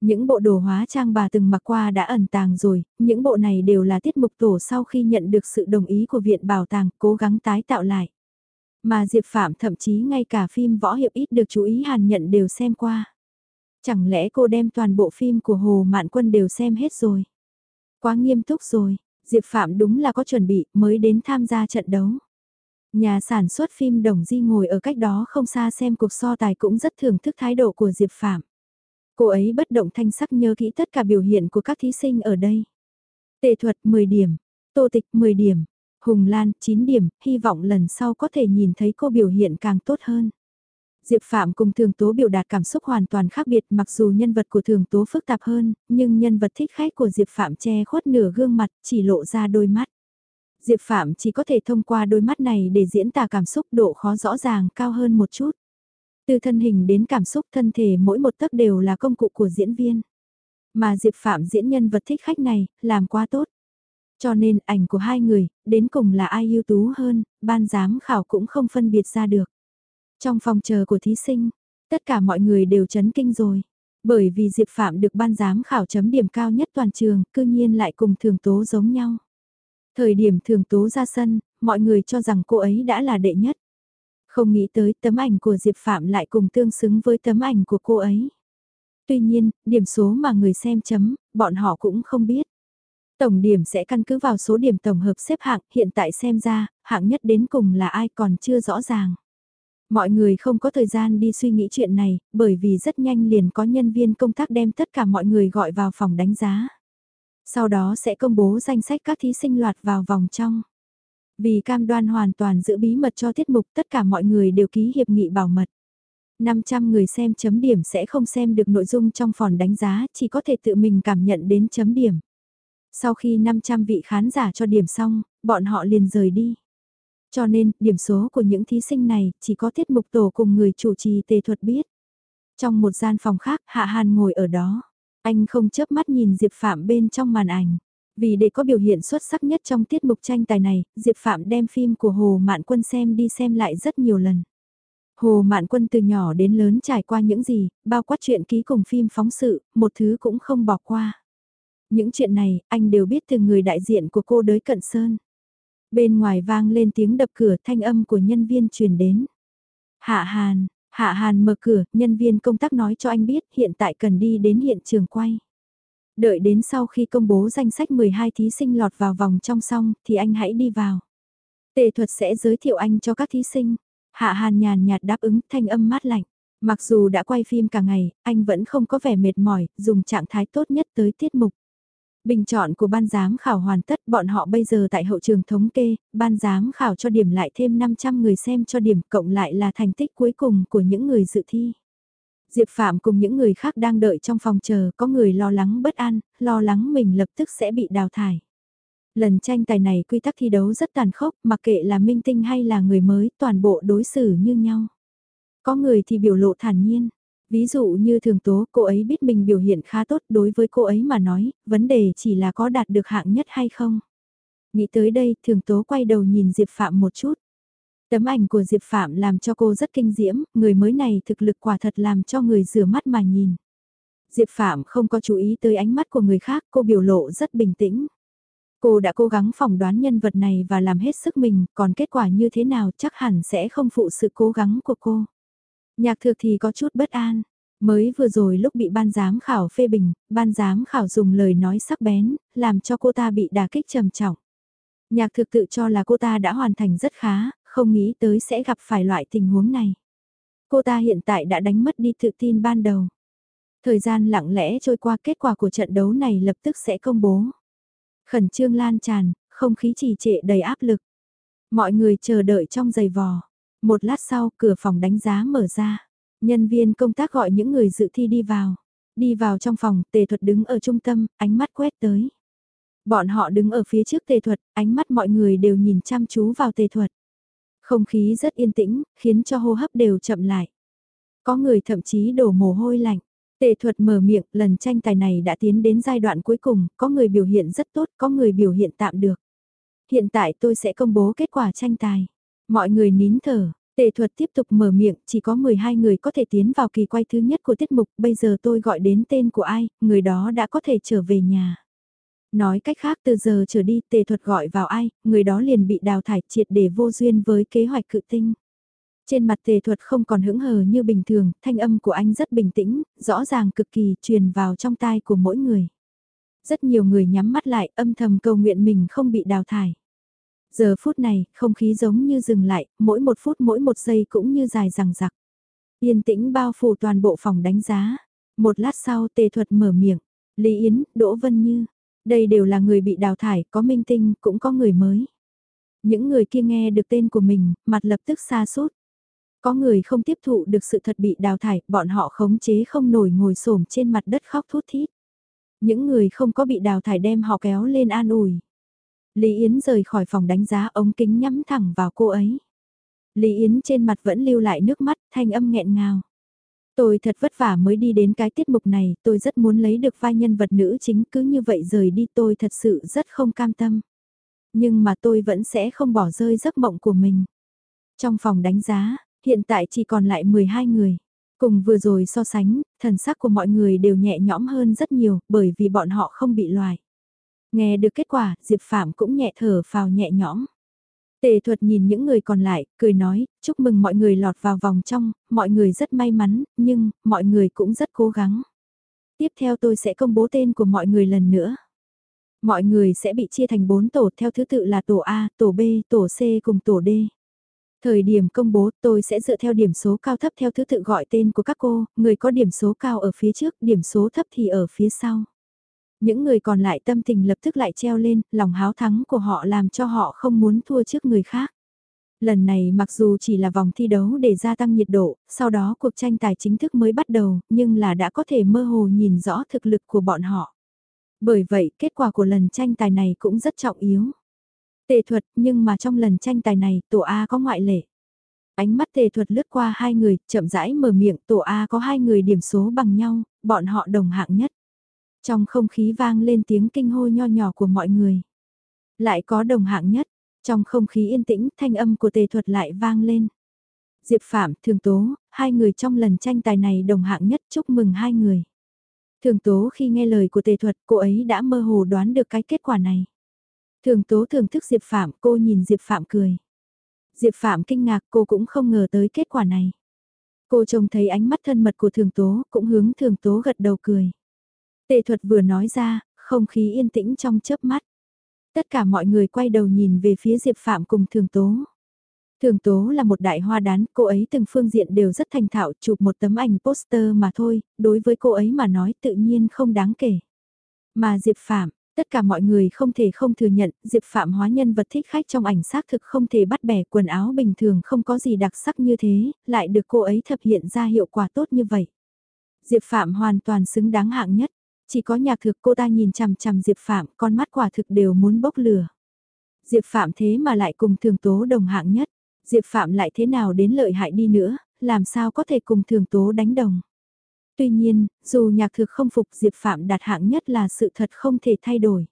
Những bộ đồ hóa trang bà từng mặc qua đã ẩn tàng rồi, những bộ này đều là tiết mục tổ sau khi nhận được sự đồng ý của Viện Bảo tàng cố gắng tái tạo lại. Mà Diệp Phạm thậm chí ngay cả phim võ hiệp ít được chú ý hàn nhận đều xem qua. Chẳng lẽ cô đem toàn bộ phim của Hồ Mạn Quân đều xem hết rồi? Quá nghiêm túc rồi, Diệp Phạm đúng là có chuẩn bị mới đến tham gia trận đấu. Nhà sản xuất phim Đồng Di ngồi ở cách đó không xa xem cuộc so tài cũng rất thưởng thức thái độ của Diệp Phạm. Cô ấy bất động thanh sắc nhớ kỹ tất cả biểu hiện của các thí sinh ở đây. Tề thuật 10 điểm, tô tịch 10 điểm, Hùng Lan 9 điểm, hy vọng lần sau có thể nhìn thấy cô biểu hiện càng tốt hơn. Diệp Phạm cùng Thường Tố biểu đạt cảm xúc hoàn toàn khác biệt mặc dù nhân vật của Thường Tố phức tạp hơn, nhưng nhân vật thích khách của Diệp Phạm che khuất nửa gương mặt chỉ lộ ra đôi mắt. Diệp Phạm chỉ có thể thông qua đôi mắt này để diễn tả cảm xúc độ khó rõ ràng cao hơn một chút. Từ thân hình đến cảm xúc thân thể mỗi một tấc đều là công cụ của diễn viên. Mà Diệp Phạm diễn nhân vật thích khách này, làm quá tốt. Cho nên ảnh của hai người, đến cùng là ai ưu tú hơn, ban giám khảo cũng không phân biệt ra được. Trong phòng chờ của thí sinh, tất cả mọi người đều chấn kinh rồi. Bởi vì Diệp Phạm được ban giám khảo chấm điểm cao nhất toàn trường, cư nhiên lại cùng thường tố giống nhau. Thời điểm thường tố ra sân, mọi người cho rằng cô ấy đã là đệ nhất. Không nghĩ tới tấm ảnh của Diệp Phạm lại cùng tương xứng với tấm ảnh của cô ấy. Tuy nhiên, điểm số mà người xem chấm, bọn họ cũng không biết. Tổng điểm sẽ căn cứ vào số điểm tổng hợp xếp hạng, hiện tại xem ra, hạng nhất đến cùng là ai còn chưa rõ ràng. Mọi người không có thời gian đi suy nghĩ chuyện này, bởi vì rất nhanh liền có nhân viên công tác đem tất cả mọi người gọi vào phòng đánh giá. Sau đó sẽ công bố danh sách các thí sinh loạt vào vòng trong. Vì cam đoan hoàn toàn giữ bí mật cho tiết mục tất cả mọi người đều ký hiệp nghị bảo mật. 500 người xem chấm điểm sẽ không xem được nội dung trong phòn đánh giá, chỉ có thể tự mình cảm nhận đến chấm điểm. Sau khi 500 vị khán giả cho điểm xong, bọn họ liền rời đi. Cho nên, điểm số của những thí sinh này chỉ có tiết mục tổ cùng người chủ trì tề thuật biết. Trong một gian phòng khác, Hạ Hàn ngồi ở đó. Anh không chớp mắt nhìn Diệp Phạm bên trong màn ảnh. Vì để có biểu hiện xuất sắc nhất trong tiết mục tranh tài này, Diệp Phạm đem phim của Hồ Mạn Quân xem đi xem lại rất nhiều lần. Hồ Mạn Quân từ nhỏ đến lớn trải qua những gì, bao quát chuyện ký cùng phim phóng sự, một thứ cũng không bỏ qua. Những chuyện này, anh đều biết từ người đại diện của cô đới cận sơn. Bên ngoài vang lên tiếng đập cửa thanh âm của nhân viên truyền đến. Hạ Hàn, Hạ Hàn mở cửa, nhân viên công tác nói cho anh biết hiện tại cần đi đến hiện trường quay. Đợi đến sau khi công bố danh sách 12 thí sinh lọt vào vòng trong xong thì anh hãy đi vào. Tề thuật sẽ giới thiệu anh cho các thí sinh. Hạ Hàn nhàn nhạt đáp ứng thanh âm mát lạnh. Mặc dù đã quay phim cả ngày, anh vẫn không có vẻ mệt mỏi, dùng trạng thái tốt nhất tới tiết mục. Bình chọn của ban giám khảo hoàn tất, bọn họ bây giờ tại hậu trường thống kê, ban giám khảo cho điểm lại thêm 500 người xem cho điểm cộng lại là thành tích cuối cùng của những người dự thi. Diệp Phạm cùng những người khác đang đợi trong phòng chờ, có người lo lắng bất an, lo lắng mình lập tức sẽ bị đào thải. Lần tranh tài này quy tắc thi đấu rất tàn khốc, mặc kệ là minh tinh hay là người mới, toàn bộ đối xử như nhau. Có người thì biểu lộ thản nhiên, Ví dụ như thường tố, cô ấy biết mình biểu hiện khá tốt đối với cô ấy mà nói, vấn đề chỉ là có đạt được hạng nhất hay không. Nghĩ tới đây, thường tố quay đầu nhìn Diệp Phạm một chút. Tấm ảnh của Diệp Phạm làm cho cô rất kinh diễm, người mới này thực lực quả thật làm cho người rửa mắt mà nhìn. Diệp Phạm không có chú ý tới ánh mắt của người khác, cô biểu lộ rất bình tĩnh. Cô đã cố gắng phỏng đoán nhân vật này và làm hết sức mình, còn kết quả như thế nào chắc hẳn sẽ không phụ sự cố gắng của cô. Nhạc thực thì có chút bất an. Mới vừa rồi lúc bị ban giám khảo phê bình, ban giám khảo dùng lời nói sắc bén, làm cho cô ta bị đả kích trầm trọng. Nhạc thực tự cho là cô ta đã hoàn thành rất khá, không nghĩ tới sẽ gặp phải loại tình huống này. Cô ta hiện tại đã đánh mất đi tự tin ban đầu. Thời gian lặng lẽ trôi qua kết quả của trận đấu này lập tức sẽ công bố. Khẩn trương lan tràn, không khí trì trệ đầy áp lực. Mọi người chờ đợi trong giày vò. Một lát sau, cửa phòng đánh giá mở ra. Nhân viên công tác gọi những người dự thi đi vào. Đi vào trong phòng, tề thuật đứng ở trung tâm, ánh mắt quét tới. Bọn họ đứng ở phía trước tề thuật, ánh mắt mọi người đều nhìn chăm chú vào tề thuật. Không khí rất yên tĩnh, khiến cho hô hấp đều chậm lại. Có người thậm chí đổ mồ hôi lạnh. Tề thuật mở miệng, lần tranh tài này đã tiến đến giai đoạn cuối cùng, có người biểu hiện rất tốt, có người biểu hiện tạm được. Hiện tại tôi sẽ công bố kết quả tranh tài. Mọi người nín thở, tề thuật tiếp tục mở miệng, chỉ có 12 người có thể tiến vào kỳ quay thứ nhất của tiết mục, bây giờ tôi gọi đến tên của ai, người đó đã có thể trở về nhà. Nói cách khác từ giờ trở đi tề thuật gọi vào ai, người đó liền bị đào thải triệt để vô duyên với kế hoạch cự tinh. Trên mặt tề thuật không còn hững hờ như bình thường, thanh âm của anh rất bình tĩnh, rõ ràng cực kỳ truyền vào trong tai của mỗi người. Rất nhiều người nhắm mắt lại âm thầm cầu nguyện mình không bị đào thải. Giờ phút này, không khí giống như dừng lại, mỗi một phút mỗi một giây cũng như dài rằng rặc. Yên tĩnh bao phủ toàn bộ phòng đánh giá. Một lát sau tề thuật mở miệng. Lý Yến, Đỗ Vân Như. Đây đều là người bị đào thải, có minh tinh, cũng có người mới. Những người kia nghe được tên của mình, mặt lập tức xa sút Có người không tiếp thụ được sự thật bị đào thải, bọn họ khống chế không nổi ngồi xổm trên mặt đất khóc thút thít. Những người không có bị đào thải đem họ kéo lên an ủi. Lý Yến rời khỏi phòng đánh giá ống kính nhắm thẳng vào cô ấy. Lý Yến trên mặt vẫn lưu lại nước mắt, thanh âm nghẹn ngào. Tôi thật vất vả mới đi đến cái tiết mục này, tôi rất muốn lấy được vai nhân vật nữ chính cứ như vậy rời đi tôi thật sự rất không cam tâm. Nhưng mà tôi vẫn sẽ không bỏ rơi giấc mộng của mình. Trong phòng đánh giá, hiện tại chỉ còn lại 12 người. Cùng vừa rồi so sánh, thần sắc của mọi người đều nhẹ nhõm hơn rất nhiều bởi vì bọn họ không bị loại. Nghe được kết quả, Diệp Phạm cũng nhẹ thở phào nhẹ nhõm. Tề thuật nhìn những người còn lại, cười nói, chúc mừng mọi người lọt vào vòng trong, mọi người rất may mắn, nhưng, mọi người cũng rất cố gắng. Tiếp theo tôi sẽ công bố tên của mọi người lần nữa. Mọi người sẽ bị chia thành 4 tổ theo thứ tự là tổ A, tổ B, tổ C cùng tổ D. Thời điểm công bố tôi sẽ dựa theo điểm số cao thấp theo thứ tự gọi tên của các cô, người có điểm số cao ở phía trước, điểm số thấp thì ở phía sau. Những người còn lại tâm tình lập tức lại treo lên, lòng háo thắng của họ làm cho họ không muốn thua trước người khác. Lần này mặc dù chỉ là vòng thi đấu để gia tăng nhiệt độ, sau đó cuộc tranh tài chính thức mới bắt đầu, nhưng là đã có thể mơ hồ nhìn rõ thực lực của bọn họ. Bởi vậy, kết quả của lần tranh tài này cũng rất trọng yếu. Tề thuật, nhưng mà trong lần tranh tài này, tổ A có ngoại lệ. Ánh mắt tề thuật lướt qua hai người, chậm rãi mở miệng, tổ A có hai người điểm số bằng nhau, bọn họ đồng hạng nhất. Trong không khí vang lên tiếng kinh hô nho nhỏ của mọi người. Lại có đồng hạng nhất, trong không khí yên tĩnh thanh âm của tề thuật lại vang lên. Diệp Phạm, Thường Tố, hai người trong lần tranh tài này đồng hạng nhất chúc mừng hai người. Thường Tố khi nghe lời của tề thuật cô ấy đã mơ hồ đoán được cái kết quả này. Thường Tố thưởng thức Diệp Phạm cô nhìn Diệp Phạm cười. Diệp Phạm kinh ngạc cô cũng không ngờ tới kết quả này. Cô trông thấy ánh mắt thân mật của Thường Tố cũng hướng Thường Tố gật đầu cười. Tề thuật vừa nói ra, không khí yên tĩnh trong chớp mắt. Tất cả mọi người quay đầu nhìn về phía Diệp Phạm cùng Thường Tố. Thường Tố là một đại hoa đán, cô ấy từng phương diện đều rất thành thạo, chụp một tấm ảnh poster mà thôi, đối với cô ấy mà nói tự nhiên không đáng kể. Mà Diệp Phạm, tất cả mọi người không thể không thừa nhận, Diệp Phạm hóa nhân vật thích khách trong ảnh xác thực không thể bắt bẻ quần áo bình thường không có gì đặc sắc như thế, lại được cô ấy thực hiện ra hiệu quả tốt như vậy. Diệp Phạm hoàn toàn xứng đáng hạng nhất. Chỉ có nhạc thực cô ta nhìn chằm chằm Diệp Phạm, con mắt quả thực đều muốn bốc lửa. Diệp Phạm thế mà lại cùng thường tố đồng hạng nhất. Diệp Phạm lại thế nào đến lợi hại đi nữa, làm sao có thể cùng thường tố đánh đồng. Tuy nhiên, dù nhạc thực không phục Diệp Phạm đạt hạng nhất là sự thật không thể thay đổi.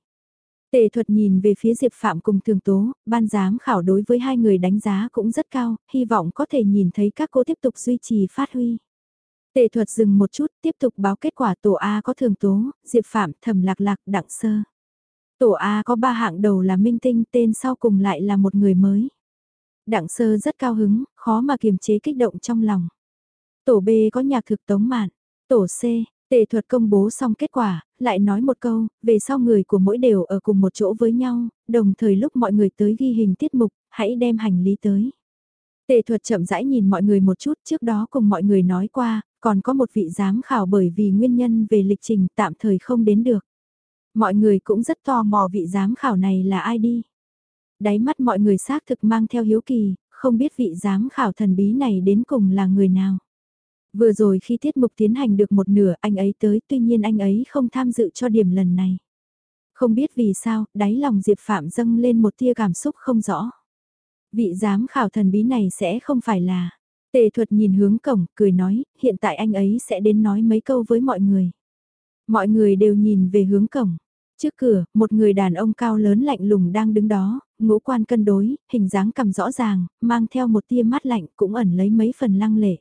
Tề thuật nhìn về phía Diệp Phạm cùng thường tố, ban giám khảo đối với hai người đánh giá cũng rất cao, hy vọng có thể nhìn thấy các cô tiếp tục duy trì phát huy. Tề thuật dừng một chút, tiếp tục báo kết quả tổ A có thường tố, Diệp Phạm, Thẩm Lạc Lạc, Đặng Sơ. Tổ A có ba hạng đầu là Minh Tinh, tên sau cùng lại là một người mới. Đặng Sơ rất cao hứng, khó mà kiềm chế kích động trong lòng. Tổ B có nhạc thực tống mạn. Tổ C, tề thuật công bố xong kết quả, lại nói một câu, về sau người của mỗi đều ở cùng một chỗ với nhau, đồng thời lúc mọi người tới ghi hình tiết mục, hãy đem hành lý tới. Tề thuật chậm rãi nhìn mọi người một chút trước đó cùng mọi người nói qua, còn có một vị giám khảo bởi vì nguyên nhân về lịch trình tạm thời không đến được. Mọi người cũng rất tò mò vị giám khảo này là ai đi. Đáy mắt mọi người xác thực mang theo hiếu kỳ, không biết vị giám khảo thần bí này đến cùng là người nào. Vừa rồi khi tiết mục tiến hành được một nửa anh ấy tới tuy nhiên anh ấy không tham dự cho điểm lần này. Không biết vì sao, đáy lòng Diệp Phạm dâng lên một tia cảm xúc không rõ. Vị giám khảo thần bí này sẽ không phải là, Tề thuật nhìn hướng cổng, cười nói, hiện tại anh ấy sẽ đến nói mấy câu với mọi người. Mọi người đều nhìn về hướng cổng. Trước cửa, một người đàn ông cao lớn lạnh lùng đang đứng đó, ngũ quan cân đối, hình dáng cầm rõ ràng, mang theo một tia mắt lạnh cũng ẩn lấy mấy phần lăng lệ.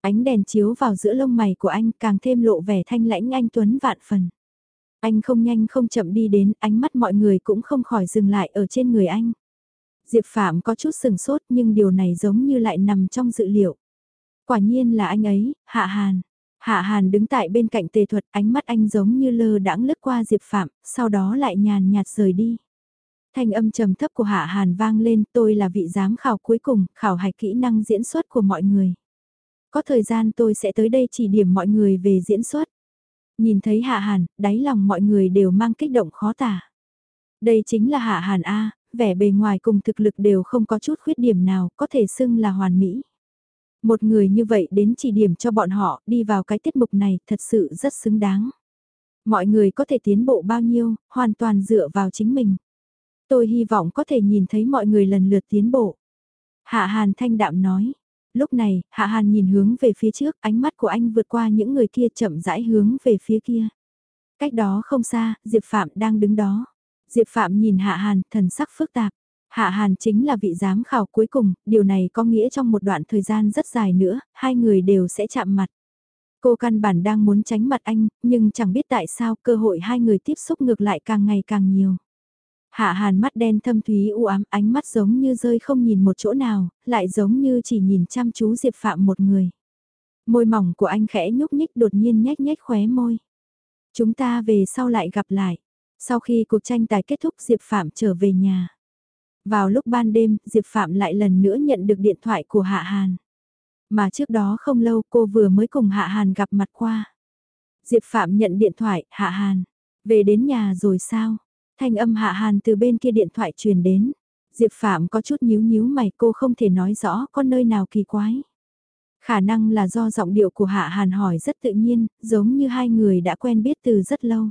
Ánh đèn chiếu vào giữa lông mày của anh càng thêm lộ vẻ thanh lãnh anh Tuấn vạn phần. Anh không nhanh không chậm đi đến, ánh mắt mọi người cũng không khỏi dừng lại ở trên người anh. Diệp Phạm có chút sừng sốt nhưng điều này giống như lại nằm trong dự liệu. Quả nhiên là anh ấy, Hạ Hàn. Hạ Hàn đứng tại bên cạnh tề thuật ánh mắt anh giống như lơ đãng lướt qua Diệp Phạm, sau đó lại nhàn nhạt rời đi. Thanh âm trầm thấp của Hạ Hàn vang lên tôi là vị giám khảo cuối cùng, khảo hạch kỹ năng diễn xuất của mọi người. Có thời gian tôi sẽ tới đây chỉ điểm mọi người về diễn xuất. Nhìn thấy Hạ Hàn, đáy lòng mọi người đều mang kích động khó tả. Đây chính là Hạ Hàn A, vẻ bề ngoài cùng thực lực đều không có chút khuyết điểm nào có thể xưng là hoàn mỹ. Một người như vậy đến chỉ điểm cho bọn họ đi vào cái tiết mục này thật sự rất xứng đáng. Mọi người có thể tiến bộ bao nhiêu, hoàn toàn dựa vào chính mình. Tôi hy vọng có thể nhìn thấy mọi người lần lượt tiến bộ. Hạ Hàn thanh đạm nói. Lúc này, Hạ Hàn nhìn hướng về phía trước, ánh mắt của anh vượt qua những người kia chậm rãi hướng về phía kia. Cách đó không xa, Diệp Phạm đang đứng đó. Diệp Phạm nhìn Hạ Hàn, thần sắc phức tạp. Hạ Hàn chính là vị giám khảo cuối cùng, điều này có nghĩa trong một đoạn thời gian rất dài nữa, hai người đều sẽ chạm mặt. Cô căn bản đang muốn tránh mặt anh, nhưng chẳng biết tại sao cơ hội hai người tiếp xúc ngược lại càng ngày càng nhiều. Hạ hàn mắt đen thâm thúy u ám ánh mắt giống như rơi không nhìn một chỗ nào, lại giống như chỉ nhìn chăm chú Diệp Phạm một người. Môi mỏng của anh khẽ nhúc nhích đột nhiên nhếch nhếch khóe môi. Chúng ta về sau lại gặp lại. Sau khi cuộc tranh tài kết thúc Diệp Phạm trở về nhà. Vào lúc ban đêm, Diệp Phạm lại lần nữa nhận được điện thoại của Hạ Hàn. Mà trước đó không lâu cô vừa mới cùng Hạ Hàn gặp mặt qua. Diệp Phạm nhận điện thoại, Hạ Hàn. Về đến nhà rồi sao? Thanh âm Hạ Hàn từ bên kia điện thoại truyền đến. Diệp Phạm có chút nhíu nhíu mày cô không thể nói rõ có nơi nào kỳ quái. Khả năng là do giọng điệu của Hạ Hàn hỏi rất tự nhiên, giống như hai người đã quen biết từ rất lâu.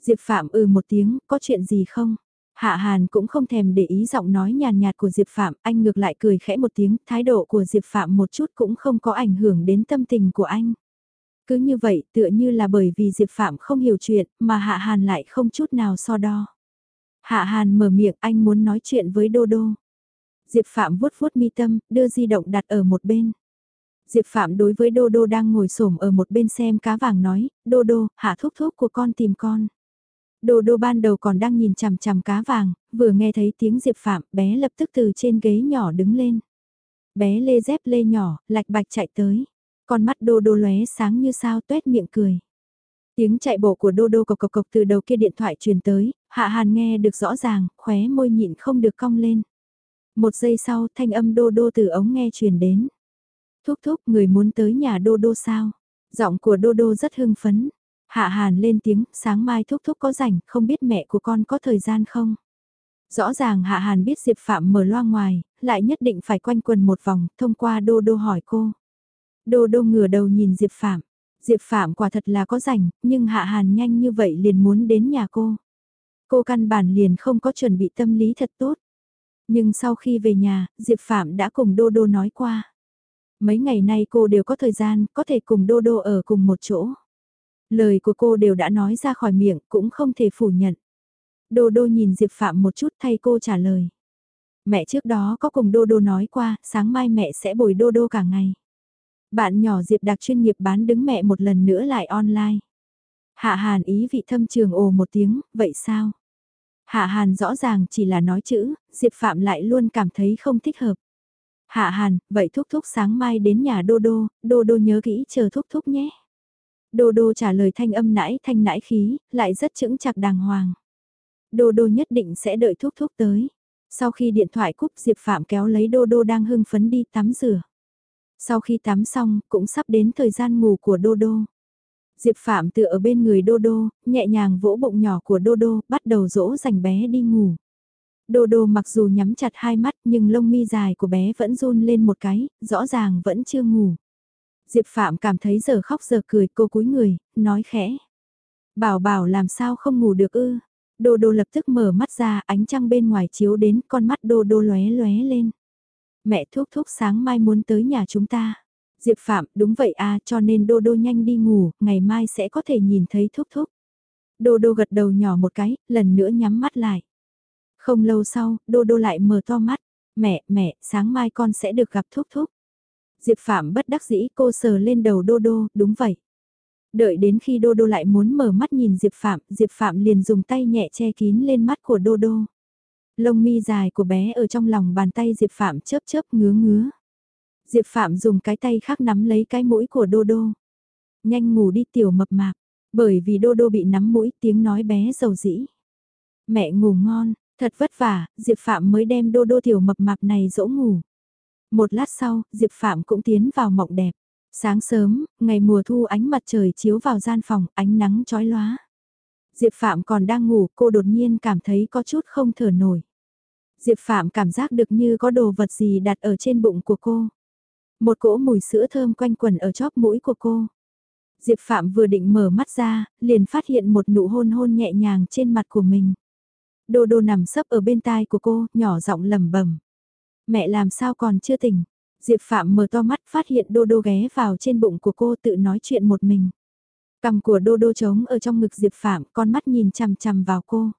Diệp Phạm ừ một tiếng, có chuyện gì không? Hạ Hàn cũng không thèm để ý giọng nói nhàn nhạt của Diệp Phạm, anh ngược lại cười khẽ một tiếng, thái độ của Diệp Phạm một chút cũng không có ảnh hưởng đến tâm tình của anh. Cứ như vậy, tựa như là bởi vì Diệp Phạm không hiểu chuyện, mà Hạ Hàn lại không chút nào so đo. Hạ Hàn mở miệng, anh muốn nói chuyện với Đô Đô. Diệp Phạm vuốt vuốt mi tâm, đưa di động đặt ở một bên. Diệp Phạm đối với Đô Đô đang ngồi xổm ở một bên xem cá vàng nói, Đô Đô, hạ thúc thúc của con tìm con. Đô Đô ban đầu còn đang nhìn chằm chằm cá vàng, vừa nghe thấy tiếng Diệp Phạm, bé lập tức từ trên ghế nhỏ đứng lên. Bé lê dép lê nhỏ, lạch bạch chạy tới. Con mắt Đô Đô lóe sáng như sao tuét miệng cười. Tiếng chạy bộ của Đô Đô cộc cộc cộc từ đầu kia điện thoại truyền tới, Hạ Hàn nghe được rõ ràng, khóe môi nhịn không được cong lên. Một giây sau, thanh âm Đô Đô từ ống nghe truyền đến. Thúc thúc, người muốn tới nhà Đô Đô sao? Giọng của Đô Đô rất hưng phấn. Hạ Hàn lên tiếng, sáng mai thúc thúc có rảnh, không biết mẹ của con có thời gian không? Rõ ràng Hạ Hàn biết Diệp Phạm mở loa ngoài, lại nhất định phải quanh quần một vòng, thông qua Đô Đô hỏi cô. Đô Đô ngửa đầu nhìn Diệp Phạm. Diệp Phạm quả thật là có rảnh, nhưng Hạ Hàn nhanh như vậy liền muốn đến nhà cô. Cô căn bản liền không có chuẩn bị tâm lý thật tốt. Nhưng sau khi về nhà, Diệp Phạm đã cùng Đô Đô nói qua. Mấy ngày nay cô đều có thời gian, có thể cùng Đô Đô ở cùng một chỗ. Lời của cô đều đã nói ra khỏi miệng, cũng không thể phủ nhận. Đô Đô nhìn Diệp Phạm một chút thay cô trả lời. Mẹ trước đó có cùng Đô Đô nói qua, sáng mai mẹ sẽ bồi Đô Đô cả ngày. Bạn nhỏ Diệp đặc chuyên nghiệp bán đứng mẹ một lần nữa lại online. Hạ Hàn ý vị thâm trường ồ một tiếng, vậy sao? Hạ Hàn rõ ràng chỉ là nói chữ, Diệp Phạm lại luôn cảm thấy không thích hợp. Hạ Hàn, vậy thúc thúc sáng mai đến nhà Đô Đô, Đô Đô nhớ kỹ chờ thúc thúc nhé. Đô Đô trả lời thanh âm nãi thanh nãi khí, lại rất chững chặt đàng hoàng. Đô Đô nhất định sẽ đợi thúc thúc tới. Sau khi điện thoại cúp Diệp Phạm kéo lấy Đô Đô đang hưng phấn đi tắm rửa. Sau khi tắm xong, cũng sắp đến thời gian ngủ của Đô Đô. Diệp Phạm tựa ở bên người Đô Đô, nhẹ nhàng vỗ bụng nhỏ của Đô Đô, bắt đầu dỗ dành bé đi ngủ. Đô Đô mặc dù nhắm chặt hai mắt nhưng lông mi dài của bé vẫn run lên một cái, rõ ràng vẫn chưa ngủ. Diệp Phạm cảm thấy giờ khóc giờ cười cô cúi người, nói khẽ. Bảo bảo làm sao không ngủ được ư. Đô Đô lập tức mở mắt ra ánh trăng bên ngoài chiếu đến con mắt Đô Đô lóe lóe lên. Mẹ thúc thúc sáng mai muốn tới nhà chúng ta. Diệp Phạm, đúng vậy à, cho nên Đô Đô nhanh đi ngủ, ngày mai sẽ có thể nhìn thấy thúc thúc. Đô Đô gật đầu nhỏ một cái, lần nữa nhắm mắt lại. Không lâu sau, Đô Đô lại mở to mắt. Mẹ, mẹ, sáng mai con sẽ được gặp thúc thúc. Diệp Phạm bất đắc dĩ cô sờ lên đầu Đô Đô, đúng vậy. Đợi đến khi Đô Đô lại muốn mở mắt nhìn Diệp Phạm, Diệp Phạm liền dùng tay nhẹ che kín lên mắt của Đô Đô. Lông mi dài của bé ở trong lòng bàn tay Diệp Phạm chớp chớp ngứa ngứa. Diệp Phạm dùng cái tay khác nắm lấy cái mũi của Đô Đô. Nhanh ngủ đi tiểu mập mạp, bởi vì Đô Đô bị nắm mũi tiếng nói bé dầu dĩ. Mẹ ngủ ngon, thật vất vả, Diệp Phạm mới đem Đô Đô tiểu mập mạp này dỗ ngủ. Một lát sau, Diệp Phạm cũng tiến vào mộng đẹp. Sáng sớm, ngày mùa thu ánh mặt trời chiếu vào gian phòng, ánh nắng chói lóa. Diệp Phạm còn đang ngủ, cô đột nhiên cảm thấy có chút không thở nổi. Diệp Phạm cảm giác được như có đồ vật gì đặt ở trên bụng của cô. Một cỗ mùi sữa thơm quanh quẩn ở chóp mũi của cô. Diệp Phạm vừa định mở mắt ra, liền phát hiện một nụ hôn hôn nhẹ nhàng trên mặt của mình. Đô đô nằm sấp ở bên tai của cô, nhỏ giọng lẩm bẩm. Mẹ làm sao còn chưa tỉnh? Diệp Phạm mở to mắt phát hiện đô đô ghé vào trên bụng của cô tự nói chuyện một mình. Cằm của đô đô trống ở trong ngực Diệp Phạm, con mắt nhìn chằm chằm vào cô.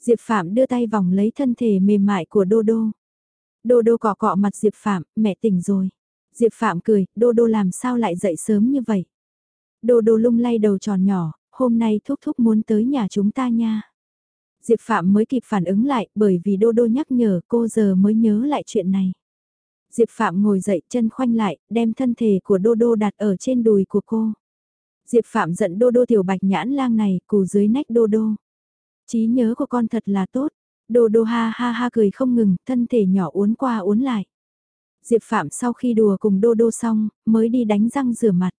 Diệp Phạm đưa tay vòng lấy thân thể mềm mại của đô đô. Đô đô cọ cọ mặt Diệp Phạm, mẹ tỉnh rồi. Diệp Phạm cười, đô đô làm sao lại dậy sớm như vậy? Đô đô lung lay đầu tròn nhỏ, hôm nay thúc thúc muốn tới nhà chúng ta nha. Diệp Phạm mới kịp phản ứng lại bởi vì Đô Đô nhắc nhở cô giờ mới nhớ lại chuyện này. Diệp Phạm ngồi dậy chân khoanh lại, đem thân thể của Đô Đô đặt ở trên đùi của cô. Diệp Phạm giận Đô Đô tiểu bạch nhãn lang này, cù dưới nách Đô Đô. trí nhớ của con thật là tốt. Đô Đô ha ha ha cười không ngừng, thân thể nhỏ uốn qua uốn lại. Diệp Phạm sau khi đùa cùng Đô Đô xong, mới đi đánh răng rửa mặt.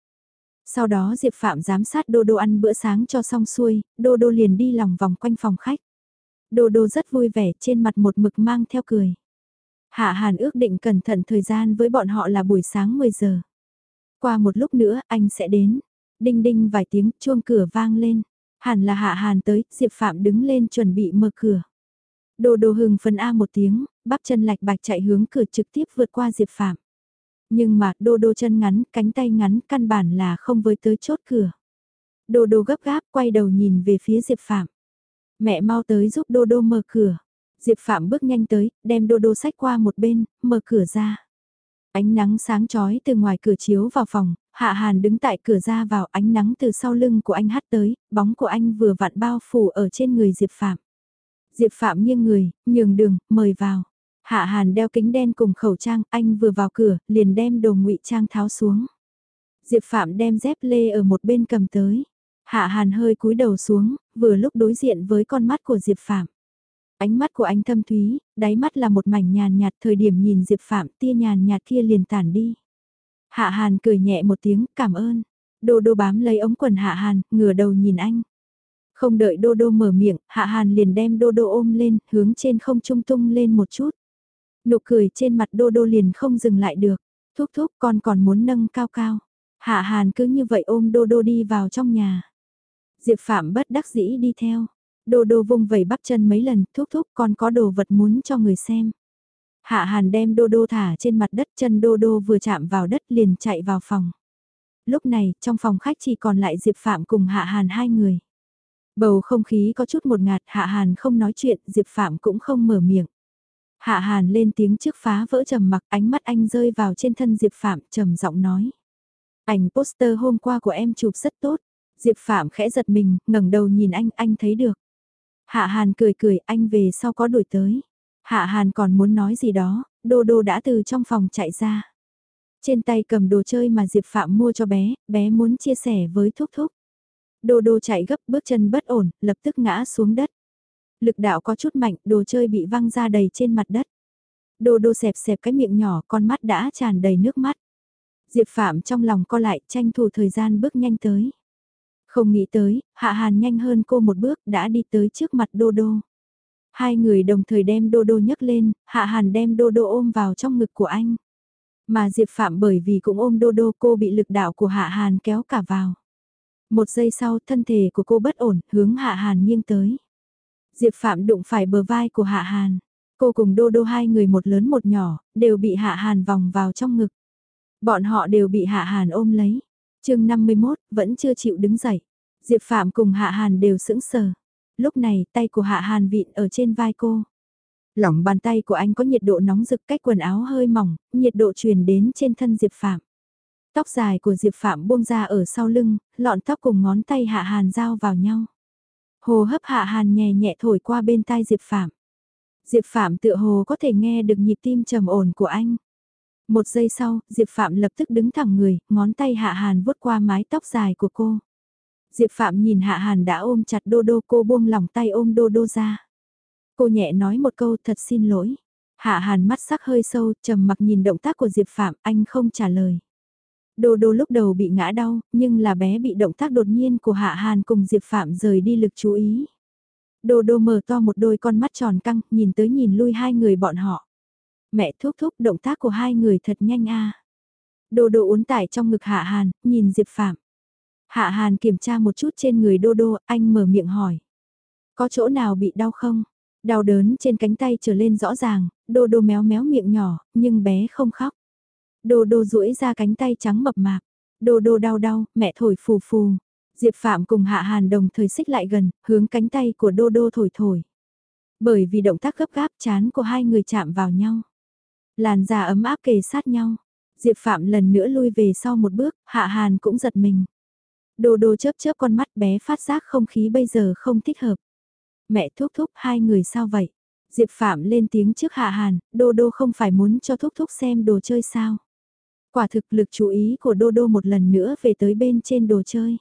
Sau đó Diệp Phạm giám sát Đô Đô ăn bữa sáng cho xong xuôi, Đô Đô liền đi lòng vòng quanh phòng khách. Đô Đô rất vui vẻ trên mặt một mực mang theo cười. Hạ Hàn ước định cẩn thận thời gian với bọn họ là buổi sáng 10 giờ. Qua một lúc nữa anh sẽ đến. Đinh đinh vài tiếng chuông cửa vang lên. Hẳn là Hạ Hàn tới, Diệp Phạm đứng lên chuẩn bị mở cửa. Đồ đồ hừng phần A một tiếng, bắp chân lạch bạch chạy hướng cửa trực tiếp vượt qua Diệp Phạm. Nhưng mà đô đô chân ngắn, cánh tay ngắn, căn bản là không với tới chốt cửa. Đô đô gấp gáp quay đầu nhìn về phía Diệp Phạm. Mẹ mau tới giúp đô đô mở cửa. Diệp Phạm bước nhanh tới, đem đô đô sách qua một bên, mở cửa ra. Ánh nắng sáng chói từ ngoài cửa chiếu vào phòng, Hạ Hàn đứng tại cửa ra vào ánh nắng từ sau lưng của anh hắt tới, bóng của anh vừa vặn bao phủ ở trên người Diệp Phạm. Diệp Phạm nghiêng người, nhường đường, mời vào. Hạ Hàn đeo kính đen cùng khẩu trang, anh vừa vào cửa, liền đem đồ ngụy trang tháo xuống. Diệp Phạm đem dép lê ở một bên cầm tới. Hạ Hàn hơi cúi đầu xuống, vừa lúc đối diện với con mắt của Diệp Phạm. Ánh mắt của anh thâm thúy, đáy mắt là một mảnh nhàn nhạt thời điểm nhìn Diệp Phạm tia nhàn nhạt kia liền tản đi. Hạ Hàn cười nhẹ một tiếng, cảm ơn. Đô đô bám lấy ống quần Hạ Hàn, ngửa đầu nhìn anh. Không đợi Đô Đô mở miệng, Hạ Hàn liền đem Đô Đô ôm lên, hướng trên không trung tung lên một chút. Nụ cười trên mặt Đô Đô liền không dừng lại được. Thúc thúc con còn muốn nâng cao cao. Hạ Hàn cứ như vậy ôm Đô Đô đi vào trong nhà. Diệp Phạm bất đắc dĩ đi theo. Đô Đô vung vẩy bắp chân mấy lần, thúc thúc còn có đồ vật muốn cho người xem. Hạ Hàn đem Đô Đô thả trên mặt đất chân Đô Đô vừa chạm vào đất liền chạy vào phòng. Lúc này, trong phòng khách chỉ còn lại Diệp Phạm cùng Hạ Hàn hai người. Bầu không khí có chút một ngạt, Hạ Hàn không nói chuyện, Diệp Phạm cũng không mở miệng. Hạ Hàn lên tiếng trước phá vỡ trầm mặc ánh mắt anh rơi vào trên thân Diệp Phạm trầm giọng nói. Ảnh poster hôm qua của em chụp rất tốt. Diệp Phạm khẽ giật mình, ngẩng đầu nhìn anh, anh thấy được. Hạ Hàn cười cười, anh về sau có đuổi tới. Hạ Hàn còn muốn nói gì đó, Đô Đô đã từ trong phòng chạy ra. Trên tay cầm đồ chơi mà Diệp Phạm mua cho bé, bé muốn chia sẻ với Thúc Thúc. Đô đô chạy gấp bước chân bất ổn, lập tức ngã xuống đất. Lực đạo có chút mạnh, đồ chơi bị văng ra đầy trên mặt đất. Đô đô xẹp xẹp cái miệng nhỏ, con mắt đã tràn đầy nước mắt. Diệp Phạm trong lòng co lại, tranh thủ thời gian bước nhanh tới. Không nghĩ tới, Hạ Hàn nhanh hơn cô một bước đã đi tới trước mặt Đô Đô. Hai người đồng thời đem Đô Đô nhấc lên, Hạ Hàn đem Đô Đô ôm vào trong ngực của anh. Mà Diệp Phạm bởi vì cũng ôm Đô Đô cô bị lực đạo của Hạ Hàn kéo cả vào. Một giây sau thân thể của cô bất ổn, hướng Hạ Hàn nghiêng tới. Diệp Phạm đụng phải bờ vai của Hạ Hàn. Cô cùng Đô Đô hai người một lớn một nhỏ, đều bị Hạ Hàn vòng vào trong ngực. Bọn họ đều bị Hạ Hàn ôm lấy chương 51, vẫn chưa chịu đứng dậy. Diệp Phạm cùng Hạ Hàn đều sững sờ. Lúc này tay của Hạ Hàn vịn ở trên vai cô. Lỏng bàn tay của anh có nhiệt độ nóng rực cách quần áo hơi mỏng, nhiệt độ truyền đến trên thân Diệp Phạm. Tóc dài của Diệp Phạm buông ra ở sau lưng, lọn tóc cùng ngón tay Hạ Hàn giao vào nhau. Hồ hấp Hạ Hàn nhẹ nhẹ thổi qua bên tai Diệp Phạm. Diệp Phạm tựa hồ có thể nghe được nhịp tim trầm ổn của anh. Một giây sau, Diệp Phạm lập tức đứng thẳng người, ngón tay Hạ Hàn vuốt qua mái tóc dài của cô. Diệp Phạm nhìn Hạ Hàn đã ôm chặt Đô Đô cô buông lòng tay ôm Đô Đô ra. Cô nhẹ nói một câu thật xin lỗi. Hạ Hàn mắt sắc hơi sâu, trầm mặc nhìn động tác của Diệp Phạm, anh không trả lời. Đô đô lúc đầu bị ngã đau, nhưng là bé bị động tác đột nhiên của Hạ Hàn cùng Diệp Phạm rời đi lực chú ý. Đô đô mở to một đôi con mắt tròn căng, nhìn tới nhìn lui hai người bọn họ. Mẹ thúc thúc động tác của hai người thật nhanh a. Đô đô uốn tải trong ngực Hạ Hàn, nhìn Diệp Phạm. Hạ Hàn kiểm tra một chút trên người đô đô, anh mở miệng hỏi. Có chỗ nào bị đau không? Đau đớn trên cánh tay trở lên rõ ràng, đô đô méo méo miệng nhỏ, nhưng bé không khóc. Đô đô duỗi ra cánh tay trắng mập mạp. Đô đô đau đau, mẹ thổi phù phù. Diệp Phạm cùng Hạ Hàn đồng thời xích lại gần, hướng cánh tay của đô đô thổi thổi. Bởi vì động tác gấp gáp chán của hai người chạm vào nhau. Làn da ấm áp kề sát nhau. Diệp Phạm lần nữa lui về sau một bước, Hạ Hàn cũng giật mình. Đô đô chớp chớp con mắt bé phát giác không khí bây giờ không thích hợp. Mẹ thúc thúc hai người sao vậy? Diệp Phạm lên tiếng trước Hạ Hàn, Đô Đô không phải muốn cho thúc thúc xem đồ chơi sao? Quả thực lực chú ý của Đô Đô một lần nữa về tới bên trên đồ chơi.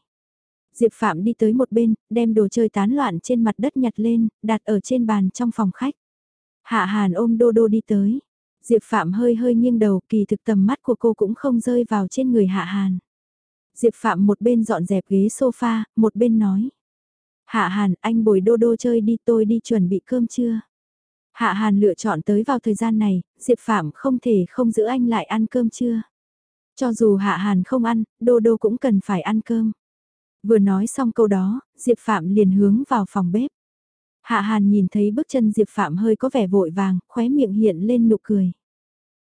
Diệp Phạm đi tới một bên, đem đồ chơi tán loạn trên mặt đất nhặt lên, đặt ở trên bàn trong phòng khách. Hạ Hàn ôm Đô Đô đi tới. Diệp Phạm hơi hơi nghiêng đầu, kỳ thực tầm mắt của cô cũng không rơi vào trên người Hạ Hàn. Diệp Phạm một bên dọn dẹp ghế sofa, một bên nói. Hạ Hàn, anh bồi Đô Đô chơi đi tôi đi chuẩn bị cơm trưa. Hạ Hàn lựa chọn tới vào thời gian này, Diệp Phạm không thể không giữ anh lại ăn cơm trưa. Cho dù Hạ Hàn không ăn, Đô Đô cũng cần phải ăn cơm. Vừa nói xong câu đó, Diệp Phạm liền hướng vào phòng bếp. Hạ Hàn nhìn thấy bước chân Diệp Phạm hơi có vẻ vội vàng, khóe miệng hiện lên nụ cười.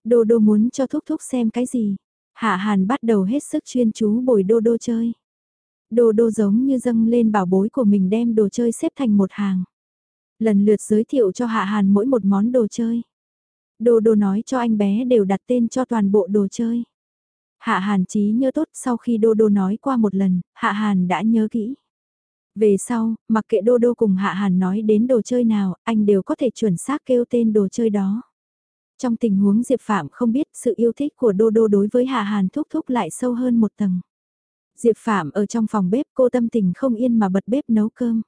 Đô Đô muốn cho Thúc Thúc xem cái gì. Hạ Hàn bắt đầu hết sức chuyên chú bồi Đô Đô chơi. Đô Đô giống như dâng lên bảo bối của mình đem đồ chơi xếp thành một hàng. Lần lượt giới thiệu cho Hạ Hàn mỗi một món đồ chơi. Đô Đô nói cho anh bé đều đặt tên cho toàn bộ đồ chơi. Hạ Hàn trí nhớ tốt sau khi Đô Đô nói qua một lần, Hạ Hàn đã nhớ kỹ. Về sau, mặc kệ Đô Đô cùng Hạ Hàn nói đến đồ chơi nào, anh đều có thể chuẩn xác kêu tên đồ chơi đó. Trong tình huống Diệp Phạm không biết sự yêu thích của Đô Đô đối với Hạ Hàn thúc thúc lại sâu hơn một tầng. Diệp Phạm ở trong phòng bếp cô tâm tình không yên mà bật bếp nấu cơm.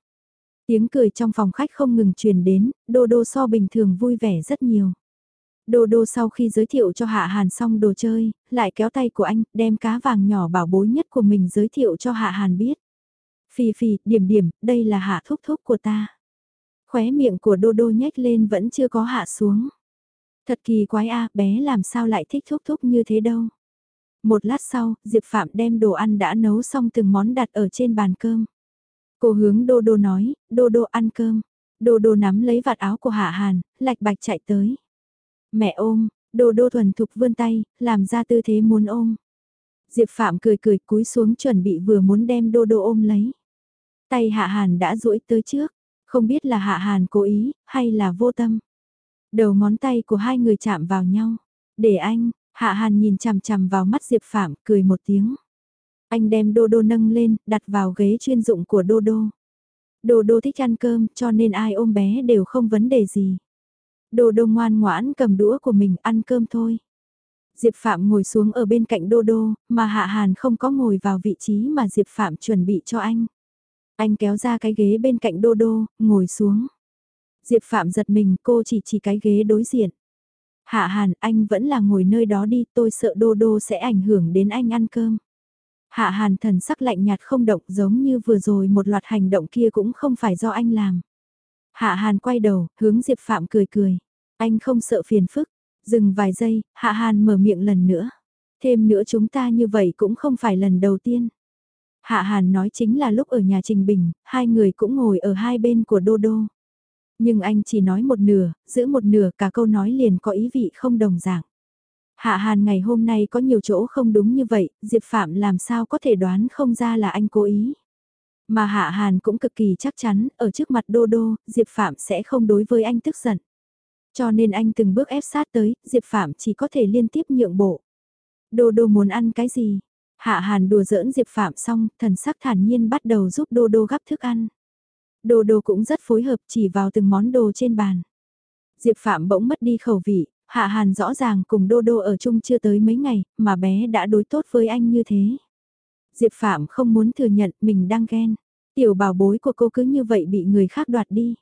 Tiếng cười trong phòng khách không ngừng truyền đến, Đô Đô so bình thường vui vẻ rất nhiều. Đô đô sau khi giới thiệu cho Hạ Hàn xong đồ chơi, lại kéo tay của anh, đem cá vàng nhỏ bảo bối nhất của mình giới thiệu cho Hạ Hàn biết. Phì phì, điểm điểm, đây là Hạ thúc thúc của ta. Khóe miệng của đô đô nhếch lên vẫn chưa có hạ xuống. Thật kỳ quái a bé làm sao lại thích thúc thúc như thế đâu. Một lát sau, Diệp Phạm đem đồ ăn đã nấu xong từng món đặt ở trên bàn cơm. Cô hướng Đô Đô nói, Đô Đô ăn cơm. Đô Đô nắm lấy vạt áo của Hạ Hàn, lạch bạch chạy tới. Mẹ ôm, đô đô thuần thục vươn tay, làm ra tư thế muốn ôm. Diệp Phạm cười cười cúi xuống chuẩn bị vừa muốn đem đô đô ôm lấy. Tay Hạ Hàn đã duỗi tới trước, không biết là Hạ Hàn cố ý, hay là vô tâm. Đầu ngón tay của hai người chạm vào nhau. Để anh, Hạ Hàn nhìn chằm chằm vào mắt Diệp Phạm, cười một tiếng. Anh đem đô đô nâng lên, đặt vào ghế chuyên dụng của đô đô. Đô đô thích ăn cơm cho nên ai ôm bé đều không vấn đề gì. Đô đô ngoan ngoãn cầm đũa của mình ăn cơm thôi. Diệp Phạm ngồi xuống ở bên cạnh Đô Đô, mà Hạ Hàn không có ngồi vào vị trí mà Diệp Phạm chuẩn bị cho anh. Anh kéo ra cái ghế bên cạnh Đô Đô, ngồi xuống. Diệp Phạm giật mình cô chỉ chỉ cái ghế đối diện. Hạ Hàn, anh vẫn là ngồi nơi đó đi, tôi sợ Đô Đô sẽ ảnh hưởng đến anh ăn cơm. Hạ Hàn thần sắc lạnh nhạt không động giống như vừa rồi một loạt hành động kia cũng không phải do anh làm. Hạ Hàn quay đầu, hướng Diệp Phạm cười cười. Anh không sợ phiền phức. Dừng vài giây, Hạ Hàn mở miệng lần nữa. Thêm nữa chúng ta như vậy cũng không phải lần đầu tiên. Hạ Hàn nói chính là lúc ở nhà Trình Bình, hai người cũng ngồi ở hai bên của Đô Đô. Nhưng anh chỉ nói một nửa, giữ một nửa cả câu nói liền có ý vị không đồng dạng. Hạ Hàn ngày hôm nay có nhiều chỗ không đúng như vậy, Diệp Phạm làm sao có thể đoán không ra là anh cố ý. Mà Hạ Hàn cũng cực kỳ chắc chắn, ở trước mặt Đô Đô, Diệp Phạm sẽ không đối với anh tức giận. Cho nên anh từng bước ép sát tới, Diệp Phạm chỉ có thể liên tiếp nhượng bộ. Đô Đô muốn ăn cái gì? Hạ Hàn đùa giỡn Diệp Phạm xong, thần sắc thản nhiên bắt đầu giúp Đô Đô gắp thức ăn. Đô Đô cũng rất phối hợp chỉ vào từng món đồ trên bàn. Diệp Phạm bỗng mất đi khẩu vị, Hạ Hàn rõ ràng cùng Đô Đô ở chung chưa tới mấy ngày, mà bé đã đối tốt với anh như thế. Diệp Phạm không muốn thừa nhận mình đang ghen. Tiểu bảo bối của cô cứ như vậy bị người khác đoạt đi.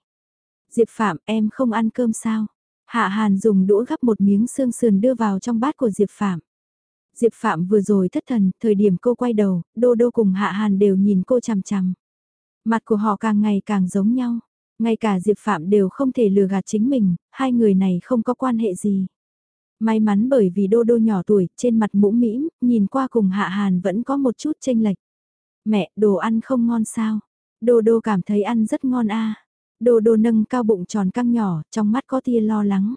Diệp Phạm em không ăn cơm sao? Hạ Hàn dùng đũa gắp một miếng xương sườn đưa vào trong bát của Diệp Phạm. Diệp Phạm vừa rồi thất thần, thời điểm cô quay đầu, Đô Đô cùng Hạ Hàn đều nhìn cô chằm chằm. Mặt của họ càng ngày càng giống nhau. Ngay cả Diệp Phạm đều không thể lừa gạt chính mình, hai người này không có quan hệ gì. May mắn bởi vì đô đô nhỏ tuổi, trên mặt mũm mĩm, nhìn qua cùng hạ hàn vẫn có một chút chênh lệch. Mẹ, đồ ăn không ngon sao? Đô đô cảm thấy ăn rất ngon a. Đô đô nâng cao bụng tròn căng nhỏ, trong mắt có tia lo lắng.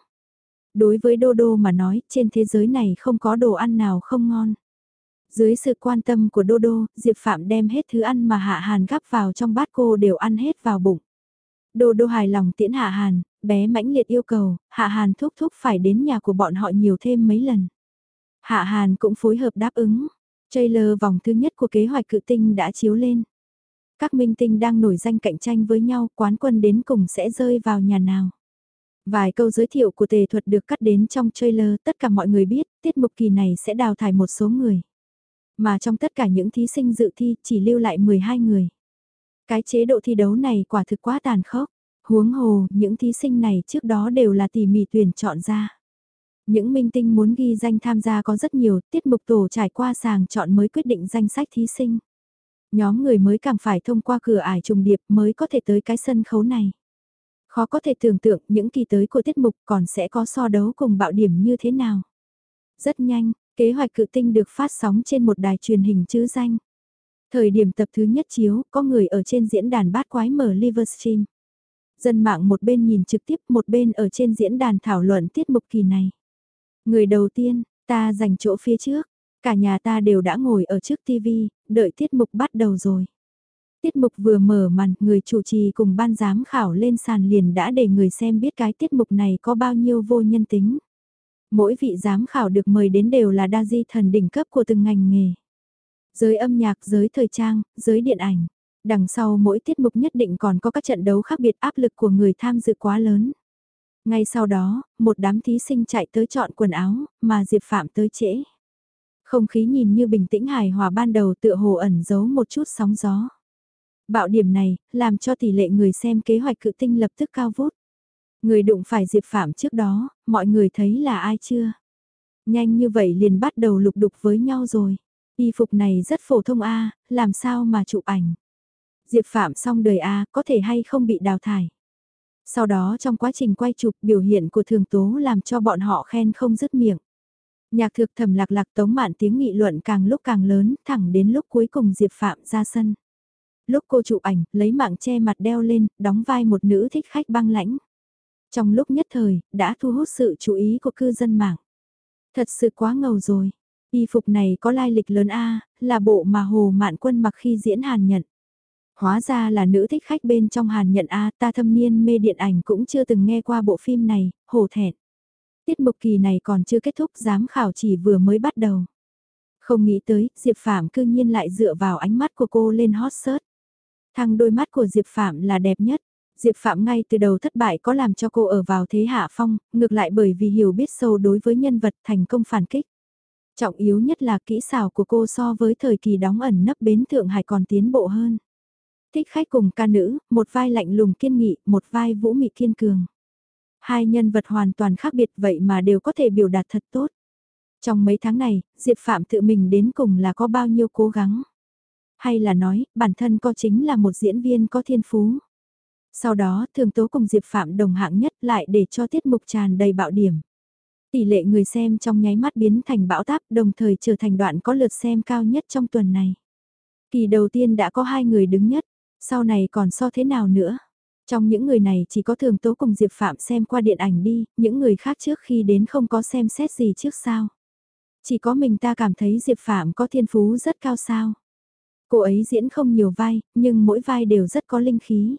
Đối với đô đô mà nói, trên thế giới này không có đồ ăn nào không ngon. Dưới sự quan tâm của đô đô, Diệp Phạm đem hết thứ ăn mà hạ hàn gắp vào trong bát cô đều ăn hết vào bụng. Đô đô hài lòng tiễn hạ hàn, bé mãnh liệt yêu cầu, Hạ Hàn thúc thúc phải đến nhà của bọn họ nhiều thêm mấy lần. Hạ Hàn cũng phối hợp đáp ứng. Trailer vòng thứ nhất của kế hoạch cự tinh đã chiếu lên. Các minh tinh đang nổi danh cạnh tranh với nhau, quán quân đến cùng sẽ rơi vào nhà nào. Vài câu giới thiệu của tề thuật được cắt đến trong trailer, tất cả mọi người biết, tiết mục kỳ này sẽ đào thải một số người. Mà trong tất cả những thí sinh dự thi, chỉ lưu lại 12 người. Cái chế độ thi đấu này quả thực quá tàn khốc. Huống hồ, những thí sinh này trước đó đều là tỉ mỉ tuyển chọn ra. Những minh tinh muốn ghi danh tham gia có rất nhiều, tiết mục tổ trải qua sàng chọn mới quyết định danh sách thí sinh. Nhóm người mới càng phải thông qua cửa ải trùng điệp mới có thể tới cái sân khấu này. Khó có thể tưởng tượng những kỳ tới của tiết mục còn sẽ có so đấu cùng bạo điểm như thế nào. Rất nhanh, kế hoạch cự tinh được phát sóng trên một đài truyền hình chữ danh. Thời điểm tập thứ nhất chiếu, có người ở trên diễn đàn bát quái mở Livestream. Dân mạng một bên nhìn trực tiếp một bên ở trên diễn đàn thảo luận tiết mục kỳ này. Người đầu tiên, ta dành chỗ phía trước, cả nhà ta đều đã ngồi ở trước TV, đợi tiết mục bắt đầu rồi. Tiết mục vừa mở màn, người chủ trì cùng ban giám khảo lên sàn liền đã để người xem biết cái tiết mục này có bao nhiêu vô nhân tính. Mỗi vị giám khảo được mời đến đều là đa di thần đỉnh cấp của từng ngành nghề. Giới âm nhạc, giới thời trang, giới điện ảnh. Đằng sau mỗi tiết mục nhất định còn có các trận đấu khác biệt áp lực của người tham dự quá lớn. Ngay sau đó, một đám thí sinh chạy tới chọn quần áo, mà Diệp Phạm tới trễ. Không khí nhìn như bình tĩnh hài hòa ban đầu tựa hồ ẩn giấu một chút sóng gió. Bạo điểm này, làm cho tỷ lệ người xem kế hoạch cự tinh lập tức cao vút. Người đụng phải Diệp Phạm trước đó, mọi người thấy là ai chưa? Nhanh như vậy liền bắt đầu lục đục với nhau rồi. Y phục này rất phổ thông A, làm sao mà chụp ảnh? Diệp Phạm xong đời A, có thể hay không bị đào thải? Sau đó trong quá trình quay chụp biểu hiện của thường tố làm cho bọn họ khen không dứt miệng. Nhạc thực thầm lạc lạc tống mạn tiếng nghị luận càng lúc càng lớn, thẳng đến lúc cuối cùng Diệp Phạm ra sân. Lúc cô chụp ảnh, lấy mạng che mặt đeo lên, đóng vai một nữ thích khách băng lãnh. Trong lúc nhất thời, đã thu hút sự chú ý của cư dân mạng. Thật sự quá ngầu rồi. Y phục này có lai lịch lớn A, là bộ mà Hồ Mạn Quân mặc khi diễn Hàn Nhận. Hóa ra là nữ thích khách bên trong Hàn Nhận A ta thâm niên mê điện ảnh cũng chưa từng nghe qua bộ phim này, hồ thẹn. Tiết mục kỳ này còn chưa kết thúc giám khảo chỉ vừa mới bắt đầu. Không nghĩ tới, Diệp Phạm cư nhiên lại dựa vào ánh mắt của cô lên hot search. Thăng đôi mắt của Diệp Phạm là đẹp nhất. Diệp Phạm ngay từ đầu thất bại có làm cho cô ở vào thế hạ phong, ngược lại bởi vì hiểu biết sâu đối với nhân vật thành công phản kích. Trọng yếu nhất là kỹ xảo của cô so với thời kỳ đóng ẩn nấp bến Thượng Hải còn tiến bộ hơn. Thích khách cùng ca nữ, một vai lạnh lùng kiên nghị, một vai vũ mị kiên cường. Hai nhân vật hoàn toàn khác biệt vậy mà đều có thể biểu đạt thật tốt. Trong mấy tháng này, Diệp Phạm tự mình đến cùng là có bao nhiêu cố gắng. Hay là nói, bản thân có chính là một diễn viên có thiên phú. Sau đó, thường tố cùng Diệp Phạm đồng hạng nhất lại để cho tiết mục tràn đầy bạo điểm. Tỷ lệ người xem trong nháy mắt biến thành bão táp đồng thời trở thành đoạn có lượt xem cao nhất trong tuần này. Kỳ đầu tiên đã có hai người đứng nhất, sau này còn so thế nào nữa? Trong những người này chỉ có thường tố cùng Diệp Phạm xem qua điện ảnh đi, những người khác trước khi đến không có xem xét gì trước sao. Chỉ có mình ta cảm thấy Diệp Phạm có thiên phú rất cao sao. Cô ấy diễn không nhiều vai, nhưng mỗi vai đều rất có linh khí.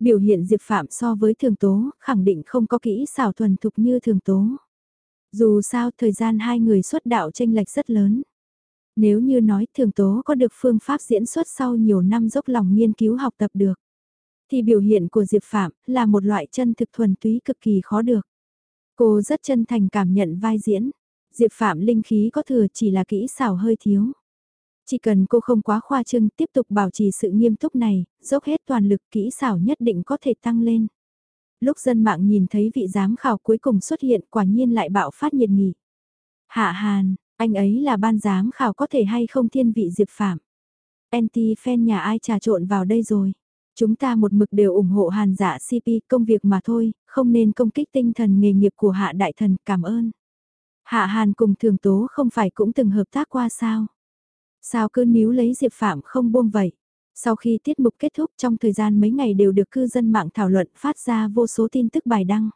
Biểu hiện Diệp Phạm so với thường tố, khẳng định không có kỹ xảo thuần thục như thường tố. Dù sao thời gian hai người xuất đạo tranh lệch rất lớn. Nếu như nói thường tố có được phương pháp diễn xuất sau nhiều năm dốc lòng nghiên cứu học tập được, thì biểu hiện của Diệp Phạm là một loại chân thực thuần túy cực kỳ khó được. Cô rất chân thành cảm nhận vai diễn. Diệp Phạm linh khí có thừa chỉ là kỹ xảo hơi thiếu. Chỉ cần cô không quá khoa trương tiếp tục bảo trì sự nghiêm túc này, dốc hết toàn lực kỹ xảo nhất định có thể tăng lên. Lúc dân mạng nhìn thấy vị giám khảo cuối cùng xuất hiện quả nhiên lại bạo phát nhiệt nghị. Hạ Hàn, anh ấy là ban giám khảo có thể hay không thiên vị Diệp Phạm. Anti-fan nhà ai trà trộn vào đây rồi. Chúng ta một mực đều ủng hộ Hàn dạ CP công việc mà thôi, không nên công kích tinh thần nghề nghiệp của Hạ Đại Thần, cảm ơn. Hạ Hàn cùng Thường Tố không phải cũng từng hợp tác qua sao? Sao cứ níu lấy Diệp Phạm không buông vậy? Sau khi tiết mục kết thúc trong thời gian mấy ngày đều được cư dân mạng thảo luận phát ra vô số tin tức bài đăng.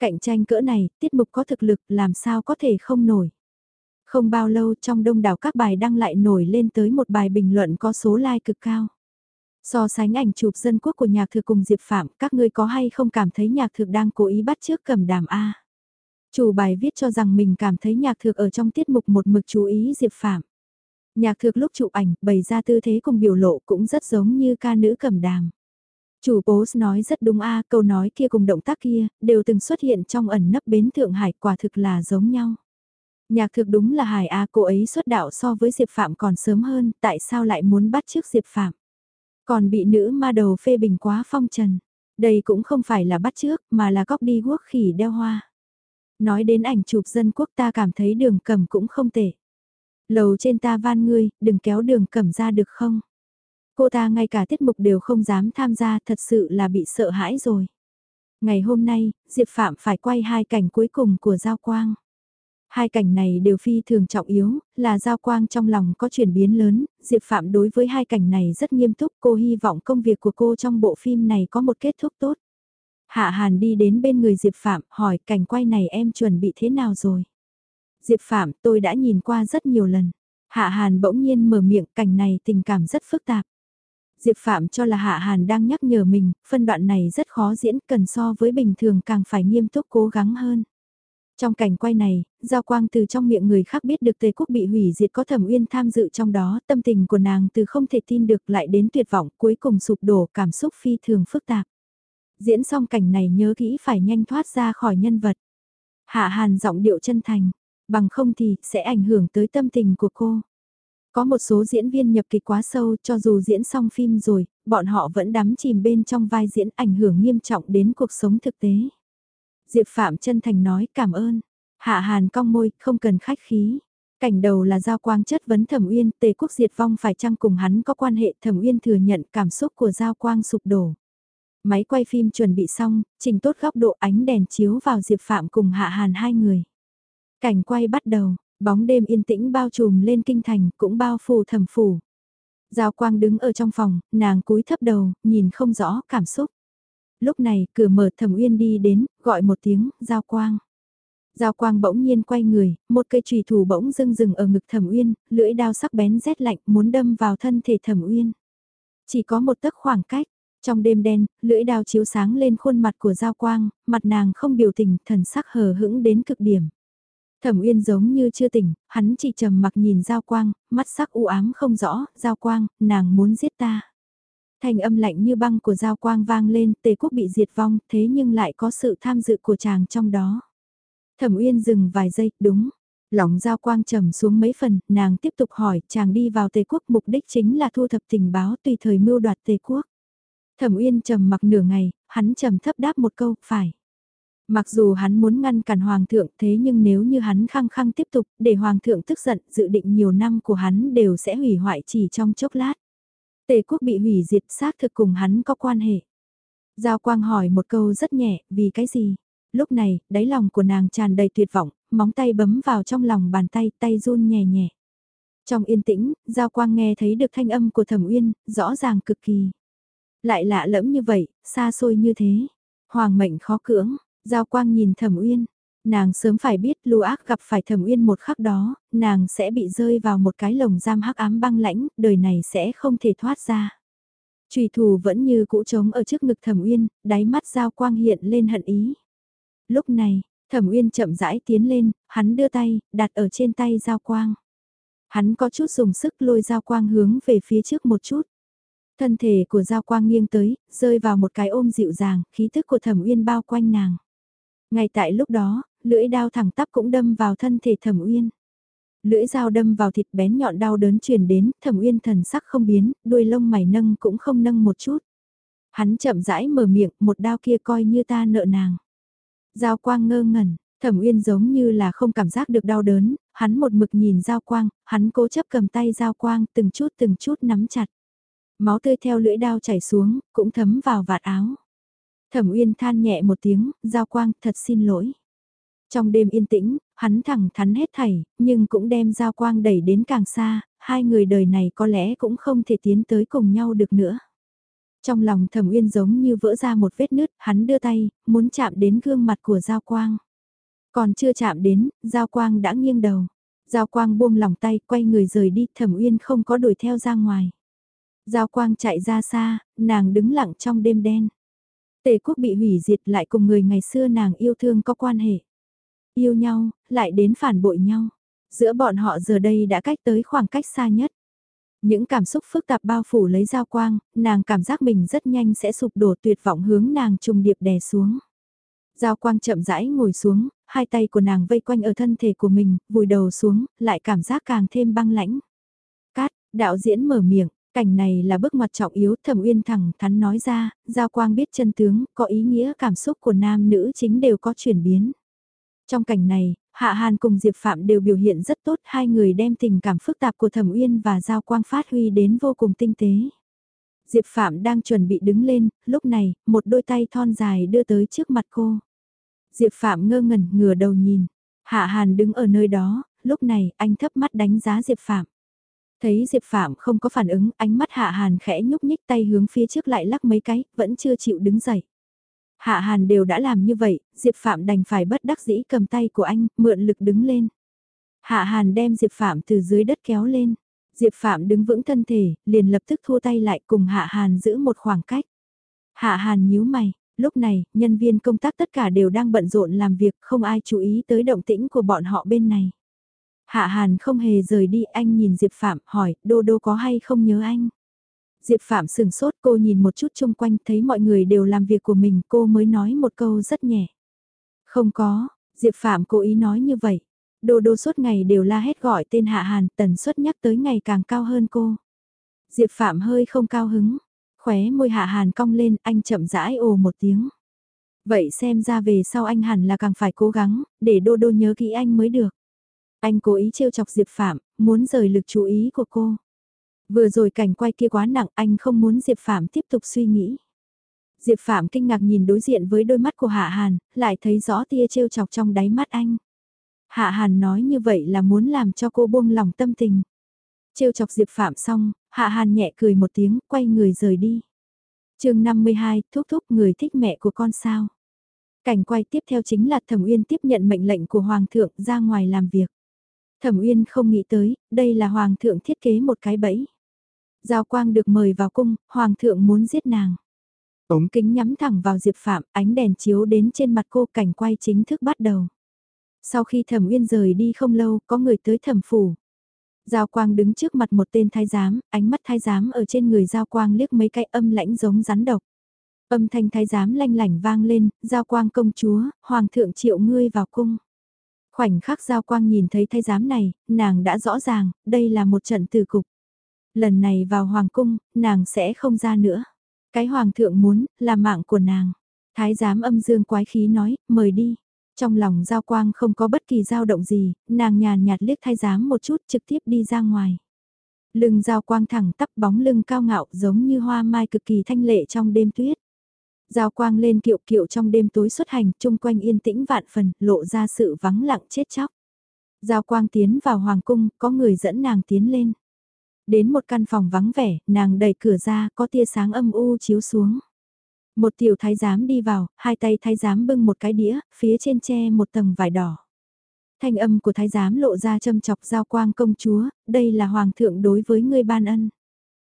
Cạnh tranh cỡ này, tiết mục có thực lực làm sao có thể không nổi. Không bao lâu trong đông đảo các bài đăng lại nổi lên tới một bài bình luận có số like cực cao. So sánh ảnh chụp dân quốc của nhạc thực cùng Diệp Phạm, các ngươi có hay không cảm thấy nhạc thực đang cố ý bắt trước cầm đàm A. Chủ bài viết cho rằng mình cảm thấy nhạc thực ở trong tiết mục một mực chú ý Diệp Phạm. Nhạc thực lúc chụp ảnh, bày ra tư thế cùng biểu lộ cũng rất giống như ca nữ cầm đàm. Chủ post nói rất đúng a câu nói kia cùng động tác kia, đều từng xuất hiện trong ẩn nấp bến Thượng Hải quả thực là giống nhau. Nhạc thực đúng là Hải a cô ấy xuất đạo so với Diệp Phạm còn sớm hơn, tại sao lại muốn bắt trước Diệp Phạm? Còn bị nữ ma đầu phê bình quá phong trần. Đây cũng không phải là bắt trước, mà là cóc đi quốc khỉ đeo hoa. Nói đến ảnh chụp dân quốc ta cảm thấy đường cầm cũng không tệ. Lầu trên ta van ngươi, đừng kéo đường cẩm ra được không? Cô ta ngay cả tiết mục đều không dám tham gia thật sự là bị sợ hãi rồi. Ngày hôm nay, Diệp Phạm phải quay hai cảnh cuối cùng của Giao Quang. Hai cảnh này đều phi thường trọng yếu, là Giao Quang trong lòng có chuyển biến lớn, Diệp Phạm đối với hai cảnh này rất nghiêm túc, cô hy vọng công việc của cô trong bộ phim này có một kết thúc tốt. Hạ Hàn đi đến bên người Diệp Phạm, hỏi cảnh quay này em chuẩn bị thế nào rồi? Diệp Phạm, tôi đã nhìn qua rất nhiều lần. Hạ Hàn bỗng nhiên mở miệng, cảnh này tình cảm rất phức tạp. Diệp Phạm cho là Hạ Hàn đang nhắc nhở mình, phân đoạn này rất khó diễn, cần so với bình thường càng phải nghiêm túc cố gắng hơn. Trong cảnh quay này, Giao Quang từ trong miệng người khác biết được Tề Quốc bị hủy diệt có Thẩm Uyên tham dự trong đó, tâm tình của nàng từ không thể tin được lại đến tuyệt vọng, cuối cùng sụp đổ cảm xúc phi thường phức tạp. Diễn xong cảnh này nhớ kỹ phải nhanh thoát ra khỏi nhân vật. Hạ Hàn giọng điệu chân thành, bằng không thì sẽ ảnh hưởng tới tâm tình của cô. Có một số diễn viên nhập kịch quá sâu cho dù diễn xong phim rồi, bọn họ vẫn đắm chìm bên trong vai diễn ảnh hưởng nghiêm trọng đến cuộc sống thực tế. Diệp Phạm chân thành nói cảm ơn. Hạ Hàn cong môi, không cần khách khí. Cảnh đầu là Giao Quang chất vấn Thẩm Uyên, Tề quốc diệt vong phải chăng cùng hắn có quan hệ Thẩm Uyên thừa nhận cảm xúc của Giao Quang sụp đổ. Máy quay phim chuẩn bị xong, chỉnh tốt góc độ ánh đèn chiếu vào Diệp Phạm cùng Hạ Hàn hai người. Cảnh quay bắt đầu, bóng đêm yên tĩnh bao trùm lên kinh thành cũng bao phủ thẩm phủ. Giao Quang đứng ở trong phòng, nàng cúi thấp đầu, nhìn không rõ cảm xúc. Lúc này, cửa mở thẩm uyên đi đến, gọi một tiếng, Giao Quang. Giao Quang bỗng nhiên quay người, một cây trùy thủ bỗng dưng dừng ở ngực thẩm uyên, lưỡi đao sắc bén rét lạnh muốn đâm vào thân thể thẩm uyên. Chỉ có một tấc khoảng cách, trong đêm đen, lưỡi đao chiếu sáng lên khuôn mặt của Giao Quang, mặt nàng không biểu tình, thần sắc hờ hững đến cực điểm. Thẩm Uyên giống như chưa tỉnh, hắn chỉ trầm mặc nhìn Giao Quang, mắt sắc u ám không rõ, Giao Quang, nàng muốn giết ta. Thanh âm lạnh như băng của Giao Quang vang lên, tề quốc bị diệt vong, thế nhưng lại có sự tham dự của chàng trong đó. Thẩm Uyên dừng vài giây, đúng. Lòng Giao Quang trầm xuống mấy phần, nàng tiếp tục hỏi, chàng đi vào tề quốc mục đích chính là thu thập tình báo tùy thời mưu đoạt tề quốc. Thẩm Uyên trầm mặc nửa ngày, hắn trầm thấp đáp một câu, phải. Mặc dù hắn muốn ngăn cản Hoàng thượng thế nhưng nếu như hắn khăng khăng tiếp tục để Hoàng thượng tức giận dự định nhiều năm của hắn đều sẽ hủy hoại chỉ trong chốc lát. Tề quốc bị hủy diệt xác thực cùng hắn có quan hệ. Giao Quang hỏi một câu rất nhẹ, vì cái gì? Lúc này, đáy lòng của nàng tràn đầy tuyệt vọng, móng tay bấm vào trong lòng bàn tay, tay run nhẹ nhẹ. Trong yên tĩnh, Giao Quang nghe thấy được thanh âm của Thẩm Uyên, rõ ràng cực kỳ. Lại lạ lẫm như vậy, xa xôi như thế. Hoàng mệnh khó cưỡng, Giao Quang nhìn Thẩm Uyên, nàng sớm phải biết lu ác gặp phải Thẩm Uyên một khắc đó, nàng sẽ bị rơi vào một cái lồng giam hắc ám băng lãnh, đời này sẽ không thể thoát ra. Trùy thủ vẫn như cũ trống ở trước ngực Thẩm Uyên, đáy mắt Giao Quang hiện lên hận ý. Lúc này, Thẩm Uyên chậm rãi tiến lên, hắn đưa tay, đặt ở trên tay Giao Quang. Hắn có chút dùng sức lôi Giao Quang hướng về phía trước một chút. Thân thể của Giao Quang nghiêng tới, rơi vào một cái ôm dịu dàng, khí thức của Thẩm Uyên bao quanh nàng. Ngay tại lúc đó, lưỡi đao thẳng tắp cũng đâm vào thân thể Thẩm Uyên. Lưỡi dao đâm vào thịt bén nhọn đau đớn truyền đến, Thẩm Uyên thần sắc không biến, đuôi lông mày nâng cũng không nâng một chút. Hắn chậm rãi mở miệng, một đao kia coi như ta nợ nàng. Giao quang ngơ ngẩn, Thẩm Uyên giống như là không cảm giác được đau đớn, hắn một mực nhìn Giao Quang, hắn cố chấp cầm tay Giao Quang từng chút từng chút nắm chặt. Máu tươi theo lưỡi đao chảy xuống, cũng thấm vào vạt áo. Thẩm Uyên than nhẹ một tiếng, Giao Quang, thật xin lỗi. Trong đêm yên tĩnh, hắn thẳng thắn hết thảy, nhưng cũng đem Giao Quang đẩy đến càng xa, hai người đời này có lẽ cũng không thể tiến tới cùng nhau được nữa. Trong lòng Thẩm Uyên giống như vỡ ra một vết nứt, hắn đưa tay, muốn chạm đến gương mặt của Giao Quang. Còn chưa chạm đến, Giao Quang đã nghiêng đầu. Giao Quang buông lòng tay, quay người rời đi, Thẩm Uyên không có đuổi theo ra ngoài. Giao Quang chạy ra xa, nàng đứng lặng trong đêm đen. Tề quốc bị hủy diệt lại cùng người ngày xưa nàng yêu thương có quan hệ. Yêu nhau, lại đến phản bội nhau. Giữa bọn họ giờ đây đã cách tới khoảng cách xa nhất. Những cảm xúc phức tạp bao phủ lấy giao quang, nàng cảm giác mình rất nhanh sẽ sụp đổ tuyệt vọng hướng nàng trùng điệp đè xuống. Giao quang chậm rãi ngồi xuống, hai tay của nàng vây quanh ở thân thể của mình, vùi đầu xuống, lại cảm giác càng thêm băng lãnh. Cát, đạo diễn mở miệng, cảnh này là bước ngoặt trọng yếu thẩm uyên thẳng thắn nói ra, giao quang biết chân tướng, có ý nghĩa cảm xúc của nam nữ chính đều có chuyển biến. Trong cảnh này, Hạ Hàn cùng Diệp Phạm đều biểu hiện rất tốt, hai người đem tình cảm phức tạp của Thẩm Uyên và Giao Quang phát huy đến vô cùng tinh tế. Diệp Phạm đang chuẩn bị đứng lên, lúc này, một đôi tay thon dài đưa tới trước mặt cô. Diệp Phạm ngơ ngẩn ngửa đầu nhìn. Hạ Hàn đứng ở nơi đó, lúc này anh thấp mắt đánh giá Diệp Phạm. Thấy Diệp Phạm không có phản ứng, ánh mắt Hạ Hàn khẽ nhúc nhích tay hướng phía trước lại lắc mấy cái, vẫn chưa chịu đứng dậy. Hạ Hàn đều đã làm như vậy, Diệp Phạm đành phải bất đắc dĩ cầm tay của anh, mượn lực đứng lên. Hạ Hàn đem Diệp Phạm từ dưới đất kéo lên. Diệp Phạm đứng vững thân thể, liền lập tức thua tay lại cùng Hạ Hàn giữ một khoảng cách. Hạ Hàn nhíu mày, lúc này, nhân viên công tác tất cả đều đang bận rộn làm việc, không ai chú ý tới động tĩnh của bọn họ bên này. Hạ Hàn không hề rời đi, anh nhìn Diệp Phạm, hỏi, Đô Đô có hay không nhớ anh? Diệp Phạm sừng sốt cô nhìn một chút chung quanh thấy mọi người đều làm việc của mình cô mới nói một câu rất nhẹ. Không có, Diệp Phạm cố ý nói như vậy. Đô đô suốt ngày đều la hét gọi tên Hạ Hàn tần suất nhắc tới ngày càng cao hơn cô. Diệp Phạm hơi không cao hứng, khóe môi Hạ Hàn cong lên anh chậm rãi ồ một tiếng. Vậy xem ra về sau anh hẳn là càng phải cố gắng, để đô đô nhớ kỹ anh mới được. Anh cố ý trêu chọc Diệp Phạm, muốn rời lực chú ý của cô. Vừa rồi cảnh quay kia quá nặng anh không muốn Diệp Phạm tiếp tục suy nghĩ. Diệp Phạm kinh ngạc nhìn đối diện với đôi mắt của Hạ Hàn, lại thấy rõ tia trêu chọc trong đáy mắt anh. Hạ Hàn nói như vậy là muốn làm cho cô buông lòng tâm tình. Trêu chọc Diệp Phạm xong, Hạ Hàn nhẹ cười một tiếng, quay người rời đi. chương 52, thúc thúc người thích mẹ của con sao. Cảnh quay tiếp theo chính là Thẩm Uyên tiếp nhận mệnh lệnh của Hoàng thượng ra ngoài làm việc. Thẩm Uyên không nghĩ tới, đây là Hoàng thượng thiết kế một cái bẫy. Giao Quang được mời vào cung, Hoàng thượng muốn giết nàng. Ống kính nhắm thẳng vào Diệp Phạm, ánh đèn chiếu đến trên mặt cô cảnh quay chính thức bắt đầu. Sau khi Thẩm Uyên rời đi không lâu, có người tới thẩm phủ. Giao Quang đứng trước mặt một tên thái giám, ánh mắt thái giám ở trên người Giao Quang liếc mấy cái âm lãnh giống rắn độc. Âm thanh thái giám lanh lảnh vang lên, Giao Quang công chúa, Hoàng thượng triệu ngươi vào cung. Khoảnh khắc Giao Quang nhìn thấy thái giám này, nàng đã rõ ràng, đây là một trận tử cục. Lần này vào Hoàng cung, nàng sẽ không ra nữa. Cái Hoàng thượng muốn, là mạng của nàng. Thái giám âm dương quái khí nói, mời đi. Trong lòng Giao Quang không có bất kỳ dao động gì, nàng nhàn nhạt liếc thái giám một chút trực tiếp đi ra ngoài. Lưng Giao Quang thẳng tắp bóng lưng cao ngạo giống như hoa mai cực kỳ thanh lệ trong đêm tuyết. Giao Quang lên kiệu kiệu trong đêm tối xuất hành, chung quanh yên tĩnh vạn phần, lộ ra sự vắng lặng chết chóc. Giao Quang tiến vào hoàng cung, có người dẫn nàng tiến lên. Đến một căn phòng vắng vẻ, nàng đẩy cửa ra, có tia sáng âm u chiếu xuống. Một tiểu thái giám đi vào, hai tay thái giám bưng một cái đĩa, phía trên tre một tầng vải đỏ. Thanh âm của thái giám lộ ra châm chọc giao quang công chúa, đây là hoàng thượng đối với ngươi ban ân.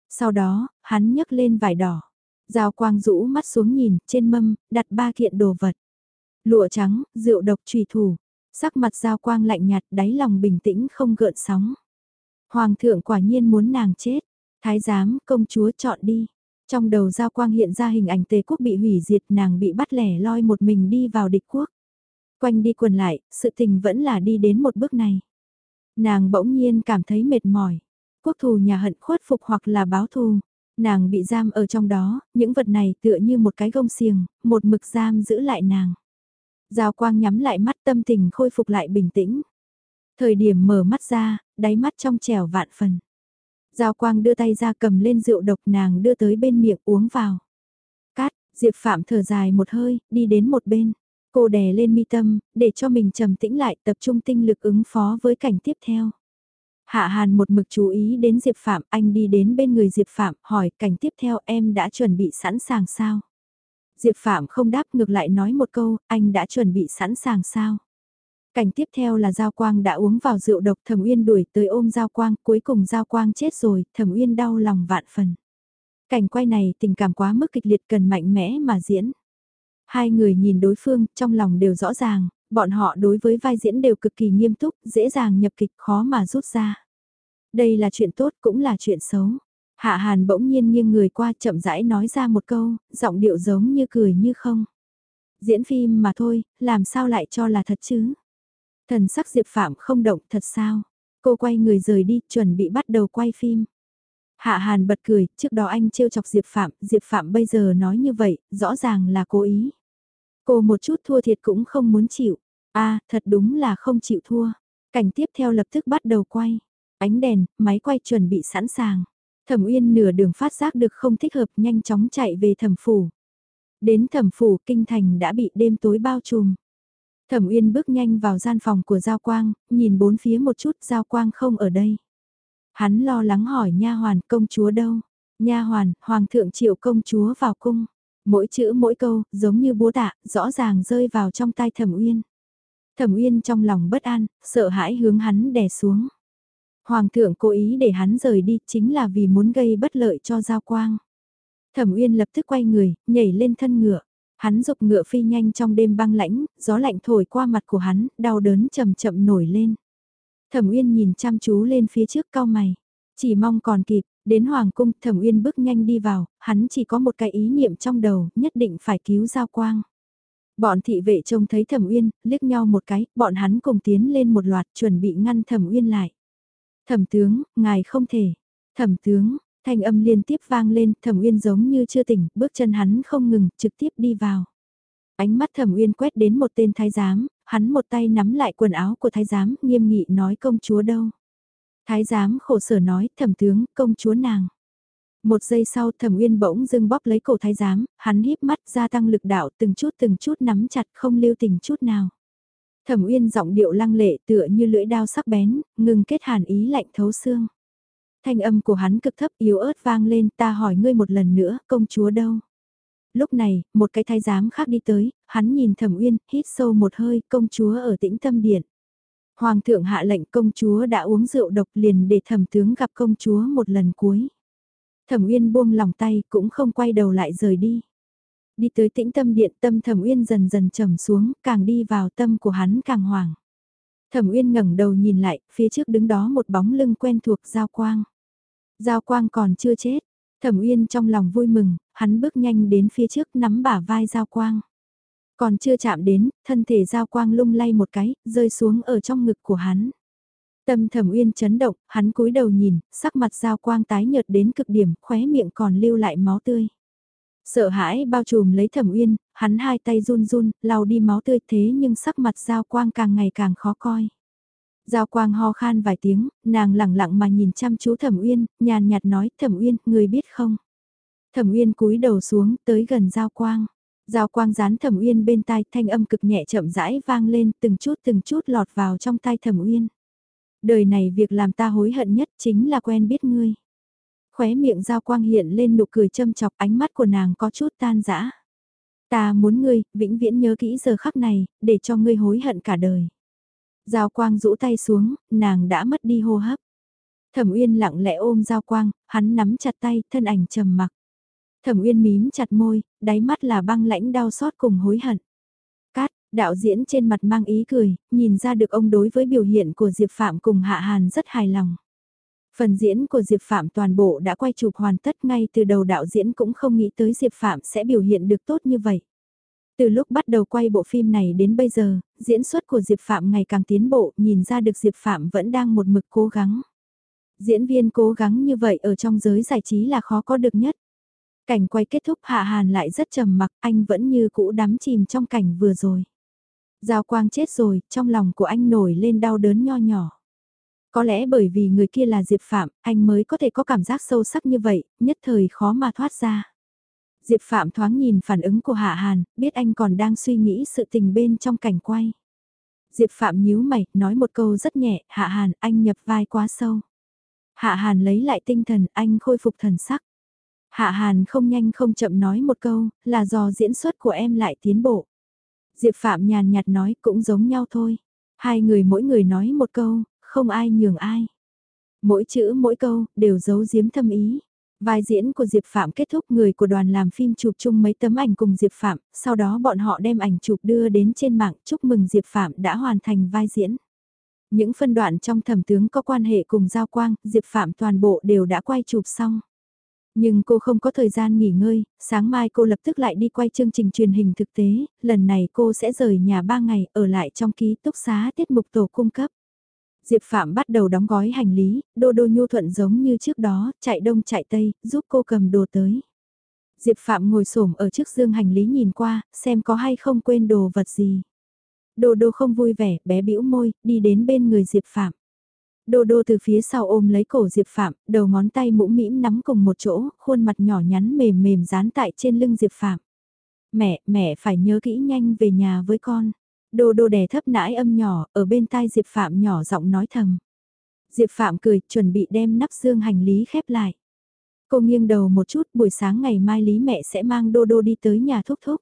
Sau đó, hắn nhấc lên vải đỏ. Giao quang rũ mắt xuống nhìn, trên mâm, đặt ba kiện đồ vật. Lụa trắng, rượu độc trùy thủ. Sắc mặt giao quang lạnh nhạt, đáy lòng bình tĩnh không gợn sóng. Hoàng thượng quả nhiên muốn nàng chết. Thái giám, công chúa chọn đi. Trong đầu giao quang hiện ra hình ảnh tề quốc bị hủy diệt nàng bị bắt lẻ loi một mình đi vào địch quốc. Quanh đi quần lại, sự tình vẫn là đi đến một bước này. Nàng bỗng nhiên cảm thấy mệt mỏi. Quốc thù nhà hận khuất phục hoặc là báo thù. Nàng bị giam ở trong đó, những vật này tựa như một cái gông xiềng, một mực giam giữ lại nàng. Giao quang nhắm lại mắt tâm tình khôi phục lại bình tĩnh. Thời điểm mở mắt ra, đáy mắt trong trẻo vạn phần. Giao quang đưa tay ra cầm lên rượu độc nàng đưa tới bên miệng uống vào. Cát, Diệp Phạm thở dài một hơi, đi đến một bên. Cô đè lên mi tâm, để cho mình trầm tĩnh lại tập trung tinh lực ứng phó với cảnh tiếp theo. Hạ Hàn một mực chú ý đến Diệp Phạm, anh đi đến bên người Diệp Phạm, hỏi cảnh tiếp theo em đã chuẩn bị sẵn sàng sao? Diệp Phạm không đáp ngược lại nói một câu, anh đã chuẩn bị sẵn sàng sao? Cảnh tiếp theo là Giao Quang đã uống vào rượu độc Thẩm Uyên đuổi tới ôm Giao Quang, cuối cùng Giao Quang chết rồi, Thẩm Uyên đau lòng vạn phần. Cảnh quay này tình cảm quá mức kịch liệt cần mạnh mẽ mà diễn. Hai người nhìn đối phương, trong lòng đều rõ ràng, Bọn họ đối với vai diễn đều cực kỳ nghiêm túc, dễ dàng nhập kịch khó mà rút ra. Đây là chuyện tốt cũng là chuyện xấu. Hạ Hàn bỗng nhiên nghiêng người qua chậm rãi nói ra một câu, giọng điệu giống như cười như không. Diễn phim mà thôi, làm sao lại cho là thật chứ? Thần sắc Diệp Phạm không động thật sao? Cô quay người rời đi, chuẩn bị bắt đầu quay phim. Hạ Hàn bật cười, trước đó anh trêu chọc Diệp Phạm, Diệp Phạm bây giờ nói như vậy, rõ ràng là cố ý. Cô một chút thua thiệt cũng không muốn chịu. a thật đúng là không chịu thua. Cảnh tiếp theo lập tức bắt đầu quay. Ánh đèn, máy quay chuẩn bị sẵn sàng. Thẩm Uyên nửa đường phát giác được không thích hợp nhanh chóng chạy về thẩm phủ. Đến thẩm phủ kinh thành đã bị đêm tối bao trùm. Thẩm Uyên bước nhanh vào gian phòng của Giao Quang, nhìn bốn phía một chút Giao Quang không ở đây. Hắn lo lắng hỏi nha hoàn công chúa đâu. Nha hoàn, hoàng thượng triệu công chúa vào cung. Mỗi chữ mỗi câu, giống như búa tạ, rõ ràng rơi vào trong tai Thẩm Uyên. Thẩm Uyên trong lòng bất an, sợ hãi hướng hắn đè xuống. Hoàng thượng cố ý để hắn rời đi chính là vì muốn gây bất lợi cho Giao Quang. Thẩm Uyên lập tức quay người, nhảy lên thân ngựa. Hắn dục ngựa phi nhanh trong đêm băng lãnh, gió lạnh thổi qua mặt của hắn, đau đớn chậm chậm nổi lên. Thẩm Uyên nhìn chăm chú lên phía trước cao mày, chỉ mong còn kịp, đến Hoàng cung Thẩm Uyên bước nhanh đi vào, hắn chỉ có một cái ý niệm trong đầu, nhất định phải cứu Giao Quang. Bọn thị vệ trông thấy Thẩm Uyên, liếc nhau một cái, bọn hắn cùng tiến lên một loạt chuẩn bị ngăn Thẩm Uyên lại. Thẩm tướng, ngài không thể. Thẩm tướng, thanh âm liên tiếp vang lên, Thẩm Uyên giống như chưa tỉnh, bước chân hắn không ngừng, trực tiếp đi vào. Ánh mắt Thẩm Uyên quét đến một tên thái giám, hắn một tay nắm lại quần áo của thái giám, nghiêm nghị nói công chúa đâu. Thái giám khổ sở nói, thẩm tướng, công chúa nàng. Một giây sau thẩm uyên bỗng dưng bóp lấy cổ thái giám, hắn híp mắt gia tăng lực đạo từng chút từng chút nắm chặt không lưu tình chút nào. Thẩm uyên giọng điệu lăng lệ tựa như lưỡi đao sắc bén, ngừng kết hàn ý lạnh thấu xương. Thanh âm của hắn cực thấp yếu ớt vang lên ta hỏi ngươi một lần nữa công chúa đâu. Lúc này, một cái thái giám khác đi tới, hắn nhìn thẩm uyên, hít sâu một hơi, công chúa ở tĩnh tâm điện. Hoàng thượng hạ lệnh công chúa đã uống rượu độc liền để thẩm tướng gặp công chúa một lần cuối. Thẩm uyên buông lòng tay cũng không quay đầu lại rời đi. Đi tới tĩnh tâm điện tâm thẩm uyên dần dần trầm xuống, càng đi vào tâm của hắn càng hoảng. Thẩm uyên ngẩng đầu nhìn lại, phía trước đứng đó một bóng lưng quen thuộc giao quang. Giao quang còn chưa chết, thẩm uyên trong lòng vui mừng, hắn bước nhanh đến phía trước nắm bả vai giao quang. Còn chưa chạm đến, thân thể giao quang lung lay một cái, rơi xuống ở trong ngực của hắn. Tâm thẩm uyên chấn động, hắn cúi đầu nhìn, sắc mặt giao quang tái nhợt đến cực điểm, khóe miệng còn lưu lại máu tươi. Sợ hãi bao trùm lấy thẩm uyên, hắn hai tay run run, lau đi máu tươi thế nhưng sắc mặt giao quang càng ngày càng khó coi. Giao quang ho khan vài tiếng, nàng lẳng lặng mà nhìn chăm chú thẩm uyên, nhàn nhạt nói thẩm uyên, người biết không? Thẩm uyên cúi đầu xuống tới gần giao quang. Giao quang dán thẩm uyên bên tai thanh âm cực nhẹ chậm rãi vang lên từng chút từng chút lọt vào trong tai thẩm uyên. Đời này việc làm ta hối hận nhất chính là quen biết ngươi. Khóe miệng giao quang hiện lên nụ cười châm chọc ánh mắt của nàng có chút tan dã Ta muốn ngươi, vĩnh viễn nhớ kỹ giờ khắc này, để cho ngươi hối hận cả đời. Giao quang rũ tay xuống, nàng đã mất đi hô hấp. Thẩm Uyên lặng lẽ ôm Giao Quang, hắn nắm chặt tay, thân ảnh trầm mặc. Thẩm Uyên mím chặt môi, đáy mắt là băng lãnh đau xót cùng hối hận. Cát, đạo diễn trên mặt mang ý cười, nhìn ra được ông đối với biểu hiện của Diệp Phạm cùng Hạ Hàn rất hài lòng. Phần diễn của Diệp Phạm toàn bộ đã quay chụp hoàn tất ngay từ đầu đạo diễn cũng không nghĩ tới Diệp Phạm sẽ biểu hiện được tốt như vậy. Từ lúc bắt đầu quay bộ phim này đến bây giờ, diễn xuất của Diệp Phạm ngày càng tiến bộ, nhìn ra được Diệp Phạm vẫn đang một mực cố gắng. Diễn viên cố gắng như vậy ở trong giới giải trí là khó có được nhất. Cảnh quay kết thúc Hạ Hàn lại rất trầm mặc, anh vẫn như cũ đắm chìm trong cảnh vừa rồi. Giao quang chết rồi, trong lòng của anh nổi lên đau đớn nho nhỏ. Có lẽ bởi vì người kia là Diệp Phạm, anh mới có thể có cảm giác sâu sắc như vậy, nhất thời khó mà thoát ra. Diệp Phạm thoáng nhìn phản ứng của Hạ Hàn, biết anh còn đang suy nghĩ sự tình bên trong cảnh quay. Diệp Phạm nhíu mày, nói một câu rất nhẹ, Hạ Hàn, anh nhập vai quá sâu. Hạ Hàn lấy lại tinh thần, anh khôi phục thần sắc. Hạ Hàn không nhanh không chậm nói một câu, là do diễn xuất của em lại tiến bộ. Diệp Phạm nhàn nhạt nói cũng giống nhau thôi. Hai người mỗi người nói một câu, không ai nhường ai. Mỗi chữ mỗi câu, đều giấu giếm thâm ý. Vai diễn của Diệp Phạm kết thúc người của đoàn làm phim chụp chung mấy tấm ảnh cùng Diệp Phạm, sau đó bọn họ đem ảnh chụp đưa đến trên mạng chúc mừng Diệp Phạm đã hoàn thành vai diễn. Những phân đoạn trong thẩm tướng có quan hệ cùng Giao Quang, Diệp Phạm toàn bộ đều đã quay chụp xong. Nhưng cô không có thời gian nghỉ ngơi, sáng mai cô lập tức lại đi quay chương trình truyền hình thực tế, lần này cô sẽ rời nhà 3 ngày ở lại trong ký túc xá tiết mục tổ cung cấp. Diệp Phạm bắt đầu đóng gói hành lý, đô đô nhu thuận giống như trước đó, chạy đông chạy tây, giúp cô cầm đồ tới. Diệp Phạm ngồi xổm ở trước dương hành lý nhìn qua, xem có hay không quên đồ vật gì. Đô đô không vui vẻ, bé bĩu môi, đi đến bên người Diệp Phạm. Đô đô từ phía sau ôm lấy cổ Diệp Phạm, đầu ngón tay mũm mĩm nắm cùng một chỗ, khuôn mặt nhỏ nhắn mềm mềm dán tại trên lưng Diệp Phạm. Mẹ, mẹ phải nhớ kỹ nhanh về nhà với con. Đô đô đè thấp nãi âm nhỏ, ở bên tai Diệp Phạm nhỏ giọng nói thầm. Diệp Phạm cười, chuẩn bị đem nắp dương hành lý khép lại. Cô nghiêng đầu một chút, buổi sáng ngày mai Lý mẹ sẽ mang Đô Đô đi tới nhà thúc thúc.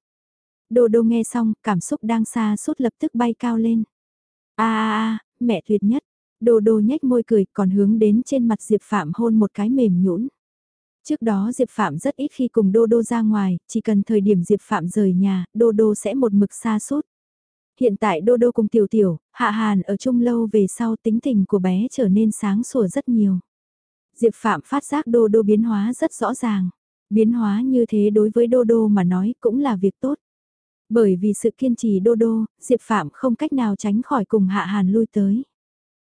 Đô Đô nghe xong, cảm xúc đang xa suốt lập tức bay cao lên. a a a mẹ tuyệt nhất. Đô Đô nhếch môi cười, còn hướng đến trên mặt Diệp Phạm hôn một cái mềm nhũn. Trước đó Diệp Phạm rất ít khi cùng Đô Đô ra ngoài, chỉ cần thời điểm Diệp Phạm rời nhà, Đô Đô sẽ một mực xa suốt hiện tại Đô Đô cùng Tiểu Tiểu, Hạ Hàn ở chung lâu về sau tính tình của bé trở nên sáng sủa rất nhiều. Diệp Phạm phát giác Đô Đô biến hóa rất rõ ràng. Biến hóa như thế đối với Đô Đô mà nói cũng là việc tốt. Bởi vì sự kiên trì Đô Đô, Diệp Phạm không cách nào tránh khỏi cùng Hạ Hàn lui tới.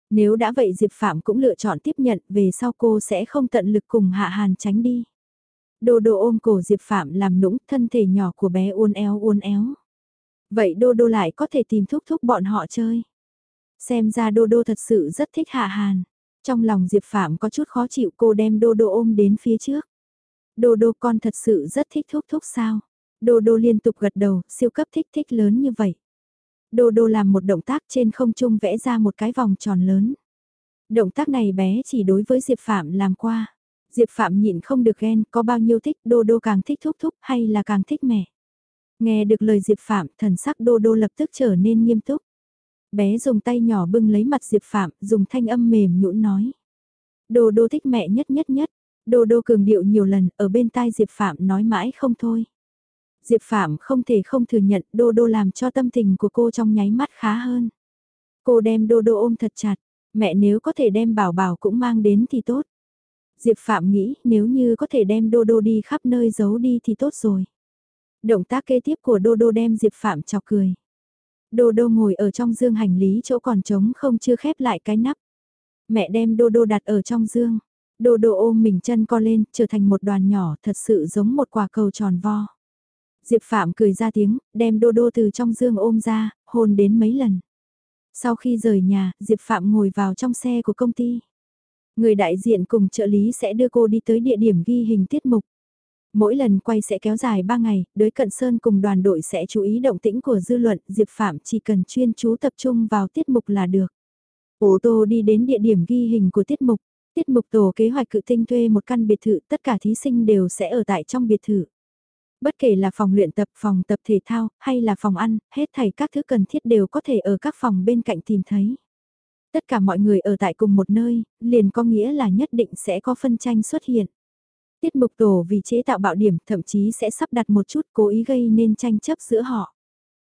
Nếu đã vậy Diệp Phạm cũng lựa chọn tiếp nhận về sau cô sẽ không tận lực cùng Hạ Hàn tránh đi. Đô Đô ôm cổ Diệp Phạm làm nũng thân thể nhỏ của bé uốn éo uốn éo. Vậy Đô Đô lại có thể tìm thúc thúc bọn họ chơi. Xem ra Đô Đô thật sự rất thích Hạ Hàn. Trong lòng Diệp Phạm có chút khó chịu cô đem Đô Đô ôm đến phía trước. Đô Đô con thật sự rất thích thúc thúc sao. Đô Đô liên tục gật đầu, siêu cấp thích thích lớn như vậy. Đô Đô làm một động tác trên không trung vẽ ra một cái vòng tròn lớn. Động tác này bé chỉ đối với Diệp Phạm làm qua. Diệp Phạm nhịn không được ghen, có bao nhiêu thích Đô Đô càng thích thúc thúc hay là càng thích mẹ. Nghe được lời Diệp Phạm, thần sắc đô đô lập tức trở nên nghiêm túc. Bé dùng tay nhỏ bưng lấy mặt Diệp Phạm, dùng thanh âm mềm nhũn nói. Đô đô thích mẹ nhất nhất nhất. Đô đô cường điệu nhiều lần, ở bên tai Diệp Phạm nói mãi không thôi. Diệp Phạm không thể không thừa nhận đô đô làm cho tâm tình của cô trong nháy mắt khá hơn. Cô đem đô đô ôm thật chặt, mẹ nếu có thể đem bảo bảo cũng mang đến thì tốt. Diệp Phạm nghĩ nếu như có thể đem đô đô đi khắp nơi giấu đi thì tốt rồi. Động tác kế tiếp của Đô Đô đem Diệp Phạm chọc cười. Đô Đô ngồi ở trong dương hành lý chỗ còn trống không chưa khép lại cái nắp. Mẹ đem Đô Đô đặt ở trong dương. Đô Đô ôm mình chân co lên, trở thành một đoàn nhỏ thật sự giống một quả cầu tròn vo. Diệp Phạm cười ra tiếng, đem Đô Đô từ trong dương ôm ra, hôn đến mấy lần. Sau khi rời nhà, Diệp Phạm ngồi vào trong xe của công ty. Người đại diện cùng trợ lý sẽ đưa cô đi tới địa điểm ghi hình tiết mục. Mỗi lần quay sẽ kéo dài 3 ngày, đối cận Sơn cùng đoàn đội sẽ chú ý động tĩnh của dư luận, Diệp Phạm chỉ cần chuyên chú tập trung vào tiết mục là được. Ô tô đi đến địa điểm ghi hình của tiết mục, tiết mục tổ kế hoạch cự tinh thuê một căn biệt thự, tất cả thí sinh đều sẽ ở tại trong biệt thự. Bất kể là phòng luyện tập, phòng tập thể thao, hay là phòng ăn, hết thảy các thứ cần thiết đều có thể ở các phòng bên cạnh tìm thấy. Tất cả mọi người ở tại cùng một nơi, liền có nghĩa là nhất định sẽ có phân tranh xuất hiện. Tiết mục tổ vì chế tạo bạo điểm thậm chí sẽ sắp đặt một chút cố ý gây nên tranh chấp giữa họ.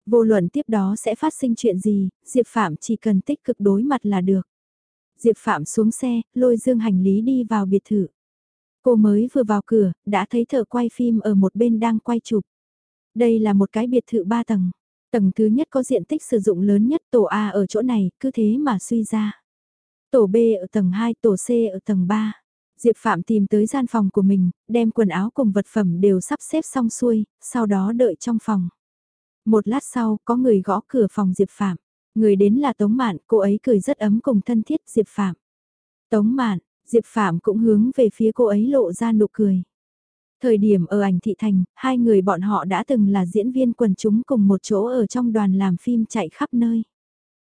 Vô luận tiếp đó sẽ phát sinh chuyện gì, Diệp Phạm chỉ cần tích cực đối mặt là được. Diệp Phạm xuống xe, lôi dương hành lý đi vào biệt thự. Cô mới vừa vào cửa, đã thấy thợ quay phim ở một bên đang quay chụp. Đây là một cái biệt thự ba tầng. Tầng thứ nhất có diện tích sử dụng lớn nhất tổ A ở chỗ này, cứ thế mà suy ra. Tổ B ở tầng 2, tổ C ở tầng 3. Diệp Phạm tìm tới gian phòng của mình, đem quần áo cùng vật phẩm đều sắp xếp xong xuôi, sau đó đợi trong phòng. Một lát sau, có người gõ cửa phòng Diệp Phạm. Người đến là Tống Mạn, cô ấy cười rất ấm cùng thân thiết Diệp Phạm. Tống Mạn, Diệp Phạm cũng hướng về phía cô ấy lộ ra nụ cười. Thời điểm ở ảnh thị thành, hai người bọn họ đã từng là diễn viên quần chúng cùng một chỗ ở trong đoàn làm phim chạy khắp nơi.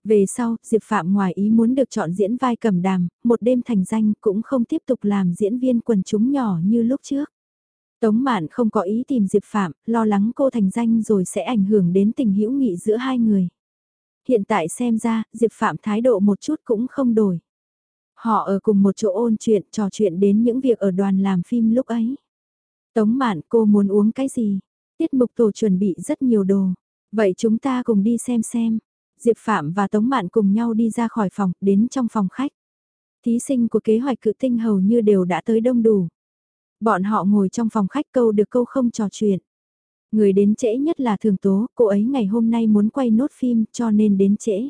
Về sau, Diệp Phạm ngoài ý muốn được chọn diễn vai cầm đàm, một đêm thành danh cũng không tiếp tục làm diễn viên quần chúng nhỏ như lúc trước. Tống Mạn không có ý tìm Diệp Phạm, lo lắng cô thành danh rồi sẽ ảnh hưởng đến tình hữu nghị giữa hai người. Hiện tại xem ra, Diệp Phạm thái độ một chút cũng không đổi. Họ ở cùng một chỗ ôn chuyện trò chuyện đến những việc ở đoàn làm phim lúc ấy. Tống mạn cô muốn uống cái gì? Tiết mục tổ chuẩn bị rất nhiều đồ. Vậy chúng ta cùng đi xem xem. Diệp Phạm và Tống Mạn cùng nhau đi ra khỏi phòng, đến trong phòng khách. Thí sinh của kế hoạch cự tinh hầu như đều đã tới đông đủ. Bọn họ ngồi trong phòng khách câu được câu không trò chuyện. Người đến trễ nhất là Thường Tố, cô ấy ngày hôm nay muốn quay nốt phim cho nên đến trễ.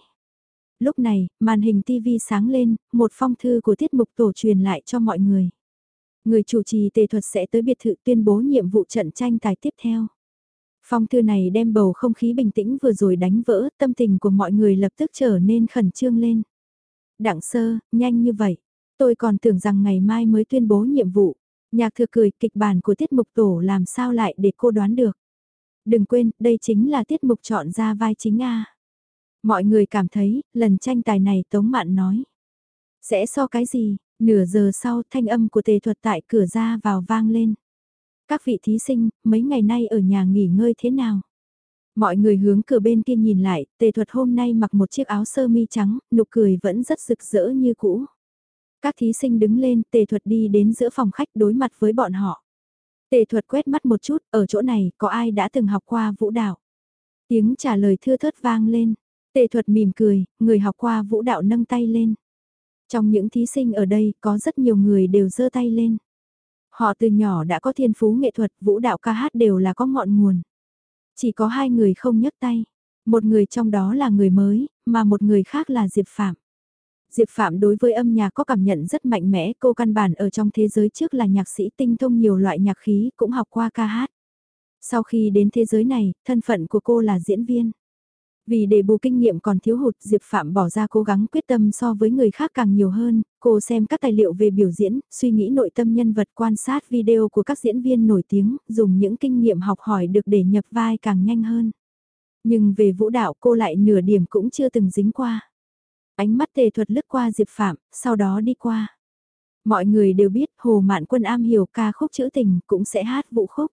Lúc này, màn hình TV sáng lên, một phong thư của tiết mục tổ truyền lại cho mọi người. Người chủ trì tề thuật sẽ tới biệt thự tuyên bố nhiệm vụ trận tranh tài tiếp theo. Phong thư này đem bầu không khí bình tĩnh vừa rồi đánh vỡ, tâm tình của mọi người lập tức trở nên khẩn trương lên. Đặng sơ, nhanh như vậy. Tôi còn tưởng rằng ngày mai mới tuyên bố nhiệm vụ. Nhạc thừa cười kịch bản của tiết mục tổ làm sao lại để cô đoán được. Đừng quên, đây chính là tiết mục chọn ra vai chính A. Mọi người cảm thấy, lần tranh tài này Tống Mạn nói. Sẽ so cái gì? Nửa giờ sau thanh âm của tề thuật tại cửa ra vào vang lên. Các vị thí sinh, mấy ngày nay ở nhà nghỉ ngơi thế nào? Mọi người hướng cửa bên kia nhìn lại, tề thuật hôm nay mặc một chiếc áo sơ mi trắng, nụ cười vẫn rất rực rỡ như cũ. Các thí sinh đứng lên, tề thuật đi đến giữa phòng khách đối mặt với bọn họ. Tề thuật quét mắt một chút, ở chỗ này có ai đã từng học qua vũ đạo? Tiếng trả lời thưa thớt vang lên. Tề thuật mỉm cười, người học qua vũ đạo nâng tay lên. Trong những thí sinh ở đây có rất nhiều người đều giơ tay lên. Họ từ nhỏ đã có thiên phú nghệ thuật, vũ đạo ca hát đều là có ngọn nguồn. Chỉ có hai người không nhấc tay. Một người trong đó là người mới, mà một người khác là Diệp Phạm. Diệp Phạm đối với âm nhạc có cảm nhận rất mạnh mẽ, cô căn bản ở trong thế giới trước là nhạc sĩ tinh thông nhiều loại nhạc khí, cũng học qua ca hát. Sau khi đến thế giới này, thân phận của cô là diễn viên. Vì để bù kinh nghiệm còn thiếu hụt, Diệp Phạm bỏ ra cố gắng quyết tâm so với người khác càng nhiều hơn, cô xem các tài liệu về biểu diễn, suy nghĩ nội tâm nhân vật quan sát video của các diễn viên nổi tiếng, dùng những kinh nghiệm học hỏi được để nhập vai càng nhanh hơn. Nhưng về vũ đạo cô lại nửa điểm cũng chưa từng dính qua. Ánh mắt tề thuật lướt qua Diệp Phạm, sau đó đi qua. Mọi người đều biết Hồ Mạn Quân am hiểu ca khúc trữ tình cũng sẽ hát vũ khúc.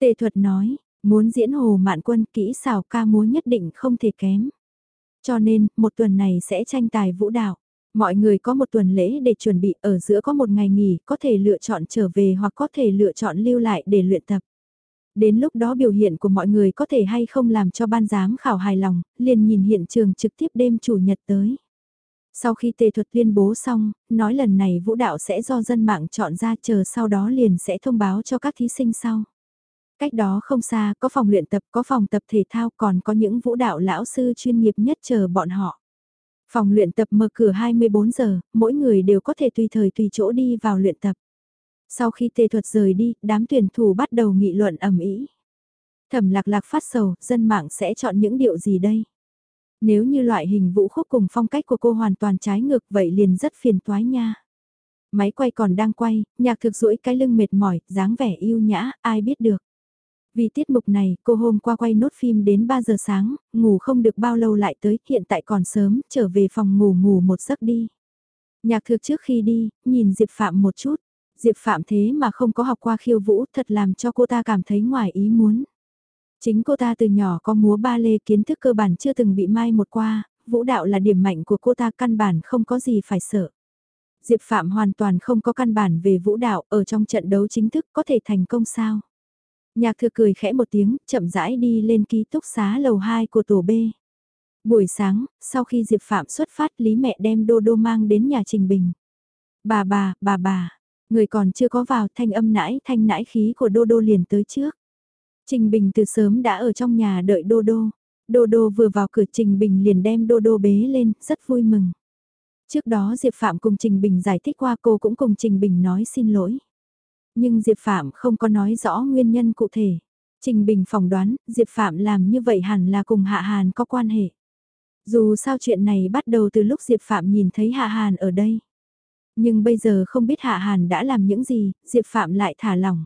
Tề thuật nói, Muốn diễn hồ mạn quân kỹ xảo ca múa nhất định không thể kém. Cho nên, một tuần này sẽ tranh tài vũ đạo. Mọi người có một tuần lễ để chuẩn bị ở giữa có một ngày nghỉ, có thể lựa chọn trở về hoặc có thể lựa chọn lưu lại để luyện tập. Đến lúc đó biểu hiện của mọi người có thể hay không làm cho ban giám khảo hài lòng, liền nhìn hiện trường trực tiếp đêm chủ nhật tới. Sau khi tề thuật tuyên bố xong, nói lần này vũ đạo sẽ do dân mạng chọn ra chờ sau đó liền sẽ thông báo cho các thí sinh sau. Cách đó không xa có phòng luyện tập, có phòng tập thể thao còn có những vũ đạo lão sư chuyên nghiệp nhất chờ bọn họ. Phòng luyện tập mở cửa 24 giờ, mỗi người đều có thể tùy thời tùy chỗ đi vào luyện tập. Sau khi tề thuật rời đi, đám tuyển thủ bắt đầu nghị luận ẩm ý. Thẩm lạc lạc phát sầu, dân mạng sẽ chọn những điệu gì đây? Nếu như loại hình vũ khúc cùng phong cách của cô hoàn toàn trái ngược vậy liền rất phiền toái nha. Máy quay còn đang quay, nhạc thực rũi cái lưng mệt mỏi, dáng vẻ yêu nhã, ai biết được. Vì tiết mục này, cô hôm qua quay nốt phim đến 3 giờ sáng, ngủ không được bao lâu lại tới, hiện tại còn sớm, trở về phòng ngủ ngủ một giấc đi. Nhạc thực trước khi đi, nhìn Diệp Phạm một chút. Diệp Phạm thế mà không có học qua khiêu vũ thật làm cho cô ta cảm thấy ngoài ý muốn. Chính cô ta từ nhỏ có múa ba lê kiến thức cơ bản chưa từng bị mai một qua, vũ đạo là điểm mạnh của cô ta căn bản không có gì phải sợ. Diệp Phạm hoàn toàn không có căn bản về vũ đạo ở trong trận đấu chính thức có thể thành công sao. Nhạc thừa cười khẽ một tiếng, chậm rãi đi lên ký túc xá lầu 2 của tổ B. Buổi sáng, sau khi Diệp Phạm xuất phát Lý mẹ đem Đô Đô mang đến nhà Trình Bình. Bà bà, bà bà, người còn chưa có vào thanh âm nãi thanh nãi khí của Đô Đô liền tới trước. Trình Bình từ sớm đã ở trong nhà đợi Đô Đô. Đô Đô vừa vào cửa Trình Bình liền đem Đô Đô bế lên, rất vui mừng. Trước đó Diệp Phạm cùng Trình Bình giải thích qua cô cũng cùng Trình Bình nói xin lỗi nhưng Diệp Phạm không có nói rõ nguyên nhân cụ thể. Trình Bình phỏng đoán, Diệp Phạm làm như vậy hẳn là cùng Hạ Hàn có quan hệ. Dù sao chuyện này bắt đầu từ lúc Diệp Phạm nhìn thấy Hạ Hàn ở đây. Nhưng bây giờ không biết Hạ Hàn đã làm những gì, Diệp Phạm lại thả lỏng.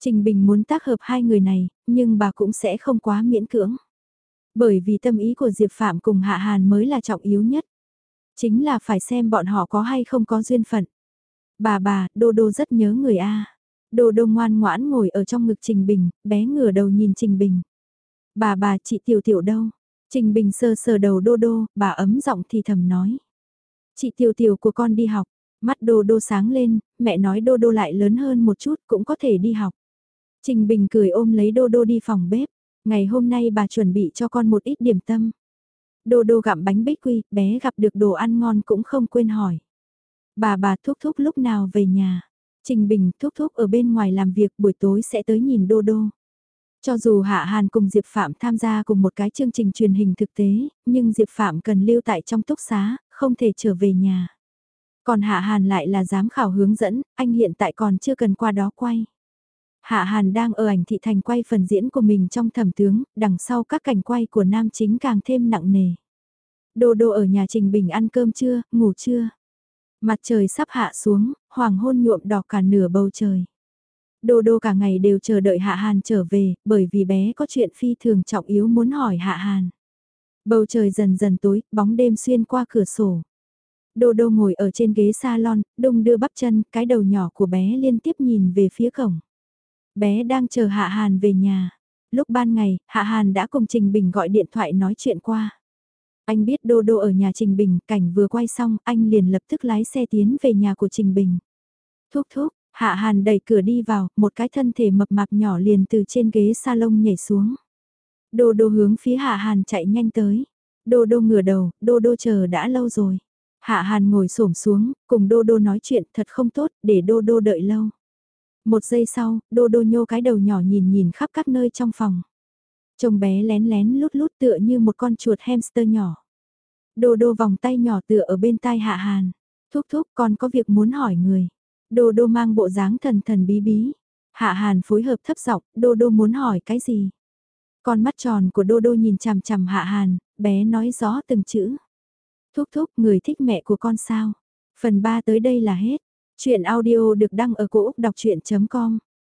Trình Bình muốn tác hợp hai người này, nhưng bà cũng sẽ không quá miễn cưỡng. Bởi vì tâm ý của Diệp Phạm cùng Hạ Hàn mới là trọng yếu nhất. Chính là phải xem bọn họ có hay không có duyên phận. Bà bà, Đô Đô rất nhớ người A. Đô Đô ngoan ngoãn ngồi ở trong ngực Trình Bình, bé ngửa đầu nhìn Trình Bình. Bà bà, chị Tiểu Tiểu đâu? Trình Bình sờ sờ đầu Đô Đô, bà ấm giọng thì thầm nói. Chị tiểu tiểu của con đi học, mắt đô đô sáng lên, mẹ nói đô đô lại lớn hơn một chút cũng có thể đi học. Trình Bình cười ôm lấy đô đô đi phòng bếp, ngày hôm nay bà chuẩn bị cho con một ít điểm tâm. Đô đô gặm bánh bích quy, bé gặp được đồ ăn ngon cũng không quên hỏi. Bà bà thúc thúc lúc nào về nhà? Trình Bình thúc thúc ở bên ngoài làm việc buổi tối sẽ tới nhìn đô đô. Cho dù Hạ Hàn cùng Diệp Phạm tham gia cùng một cái chương trình truyền hình thực tế, nhưng Diệp Phạm cần lưu tại trong túc xá, không thể trở về nhà. Còn Hạ Hàn lại là giám khảo hướng dẫn, anh hiện tại còn chưa cần qua đó quay. Hạ Hàn đang ở ảnh thị thành quay phần diễn của mình trong thẩm tướng, đằng sau các cảnh quay của nam chính càng thêm nặng nề. Đô đô ở nhà Trình Bình ăn cơm trưa, ngủ trưa. Mặt trời sắp hạ xuống, hoàng hôn nhuộm đỏ cả nửa bầu trời. Đô đô cả ngày đều chờ đợi Hạ Hàn trở về, bởi vì bé có chuyện phi thường trọng yếu muốn hỏi Hạ Hàn. Bầu trời dần dần tối, bóng đêm xuyên qua cửa sổ. Đô đô ngồi ở trên ghế salon, đung đưa bắp chân, cái đầu nhỏ của bé liên tiếp nhìn về phía cổng. Bé đang chờ Hạ Hàn về nhà. Lúc ban ngày, Hạ Hàn đã cùng Trình Bình gọi điện thoại nói chuyện qua. Anh biết Đô Đô ở nhà Trình Bình, cảnh vừa quay xong, anh liền lập tức lái xe tiến về nhà của Trình Bình. Thúc thúc, Hạ Hàn đẩy cửa đi vào, một cái thân thể mập mạp nhỏ liền từ trên ghế salon nhảy xuống. Đô Đô hướng phía Hạ Hàn chạy nhanh tới. Đô Đô ngửa đầu, Đô Đô chờ đã lâu rồi. Hạ Hàn ngồi xổm xuống, cùng Đô Đô nói chuyện thật không tốt, để Đô Đô đợi lâu. Một giây sau, Đô Đô nhô cái đầu nhỏ nhìn nhìn khắp các nơi trong phòng. Trông bé lén lén lút lút tựa như một con chuột hamster nhỏ. Đô Đô vòng tay nhỏ tựa ở bên tai Hạ Hàn. Thúc thúc con có việc muốn hỏi người. Đô Đô mang bộ dáng thần thần bí bí. Hạ Hàn phối hợp thấp giọng, Đô Đô muốn hỏi cái gì? Con mắt tròn của Đô Đô nhìn chằm chằm Hạ Hàn, bé nói rõ từng chữ. Thúc thúc, người thích mẹ của con sao? Phần 3 tới đây là hết. Chuyện audio được đăng ở cổ Úc đọc chuyện.com